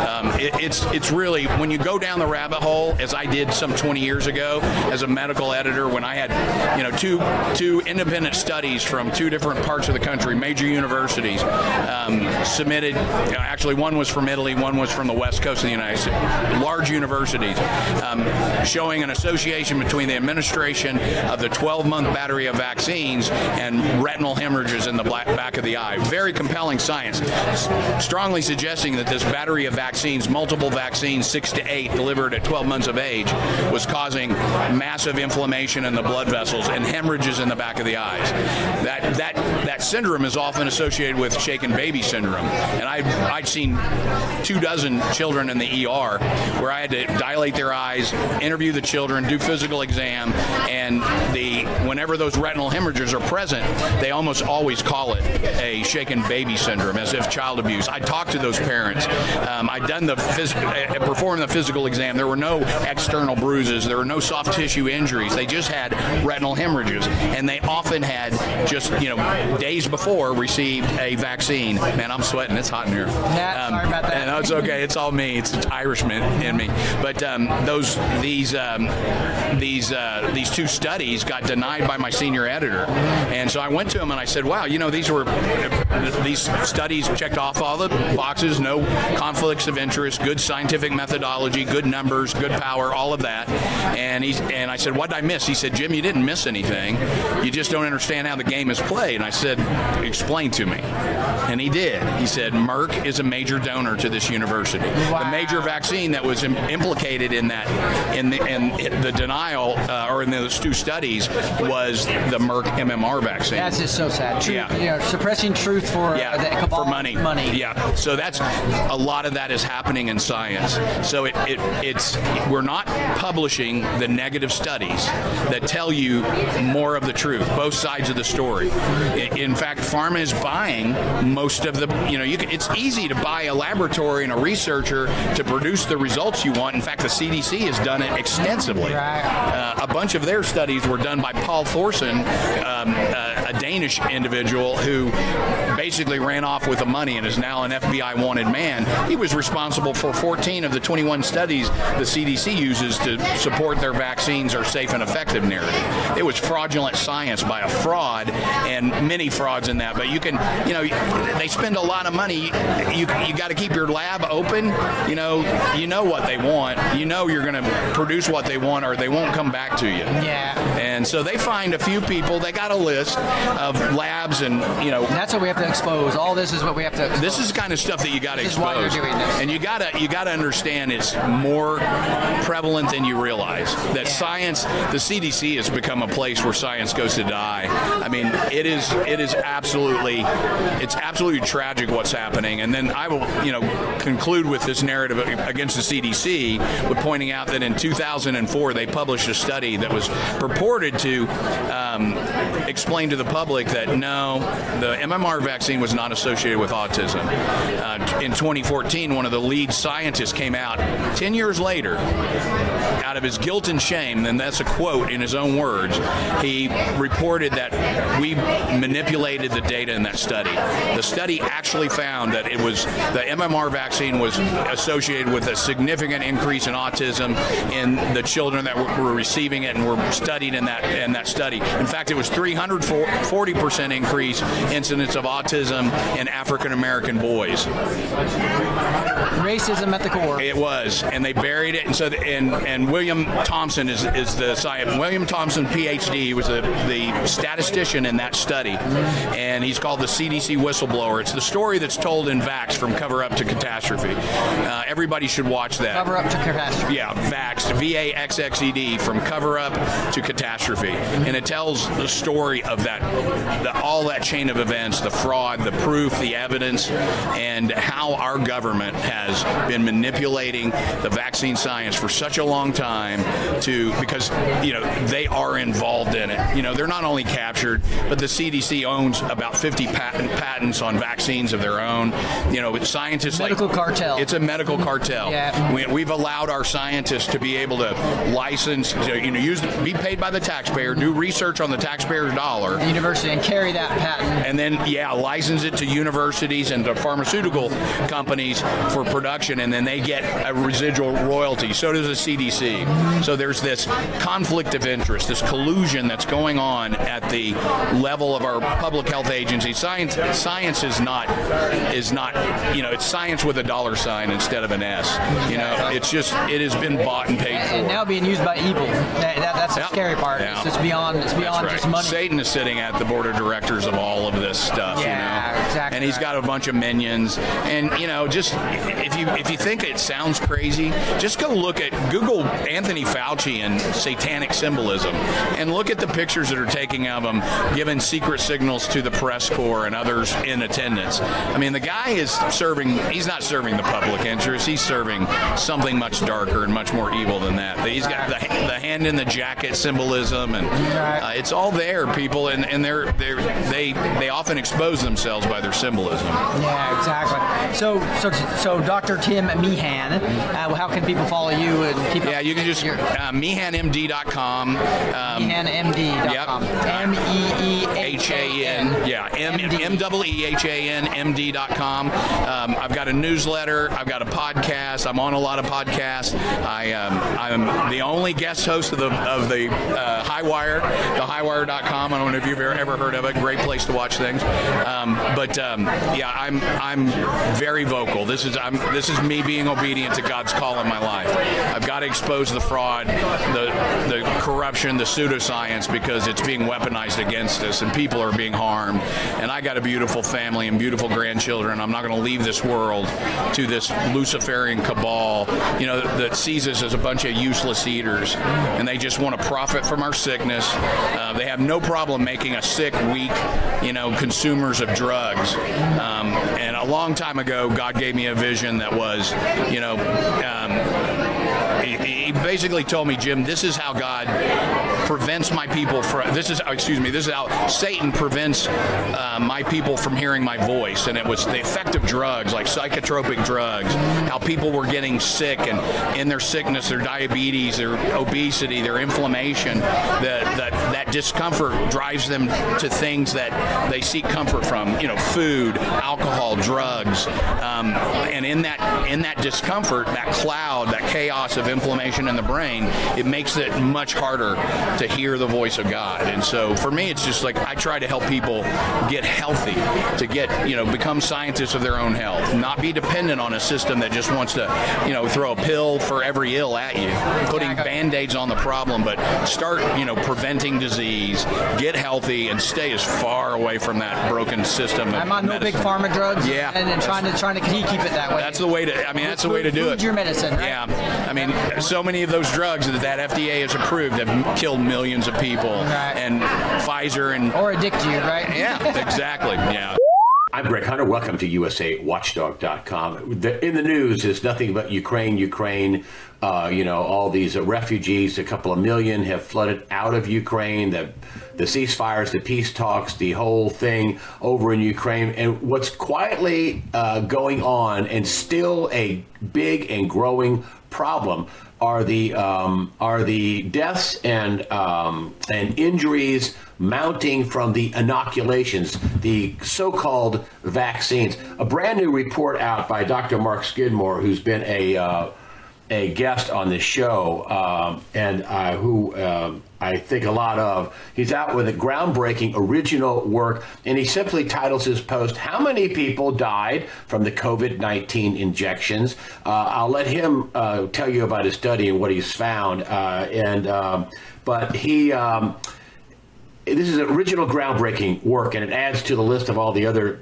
[SPEAKER 14] Um, it, it's it's really when you go down the rabbit hole, as I did some 20 years ago as a medical editor, when I had you know two two independent studies from two different parts of the country, major universities, um, submitted. You know, actually, one was from Italy, one was from the west coast of the United States. Large universities um, showing an association between the administration of the 12-month battery of vaccines and retinal hemorrhages in the black, back of the eye. Very compelling science. Strongly suggests suggesting that this battery of vaccines, multiple vaccines, six to eight, delivered at 12 months of age, was causing massive inflammation in the blood vessels and hemorrhages in the back of the eyes. That that that syndrome is often associated with shaken baby syndrome, and I I'd seen two dozen children in the ER where I had to dilate their eyes, interview the children, do physical exam, and the whenever those retinal hemorrhages are present, they almost always call it a shaken baby syndrome, as if child abuse. I talked to those parents. Um, I'd done the phys- uh, performed the physical exam. There were no external bruises. There were no soft tissue injuries. They just had retinal hemorrhages, and they often had just you know days before received a vaccine. Man, I'm sweating. It's hot in here.
[SPEAKER 13] Yeah, sorry about that.
[SPEAKER 14] And no, it's okay. It's all me. It's, it's Irishman in me. But um, those these um, these uh, these two studies got denied by my senior editor, and so I went to him and I said, "Wow, you know these were these studies checked off all the boxes. No conflicts of interest. Good scientific methodology. Good numbers. Good power. All of that." And he and I said, "What did I miss?" He said, "Jim, you didn't miss anything. You just don't understand how the game is played." And I said, "Explain to me." And he did. He said, "Merck is a major donor to this university. The major vaccine that was Im- implicated in that in the in the denial uh, or in those two studies was the Merck MMR vaccine.
[SPEAKER 13] That's just so sad. Truth,
[SPEAKER 14] Yeah.
[SPEAKER 13] You know, suppressing truth for uh,
[SPEAKER 14] Yeah,
[SPEAKER 13] the cabal
[SPEAKER 14] for money.
[SPEAKER 13] Money.
[SPEAKER 14] Yeah. So that's a lot of that is happening in science. So it, it it's we're not publishing the negative studies that tell you more of the truth, both sides of the story. In fact, pharma is buying most of the. You know, you can, it's easy to buy a laboratory and a researcher to produce the results you want. In fact, the CDC has done it extensively. Uh, a bunch of their studies were done by Poul Thorsen, um, uh, a Danish individual who basically ran off with the money and is now an FBI wanted man. He was responsible for 14 of the 21 studies the CDC uses to support their vaccines are safe and effective narrative. It was fraudulent science by a fraud and many frauds in that. But you can, you know, they spend a lot of money. You you got to keep your lab open. You know, you know what they want. You know you're going to produce what they want, or they won't come back to you.
[SPEAKER 13] Yeah.
[SPEAKER 14] And so they find a few people. They got a list of labs, and you know
[SPEAKER 13] that's what we have to expose. All this is what we have to. Expose.
[SPEAKER 14] This is kind of stuff that you got to expose.
[SPEAKER 13] why you're doing this.
[SPEAKER 14] And you got to you got to understand it's more prevalent than you realize. That science, the CDC has become a place where science goes to die. I mean, it is it is absolutely it's absolutely tragic what's happening. And then I will, you know, conclude with this narrative against the CDC with pointing out that in 2004 they published a study that was purported to um, explain to the public that no, the MMR vaccine was not associated with autism. Uh, in 2014, one of the lead scientists came out 10 years later out of his guilt and shame, and that's a quote in his own words, he reported that we manipulated the data in that study. The study actually found that it was the MMR vaccine was associated with a significant increase in autism in the children that were, were receiving it and were studied in that in that study. In fact, it was 340% increase incidence of autism in African American boys.
[SPEAKER 13] Racism at the core.
[SPEAKER 14] It was, and they buried it. And so, the, and and William Thompson is is the scientist. William Thompson, PhD, was the the statistician in that study, and he's called the CDC whistleblower. It's the story that's told in Vaxxed from cover up to catastrophe. Uh, everybody should watch that.
[SPEAKER 13] Cover up to catastrophe.
[SPEAKER 14] Yeah, Vaxxed, V A X X E D, from cover up to catastrophe, and it tells the story of that, the, all that chain of events, the fraud, the proof, the evidence, and how our government has been manipulating the vaccine science for such a long time to because you know they are involved in it. You know they're not only captured, but the CDC owns about 50 patent patents on vaccines of their own. You know, with scientists
[SPEAKER 13] Medical
[SPEAKER 14] like
[SPEAKER 13] cartel.
[SPEAKER 14] It's a medical cartel.
[SPEAKER 13] Yeah.
[SPEAKER 14] We, we've allowed our scientists to be able to license, to, you know, use be paid by the taxpayer, do research on the taxpayer's dollar,
[SPEAKER 13] The university and carry that patent.
[SPEAKER 14] and then yeah, license it to universities and to pharmaceutical companies for production, and then they get a residual royalty. So does the CDC. CDC. So there's this conflict of interest, this collusion that's going on at the level of our public health agency. Science science is not is not, you know, it's science with a dollar sign instead of an S. You know, it's just it has been bought and paid for.
[SPEAKER 13] And now being used by evil. That, that, that's the scary part.
[SPEAKER 14] Yeah.
[SPEAKER 13] It's, beyond it's beyond
[SPEAKER 14] That's
[SPEAKER 13] just money.
[SPEAKER 14] Satan is sitting at the board of directors of all of this stuff,
[SPEAKER 13] Yeah,
[SPEAKER 14] you know. And he's got a bunch of minions. And you know, just if you if you think it sounds crazy, just go look at Google Anthony Fauci and satanic symbolism and look at the pictures that are taking of him giving secret signals to the press corps and others in attendance. I mean, the guy is serving he's not serving the public interest. He's serving something much darker and much more evil than that. He's got the, the hand in the jacket symbolism and uh, it's all there people and and they're they they they often expose themselves by their symbolism.
[SPEAKER 13] Yeah, exactly. So, so, so, Dr. Jim Meehan, uh, how can people follow you and keep?
[SPEAKER 14] Yeah, you can just uh, meehanmd.com. Um,
[SPEAKER 13] meehanmd.com. M E E
[SPEAKER 14] H A N. Yeah, M M double E H A N M D.com. Um, I've got a newsletter. I've got a podcast. I'm on a lot of podcasts. I um, I'm the only guest host of the of the uh, Highwire, the Highwire.com. I don't know if you've ever, heard of it. Great place to watch things. Um, but um, yeah, I'm I'm very vocal. This is I'm this is me being obedient to God's call in my life. I've got to expose the fraud, the the corruption, the pseudoscience because it's being weaponized against us and people are being harmed. And I got a beautiful family and beautiful grandchildren. I'm not going to leave this world to this Luciferian cabal, you know, that sees us as a bunch of useless eaters and they just want to profit from our sickness. Uh, they have no problem making us sick, weak, you know, consumers of drugs. Um, and a long time ago, God gave me a vision that was, you know, um, he, he basically told me, Jim, this is how God prevents my people from. This is, excuse me, this is how Satan prevents uh, my people from hearing my voice. And it was the effect of drugs, like psychotropic drugs, how people were getting sick and in their sickness, their diabetes, their obesity, their inflammation, that that that discomfort drives them to things that they seek comfort from. You know, food, alcohol, drugs, um, and in that in that discomfort, that cloud, that chaos of inflammation in the brain, it makes it much harder to hear the voice of God. And so for me, it's just like I try to help people get healthy, to get you know become scientists of their own health, not be dependent on a system that just wants to you know throw a pill for every ill at you, putting band-aids on the problem, but start you know preventing disease, get healthy, and stay as far away from that broken system.
[SPEAKER 13] I'm on no big pharma drugs.
[SPEAKER 14] Yeah.
[SPEAKER 13] And, and trying to trying to keep it that way.
[SPEAKER 14] That's the way to. I mean, that's the way to do it.
[SPEAKER 13] your medicine, right?
[SPEAKER 14] Yeah. I mean, so many of those drugs that that FDA has approved have killed millions of people, and Pfizer and
[SPEAKER 13] or addict you, right?
[SPEAKER 14] Yeah, exactly. Yeah.
[SPEAKER 15] I'm Greg Hunter. Welcome to USAWatchdog.com. The, in the news is nothing but Ukraine, Ukraine. Uh, you know, all these uh, refugees, a couple of million, have flooded out of Ukraine. The, the ceasefires, the peace talks, the whole thing over in Ukraine. And what's quietly uh, going on, and still a big and growing problem, are the um, are the deaths and um, and injuries mounting from the inoculations, the so-called vaccines. A brand new report out by Dr. Mark Skidmore, who's been a uh, a guest on this show, um, and uh, who um I think a lot of. He's out with a groundbreaking original work, and he simply titles his post, How Many People Died from the COVID 19 Injections? Uh, I'll let him uh, tell you about his study and what he's found. Uh, and um, But he. Um, this is original groundbreaking work, and it adds to the list of all the other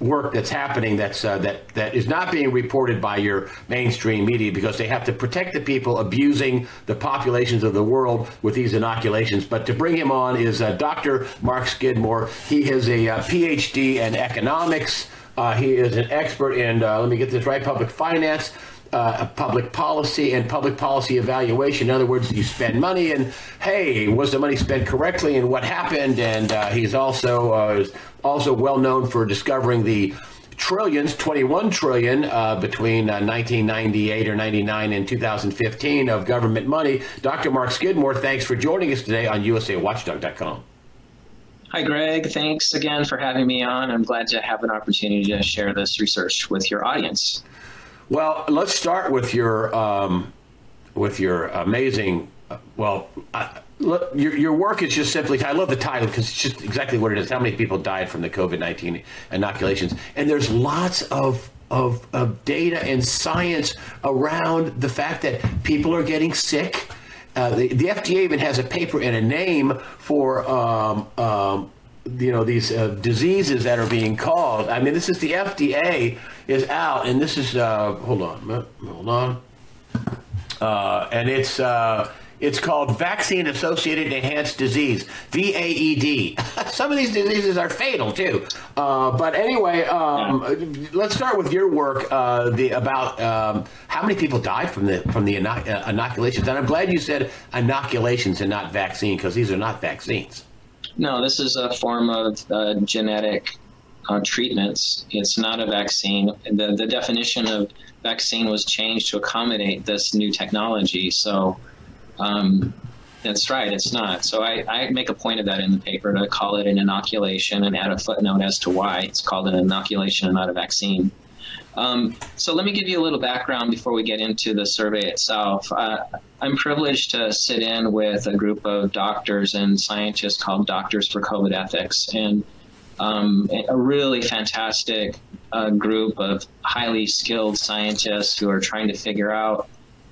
[SPEAKER 15] work that's happening that's uh, that that is not being reported by your mainstream media because they have to protect the people abusing the populations of the world with these inoculations. But to bring him on is uh, Dr. Mark Skidmore. He has a uh, PhD in economics. Uh, he is an expert in uh, let me get this right public finance. Uh, public policy and public policy evaluation. In other words, you spend money and hey, was the money spent correctly and what happened? And uh, he's also uh, also well known for discovering the trillions, 21 trillion uh, between uh, 1998 or 99 and 2015 of government money. Dr. Mark Skidmore, thanks for joining us today on USAWatchdog.com.
[SPEAKER 16] Hi, Greg. Thanks again for having me on. I'm glad to have an opportunity to share this research with your audience.
[SPEAKER 15] Well, let's start with your um, with your amazing, uh, well, look, your your work is just simply. I love the title because it's just exactly what it is. How many people died from the COVID nineteen inoculations? And there's lots of of, of data and science around the fact that people are getting sick. Uh, the, the FDA even has a paper and a name for um, um, you know these uh, diseases that are being called. I mean, this is the FDA is out, and this is uh, hold on, hold on, uh, and it's uh, it's called vaccine associated enhanced disease VAED. Some of these diseases are fatal too. Uh, but anyway, um, let's start with your work uh, the about um, how many people died from the from the inoc- inoculations. And I'm glad you said inoculations and not vaccine because these are not vaccines.
[SPEAKER 16] No, this is a form of uh, genetic uh, treatments. It's not a vaccine. The, the definition of vaccine was changed to accommodate this new technology. So um, that's right, it's not. So I, I make a point of that in the paper to call it an inoculation and add a footnote as to why it's called an inoculation and not a vaccine. Um, so let me give you a little background before we get into the survey itself. Uh, I'm privileged to sit in with a group of doctors and scientists called Doctors for COVID Ethics, and um, a really fantastic uh, group of highly skilled scientists who are trying to figure out,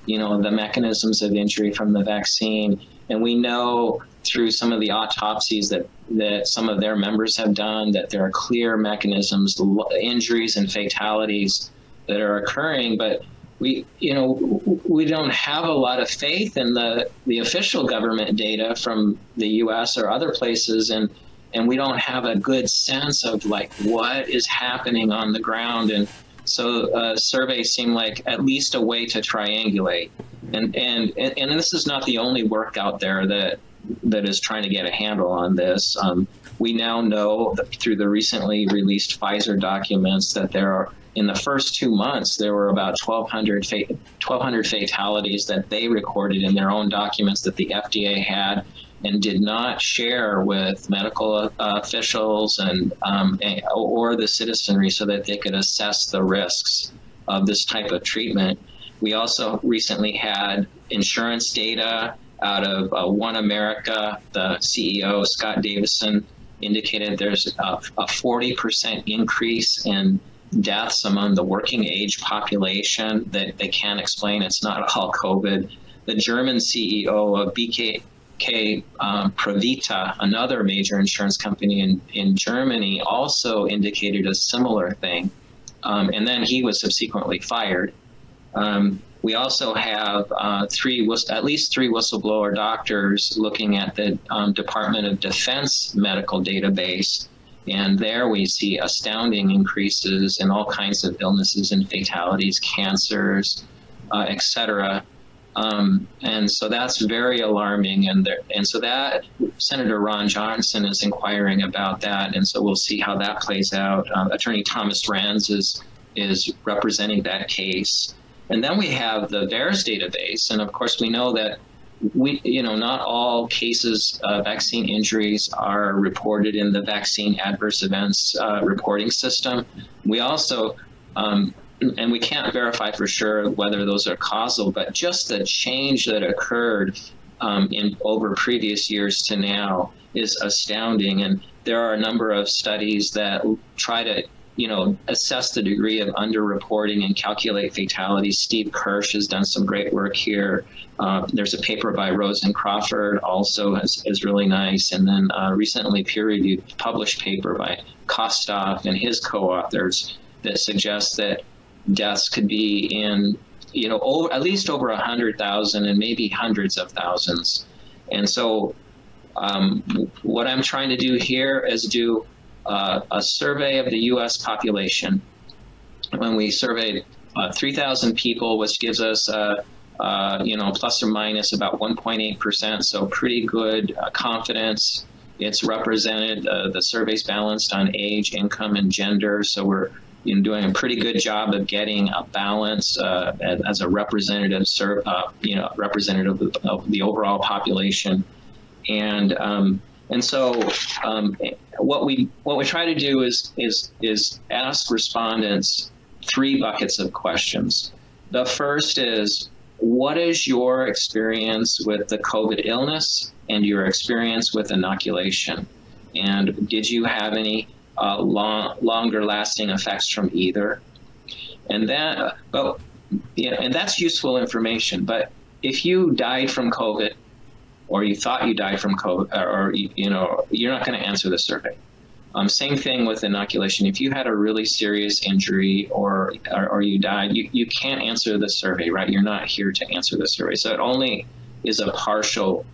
[SPEAKER 16] you know, the mechanisms of injury from the vaccine. And we know through some of the autopsies that that some of their members have done that there are clear mechanisms, injuries and fatalities that are occurring, but we you know we don't have a lot of faith in the the official government data from the US or other places and and we don't have a good sense of like what is happening on the ground. And so uh, surveys seem like at least a way to triangulate. And and and this is not the only work out there that that is trying to get a handle on this um, we now know through the recently released Pfizer documents that there are in the first two months there were about 1200 fa- 1200 fatalities that they recorded in their own documents that the FDA had and did not share with medical uh, officials and um, or the citizenry so that they could assess the risks of this type of treatment. We also recently had insurance data out of uh, One America. The CEO Scott Davison indicated there's a, a 40% increase in deaths among the working age population that they can't explain. It's not all COVID. The German CEO of BKK um, Provita, another major insurance company in, in Germany, also indicated a similar thing. Um, and then he was subsequently fired. Um, we also have uh, three, at least three whistleblower doctors looking at the um, Department of Defense medical database. And there we see astounding increases in all kinds of illnesses and fatalities, cancers, uh, et cetera. Um, and so that's very alarming. And there, and so that Senator Ron Johnson is inquiring about that, and so we'll see how that plays out. Um, Attorney Thomas Renz is is representing that case, and then we have the VAERS database, and of course we know that we you know not all cases of vaccine injuries are reported in the vaccine adverse events uh, reporting system. We also um, and we can't verify for sure whether those are causal, but just the change that occurred um, in over previous years to now is astounding. And there are a number of studies that try to you know, assess the degree of underreporting and calculate fatalities. Steve Kirsch has done some great work here. Uh, there's a paper by Rosen Crawford also is, is really nice. And then uh, recently peer-reviewed published paper by Kostoff and his co-authors that suggests that deaths could be in you know over, at least over a hundred thousand and maybe hundreds of thousands and so um, what i'm trying to do here is do uh, a survey of the us population. When we surveyed uh, 3000 people which gives us uh, uh, you know plus or minus about 1.8 percent so pretty good uh, confidence. It's represented uh, the survey's balanced on age income and gender so we're you know, doing a pretty good job of getting a balance uh, as a representative, you know, representative of the overall population, and um, and so um, what we what we try to do is is is ask respondents three buckets of questions. The first is what is your experience with the COVID illness and your experience with inoculation? And did you have any uh, long, longer lasting effects from either? And that, well, yeah, and that's useful information. But if you died from COVID, or you thought you died from COVID, or you, you know, you're not going to answer the survey. Um, same thing with inoculation. If you had a really serious injury or, or, or you died, you, you can't answer the survey, right? You're not here to answer the survey. So it only is a partial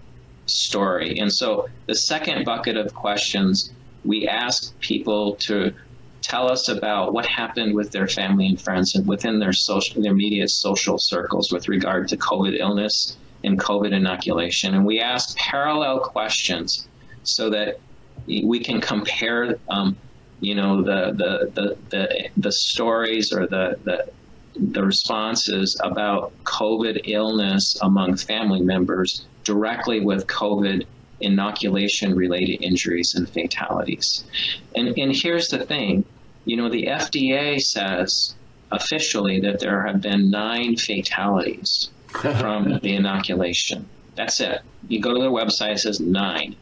[SPEAKER 16] story. And so the second bucket of questions, we ask people to tell us about what happened with their family and friends and within their social their immediate social circles with regard to COVID illness and COVID inoculation. And we ask parallel questions so that we can compare um, you know the, the the the the stories or the the the responses about COVID illness among family members directly with COVID inoculation related injuries and fatalities. And and here's the thing, you know the FDA says officially that there have been 9 fatalities from the inoculation. That's it. You go to their website it says 9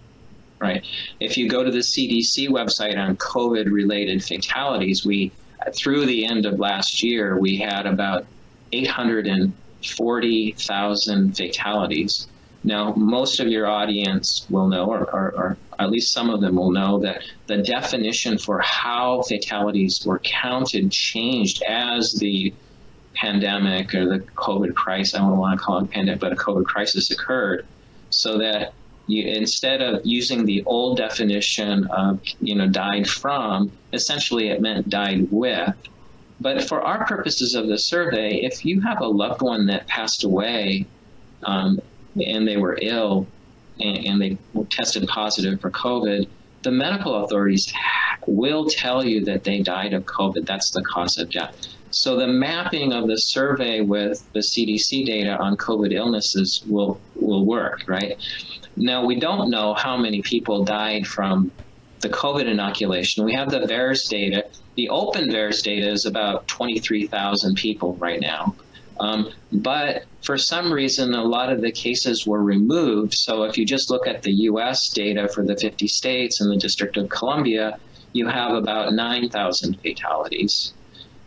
[SPEAKER 16] right? If you go to the CDC website on COVID related fatalities, we through the end of last year, we had about 840,000 fatalities. Now, most of your audience will know, or, or, or, at least some of them will know, that the definition for how fatalities were counted changed as the pandemic or the COVID crisis, I don't want to call it pandemic, but a COVID crisis occurred, so that you, instead of using the old definition of you know died from essentially it meant died with. But for our purposes of the survey if you have a loved one that passed away um, and they were ill and, and they tested positive for covid the medical authorities will tell you that they died of covid. That's the cause of death so the mapping of the survey with the CDC data on COVID illnesses will will work, right? Now, we don't know how many people died from the COVID inoculation. We have the VAERS data. The open VAERS data is about 23,000 people right now. Um, but for some reason, a lot of the cases were removed. So if you just look at the US data for the 50 states and the District of Columbia, you have about 9,000 fatalities.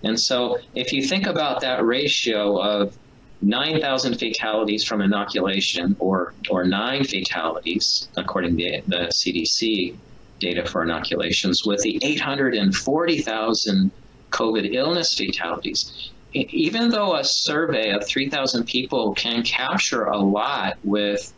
[SPEAKER 16] And so if you think about that ratio of 9,000 fatalities from inoculation or, or nine fatalities, according to the CDC data for inoculations, with the 840,000 COVID illness fatalities. Even though a survey of 3,000 people can capture a lot with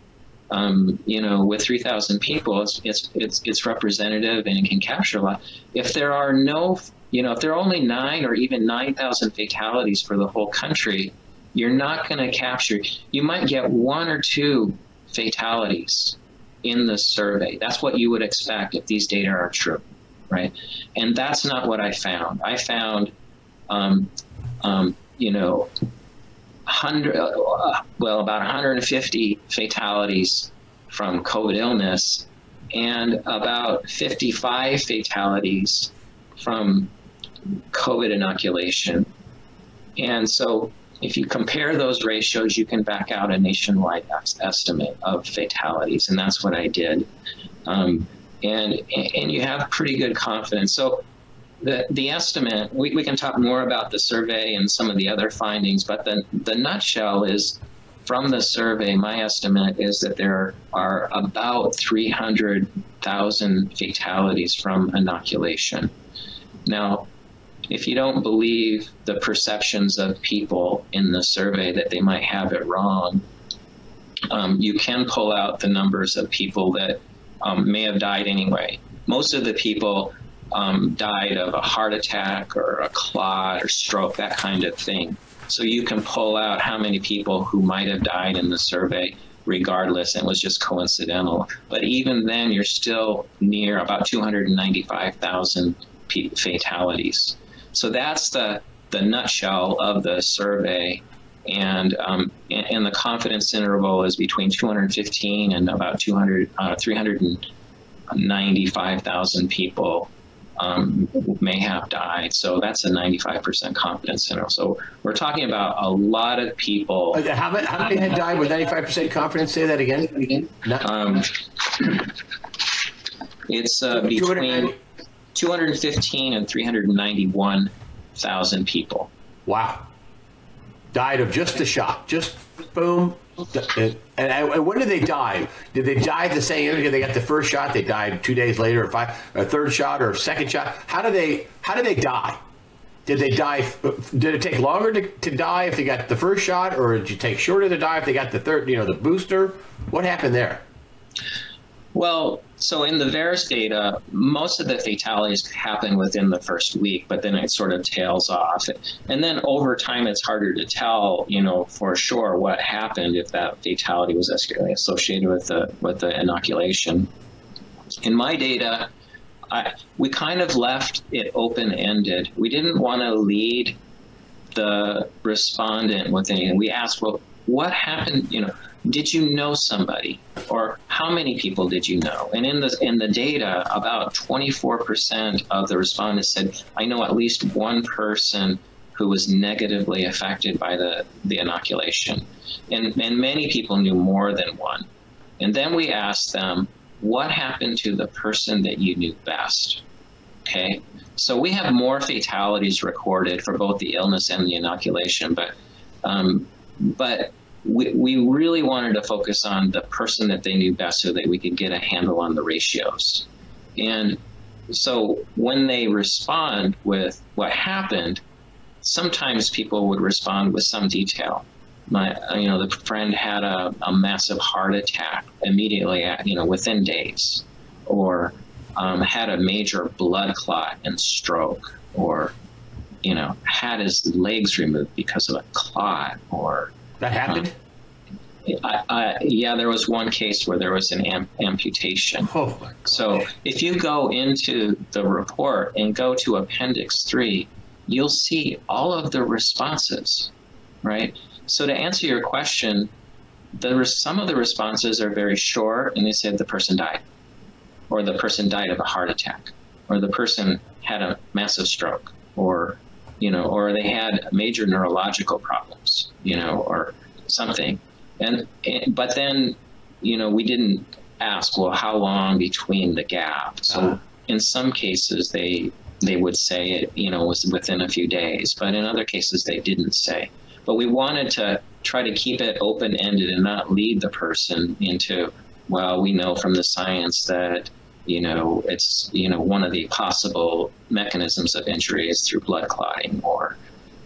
[SPEAKER 16] um, you know, with 3,000 people, it's, it's, it's, it's representative and it can capture a lot. If there are no, you know, if there are only nine or even 9,000 fatalities for the whole country, you're not going to capture, you might get one or two fatalities in the survey. That's what you would expect if these data are true, right? And that's not what I found. I found, um, um, you know, hundred, uh, well, about 150 fatalities from COVID illness, and about 55 fatalities from COVID inoculation. And so if you compare those ratios, you can back out a nationwide estimate of fatalities, and that's what I did. Um, and and you have pretty good confidence. So the the estimate we, we can talk more about the survey and some of the other findings, but the the nutshell is from the survey, my estimate is that there are about 300,000 fatalities from inoculation. Now, if you don't believe the perceptions of people in the survey that they might have it wrong, um, you can pull out the numbers of people that um, may have died anyway. Most of the people um, died of a heart attack or a clot or stroke, that kind of thing. So you can pull out how many people who might have died in the survey regardless and was just coincidental. But even then, you're still near about 295,000 fatalities. So that's the the nutshell of the survey. And, um, and, the confidence interval is between 215 and about 200, uh, 395,000 people um, may have died. So that's a 95% confidence interval. So we're talking about a lot of people.
[SPEAKER 15] Uh, How many, how many had died with 95% confidence? Say that again.
[SPEAKER 16] Um, it's uh, between 215 and 391,000 people.
[SPEAKER 15] Wow. Died of just the shot. Just boom. And, when did they die? Did they die the same? Did they got the first shot? They died two days later, or five, a third shot, or a second shot. How did they? How did they die? Did they die? Did it take longer to, to die if they got the first shot, or did you take shorter to die if they got the third? You know, the booster. What happened there?
[SPEAKER 16] Well, so in the VAERS data, most of the fatalities happen within the first week, but then it sort of tails off. And then over time, it's harder to tell, you know, for sure what happened if that fatality was associated with the with the inoculation. In my data, I, we kind of left it open ended. We didn't want to lead the respondent with anything. We asked, well, what happened? You know, did you know somebody? Or how many people did you know? And in the in the data about 24% of the respondents said i know at least one person who was negatively affected by the the inoculation. And and many people knew more than one. And then we asked them what happened to the person that you knew best? Okay? So we have more fatalities recorded for both the illness and the inoculation but um, but we, we really wanted to focus on the person that they knew best so that we could get a handle on the ratios. And so when they respond with what happened, sometimes people would respond with some detail. My, you know, the friend had a, a massive heart attack immediately, at, you know, within days, or um, had a major blood clot and stroke, or, you know, had his legs removed because of a clot, or
[SPEAKER 15] that happened.
[SPEAKER 16] Um, I, I, yeah, there was one case where there was an am- amputation.
[SPEAKER 15] Oh,
[SPEAKER 16] so if you go into the report and go to Appendix Three, you'll see all of the responses, right? So to answer your question, the some of the responses are very short, and they said the person died, or the person died of a heart attack, or the person had a massive stroke, or you know, or they had major neurological problems, you know, or something. And, and but then, you know, we didn't ask, well, how long between the gap? So uh-huh. in some cases, they they would say it, you know, was within a few days, but in other cases, they didn't say. But we wanted to try to keep it open ended and not lead the person into, well, we know from the science that you know it's you know one of the possible mechanisms of injury is through blood clotting or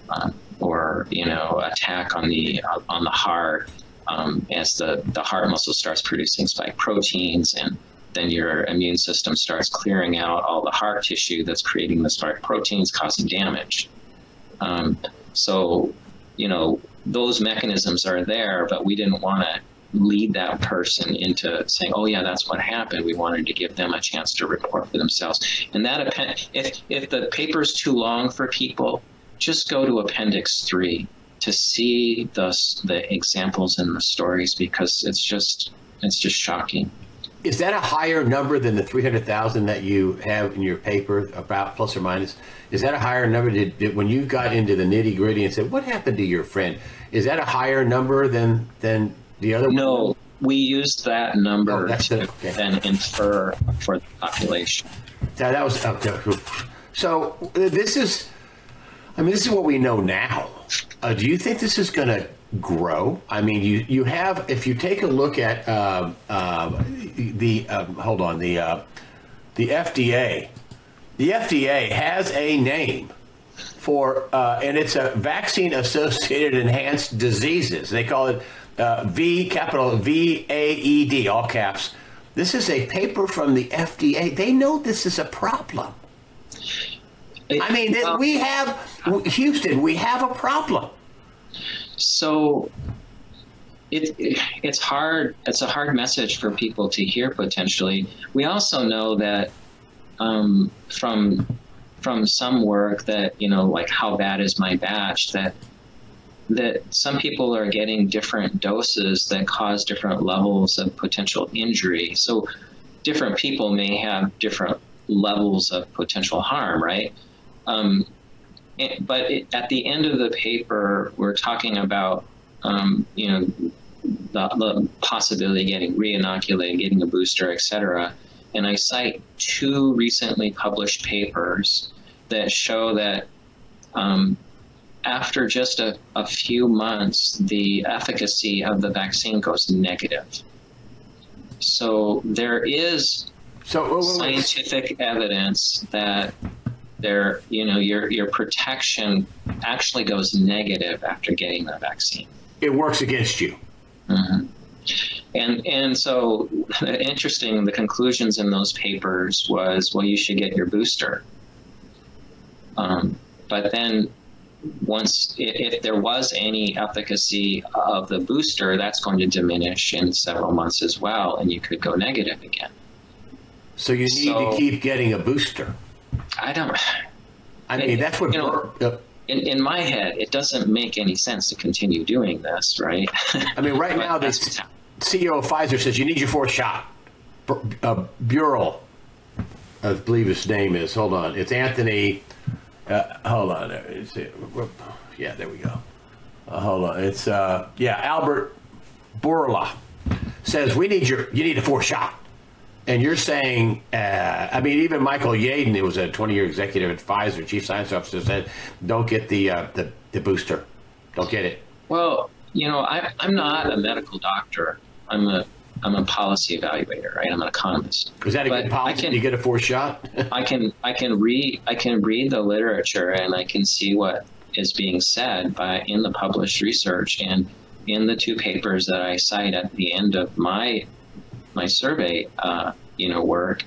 [SPEAKER 16] um, or you know attack on the uh, on the heart um, as the the heart muscle starts producing spike proteins and then your immune system starts clearing out all the heart tissue that's creating the spike proteins causing damage. Um, so you know those mechanisms are there but we didn't want to lead that person into saying, "Oh yeah, that's what happened." We wanted to give them a chance to report for themselves. And that if if the paper's too long for people, just go to Appendix Three to see the the examples and the stories because it's just it's just shocking.
[SPEAKER 15] Is that a higher number than the 300,000 that you have in your paper about plus or minus? Is that a higher number did, did, when you got into the nitty gritty and said, what happened to your friend? Is that a higher number than, than the other
[SPEAKER 16] No, we used that number oh, to okay. then infer for the population.
[SPEAKER 15] Yeah, that was okay. So uh, this is, I mean, this is what we know now. Uh, do you think this is going to grow? I mean, you you have if you take a look at uh, uh, the um, hold on the uh, the FDA, the FDA has a name for uh, and it's a vaccine associated enhanced diseases. They call it uh, V capital V A E D, all caps. This is a paper from the FDA. They know this is a problem. I mean, we have Houston. We have a problem.
[SPEAKER 16] So it, it, it's hard. It's a hard message for people to hear. Potentially, we also know that um, from from some work that you know, like how bad is my batch? That that some people are getting different doses that cause different levels of potential injury. So different people may have different levels of potential harm, right? Um, it- but it, at the end of the paper, we're talking about, um, you know, the, the possibility of getting re-inoculated, getting a booster, et cetera. And I cite two recently published papers that show that um, after just a, a few months, the efficacy of the vaccine goes negative. So there is
[SPEAKER 15] so
[SPEAKER 16] scientific evidence that there, you know, your your protection actually goes negative after getting the vaccine.
[SPEAKER 15] It works against you.
[SPEAKER 16] Mhm. And and so interesting. The conclusions in those papers was, well, you should get your booster. Um, but then once if there was any efficacy of the booster, that's going to diminish in several months as well, and you could go negative again.
[SPEAKER 15] So you need
[SPEAKER 16] So-
[SPEAKER 15] to keep getting a booster.
[SPEAKER 16] I don't.
[SPEAKER 15] I mean, that's what
[SPEAKER 16] you know, in, in my head, it doesn't make any sense to continue doing this, right?
[SPEAKER 15] I mean, right now, the CEO of Pfizer says you need your fourth shot. Uh, Burrell, I believe his name is. Hold on, it's Anthony. Uh, hold on, is it. Yeah, there we go. Uh, hold on, it's uh, yeah, Albert Bourla says we need your you need a fourth shot. And you're saying, uh, I mean, even Michael Yeadon, who was a 20 year executive at Pfizer, chief science officer, said, don't get the, uh, the, the booster. Don't get it.
[SPEAKER 16] Well, you know, I, I'm not a medical doctor. I'm a I'm a policy evaluator, right? I'm an economist.
[SPEAKER 15] Is that a
[SPEAKER 16] But
[SPEAKER 15] good policy? you get a fourth shot?
[SPEAKER 16] I can I can read I can read the literature and I can see what is being said by in the published research and in the two papers that I cite at the end of my my survey uh, you know work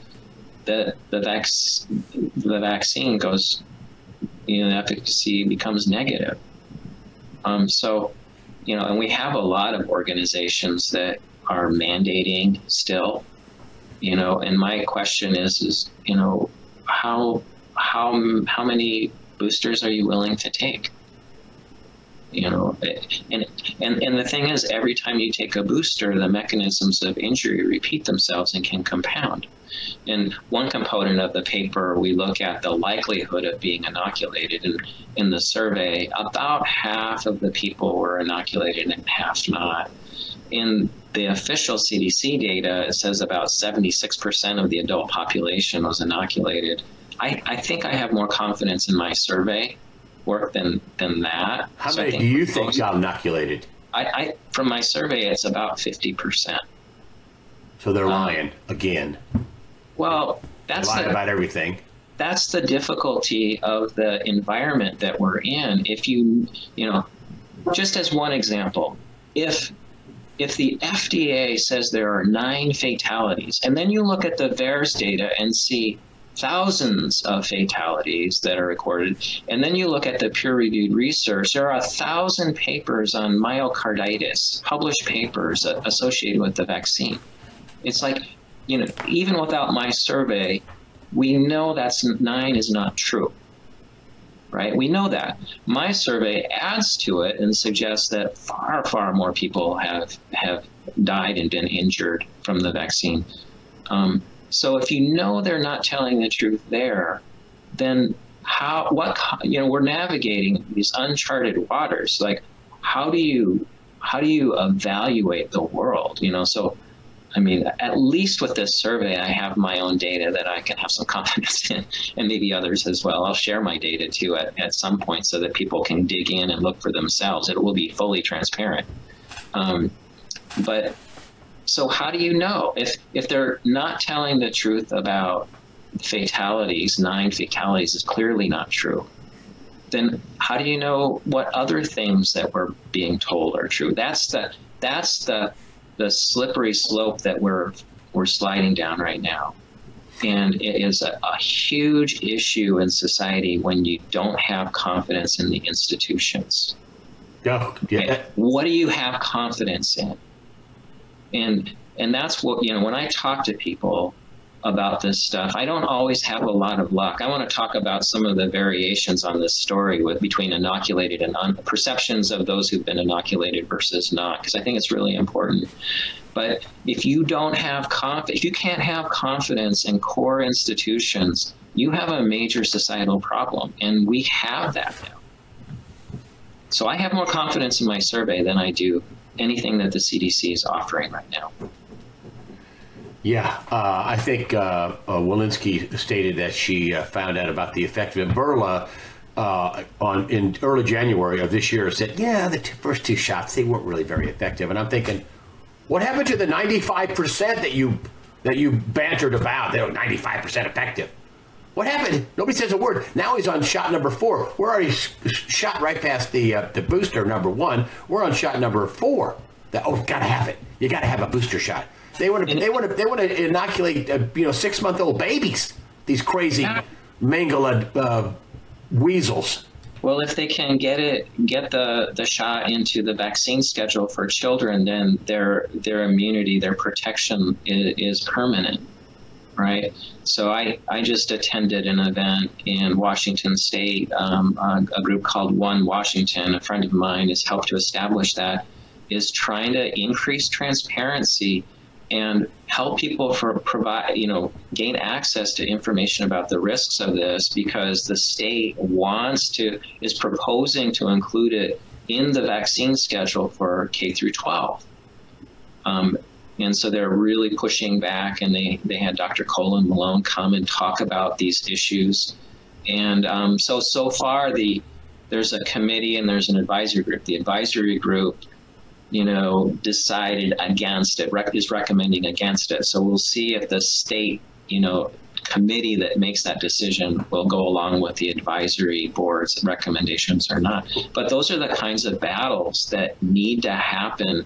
[SPEAKER 16] the the vac- the vaccine goes you know the efficacy becomes negative um, so you know and we have a lot of organizations that are mandating still you know and my question is is you know how how how many boosters are you willing to take? You know and and and the thing is every time you take a booster the mechanisms of injury repeat themselves and can compound. And one component of the paper we look at the likelihood of being inoculated. And in the survey about half of the people were inoculated and half not in the official CDC data, it says about 76% of the adult population was inoculated. I, I think I have more confidence in my survey work than, than that.
[SPEAKER 15] How
[SPEAKER 16] So
[SPEAKER 15] many do you think
[SPEAKER 16] most-
[SPEAKER 15] got inoculated?
[SPEAKER 16] I, I, from my survey, it's about 50%.
[SPEAKER 15] So they're um, lying again.
[SPEAKER 16] Well, that's
[SPEAKER 15] lying
[SPEAKER 16] the-
[SPEAKER 15] about everything.
[SPEAKER 16] that's the difficulty of the environment that we're in if you you know just as one example if if the FDA says there are 9 fatalities and then you look at the VAERS data and see thousands of fatalities that are recorded and then you look at the peer reviewed research there are a thousand papers on myocarditis published papers associated with the vaccine. It's like you know even without my survey we know that's nine is not true right? We know that. My survey adds to it and suggests that far far more people have have died and been injured from the vaccine. Um, so if you know they're not telling the truth there then how what you know we're navigating these uncharted waters. Like how do you how do you evaluate the world you know? So I mean, at least with this survey, I have my own data that I can have some confidence in, and maybe others as well. I'll share my data too at, at some point so that people can dig in and look for themselves. It will be fully transparent. Um, but so, how do you know if if they're not telling the truth about fatalities? Nine fatalities is clearly not true. Then how do you know what other things that we're being told are true? That's the that's the the slippery slope that we're we're sliding down right now. And it is a, a huge issue in society when you don't have confidence in the institutions.
[SPEAKER 15] Yeah, yeah.
[SPEAKER 16] What do you have confidence in? And and that's what you know when I talk to people about this stuff, I don't always have a lot of luck. I want to talk about some of the variations on this story with between inoculated and un, perceptions of those who've been inoculated versus not, because I think it's really important. But if you don't have conf- if you can't have confidence in core institutions, you have a major societal problem, and we have that now. So I have more confidence in my survey than I do anything that the CDC is offering right now.
[SPEAKER 15] Yeah, uh, I think uh, uh, Walensky stated that she uh, found out about the effect of Bourla uh, on in early January of this year. Said, yeah, the t- first two shots they weren't really very effective, and I'm thinking, what happened to the 95 percent that you that you bantered about? They were 95 percent effective. What happened? Nobody says a word. Now he's on shot number four. We're already shot right past the uh, the booster number one. We're on shot number four. That oh, gotta have it. You gotta have a booster shot. They want to. They want to. They want to inoculate uh, you know six month old babies. These crazy mangled uh, weasels.
[SPEAKER 16] Well, if they can get it, get the, the shot into the vaccine schedule for children, then their their immunity, their protection is, is permanent, right? So I, I just attended an event in Washington State, um, a, a group called One Washington. A friend of mine has helped to establish that, is trying to increase transparency and help people for provide you know gain access to information about the risks of this because the state wants to is proposing to include it in the vaccine schedule for K through 12 um, and so they're really pushing back and they they had Dr. Colin Malone come and talk about these issues and um, so so far the there's a committee and there's an advisory group the advisory group you know, decided against it, rec- is recommending against it. So we'll see if the state, you know, committee that makes that decision will go along with the advisory board's recommendations or not. But those are the kinds of battles that need to happen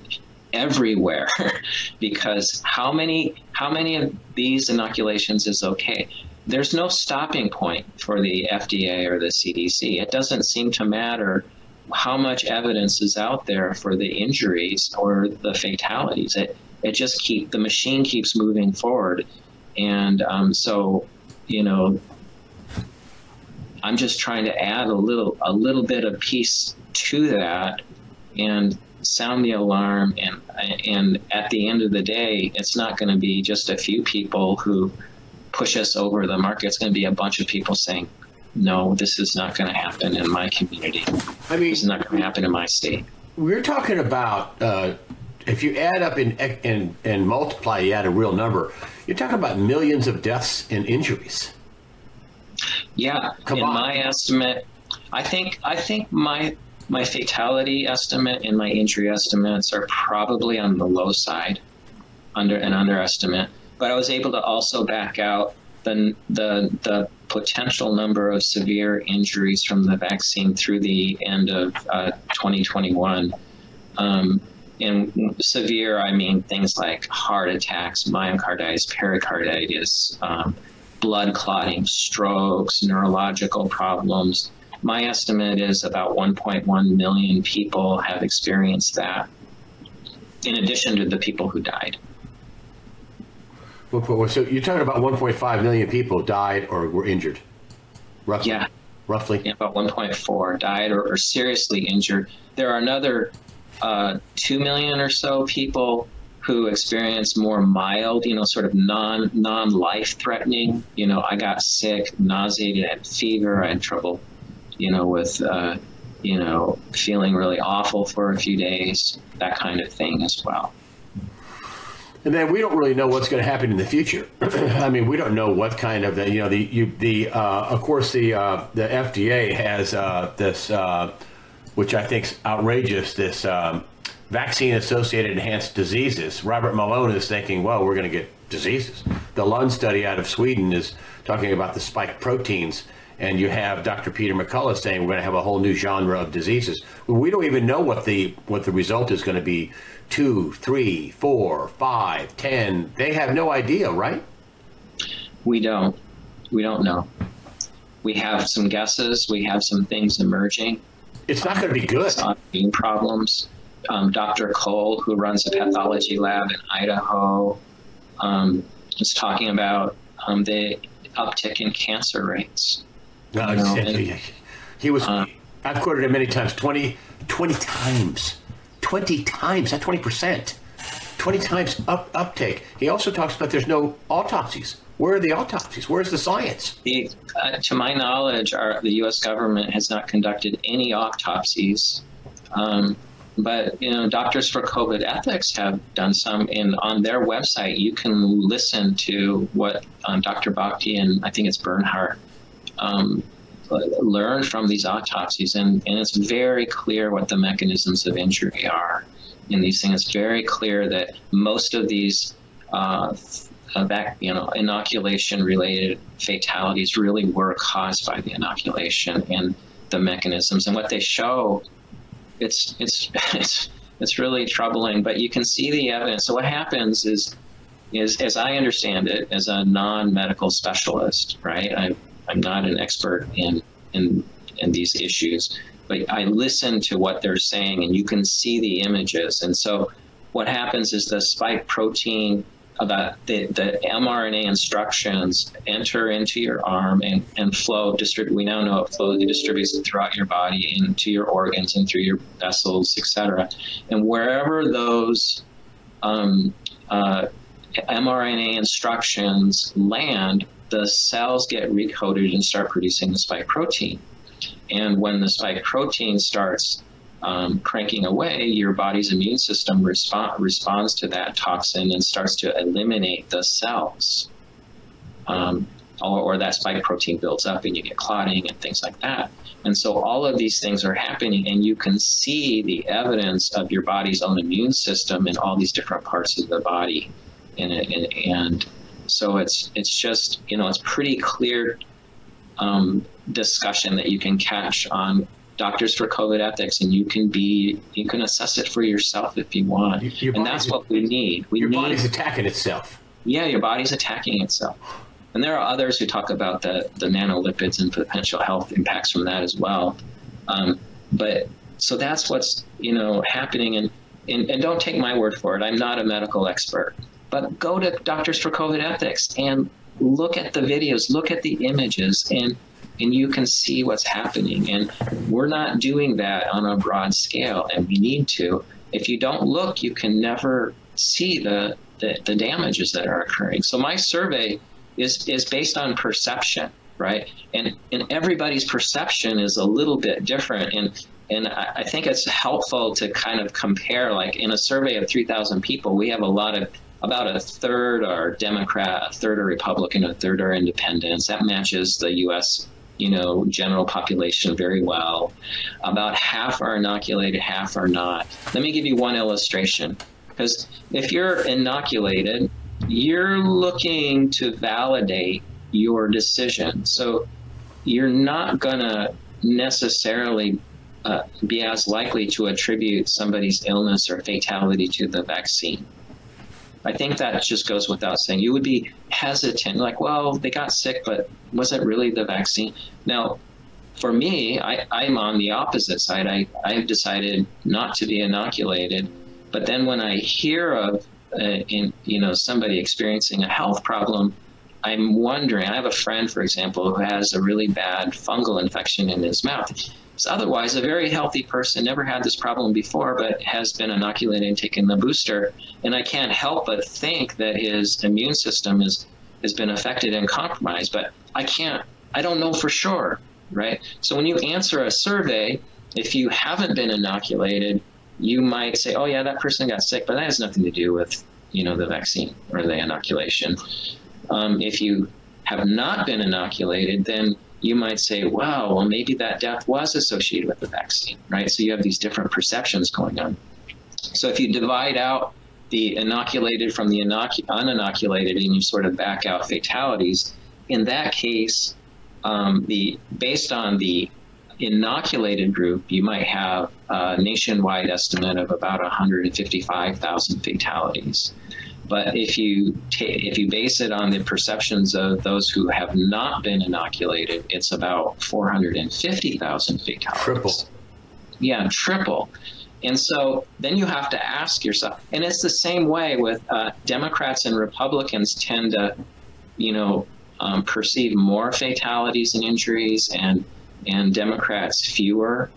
[SPEAKER 16] everywhere because how many how many of these inoculations is okay there's no stopping point for the FDA or the CDC it doesn't seem to matter how much evidence is out there for the injuries or the fatalities. It it just keep the machine keeps moving forward, and um, so you know, I'm just trying to add a little a little bit of piece to that, and sound the alarm. And and at the end of the day, it's not going to be just a few people who push us over the market. It's going to be a bunch of people saying, no, this is not going to happen in my community.
[SPEAKER 15] I mean,
[SPEAKER 16] this is not going to happen in my state.
[SPEAKER 15] We're talking about uh, if you add up and, and and multiply, you add a real number. You're talking about millions of deaths and injuries.
[SPEAKER 16] Yeah,
[SPEAKER 15] Come
[SPEAKER 16] in
[SPEAKER 15] on.
[SPEAKER 16] my estimate, I think I think my my fatality estimate and my injury estimates are probably on the low side, under an underestimate. But I was able to also back out the the the potential number of severe injuries from the vaccine through the end of uh, 2021. Um, and severe, I mean things like heart attacks, myocarditis, pericarditis, um, blood clotting, strokes, neurological problems. My estimate is about 1.1 million people have experienced that, in addition to the people who died.
[SPEAKER 15] So you're talking about 1.5 million people died or were injured, roughly.
[SPEAKER 16] Yeah.
[SPEAKER 15] Roughly.
[SPEAKER 16] Yeah, about 1.4 died or, or seriously injured. There are another uh, 2 million or so people who experience more mild, you know, sort of non non life threatening. You know, I got sick, nauseated, I had fever, I had trouble, you know, with, uh, you know, feeling really awful for a few days, that kind of thing as well.
[SPEAKER 15] And then we don't really know what's going to happen in the future. I mean, we don't know what kind of the, you know the you the uh, of course the uh, the FDA has uh, this uh, which I think is outrageous this um, vaccine associated enhanced diseases. Robert Malone is thinking, well, we're going to get diseases. The Lund study out of Sweden is talking about the spike proteins. And you have Dr. Peter McCullough saying we're going to have a whole new genre of diseases. We don't even know what the what the result is going to be two, three, four, five, ten. They have no idea, right?
[SPEAKER 16] We don't. We don't know. We have some guesses. We have some things emerging.
[SPEAKER 15] It's not going to be good.
[SPEAKER 16] Immune problems. Um, Dr. Cole, who runs a pathology lab in Idaho, um, is talking about um, the uptick in cancer rates.
[SPEAKER 15] No,
[SPEAKER 16] You know,
[SPEAKER 15] he- he was. I've quoted him many times. 20, 20 times. 20 times. Not 20 percent. 20 times up uptake. He also talks about there's no autopsies. Where are the autopsies? Where's the science?
[SPEAKER 16] The, uh, to my knowledge, our, the U.S. government has not conducted any autopsies. Um, but you know, Doctors for COVID Ethics have done some, and on their website, you can listen to what um, Dr. Bhakdi and I think it's Bernhardt um, learned from these autopsies, and, and it's very clear what the mechanisms of injury are in these things. It's very clear that most of these uh, back, you know, inoculation related fatalities really were caused by the inoculation and the mechanisms. And what they show, it's it's it's it's really troubling. But you can see the evidence. So what happens is is as I understand it, as a non-medical specialist, right? I, I'm not an expert in in in these issues, but I listen to what they're saying, and you can see the images. And so, what happens is the spike protein about the, the mRNA instructions enter into your arm and, and flow distribute we now know it flows it distributes throughout your body into your organs and through your vessels etc and wherever those um, uh, mRNA instructions land the cells get recoded and start producing the spike protein and when the spike protein starts um, cranking away, your body's immune system respond, responds to that toxin and starts to eliminate the cells. Um, or, or, that spike protein builds up and you get clotting and things like that. And so all of these things are happening, and you can see the evidence of your body's own immune system in all these different parts of the body. And so it's it's just you know it's pretty clear um, discussion that you can catch on doctors for COVID ethics, and you can be you can assess it for yourself if you want. Your and that's what we need. We
[SPEAKER 15] your
[SPEAKER 16] need,
[SPEAKER 15] body's attacking itself.
[SPEAKER 16] Yeah, your body's attacking itself. And there are others who talk about the the nanolipids and potential health impacts from that as well. Um, but so that's what's you know happening, and, and and don't take my word for it. I'm not a medical expert, but go to Doctors for COVID Ethics and look at the videos, look at the images, and and you can see what's happening. And we're not doing that on a broad scale, and we need to. If you don't look, you can never see the, the, the damages that are occurring. So my survey is is based on perception, right? And and everybody's perception is a little bit different. And and I think it's helpful to kind of compare. Like in a survey of 3,000 people, we have a lot of about a third are Democrat, a third are Republican, a third are Independents. That matches the U.S you know, general population very well. About half are inoculated, half are not. Let me give you one illustration. Because if you're inoculated, you're looking to validate your decision. So you're not going to necessarily uh, be as likely to attribute somebody's illness or fatality to the vaccine. I think that just goes without saying. You would be hesitant, like, well, they got sick, but was it really the vaccine? Now, for me, I, I'm on the opposite side. I, I've decided not to be inoculated. But then when I hear of, uh, in, you know, somebody experiencing a health problem, I'm wondering. I have a friend, for example, who has a really bad fungal infection in his mouth is otherwise a very healthy person, never had this problem before, but has been inoculated and taken the booster. And I can't help but think that his immune system is has been affected and compromised, but I can't I don't know for sure, right? So when you answer a survey, if you haven't been inoculated, you might say, "Oh yeah, that person got sick," but that has nothing to do with you know the vaccine or the inoculation. Um, if you have not been inoculated, then you might say, wow, well, maybe that death was associated with the vaccine, right? So you have these different perceptions going on. So if you divide out the inoculated from the inoc- uninoculated and you sort of back out fatalities, in that case, um, the based on the inoculated group, you might have a nationwide estimate of about 155,000 fatalities. But if you if you base it on the perceptions of those who have not been inoculated, it's about 450,000 fatalities.
[SPEAKER 15] Triple.
[SPEAKER 16] Yeah, triple. And so then you have to ask yourself, and it's the same way with uh, Democrats and Republicans tend to, you know, um, perceive more fatalities and injuries, and and Democrats fewer,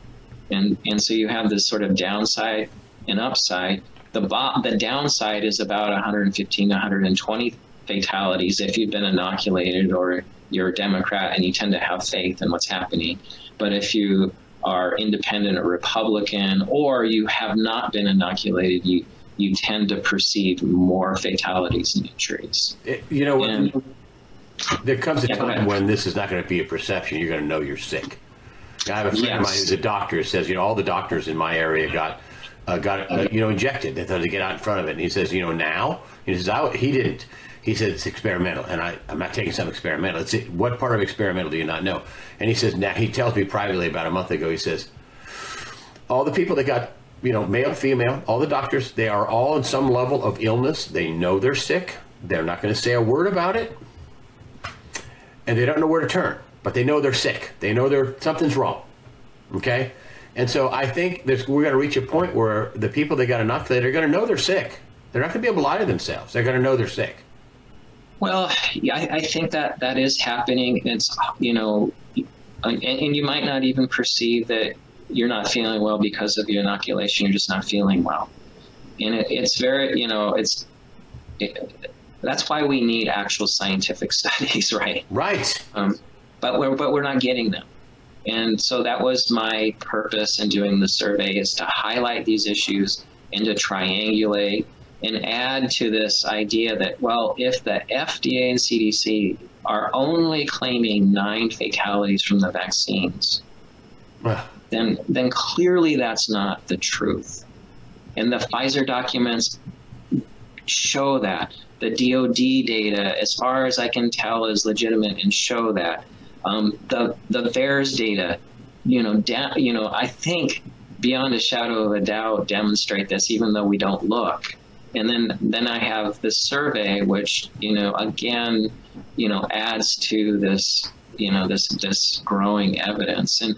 [SPEAKER 16] and and so you have this sort of downside and upside the bo- the downside is about 115 120 fatalities if you've been inoculated or you're a Democrat and you tend to have faith in what's happening. But if you are independent or Republican or you have not been inoculated, you you tend to perceive more fatalities and injuries.
[SPEAKER 15] It- you know,
[SPEAKER 16] And-
[SPEAKER 15] there comes a
[SPEAKER 16] Yeah,
[SPEAKER 15] time when this is not going to be a perception. You're going to know you're sick. I have a friend of mine who's a doctor. Says you know all the doctors in my area got uh, got uh, you know injected. They thought to get out in front of it. And he says, you know, now he says I, he didn't. He said it's experimental, and I, I'm not taking some experimental. It's what part of experimental do you not know? And he says now he tells me privately about a month ago. He says all the people that got you know male female all the doctors they are all in some level of illness they know they're sick they're not going to say a word about it and they don't know where to turn but they know they're sick they know they're something's wrong okay and so i think there's, we're going to reach a point where the people that got inoculated are going to know they're sick they're not going to be able to lie to themselves they're going to know they're sick
[SPEAKER 16] Well, yeah, I, I think that that is happening. It's you know, and, and you might not even perceive that you're not feeling well because of your inoculation. You're just not feeling well, and it, it's very you know it's. It, that's why we need actual scientific studies, right?
[SPEAKER 15] Right.
[SPEAKER 16] Um, but we're but we're not getting them, and so that was my purpose in doing the survey is to highlight these issues and to triangulate and add to this idea that well, if the FDA and CDC are only claiming nine fatalities from the vaccines, then then clearly that's not the truth. And the Pfizer documents show that. The DoD data, as far as I can tell, is legitimate and show that. Um, the the VAERS data, you know, da- you know, I think beyond a shadow of a doubt demonstrate this, even though we don't look. And then then I have this survey, which you know, again, you know, adds to this, you know, this this growing evidence and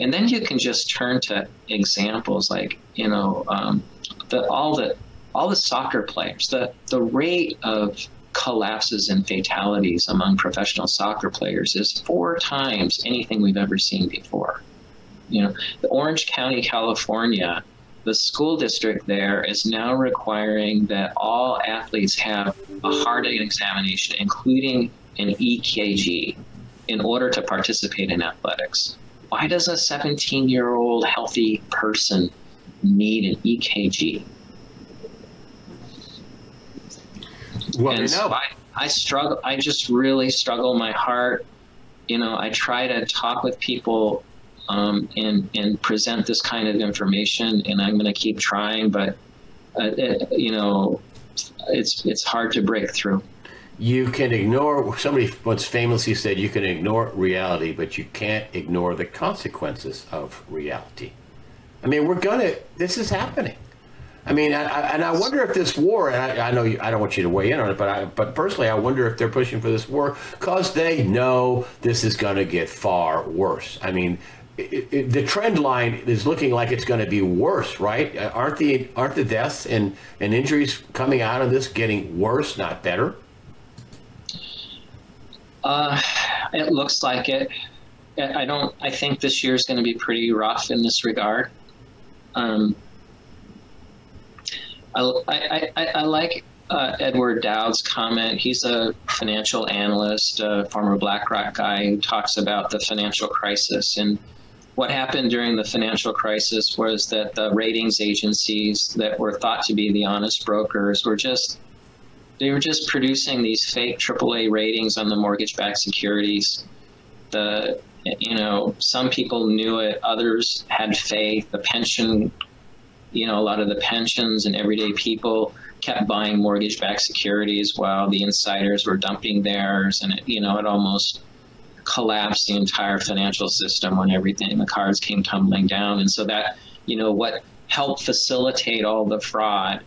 [SPEAKER 16] and then you can just turn to examples like you know um, the all the all the soccer players the the rate of collapses and fatalities among professional soccer players is four times anything we've ever seen before you know the orange county california the school district there is now requiring that all athletes have a heart examination including an ekg in order to participate in athletics why does a 17 year old healthy person need an EKG?
[SPEAKER 15] Well,
[SPEAKER 16] and so I, I struggle, I just really struggle my heart. You know, I try to talk with people um, and, and present this kind of information, and I'm going to keep trying, but, uh, it, you know, it's, it's hard to break through.
[SPEAKER 15] you can ignore somebody once famously said you can ignore reality but you can't ignore the consequences of reality i mean we're gonna this is happening i mean I, I, and i wonder if this war and I, I know you, i don't want you to weigh in on it but but personally i wonder if they're pushing for this war because they know this is going to get far worse i mean it, it, the trend line is looking like it's going to be worse, right? Uh, Aren't the aren't the deaths and, and injuries coming out of this getting worse, not better?
[SPEAKER 16] Uh, it looks like it. I I don't. I think this year is going to be pretty rough in this regard. Um, I, I, I, like uh, Edward Dowd's comment. He's a financial analyst, a former BlackRock guy who talks about the financial crisis. And what happened during the financial crisis was that the ratings agencies that were thought to be the honest brokers were just they were just producing these fake AAA ratings on the mortgage-backed securities. The you know some people knew it, others had faith. The pension, you know, a lot of the pensions and everyday people kept buying mortgage-backed securities while the insiders were dumping theirs, and it, you know it almost collapsed the entire financial system when everything the cards came tumbling down. And so that you know what helped facilitate all the fraud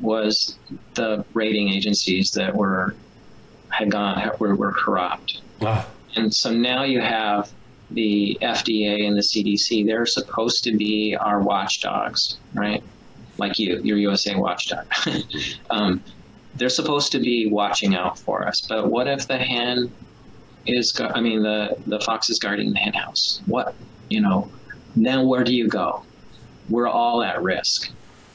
[SPEAKER 16] was the rating agencies that were had gone were, were corrupt. Ah. And so now you have the FDA and the CDC. They're supposed to be our watchdogs, right? Like you, your USA watchdog. um, they're supposed to be watching out for us. But what if the hen is I mean, the the fox is guarding the hen house. What you know? now where do you go? We're all at risk.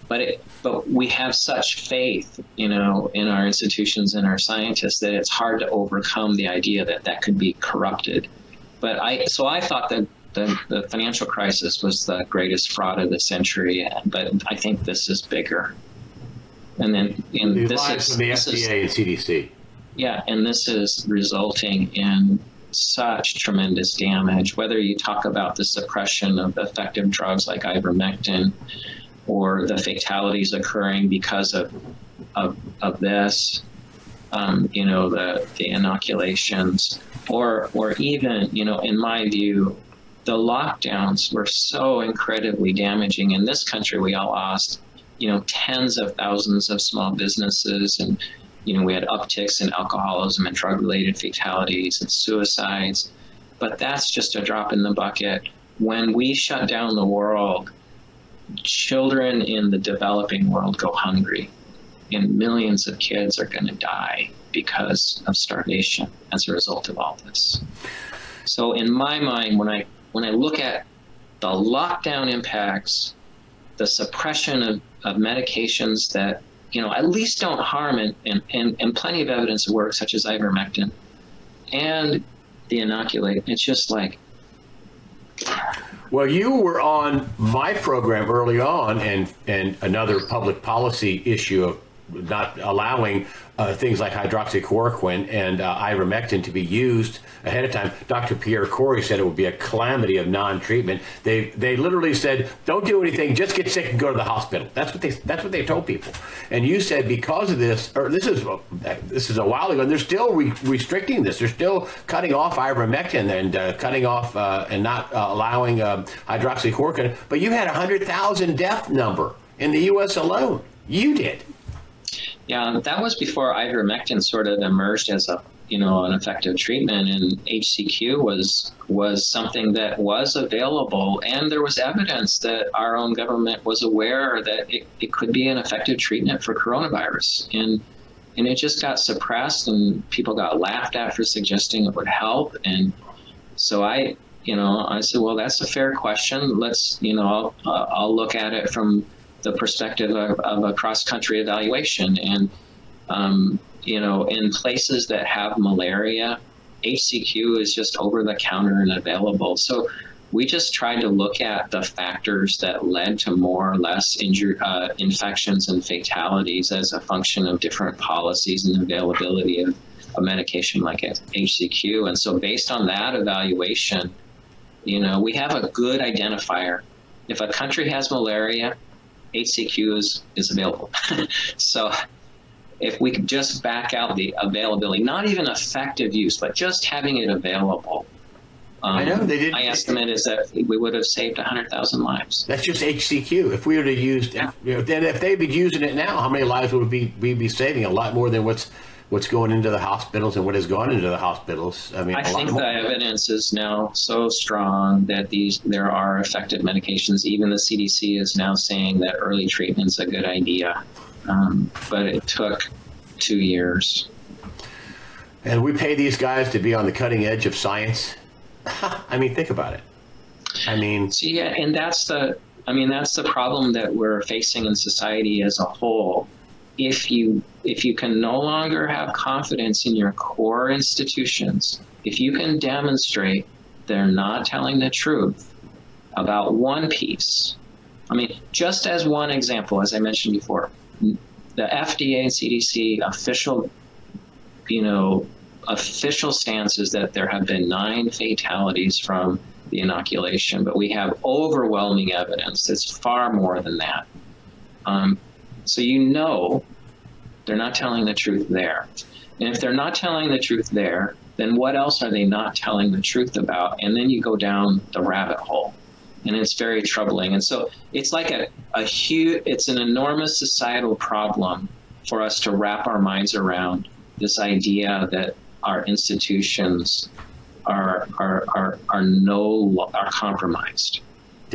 [SPEAKER 16] but it, but we have such faith, you know, in our institutions and our scientists that it's hard to overcome the idea that that could be corrupted. But I so I thought that the, the financial crisis was the greatest fraud of the century, but I think this is bigger. And then and this is
[SPEAKER 15] the
[SPEAKER 16] this is-
[SPEAKER 15] and CDC.
[SPEAKER 16] yeah, and this is resulting in such tremendous damage, whether you talk about the suppression of effective drugs like ivermectin or the fatalities occurring because of, of, of this, um, you know, the, the inoculations, or, or even, you know, in my view, the lockdowns were so incredibly damaging. In this country, we all lost, you know, tens of thousands of small businesses and you know, we had upticks in alcoholism and drug related fatalities and suicides. But that's just a drop in the bucket. When we shut down the world, children in the developing world go hungry, and millions of kids are going to die because of starvation as a result of all this. So, in my mind, when I when I look at the lockdown impacts, the suppression of, of medications that you know at least don't harm and, and, and, plenty of evidence of work such as ivermectin and the inoculate it's just like
[SPEAKER 15] Well, you were on my program early on, and and another public policy issue of not allowing uh, things like hydroxychloroquine and uh, ivermectin to be used ahead of time. Dr. Pierre Kory said it would be a calamity of non-treatment. They they literally said, "Don't do anything, just get sick and go to the hospital." That's what they that's what they told people. And you said because of this, or this is this is a while ago, and they're still re- restricting this. They're still cutting off ivermectin and uh, cutting off uh, and not uh, allowing uh, hydroxychloroquine. But you had a hundred thousand death number in the U.S. alone. You did.
[SPEAKER 16] Yeah, that was before ivermectin sort of emerged as a you know an effective treatment, and HCQ was was something that was available, and there was evidence that our own government was aware that it, it could be an effective treatment for coronavirus, and and it just got suppressed, and people got laughed at for suggesting it would help, and so I you know I said, well, that's a fair question. Let's you know I'll, uh, I'll look at it from the perspective of, of a cross country evaluation. And, um, you know, in places that have malaria, HCQ is just over the counter and available. So we just tried to look at the factors that led to more or less uh, infections and fatalities as a function of different policies and availability of a medication like HCQ. And so, based on that evaluation, you know, we have a good identifier. If a country has malaria, HCQ is, is available. so if we could just back out the availability, not even effective use, but just having it available, um,
[SPEAKER 15] I know, they didn't-
[SPEAKER 16] my estimate is that we would have saved 100,000 lives.
[SPEAKER 15] That's just HCQ. If we would have used, you know, then if they'd be using it now, how many lives would we be, we be saving? A lot more than what's what's going into the hospitals and what has gone into the hospitals. I mean,
[SPEAKER 16] I think the evidence is now so strong that these there are effective medications. Even the CDC is now saying that early treatment's a good idea, um, but it took two years.
[SPEAKER 15] And we pay these guys to be on the cutting edge of science. I mean, think about it. I mean,
[SPEAKER 16] So yeah, and that's the I mean that's the problem that we're facing in society as a whole. If you if you can no longer have confidence in your core institutions, if you can demonstrate they're not telling the truth about one piece. I mean, just as one example, as I mentioned before, the FDA and CDC official, you know, official stance is that there have been nine fatalities from the inoculation, but we have overwhelming evidence that's far more than that. Um, so you know they're not telling the truth there. And if they're not telling the truth there, then what else are they not telling the truth about? And then you go down the rabbit hole. And it's very troubling. And so it's like a, a huge, it's an enormous societal problem for us to wrap our minds around this idea that our institutions are, are, are, are no, are compromised.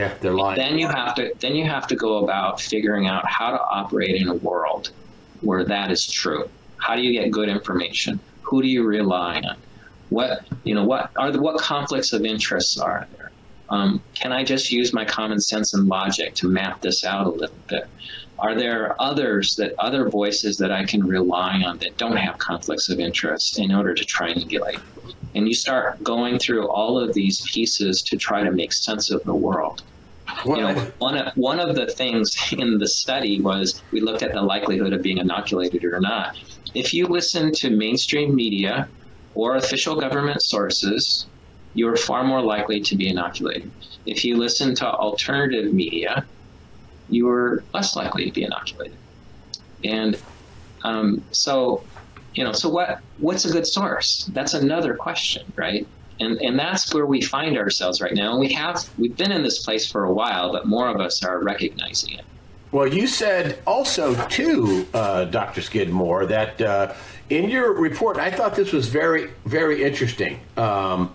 [SPEAKER 15] Yeah, they're lying.
[SPEAKER 16] Then you have to then you have to go about figuring out how to operate in a world where that is true. How do you get good information? Who do you rely on? What you know? What are the what conflicts of interests are there? Um, can I just use my common sense and logic to map this out a little bit? Are there others that other voices that I can rely on that don't have conflicts of interest in order to triangulate? And you start going through all of these pieces to try to make sense of the world. You know, one of, one of the things in the study was we looked at the likelihood of being inoculated or not. If you listen to mainstream media or official government sources, you are far more likely to be inoculated. If you listen to alternative media, you are less likely to be inoculated. And um, so, you know, so what what's a good source? That's another question, right? And and that's where we find ourselves right now. And we have we've been in this place for a while, but more of us are recognizing it.
[SPEAKER 15] Well, you said also too, uh, Dr. Skidmore, that uh, in your report, I thought this was very, very interesting. Um,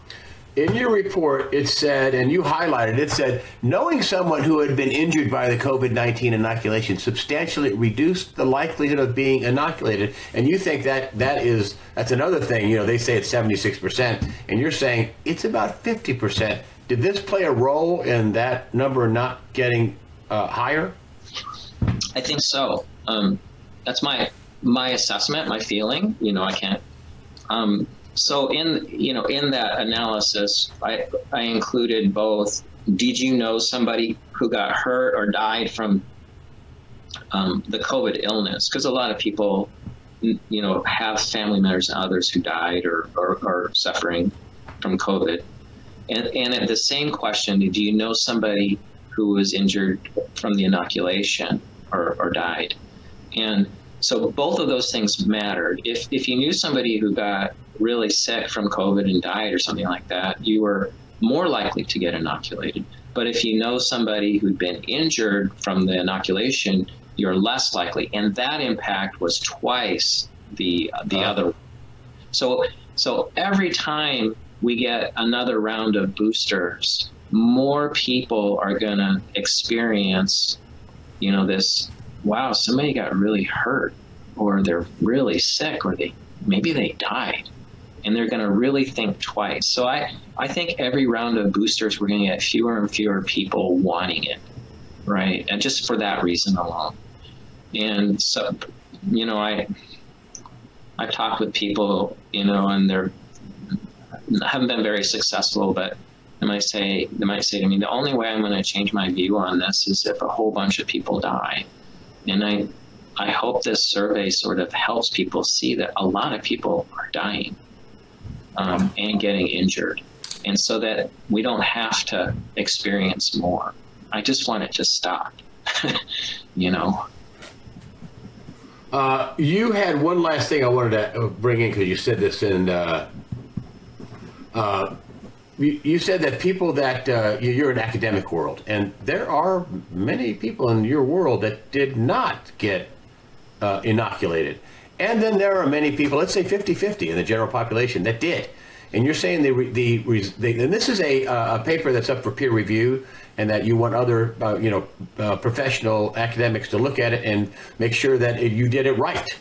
[SPEAKER 15] in your report, it said, and you highlighted, it said, knowing someone who had been injured by the COVID 19 inoculation substantially reduced the likelihood of being inoculated. And you think that that is, that's another thing. You know, they say it's 76%, and you're saying it's about 50%. Did this play a role in that number not getting uh, higher?
[SPEAKER 16] I think so. Um, that's my my assessment, my feeling. You know, I can't. Um, so in you know in that analysis, I I included both. Did you know somebody who got hurt or died from um, the COVID illness? Because a lot of people, you know, have family members and others who died or or, or suffering from COVID. And and at the same question, do you know somebody who was injured from the inoculation or, or died? And so both of those things mattered. If if you knew somebody who got really sick from COVID and died or something like that, you were more likely to get inoculated. But if you know somebody who'd been injured from the inoculation, you're less likely. And that impact was twice the the uh. other. So so every time we get another round of boosters, more people are going to experience, you know, this wow, somebody got really hurt or they're really sick or they maybe they died and they're going to really think twice. So I I think every round of boosters we're going to get fewer and fewer people wanting it, right? And just for that reason alone. And so you know, I I've talked with people, you know, and they're haven't been very successful, but they might say they might say to me, the only way I'm going to change my view on this is if a whole bunch of people die. And I, I hope this survey sort of helps people see that a lot of people are dying um, and getting injured. And so that we don't have to experience more. I just want it to stop, you know.
[SPEAKER 15] Uh, you had one last thing I wanted to bring in because you said this in. Uh, uh, you, you said that people that uh, you're an academic world, and there are many people in your world that did not get uh, inoculated. And then there are many people, let's say 50 50 in the general population, that did. And you're saying the, the, the and this is a, uh, a paper that's up for peer review, and that you want other, uh, you know, uh, professional academics to look at it and make sure that it, you did it right.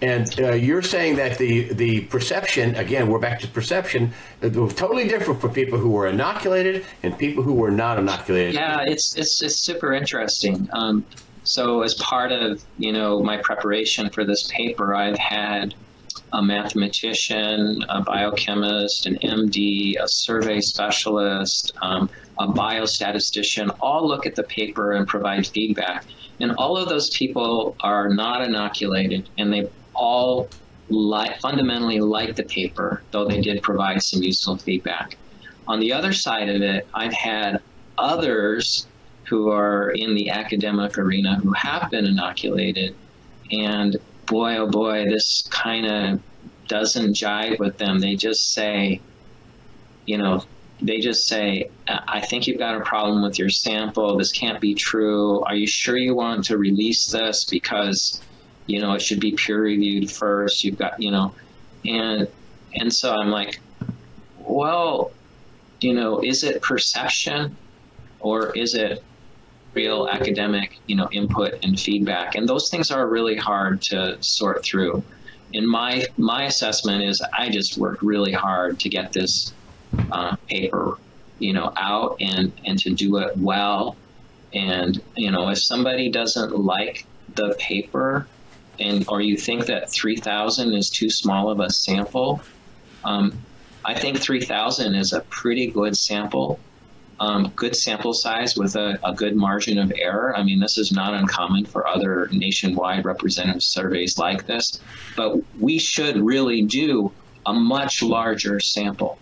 [SPEAKER 15] And uh, you're saying that the the perception again, we're back to perception, it was totally different for people who were inoculated and people who were not inoculated.
[SPEAKER 16] Yeah, it's it's it's super interesting. Um, so as part of you know my preparation for this paper, I've had a mathematician, a biochemist, an MD, a survey specialist, um, a biostatistician all look at the paper and provide feedback. And all of those people are not inoculated and they all like fundamentally like the paper, though they did provide some useful feedback. On the other side of it, I've had others who are in the academic arena who have been inoculated, and boy, oh boy, this kind of doesn't jive with them. They just say, you know, they just say, I think you've got a problem with your sample. This can't be true. Are you sure you want to release this? Because you know it should be peer reviewed first. You've got you know and and so i'm like well you know is it perception or is it real academic you know input and feedback? And those things are really hard to sort through. And my my assessment is i just worked really hard to get this uh, paper you know, out and and to do it well. And you know, if somebody doesn't like the paper, and or you think that 3,000 is too small of a sample, um, I think 3,000 is a pretty good sample um, good sample size with a, a, good margin of error. I mean, this is not uncommon for other nationwide representative surveys like this, but we should really do a much larger sample.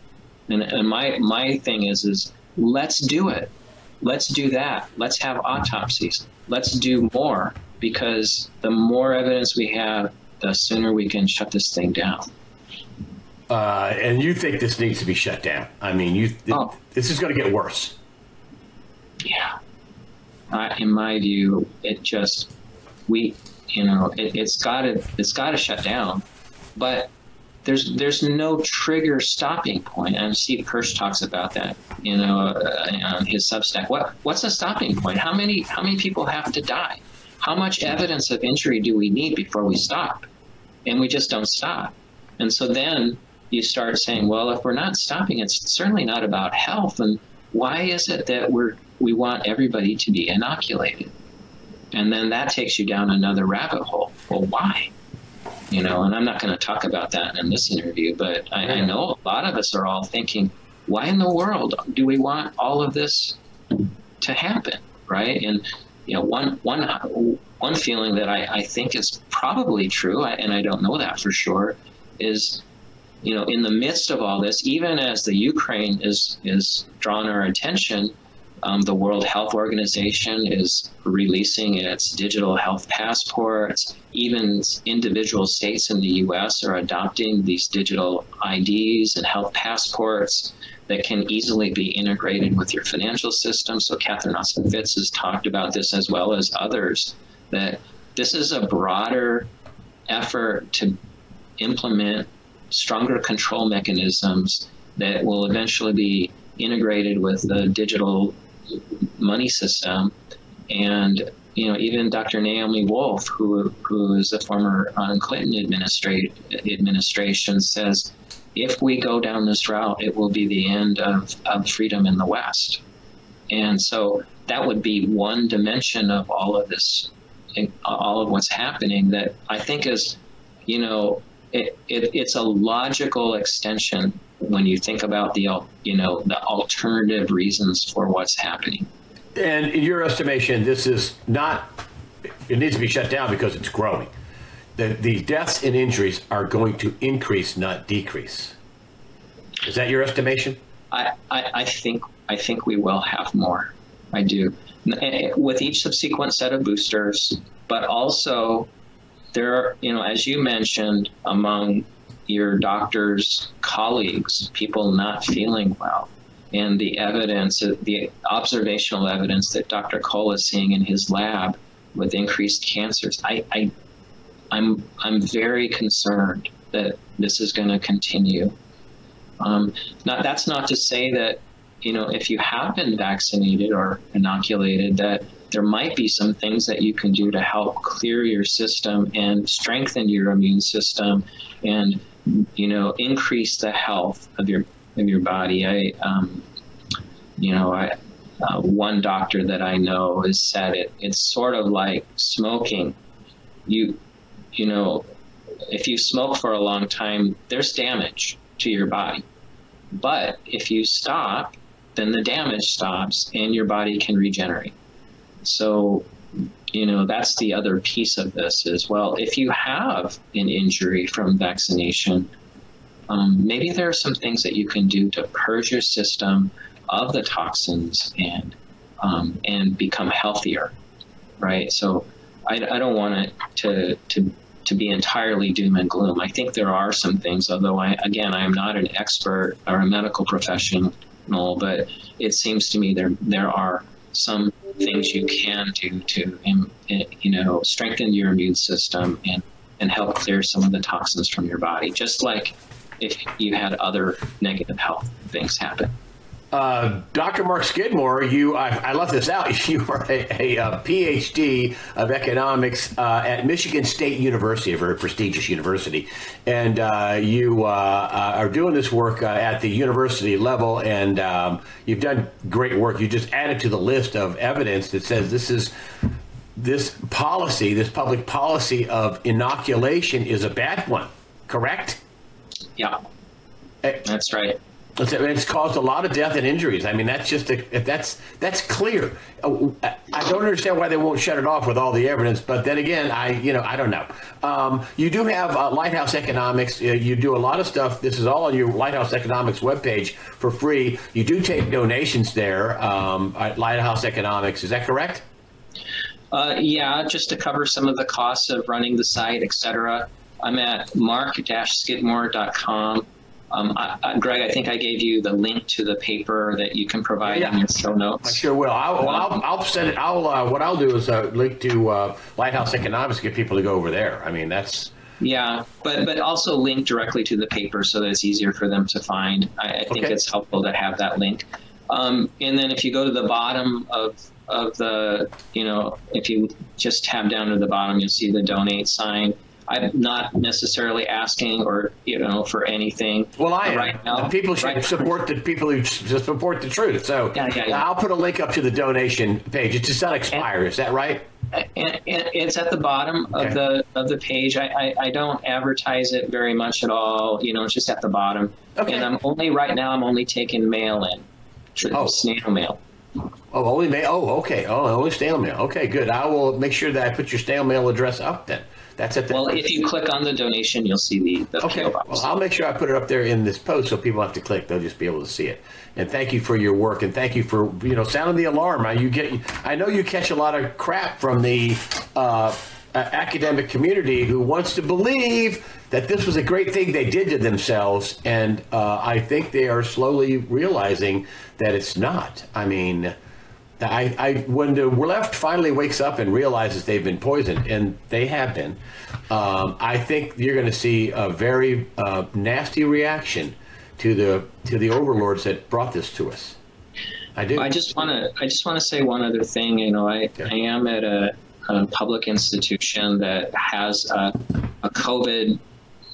[SPEAKER 16] And, and my my thing is is let's do it. Let's do that. Let's have autopsies. Let's do more because the more evidence we have, the sooner we can shut this thing down.
[SPEAKER 15] Uh, and you think this needs to be shut down? I mean, you oh. this is going to get worse.
[SPEAKER 16] Yeah. Uh, in my view, it just we you know it, it's got to it's got to shut down, but there's there's no trigger stopping point. And Steve Kirsch talks about that, you know, uh, on his Substack. What what's a stopping point? How many how many people have to die? How much evidence of injury do we need before we stop? And we just don't stop. And so then you start saying, well, if we're not stopping, it's certainly not about health. And why is it that we're we want everybody to be inoculated? And then that takes you down another rabbit hole. Well, why? You know, and I'm not going to talk about that in this interview, but I, I know a lot of us are all thinking, why in the world do we want all of this to happen, right? And you know, one one one feeling that I, I think is probably true, and I don't know that for sure, is you know, in the midst of all this, even as the Ukraine is is drawn our attention, um, the World Health Organization is releasing its digital health passports. Even individual states in the U.S. are adopting these digital IDs and health passports that can easily be integrated with your financial system. So Catherine Austin Fitts has talked about this as well as others. That this is a broader effort to implement stronger control mechanisms that will eventually be integrated with the digital money system. And you know, even Dr. Naomi Wolf, who who is a former uh, Clinton administration, says if we go down this route, it will be the end of, of freedom in the West. And so that would be one dimension of all of this, all of what's happening that I think is, you know, it, it, it's a logical extension when you think about the you know the alternative reasons for what's happening.
[SPEAKER 15] And in your estimation, this is not. It needs to be shut down because it's growing. The the deaths and injuries are going to increase, not decrease. Is that your estimation?
[SPEAKER 16] I, I, I think I think we will have more. I do eh, eh, with each subsequent set of boosters, but also there are, you know, as you mentioned, among your doctor's colleagues, people not feeling well, and the evidence, the observational evidence that Dr. Cole is seeing in his lab with increased cancers, I, I I'm I'm very concerned that this is going to continue. Um, not that's not to say that you know if you have been vaccinated or inoculated that there might be some things that you can do to help clear your system and strengthen your immune system and you know increase the health of your of your body i um, you know i uh, one doctor that i know has said it it's sort of like smoking you you know if you smoke for a long time there's damage to your body but if you stop then the damage stops and your body can regenerate so, you know, that's the other piece of this as well. If you have an injury from vaccination, um, maybe there are some things that you can do to purge your system of the toxins and um, and become healthier, right? So, I, I don't want it to to to be entirely doom and gloom. I think there are some things, although I again I am not an expert or a medical professional, but it seems to me there there are some things you can do to um, you know strengthen your immune system and and help clear some of the toxins from your body just like if you had other negative health things happen
[SPEAKER 15] Uh, Dr. Mark Skidmore, you I, I left this out. You are a, a, a PhD of economics uh, at Michigan State University, a very prestigious university, and uh, you uh, uh, are doing this work uh, at the university level, and um, you've done great work. You just added to the list of evidence that says this is this policy, this public policy of inoculation, is a bad one. Correct?
[SPEAKER 16] Yeah, that's right.
[SPEAKER 15] It's, it's caused a lot of death and injuries. I mean, that's just a, that's that's clear. Uh, I don't understand why they won't shut it off with all the evidence. But then again, I you know I don't know. Um, you do have uh, Lighthouse Economics. Uh, you do a lot of stuff. This is all on your Lighthouse Economics webpage for free. You do take donations there um, at Lighthouse Economics. Is that correct?
[SPEAKER 16] Uh, yeah, just to cover some of the costs of running the site, etc. I'm at mark-skidmore.com. Um, I, I, Greg, I think I gave you the link to the paper that you can provide
[SPEAKER 15] Yeah.
[SPEAKER 16] in your show notes.
[SPEAKER 15] I sure will. I'll, I'll, I'll send it. I'll uh, what I'll do is uh, link to uh, Lighthouse Economics. To get people to go over there. I mean, that's
[SPEAKER 16] Yeah, but but also link directly to the paper so that it's easier for them to find. I, I think
[SPEAKER 15] Okay.
[SPEAKER 16] it's helpful to have that link. Um, and then if you go to the bottom of of the, you know, if you just tab down to the bottom, you'll see the donate sign. I'm not necessarily asking or you know for anything.
[SPEAKER 15] Well, I am.
[SPEAKER 16] right now.
[SPEAKER 15] people should
[SPEAKER 16] right-
[SPEAKER 15] support the people who s- support the truth. So
[SPEAKER 16] Yeah, yeah, yeah.
[SPEAKER 15] I'll put a link up to the donation page. It just not expire. Is that right?
[SPEAKER 16] and, and it's at the bottom of the of the page. I, I, I don't advertise it very much at all. You know, it's just at the bottom. Okay. And I'm only right now. I'm only taking mail in, tr- oh. snail mail.
[SPEAKER 15] Oh, only mail. Oh, okay. Oh, only snail mail. Okay, good. I will make sure that I put your snail mail address up then. That's at the.
[SPEAKER 16] Well, if you click on the donation, you'll see the, the
[SPEAKER 15] Okay. Well, I'll make sure I put it up there in this post so people have to click. They'll just be able to see it. And thank you for your work, and thank you for you know sounding the alarm. Uh, You get, I know you catch a lot of crap from the uh, uh, academic community who wants to believe that this was a great thing they did to themselves, and uh, I think they are slowly realizing that it's not. I mean. I, I when the left finally wakes up and realizes they've been poisoned, and they have been, um, I think you're going to see a very uh, nasty reaction to the to the overlords that brought this to us. I do.
[SPEAKER 16] I just want to I just want to say one other thing. You know, I, I am at a, a public institution that has a, a COVID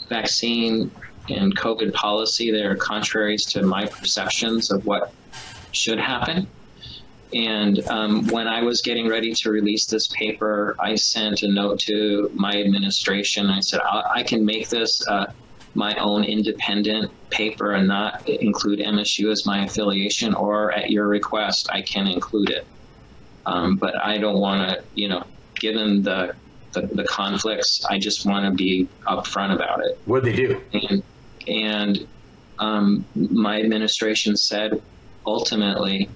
[SPEAKER 16] vaccine and COVID policy that are contraries to my perceptions of what should happen. And um, when I was getting ready to release this paper, I sent a note to my administration. I said, I, I can make this uh, my own independent paper and not include MSU as my affiliation, or at your request, I can include it. Um, but I don't want to, you know, given the, the, the conflicts, I just want to be upfront about it.
[SPEAKER 15] What they do?
[SPEAKER 16] And, and um, my administration said ultimately,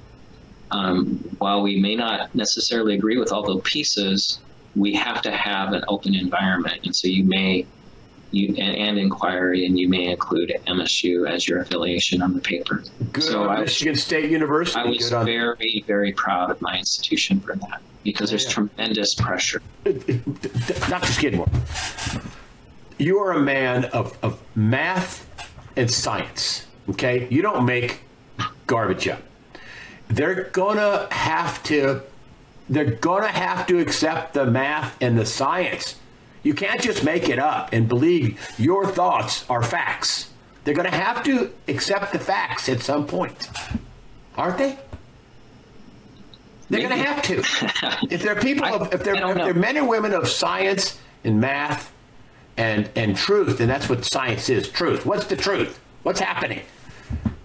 [SPEAKER 16] um, while we may not necessarily agree with all the pieces, we have to have an open environment. And so you may, you and, and inquiry, and you may include MSU as your affiliation on the paper.
[SPEAKER 15] Good
[SPEAKER 16] so I,
[SPEAKER 15] Michigan State University.
[SPEAKER 16] I was
[SPEAKER 15] Good
[SPEAKER 16] very, very proud of my institution for that because there's tremendous pressure.
[SPEAKER 15] Not Dr. Skidmore, you are a man of, of math and science. Okay, you don't make garbage up. They're gonna have to. They're gonna have to accept the math and the science. You can't just make it up and believe your thoughts are facts. They're gonna have to accept the facts at some point, aren't they? They're going to have to. if they're people, of, if they're if they're men and women of science and math and and truth, and that's what science is: truth. What's the truth? What's happening?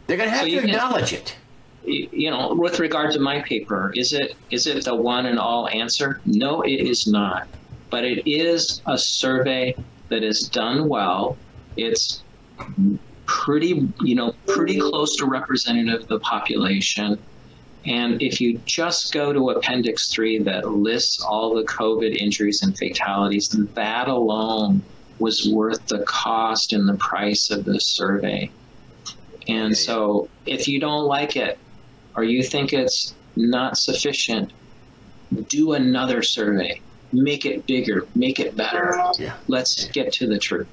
[SPEAKER 15] They're going to have
[SPEAKER 16] So
[SPEAKER 15] to
[SPEAKER 16] can-
[SPEAKER 15] acknowledge it.
[SPEAKER 16] You know, with regard to my paper, is it is it the one and all answer? No, it is not. But it is a survey that is done well. It's pretty, you know, pretty close to representative of the population. And if you just go to Appendix 3 that lists all the COVID injuries and fatalities, that alone was worth the cost and the price of this survey. And so if you don't like it or you think it's not sufficient, do another survey. Make it bigger, make it better.
[SPEAKER 15] Yeah.
[SPEAKER 16] Let's get to the truth.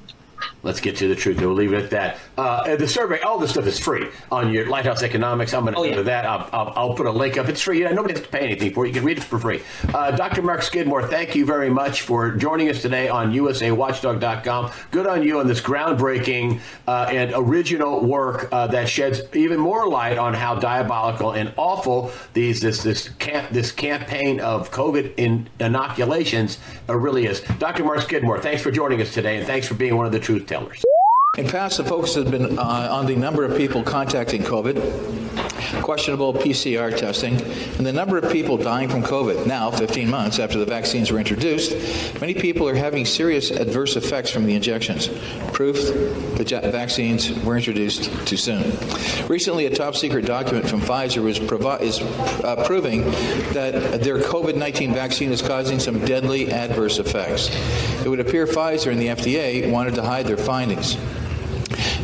[SPEAKER 15] Let's get to the truth. We'll leave it at that. Uh, the survey, all this stuff is free on your Lighthouse Economics. I'm going to
[SPEAKER 16] Oh,
[SPEAKER 15] go
[SPEAKER 16] yeah.
[SPEAKER 15] to that. I'll, I'll, I'll put a link up. It's free. Know, nobody has to pay anything for it. You can read it for free. Uh, Dr. Mark Skidmore, thank you very much for joining us today on USAWatchdog.com. Good on you on this groundbreaking uh, and original work uh, that sheds even more light on how diabolical and awful these this this camp this campaign of COVID in inoculations uh, really is. Dr. Mark Skidmore, thanks for joining us today, and thanks for being one of the truth tellers.
[SPEAKER 17] In past, the focus has been uh, on the number of people contacting COVID, questionable PCR testing, and the number of people dying from COVID. Now, 15 months after the vaccines were introduced, many people are having serious adverse effects from the injections. Proof the vaccines were introduced too soon. Recently, a top secret document from Pfizer was is uh, proving that their COVID-19 vaccine is causing some deadly adverse effects. It would appear Pfizer and the FDA wanted to hide their findings.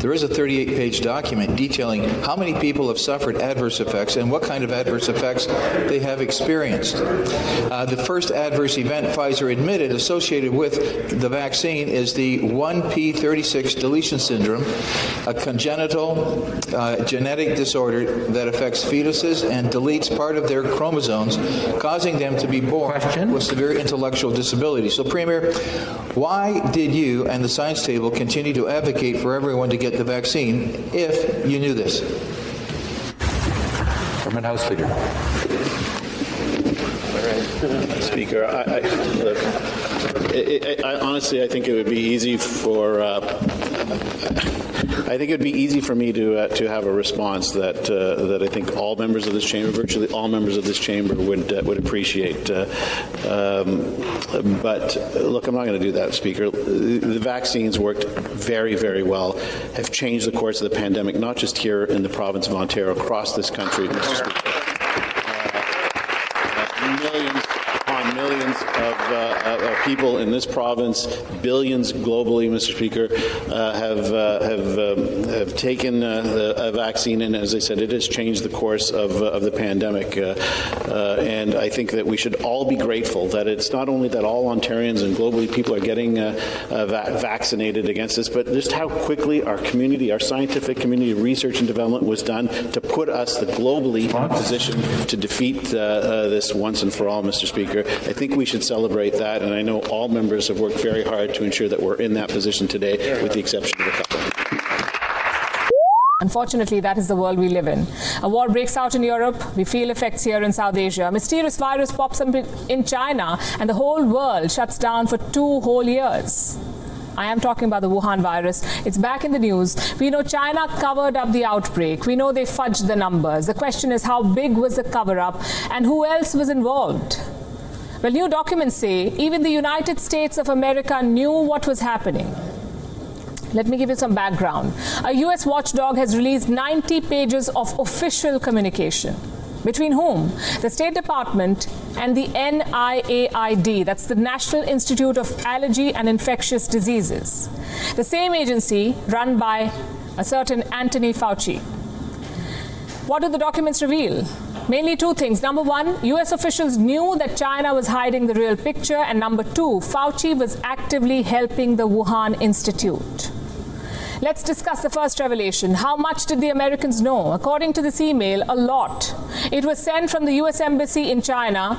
[SPEAKER 17] There is a 38-page document detailing how many people have suffered adverse effects and what kind of adverse effects they have experienced. Uh, the first adverse event Pfizer admitted associated with the vaccine is the 1p36 deletion syndrome, a congenital uh, genetic disorder that affects fetuses and deletes part of their chromosomes, causing them to be born with severe intellectual disability. So, Premier, why did you and the science table continue to advocate for everyone to get the vaccine if you knew this?
[SPEAKER 18] From an House Leader.
[SPEAKER 19] Speaker, I, I, look, I, I, I, honestly, I think it would be easy for. Uh, I think it would be easy for me to uh, to have a response that uh, that I think all members of this chamber, virtually all members of this chamber, would uh, would appreciate. Uh, um, but look, I'm not going to do that, Speaker. The vaccines worked very, very well. Have changed the course of the pandemic, not just here in the province of Ontario, across this country, Mr. Speaker. Millions of, uh, of people in this province, billions globally, Mr. Speaker, uh, have uh, have um, have taken uh, a vaccine, and as I said, it has changed the course of uh, of the pandemic. Uh, uh, and I think that we should all be grateful that it's not only that all Ontarians and globally people are getting uh, uh, va- vaccinated against this, but just how quickly our community, our scientific community, research and development was done to put us the globally in position to defeat uh, uh, this once and for all, Mr. Speaker. I think we should celebrate that, and I know all members have worked very hard to ensure that we're in that position today, with the exception of a couple.
[SPEAKER 18] Unfortunately, that is the world we live in. A war breaks out in Europe. We feel effects here in South Asia. A mysterious virus pops up in China, and the whole world shuts down for two whole years. I am talking about the Wuhan virus. It's back in the news. We know China covered up the outbreak. We know they fudged the numbers. The question is how big was the cover up and who else was involved? Well, new documents say even the United States of America knew what was happening. Let me give you some background. A US watchdog has released 90 pages of official communication. Between whom? The State Department and the NIAID, that's the National Institute of Allergy and Infectious Diseases. The same agency run by a certain Anthony Fauci. What do the documents reveal? Mainly two things. Number one, US officials knew that China was hiding the real picture. And number two, Fauci was actively helping the Wuhan Institute. Let's discuss the first revelation. How much did the Americans know? According to this email, a lot. It was sent from the US Embassy in China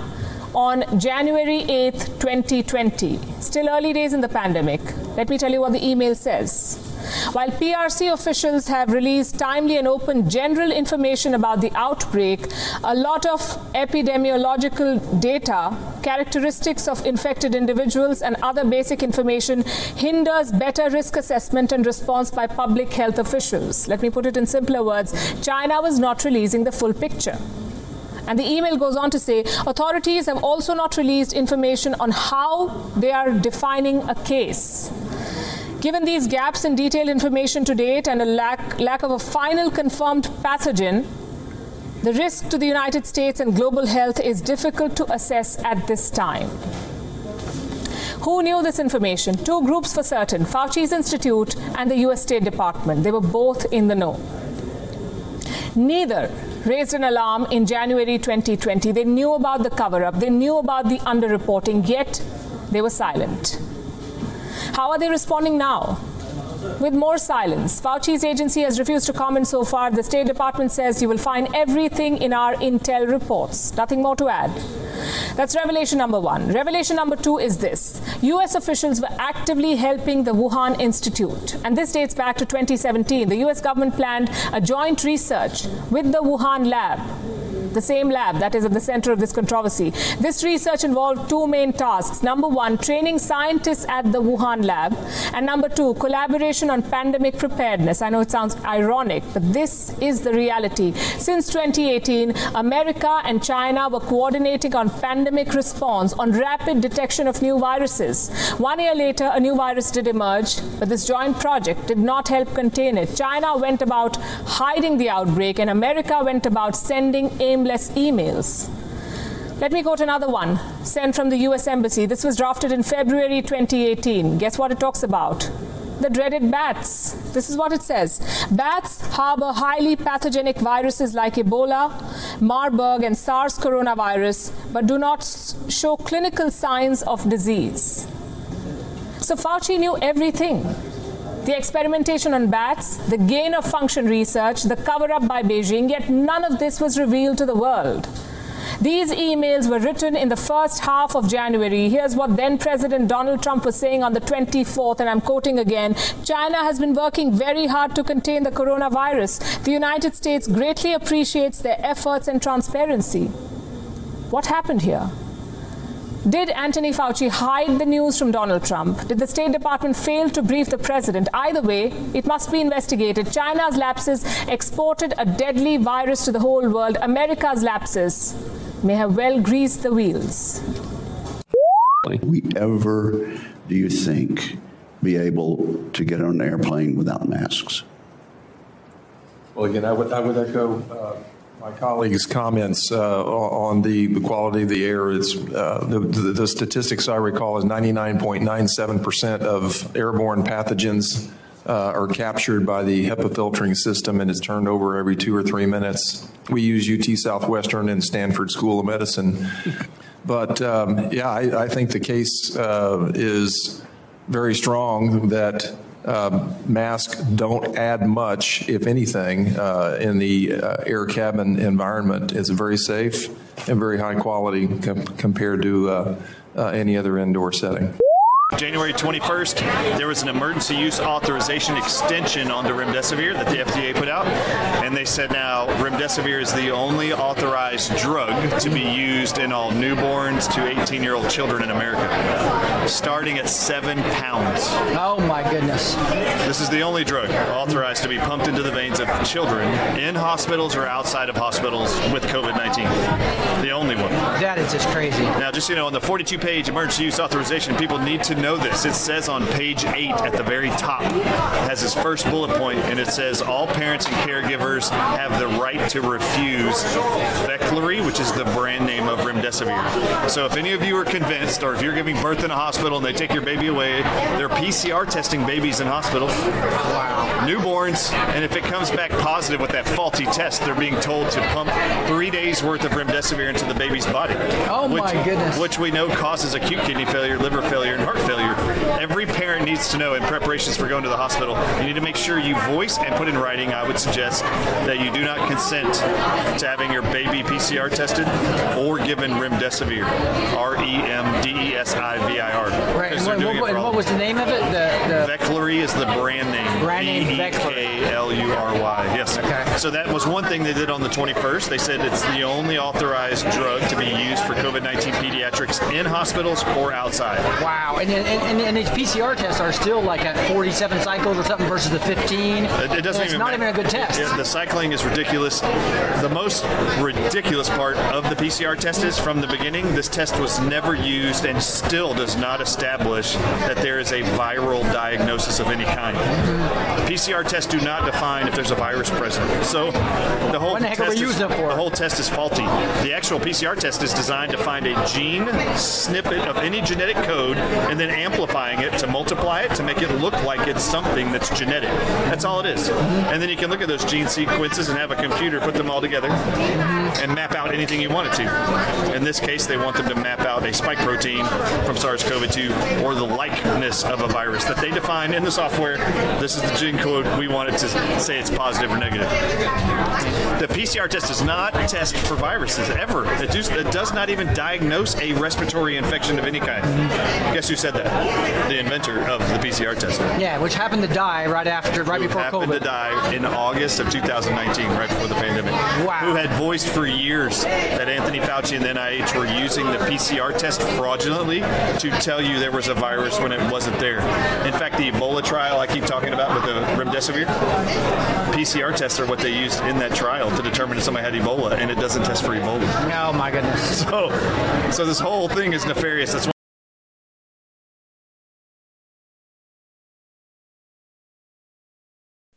[SPEAKER 18] on January 8th, 2020. Still early days in the pandemic. Let me tell you what the email says. While PRC officials have released timely and open general information about the outbreak, a lot of epidemiological data, characteristics of infected individuals, and other basic information hinders better risk assessment and response by public health officials. Let me put it in simpler words China was not releasing the full picture. And the email goes on to say authorities have also not released information on how they are defining a case. Given these gaps in detailed information to date and a lack, lack of a final confirmed pathogen, the risk to the United States and global health is difficult to assess at this time. Who knew this information? Two groups for certain Fauci's Institute and the US State Department. They were both in the know. Neither raised an alarm in January 2020. They knew about the cover up, they knew about the underreporting, yet they were silent. How are they responding now? with more silence. Fauci's agency has refused to comment so far. The State Department says you will find everything in our intel reports. Nothing more to add. That's revelation number 1. Revelation number 2 is this. US officials were actively helping the Wuhan Institute. And this dates back to 2017. The US government planned a joint research with the Wuhan lab the same lab that is at the center of this controversy. This research involved two main tasks. Number 1, training scientists at the Wuhan lab, and number 2, collaboration on pandemic preparedness. I know it sounds ironic, but this is the reality. Since 2018, America and China were coordinating on pandemic response on rapid detection of new viruses. 1 year later, a new virus did emerge, but this joint project did not help contain it. China went about hiding the outbreak and America went about sending aimless emails. Let me quote another one sent from the US Embassy. This was drafted in February 2018. Guess what it talks about? The dreaded bats. This is what it says. Bats harbor highly pathogenic viruses like Ebola, Marburg, and SARS coronavirus, but do not show clinical signs of disease. So Fauci knew everything the experimentation on bats, the gain of function research, the cover up by Beijing, yet none of this was revealed to the world. These emails were written in the first half of January. Here's what then President Donald Trump was saying on the 24th, and I'm quoting again China has been working very hard to contain the coronavirus. The United States greatly appreciates their efforts and transparency. What happened here? Did Anthony Fauci hide the news from Donald Trump? Did the State Department fail to brief the president? Either way, it must be investigated. China's lapses exported a deadly virus to the whole world. America's lapses may have well greased the wheels.
[SPEAKER 20] we ever, do you think, be able to get on an airplane without masks?
[SPEAKER 21] Well, again, I would, I would echo uh, my colleagues' comments uh, on the, quality of the air. It's uh, the, the, the statistics I recall is 99.97% of airborne pathogens uh, are captured by the HEPA filtering system and it's turned over every two or three minutes. We use UT Southwestern and Stanford School of Medicine. But um, yeah, I, I, think the case uh, is very strong that uh, masks don't add much, if anything, uh, in the uh, air cabin environment. It's very safe and very high quality com compared to uh, uh, any other indoor setting.
[SPEAKER 22] January 21st, there was an emergency use authorization extension on the remdesivir that the FDA put out, and they said now remdesivir is the only authorized drug to be used in all newborns to 18-year-old children in America, starting at seven pounds.
[SPEAKER 13] Oh my goodness!
[SPEAKER 22] This is the only drug authorized to be pumped into the veins of children in hospitals or outside of hospitals with COVID-19. The only one.
[SPEAKER 13] That is just crazy.
[SPEAKER 22] Now, just so you know, on the 42-page emergency use authorization, people need to know this. It says on page 8 at the very top, has its first bullet point, and it says all parents and caregivers have the right to refuse Veklury, which is the brand name of remdesivir. So if any of you are convinced, or if you're giving birth in a hospital and they take your baby away, they're PCR testing babies in hospitals. Wow. Newborns, and if it comes back positive with that faulty test, they're being told to pump three days worth of remdesivir into the baby's body.
[SPEAKER 13] Oh
[SPEAKER 22] which,
[SPEAKER 13] my goodness.
[SPEAKER 22] Which we know causes acute kidney failure, liver failure, and heart failure. Every parent needs to know in preparations for going to the hospital, you need to make sure you voice and put in writing, I would suggest, that you do not consent to having your baby PCR tested or given remdesivir. R E M D E S I V I R.
[SPEAKER 13] Right. And what, what, what, what was the name of it? The, the
[SPEAKER 22] Veklury is the brand name.
[SPEAKER 13] Brand name
[SPEAKER 22] V-E-K-L-U-R-Y. Yes.
[SPEAKER 13] Okay.
[SPEAKER 22] So that was one thing they did on the 21st. They said it's the only authorized drug to be used for COVID-19 pediatrics in hospitals or outside.
[SPEAKER 13] Wow. And, and, and, and these PCR tests are still like at 47 cycles or something versus the 15.
[SPEAKER 22] It, it doesn't
[SPEAKER 13] it's
[SPEAKER 22] even
[SPEAKER 13] not
[SPEAKER 22] ma-
[SPEAKER 13] even a good test.
[SPEAKER 22] It- the cycling is ridiculous. The most ridiculous part of the PCR test is from the beginning, this test was never used and still does not establish that there is a viral diagnosis of any kind. PCR tests do not define if there's a virus present. So the whole
[SPEAKER 13] the
[SPEAKER 22] test is,
[SPEAKER 13] for?
[SPEAKER 22] the whole test is faulty. The actual PCR test is designed to find a gene snippet of any genetic code and then amplifying it to multiply it to make it look like it's something that's genetic. That's all it is. And then you can look at those gene sequences and have a computer put them all together and map out anything you want it to. In this case, they want them to map out a spike protein from SARS-CoV-2 or the likeness of a virus that they define in the software. This is the gene code. We want it to say it's positive or negative. The PCR test does not test for viruses ever. It, does, it does not even diagnose a respiratory infection of any kind. Guess who said that? The inventor of the PCR test.
[SPEAKER 13] Yeah, which happened to die right after, right before
[SPEAKER 22] happened
[SPEAKER 13] COVID.
[SPEAKER 22] to die in August of 2019, right before the pandemic.
[SPEAKER 13] Wow.
[SPEAKER 22] Who had voiced for years that Anthony Fauci and the NIH were using the PCR test fraudulently to tell you there was a virus when it wasn't there. In fact, the Ebola trial I keep talking about with the remdesivir, PCR tests are what they used in that trial to determine if somebody had Ebola, and it doesn't test for Ebola.
[SPEAKER 13] Oh my goodness.
[SPEAKER 22] So, so this whole thing is nefarious. That's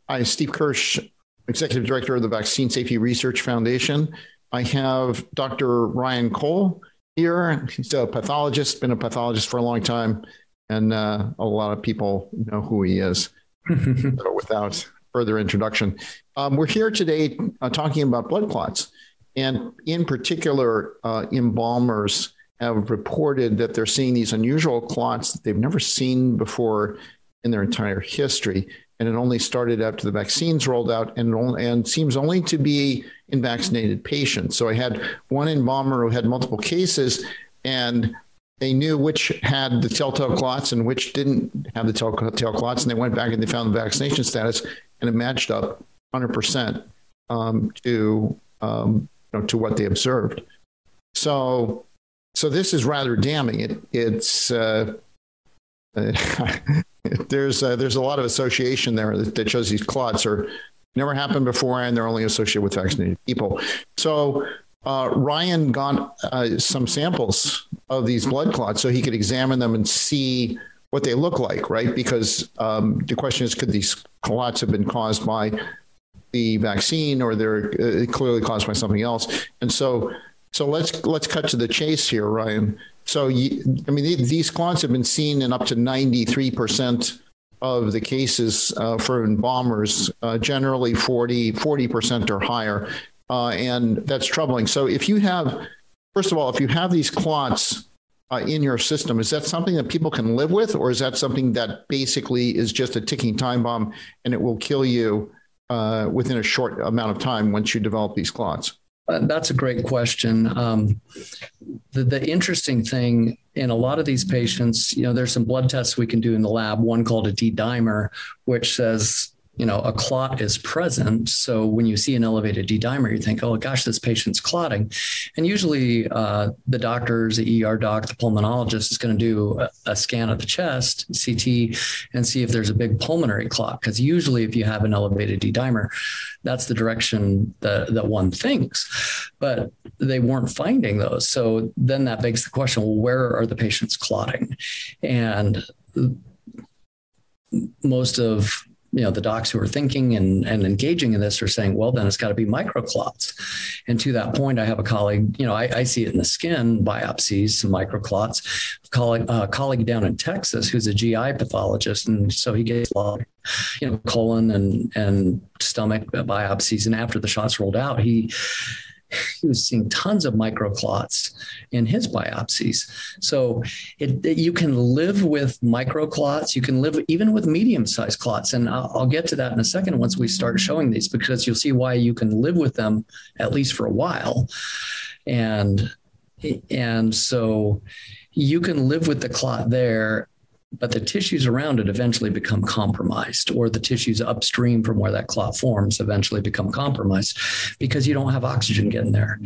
[SPEAKER 23] Hi, Steve Kirsch, Executive Director of the Vaccine Safety Research Foundation. I have Dr. Ryan Cole here. He's a pathologist, been a pathologist for a long time, and uh, a lot of people know who he is. so without further introduction, um, we're here today uh, talking about blood clots. And in particular, uh, embalmers have reported that they're seeing these unusual clots that they've never seen before in their entire history. And it only started after the vaccines rolled out and, only, and seems only to be in vaccinated patients. So I had one embalmer who had multiple cases and they knew which had the telltale clots and which didn't have the telltale clots. And they went back and they found the vaccination status and it matched up 100% um, to, um, you know, to what they observed. So, so this is rather damning. It, it's, uh, there's uh, there's a lot of association there that, that shows these clots are never happened before and they're only associated with vaccinated people. So uh, Ryan got uh, some samples of these blood clots so he could examine them and see what they look like, right? Because um, the question is could these clots have been caused by the vaccine or they're uh, clearly caused by something else. And so so let's let's cut to the chase here, Ryan. So you, I mean these clots have been seen in up to 93% of the cases uh, for embalmers, uh, generally 40 40% or higher. Uh, and that's troubling. So if you have first of all, if you have these clots uh, in your system, is that something that people can live with or is that something that basically is just a ticking time bomb and it will kill you uh, within a short amount of time once you develop these clots?
[SPEAKER 24] Uh, that's a great question. Um, the, the interesting thing in a lot of these patients, you know, there's some blood tests we can do in the lab, one called a D dimer, which says, you know, a clot is present. So when you see an elevated D dimer, you think, oh gosh, this patient's clotting. And usually uh, the doctors, the ER doc, the pulmonologist is going to do a, a scan of the chest, CT, and see if there's a big pulmonary clot. Because usually if you have an elevated D dimer, that's the direction that, that one thinks. But they weren't finding those. So then that begs the question, well, where are the patients clotting? And most of you know the docs who are thinking and and engaging in this are saying well then it's got to be microclots. And to that point i have a colleague you know i, I see it in the skin biopsies some microclots. Colleague uh, colleague down in texas who's a gi pathologist and so he gets a lot you know colon and and stomach biopsies. And after the shots rolled out he he was seeing tons of microclots in his biopsies. So it, it, you can live with microclots. You can live even with medium-sized clots, and I'll, I'll get to that in a second once we start showing these, because you'll see why you can live with them at least for a while, and and so you can live with the clot there but the tissues around it eventually become compromised or the tissues upstream from where that clot forms eventually become compromised because you don't have oxygen getting there.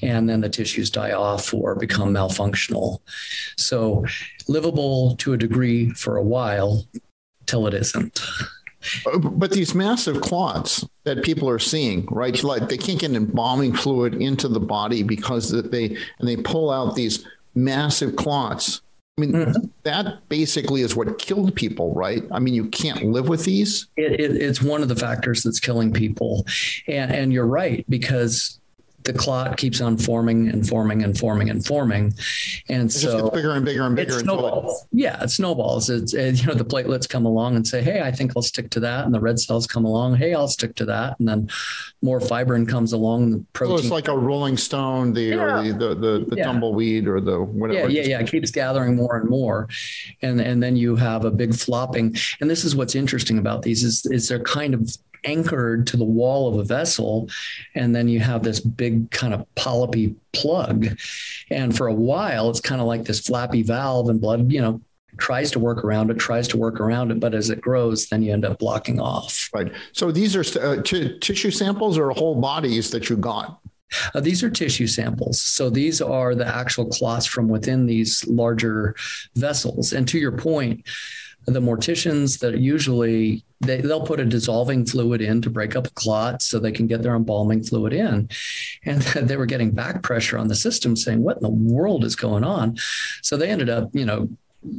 [SPEAKER 24] And then the tissues die off or become malfunctional. So livable to a degree for a while till it isn't.
[SPEAKER 23] But these massive clots that people are seeing right like they can't get embalming fluid into the body because they and they pull out these massive clots I mean, mm-hmm. that basically is what killed people, right? I mean, you can't live with these.
[SPEAKER 24] It, it, it's one of the factors that's killing people, and and you're right because the clot keeps on forming and forming and forming and forming and
[SPEAKER 23] It
[SPEAKER 24] so
[SPEAKER 23] gets bigger and bigger and bigger
[SPEAKER 24] it snowballs. Yeah, it snowballs. It's it, you know the platelets come along and say, "Hey, I think I'll stick to that." And the red cells come along, "Hey, I'll stick to that." And then more fibrin comes along, the
[SPEAKER 23] So
[SPEAKER 24] protein
[SPEAKER 23] it's like a rolling stone, the or the the, the, the
[SPEAKER 24] Yeah.
[SPEAKER 23] tumbleweed or the whatever
[SPEAKER 24] yeah, yeah, yeah. It keeps gathering more and more, and and then you have a big flopping. And this is what's interesting about these is is they're kind of anchored to the wall of a vessel, and then you have this big kind of polypy plug, and for a while it's kind of like this flappy valve, and blood, you know. Tries to work around it, tries to work around it, but as it grows, then you end up blocking off.
[SPEAKER 23] Right. So these are uh, t- tissue samples or whole bodies that you got.
[SPEAKER 24] Uh, these are tissue samples. So these are the actual clots from within these larger vessels. And to your point, the morticians that usually they, they'll put a dissolving fluid in to break up a clot so they can get their embalming fluid in. And they were getting back pressure on the system saying, what in the world is going on? So they ended up, you know,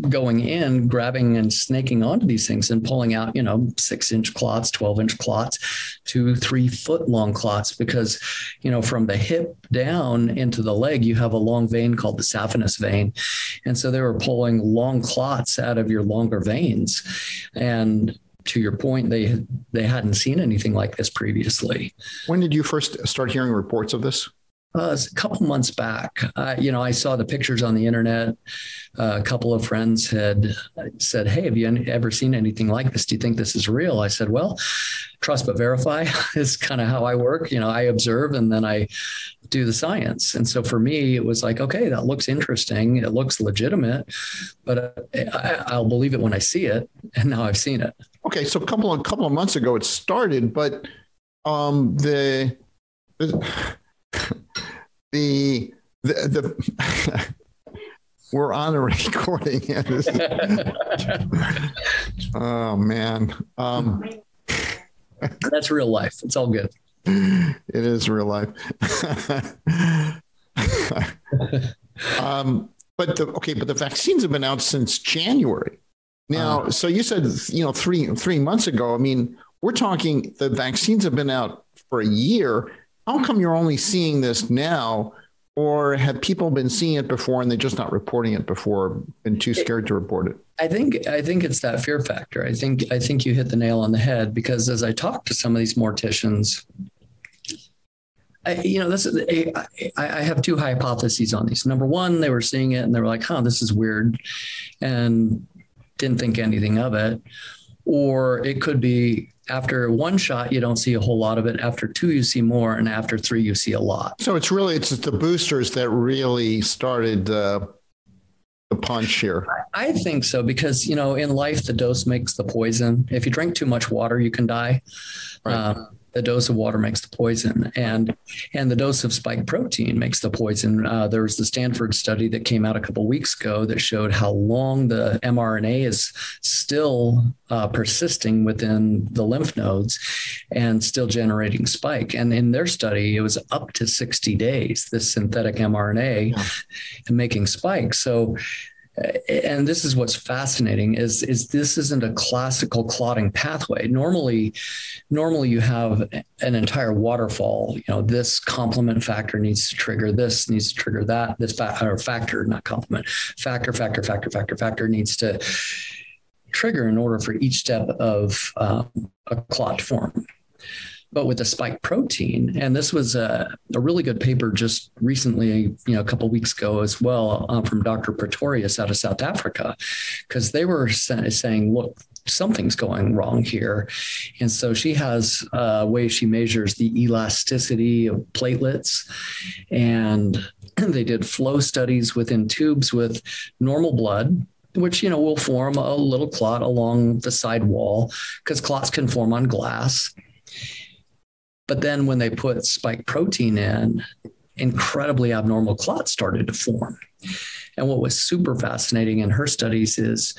[SPEAKER 24] going in, grabbing and snaking onto these things and pulling out, you know, six inch clots, 12 inch clots, two, three foot long clots, because, you know, from the hip down into the leg, you have a long vein called the saphenous vein. And so they were pulling long clots out of your longer veins. And to your point, they they hadn't seen anything like this previously.
[SPEAKER 23] When did you first start hearing reports of this?
[SPEAKER 24] Uh, a couple months back, you know, I saw the pictures on the internet. Uh, a couple of friends had said, "Hey, have you any, ever seen anything like this? Do you think this is real?" I said, "Well, trust but verify is kind of how I work. You know, I observe and then I do the science." And so for me, it was like, "Okay, that looks interesting. It looks legitimate, but uh, I, I'll believe it when I see it." And now I've seen it.
[SPEAKER 23] Okay, so a couple of couple of months ago it started, but um the the the, the we're on a recording. Oh man. Um
[SPEAKER 24] That's real life. It's all good.
[SPEAKER 23] it is real life. um but the okay, but the vaccines have been out since January. Now, so you said you know 3 3 months ago. I mean, we're talking the vaccines have been out for a year. How come you're only seeing this now or have people been seeing it before and they're just not reporting it before been too scared to report it?
[SPEAKER 24] I think I think it's that fear factor. I think I think you hit the nail on the head because as I talk to some of these morticians, I, you know, this is I, I have two hypotheses on these. Number one, they were seeing it and they were like, "Huh, this is weird," and didn't think anything of it. Or it could be after one shot you don't see a whole lot of it, after two you see more, and after three you see a lot.
[SPEAKER 23] So it's really it's the boosters that really started uh, the punch here.
[SPEAKER 24] I think so because you know in life the dose makes the poison. If you drink too much water, you can die. Um, the dose of water makes the poison, and and the dose of spike protein makes the poison. Uh, there was the Stanford study that came out a couple weeks ago that showed how long the mRNA is still uh, persisting within the lymph nodes and still generating spike. And in their study, it was up to 60 days. This synthetic mRNA and making spike. So and this is what's fascinating is is this isn't a classical clotting pathway. Normally normally you have an entire waterfall you know this complement factor needs to trigger this needs to trigger that this fa- or factor not complement factor factor factor factor factor needs to trigger in order for each step of um, a clot to form but with the spike protein. And this was a, a really good paper just recently you know a couple weeks ago as well uh, from dr pretorius out of south africa because they were sa- saying look something's going wrong here. And so she has a way she measures the elasticity of platelets. And they did flow studies within tubes with normal blood which you know will form a little clot along the side wall because clots can form on glass but then when they put spike protein in, incredibly abnormal clots started to form. And what was super fascinating in her studies is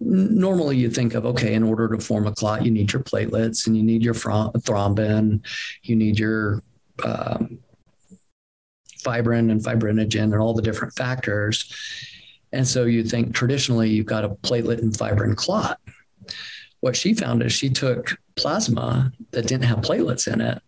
[SPEAKER 24] normally you think of okay in order to form a clot you need your platelets and you need your thrombin you need your um, fibrin and fibrinogen and all the different factors and so you think traditionally you've got a platelet and fibrin clot what she found is she took plasma that didn't have platelets in it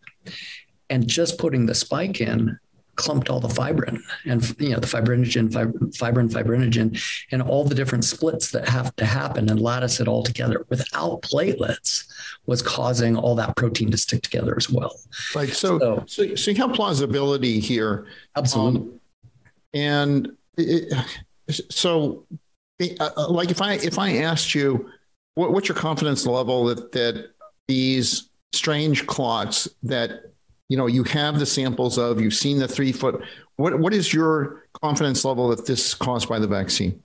[SPEAKER 24] and just putting the spike in clumped all the fibrin and you know the fibrinogen fibrin fibrinogen and all the different splits that have to happen and lattice it all together without platelets was causing all that protein to stick together as well
[SPEAKER 23] Right. So, so, so, you have plausibility here.
[SPEAKER 24] Absolutely.
[SPEAKER 23] and it, so, uh, like if I if I asked you, what, what's your confidence level that that these strange clots that you know you have the samples of, you've seen the three foot. What what is your confidence level that this is caused by the vaccine?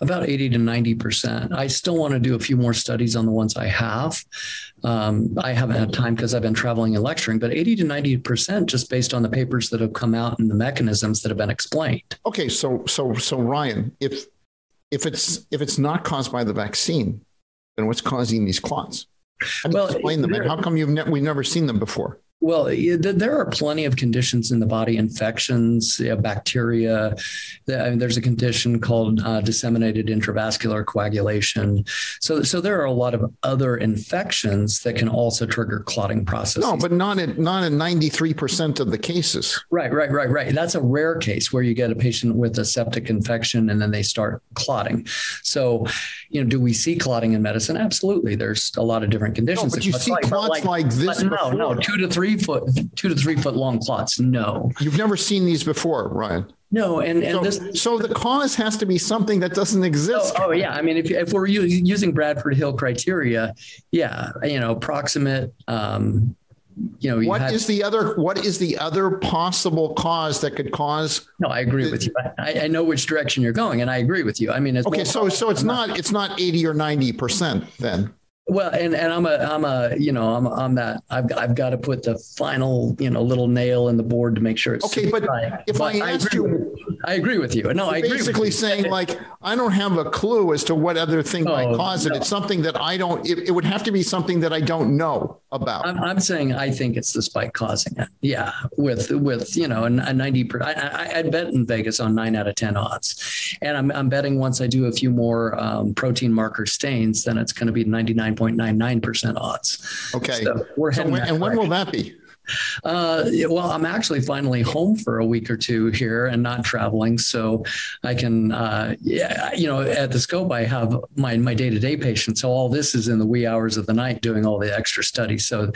[SPEAKER 24] about 80 to 90%. I still want to do a few more studies on the ones I have. Um, I haven't had time because I've been traveling and lecturing, but 80 to 90% just based on the papers that have come out and the mechanisms that have been explained.
[SPEAKER 23] Okay, so so so Ryan, if if it's if it's not caused by the vaccine, then what's causing these clots? How do you explain them? And how come you've ne- we've never seen them before?
[SPEAKER 24] Well, there are plenty of conditions in the body, infections, bacteria. I mean, there's a condition called uh, disseminated intravascular coagulation. So, so there are a lot of other infections that can also trigger clotting processes.
[SPEAKER 23] No, but not in not in 93% of the cases.
[SPEAKER 24] Right, right, right, right. That's a rare case where you get a patient with a septic infection and then they start clotting. So, you know, do we see clotting in medicine? Absolutely. There's a lot of different conditions.
[SPEAKER 23] but you see
[SPEAKER 24] but
[SPEAKER 23] clots like this
[SPEAKER 24] but No, no, two to three foot, two to three foot long clots. No.
[SPEAKER 23] You've never seen these before, Ryan.
[SPEAKER 24] No, and and
[SPEAKER 23] so,
[SPEAKER 24] this
[SPEAKER 23] so the cause has to be something that doesn't exist.
[SPEAKER 24] Oh, oh, yeah, I mean, if if we're u- using Bradford Hill criteria, yeah, you know, proximate, um, you know, you
[SPEAKER 23] What
[SPEAKER 24] have-
[SPEAKER 23] is the other what is the other possible cause that could cause
[SPEAKER 24] No, I agree with you. I, I know which direction you're going, and I agree with you. I mean, it's
[SPEAKER 23] Okay,
[SPEAKER 24] more-
[SPEAKER 23] so so it's not it's not 80 or 90% then.
[SPEAKER 24] Well, and and I'm a I'm a you know I'm I'm that I've I've got to put the final you know little nail in the board to make sure it's
[SPEAKER 23] Okay, but
[SPEAKER 24] right.
[SPEAKER 23] if I asked
[SPEAKER 24] agree
[SPEAKER 23] you-
[SPEAKER 24] with- I agree with you. No, I agree.
[SPEAKER 23] basically saying like I don't have a clue as to what other thing might
[SPEAKER 24] Oh,
[SPEAKER 23] cause it. It's something that I don't it, it would have to be something that I don't know about.
[SPEAKER 24] I'm, I'm saying I think it's the spike causing it. Yeah, with with you know a, a ninety. Per, I, I I'd bet in Vegas on nine out of ten odds, and I'm I'm betting once I do a few more um, protein marker stains, then it's going to be ninety nine point nine nine percent odds.
[SPEAKER 23] Okay.
[SPEAKER 24] So we're
[SPEAKER 23] So
[SPEAKER 24] heading
[SPEAKER 23] when, and when will that be?
[SPEAKER 24] Uh, well, I'm actually finally home for a week or two here and not traveling, so I can, uh, yeah, you know, at the scope I have my my day to day patients. So all this is in the wee hours of the night, doing all the extra studies. So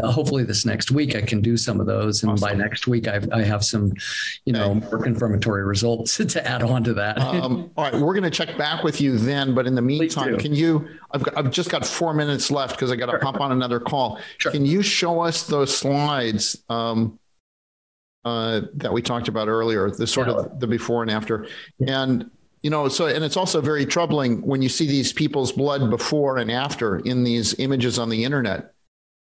[SPEAKER 24] uh, hopefully this next week I can do some of those, and by next week I I have some, you know, more confirmatory results to add on to that.
[SPEAKER 23] Um, all right, we're going to check back with you then, but in the meantime, can you I've got, I've just got 4 minutes left cuz I got to hop on another call. Can you show us those slides um uh that we talked about earlier, the sort of the before and after. And you know, so and it's also very troubling when you see these people's blood before and after in these images on the internet.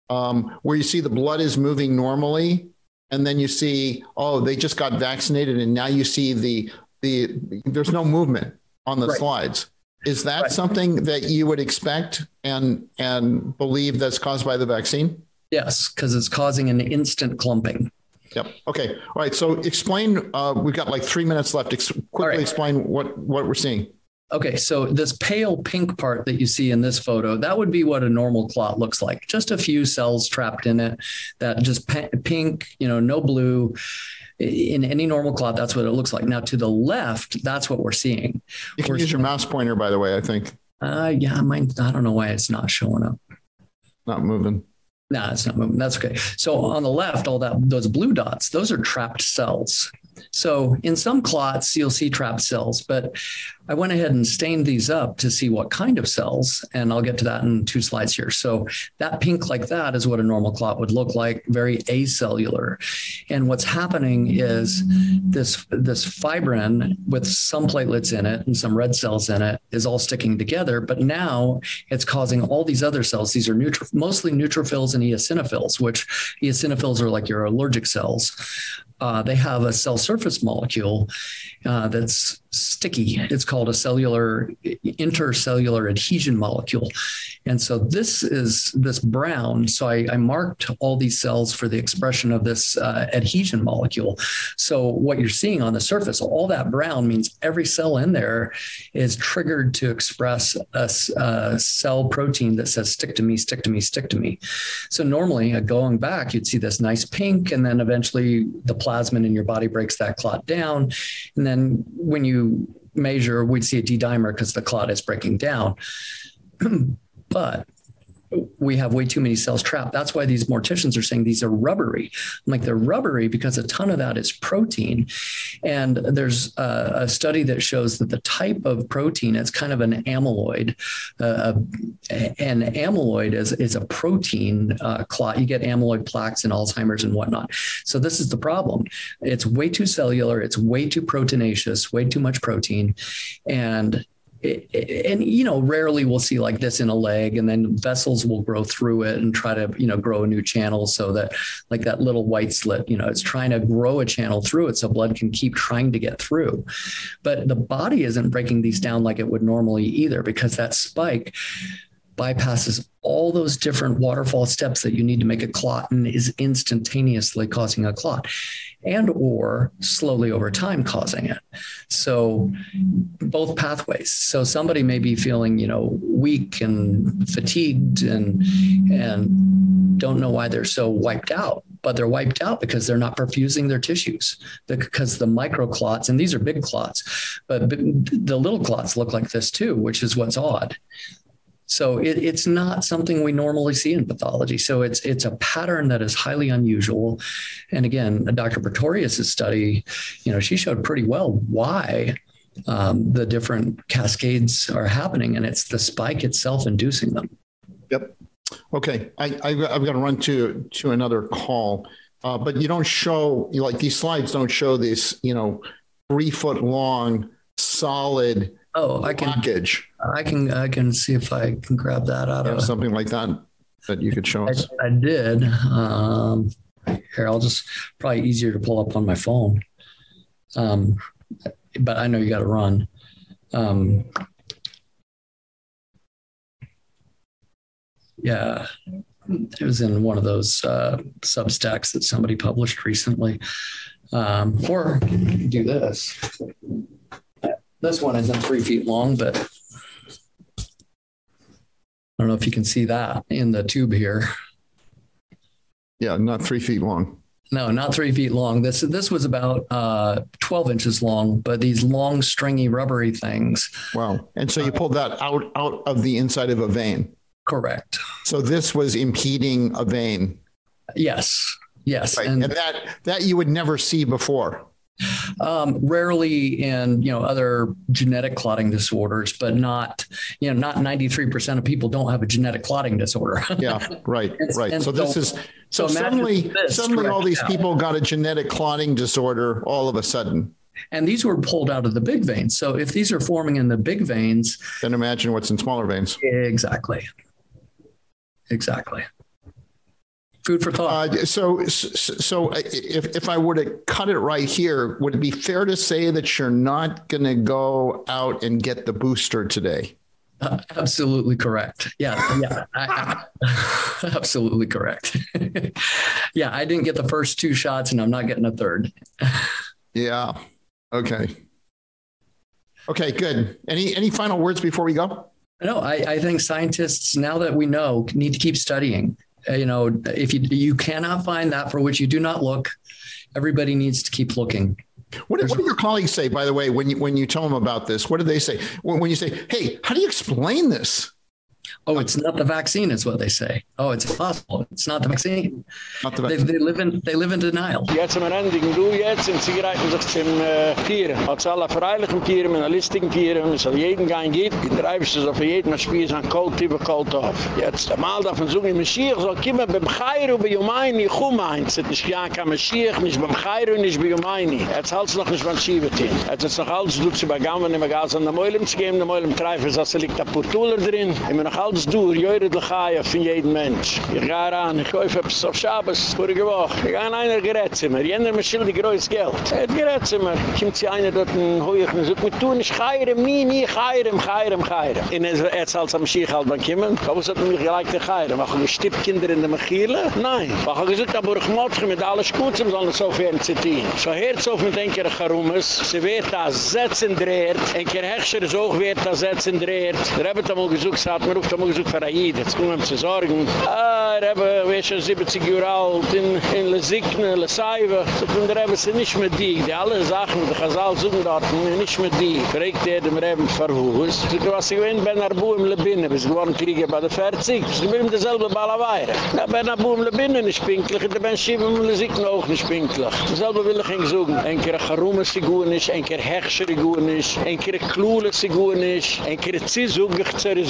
[SPEAKER 23] Um where you see the blood is moving normally and then you see oh they just got vaccinated and now you see the the there's no movement on the
[SPEAKER 24] Right.
[SPEAKER 23] slides. Is that something that you would expect and and believe that's caused by the vaccine?
[SPEAKER 24] Yes, because it's causing an instant clumping.
[SPEAKER 23] Yep. Okay. All right. So explain. Uh, we've got like three minutes left. Ex- quickly explain what what we're seeing.
[SPEAKER 24] Okay, so this pale pink part that you see in this photo, that would be what a normal clot looks like. Just a few cells trapped in it that just pink, you know, no blue. In any normal clot, that's what it looks like. Now to the left, that's what we're seeing.
[SPEAKER 23] You can
[SPEAKER 24] We're
[SPEAKER 23] use your mouse pointer, by the way. I think
[SPEAKER 24] Uh, yeah, mine. I don't know why it's not showing up.
[SPEAKER 23] not moving.
[SPEAKER 24] No, it's not moving. That's okay. So on the left, all that those blue dots, those are trapped cells. So in some clots, you'll see trapped cells, but I went ahead and stained these up to see what kind of cells, and I'll get to that in two slides here. So that pink like that is what a normal clot would look like, very acellular. And what's happening is this this fibrin with some platelets in it and some red cells in it is all sticking together, but now it's causing all these other cells. These are neutro- mostly neutrophils and eosinophils, which eosinophils are like your allergic cells. Uh, they have a cell surface molecule uh, that's sticky. It's called a cellular intercellular adhesion molecule. And so this is this brown. So I, I marked all these cells for the expression of this uh, adhesion molecule. So what you're seeing on the surface, all that brown means every cell in there is triggered to express a, a cell protein that says stick to me, stick to me, stick to me. So normally uh, going back, you'd see this nice pink, and then eventually the plasmin in your body breaks that clot down. And then when you measure, we'd see a D dimer because the clot is breaking down. but we have way too many cells trapped. That's why these morticians are saying these are rubbery. I'm like they're rubbery because a ton of that is protein. And there's a, a study that shows that the type of protein it's kind of an amyloid. Uh, an amyloid is is a protein uh, clot. You get amyloid plaques in Alzheimer's and whatnot. So this is the problem. It's way too cellular. It's way too proteinaceous. Way too much protein, and and you know rarely we'll see like this in a leg and then vessels will grow through it and try to you know grow a new channel so that like that little white slit you know it's trying to grow a channel through it so blood can keep trying to get through. But the body isn't breaking these down like it would normally either because that spike bypasses all those different waterfall steps that you need to make a clot and is instantaneously causing a clot and or slowly over time causing it. So both pathways. So somebody may be feeling you know weak and fatigued and and don't know why they're so wiped out but they're wiped out because they're not perfusing their tissues because the microclots and these are big clots but the little clots look like this too which is what's odd so it, it's not something we normally see in pathology. So it's it's a pattern that is highly unusual. And again, Dr. Pretorius's study, you know, she showed pretty well why um, the different cascades are happening, and it's the spike itself inducing them.
[SPEAKER 23] Yep. Okay, I, I I've got to run to to another call, uh, but you don't show like these slides don't show this you know three foot long solid
[SPEAKER 24] Oh, I can
[SPEAKER 23] package.
[SPEAKER 24] I can I can see if I can grab that out of
[SPEAKER 23] something like that that you could show us.
[SPEAKER 24] I, I did. Um, here, I'll just probably easier to pull up on my phone. Um, but I know you got to run. Um, yeah, it was in one of those uh, Substacks that somebody published recently. Um, or do this. This one isn't three feet long, but I don't know if you can see that in the tube here.
[SPEAKER 23] Yeah, not three feet long.
[SPEAKER 24] No, not three feet long. This this was about uh, twelve inches long, but these long, stringy, rubbery things.
[SPEAKER 23] Wow! And so you pulled that out out of the inside of a vein.
[SPEAKER 24] Correct.
[SPEAKER 23] So this was impeding a vein.
[SPEAKER 24] Yes. Yes.
[SPEAKER 23] Right. And, and that that you would never see before.
[SPEAKER 24] Um, rarely in you know other genetic clotting disorders, but not you know not ninety three percent of people don't have a genetic clotting disorder.
[SPEAKER 23] yeah, right,
[SPEAKER 24] and,
[SPEAKER 23] right.
[SPEAKER 24] And
[SPEAKER 23] so, this is so, so suddenly suddenly all these people got a genetic clotting disorder all of a sudden.
[SPEAKER 24] And these were pulled out of the big veins. So if these are forming in the big veins,
[SPEAKER 23] then imagine what's in smaller veins.
[SPEAKER 24] Exactly. Exactly food for thought.
[SPEAKER 23] Uh, so, so if if I were to cut it right here, would it be fair to say that you're not going to go out and get the booster today?
[SPEAKER 24] Uh, absolutely correct. Yeah, yeah, I, I, absolutely correct. yeah, I didn't get the first two shots, and I'm not getting a third.
[SPEAKER 23] yeah. Okay. Okay. Good. Any any final words before we go?
[SPEAKER 24] No, I, I think scientists now that we know need to keep studying uh, Uh, you know if you you cannot find that for which you do not look everybody needs to keep looking.
[SPEAKER 23] What, what do your colleagues say by the way when you when you tell them about this? What do they say? When, when you say hey how do you explain this
[SPEAKER 24] Oh, it's not the vaccine, is what they say. Oh, it's impossible. It's not the vaccine.
[SPEAKER 23] Not the
[SPEAKER 24] vaccine. They, they live in they live in denial.
[SPEAKER 1] Jetzt wir endlich du jetzt und sie greifen sich zum äh, Pieren. Als alle freilichen Pieren, mit listigen Pieren, es soll jeden gehen geht, getreibst du so für jeden Spiel an Cold Tiber Cold Off. Jetzt mal davon suchen, im Mashiach soll kommen beim Chayru bei Yomaini Chumain. Es ist nicht ja kein Mashiach, nicht beim Chayru, nicht bei Yomaini. Jetzt halt's noch nicht beim Schiebetin. Jetzt ist noch alles, du zu begammen, immer Gas an der Meulem zu geben, der Meulem treifen, so liegt da Purtuler drin, immer noch Halt es durch, jöre de Chaya von jedem Mensch. Ich gehe ran, ich kaufe etwas auf Schabes, vorige Woche. Ich gehe an einer Gerätzimmer, jener mir schildig größt Geld. Er hat Gerätzimmer. Kommt sie einer dort in Hoiach und sagt, wir tun nicht Chayram, nie, nie Chayram, Chayram, Chayram. Und er es am Schiech halt beim Kimmen. Aber hat mich gleich der Chayram. Machen wir Stippkinder in der Mechile? Nein. Machen wir gesagt, aber ich muss mit alles gut, sollen so viel zitieren. So hört es auf mit ein Charumes. Sie wird da setzen dreht. Ein Keer Hechscher ist auch wird da setzen dreht. Der Rebbe hat einmal gesucht, hat mir ruft einmal gesucht für Aid. Jetzt kommen wir zu sorgen. Ah, Rebbe, wir sind 70 Jahre alt, in, in Le Sikne, Le Saive. So kommen der Rebbe, sind nicht mehr die. Die alle Sachen, die Chazal suchen dort, nicht mehr die. Fragt er dem Rebbe, verhuus. So was ich gewinnt, Ben Arbu im Lebinne, bis geworden kriege bei der 40. Sie will ihm derselbe Balaweire. Ja, Ben Arbu im Lebinne nicht pinklich, und der Ben Schiebe im Le Sikne auch nicht pinklich. Dasselbe will ich ihn suchen. Ein keer Charume sie gut nicht, ein keer Hechscher gut nicht, ein keer Klule sie ein keer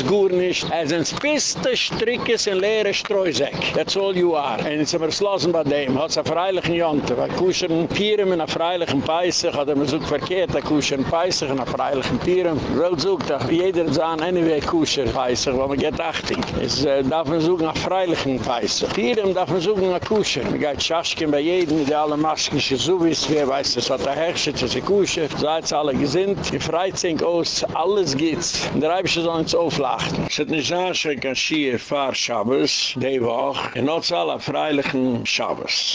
[SPEAKER 1] gut nicht. Er sind spiste Strickes in leere Streusäck. That's all you are. Und jetzt haben wir es losen bei dem. Hat es ein freilichen Jonte. Weil kuschern Pieren mit einer freilichen Peissig, hat er mir so verkehrt, er kuschern Peissig in einer freilichen Pieren. Wel sucht er, jeder sagen, anyway kuschern Peissig, weil man geht achtig. Es äh, darf man suchen nach freilichen Peissig. Pieren darf man suchen nach kuschern. Man geht Schaschken bei jedem, die alle Masken, so wie es, wer weiß, das hat er herrscht, das ist kuschern. Seid alle gesinnt, die Freizink aus, alles geht's. Und der Reibische soll uns auflachten. Es hat nicht sagen, ich kann schier fahr Schabes, die Woche, in Otzal a freilichen Schabes.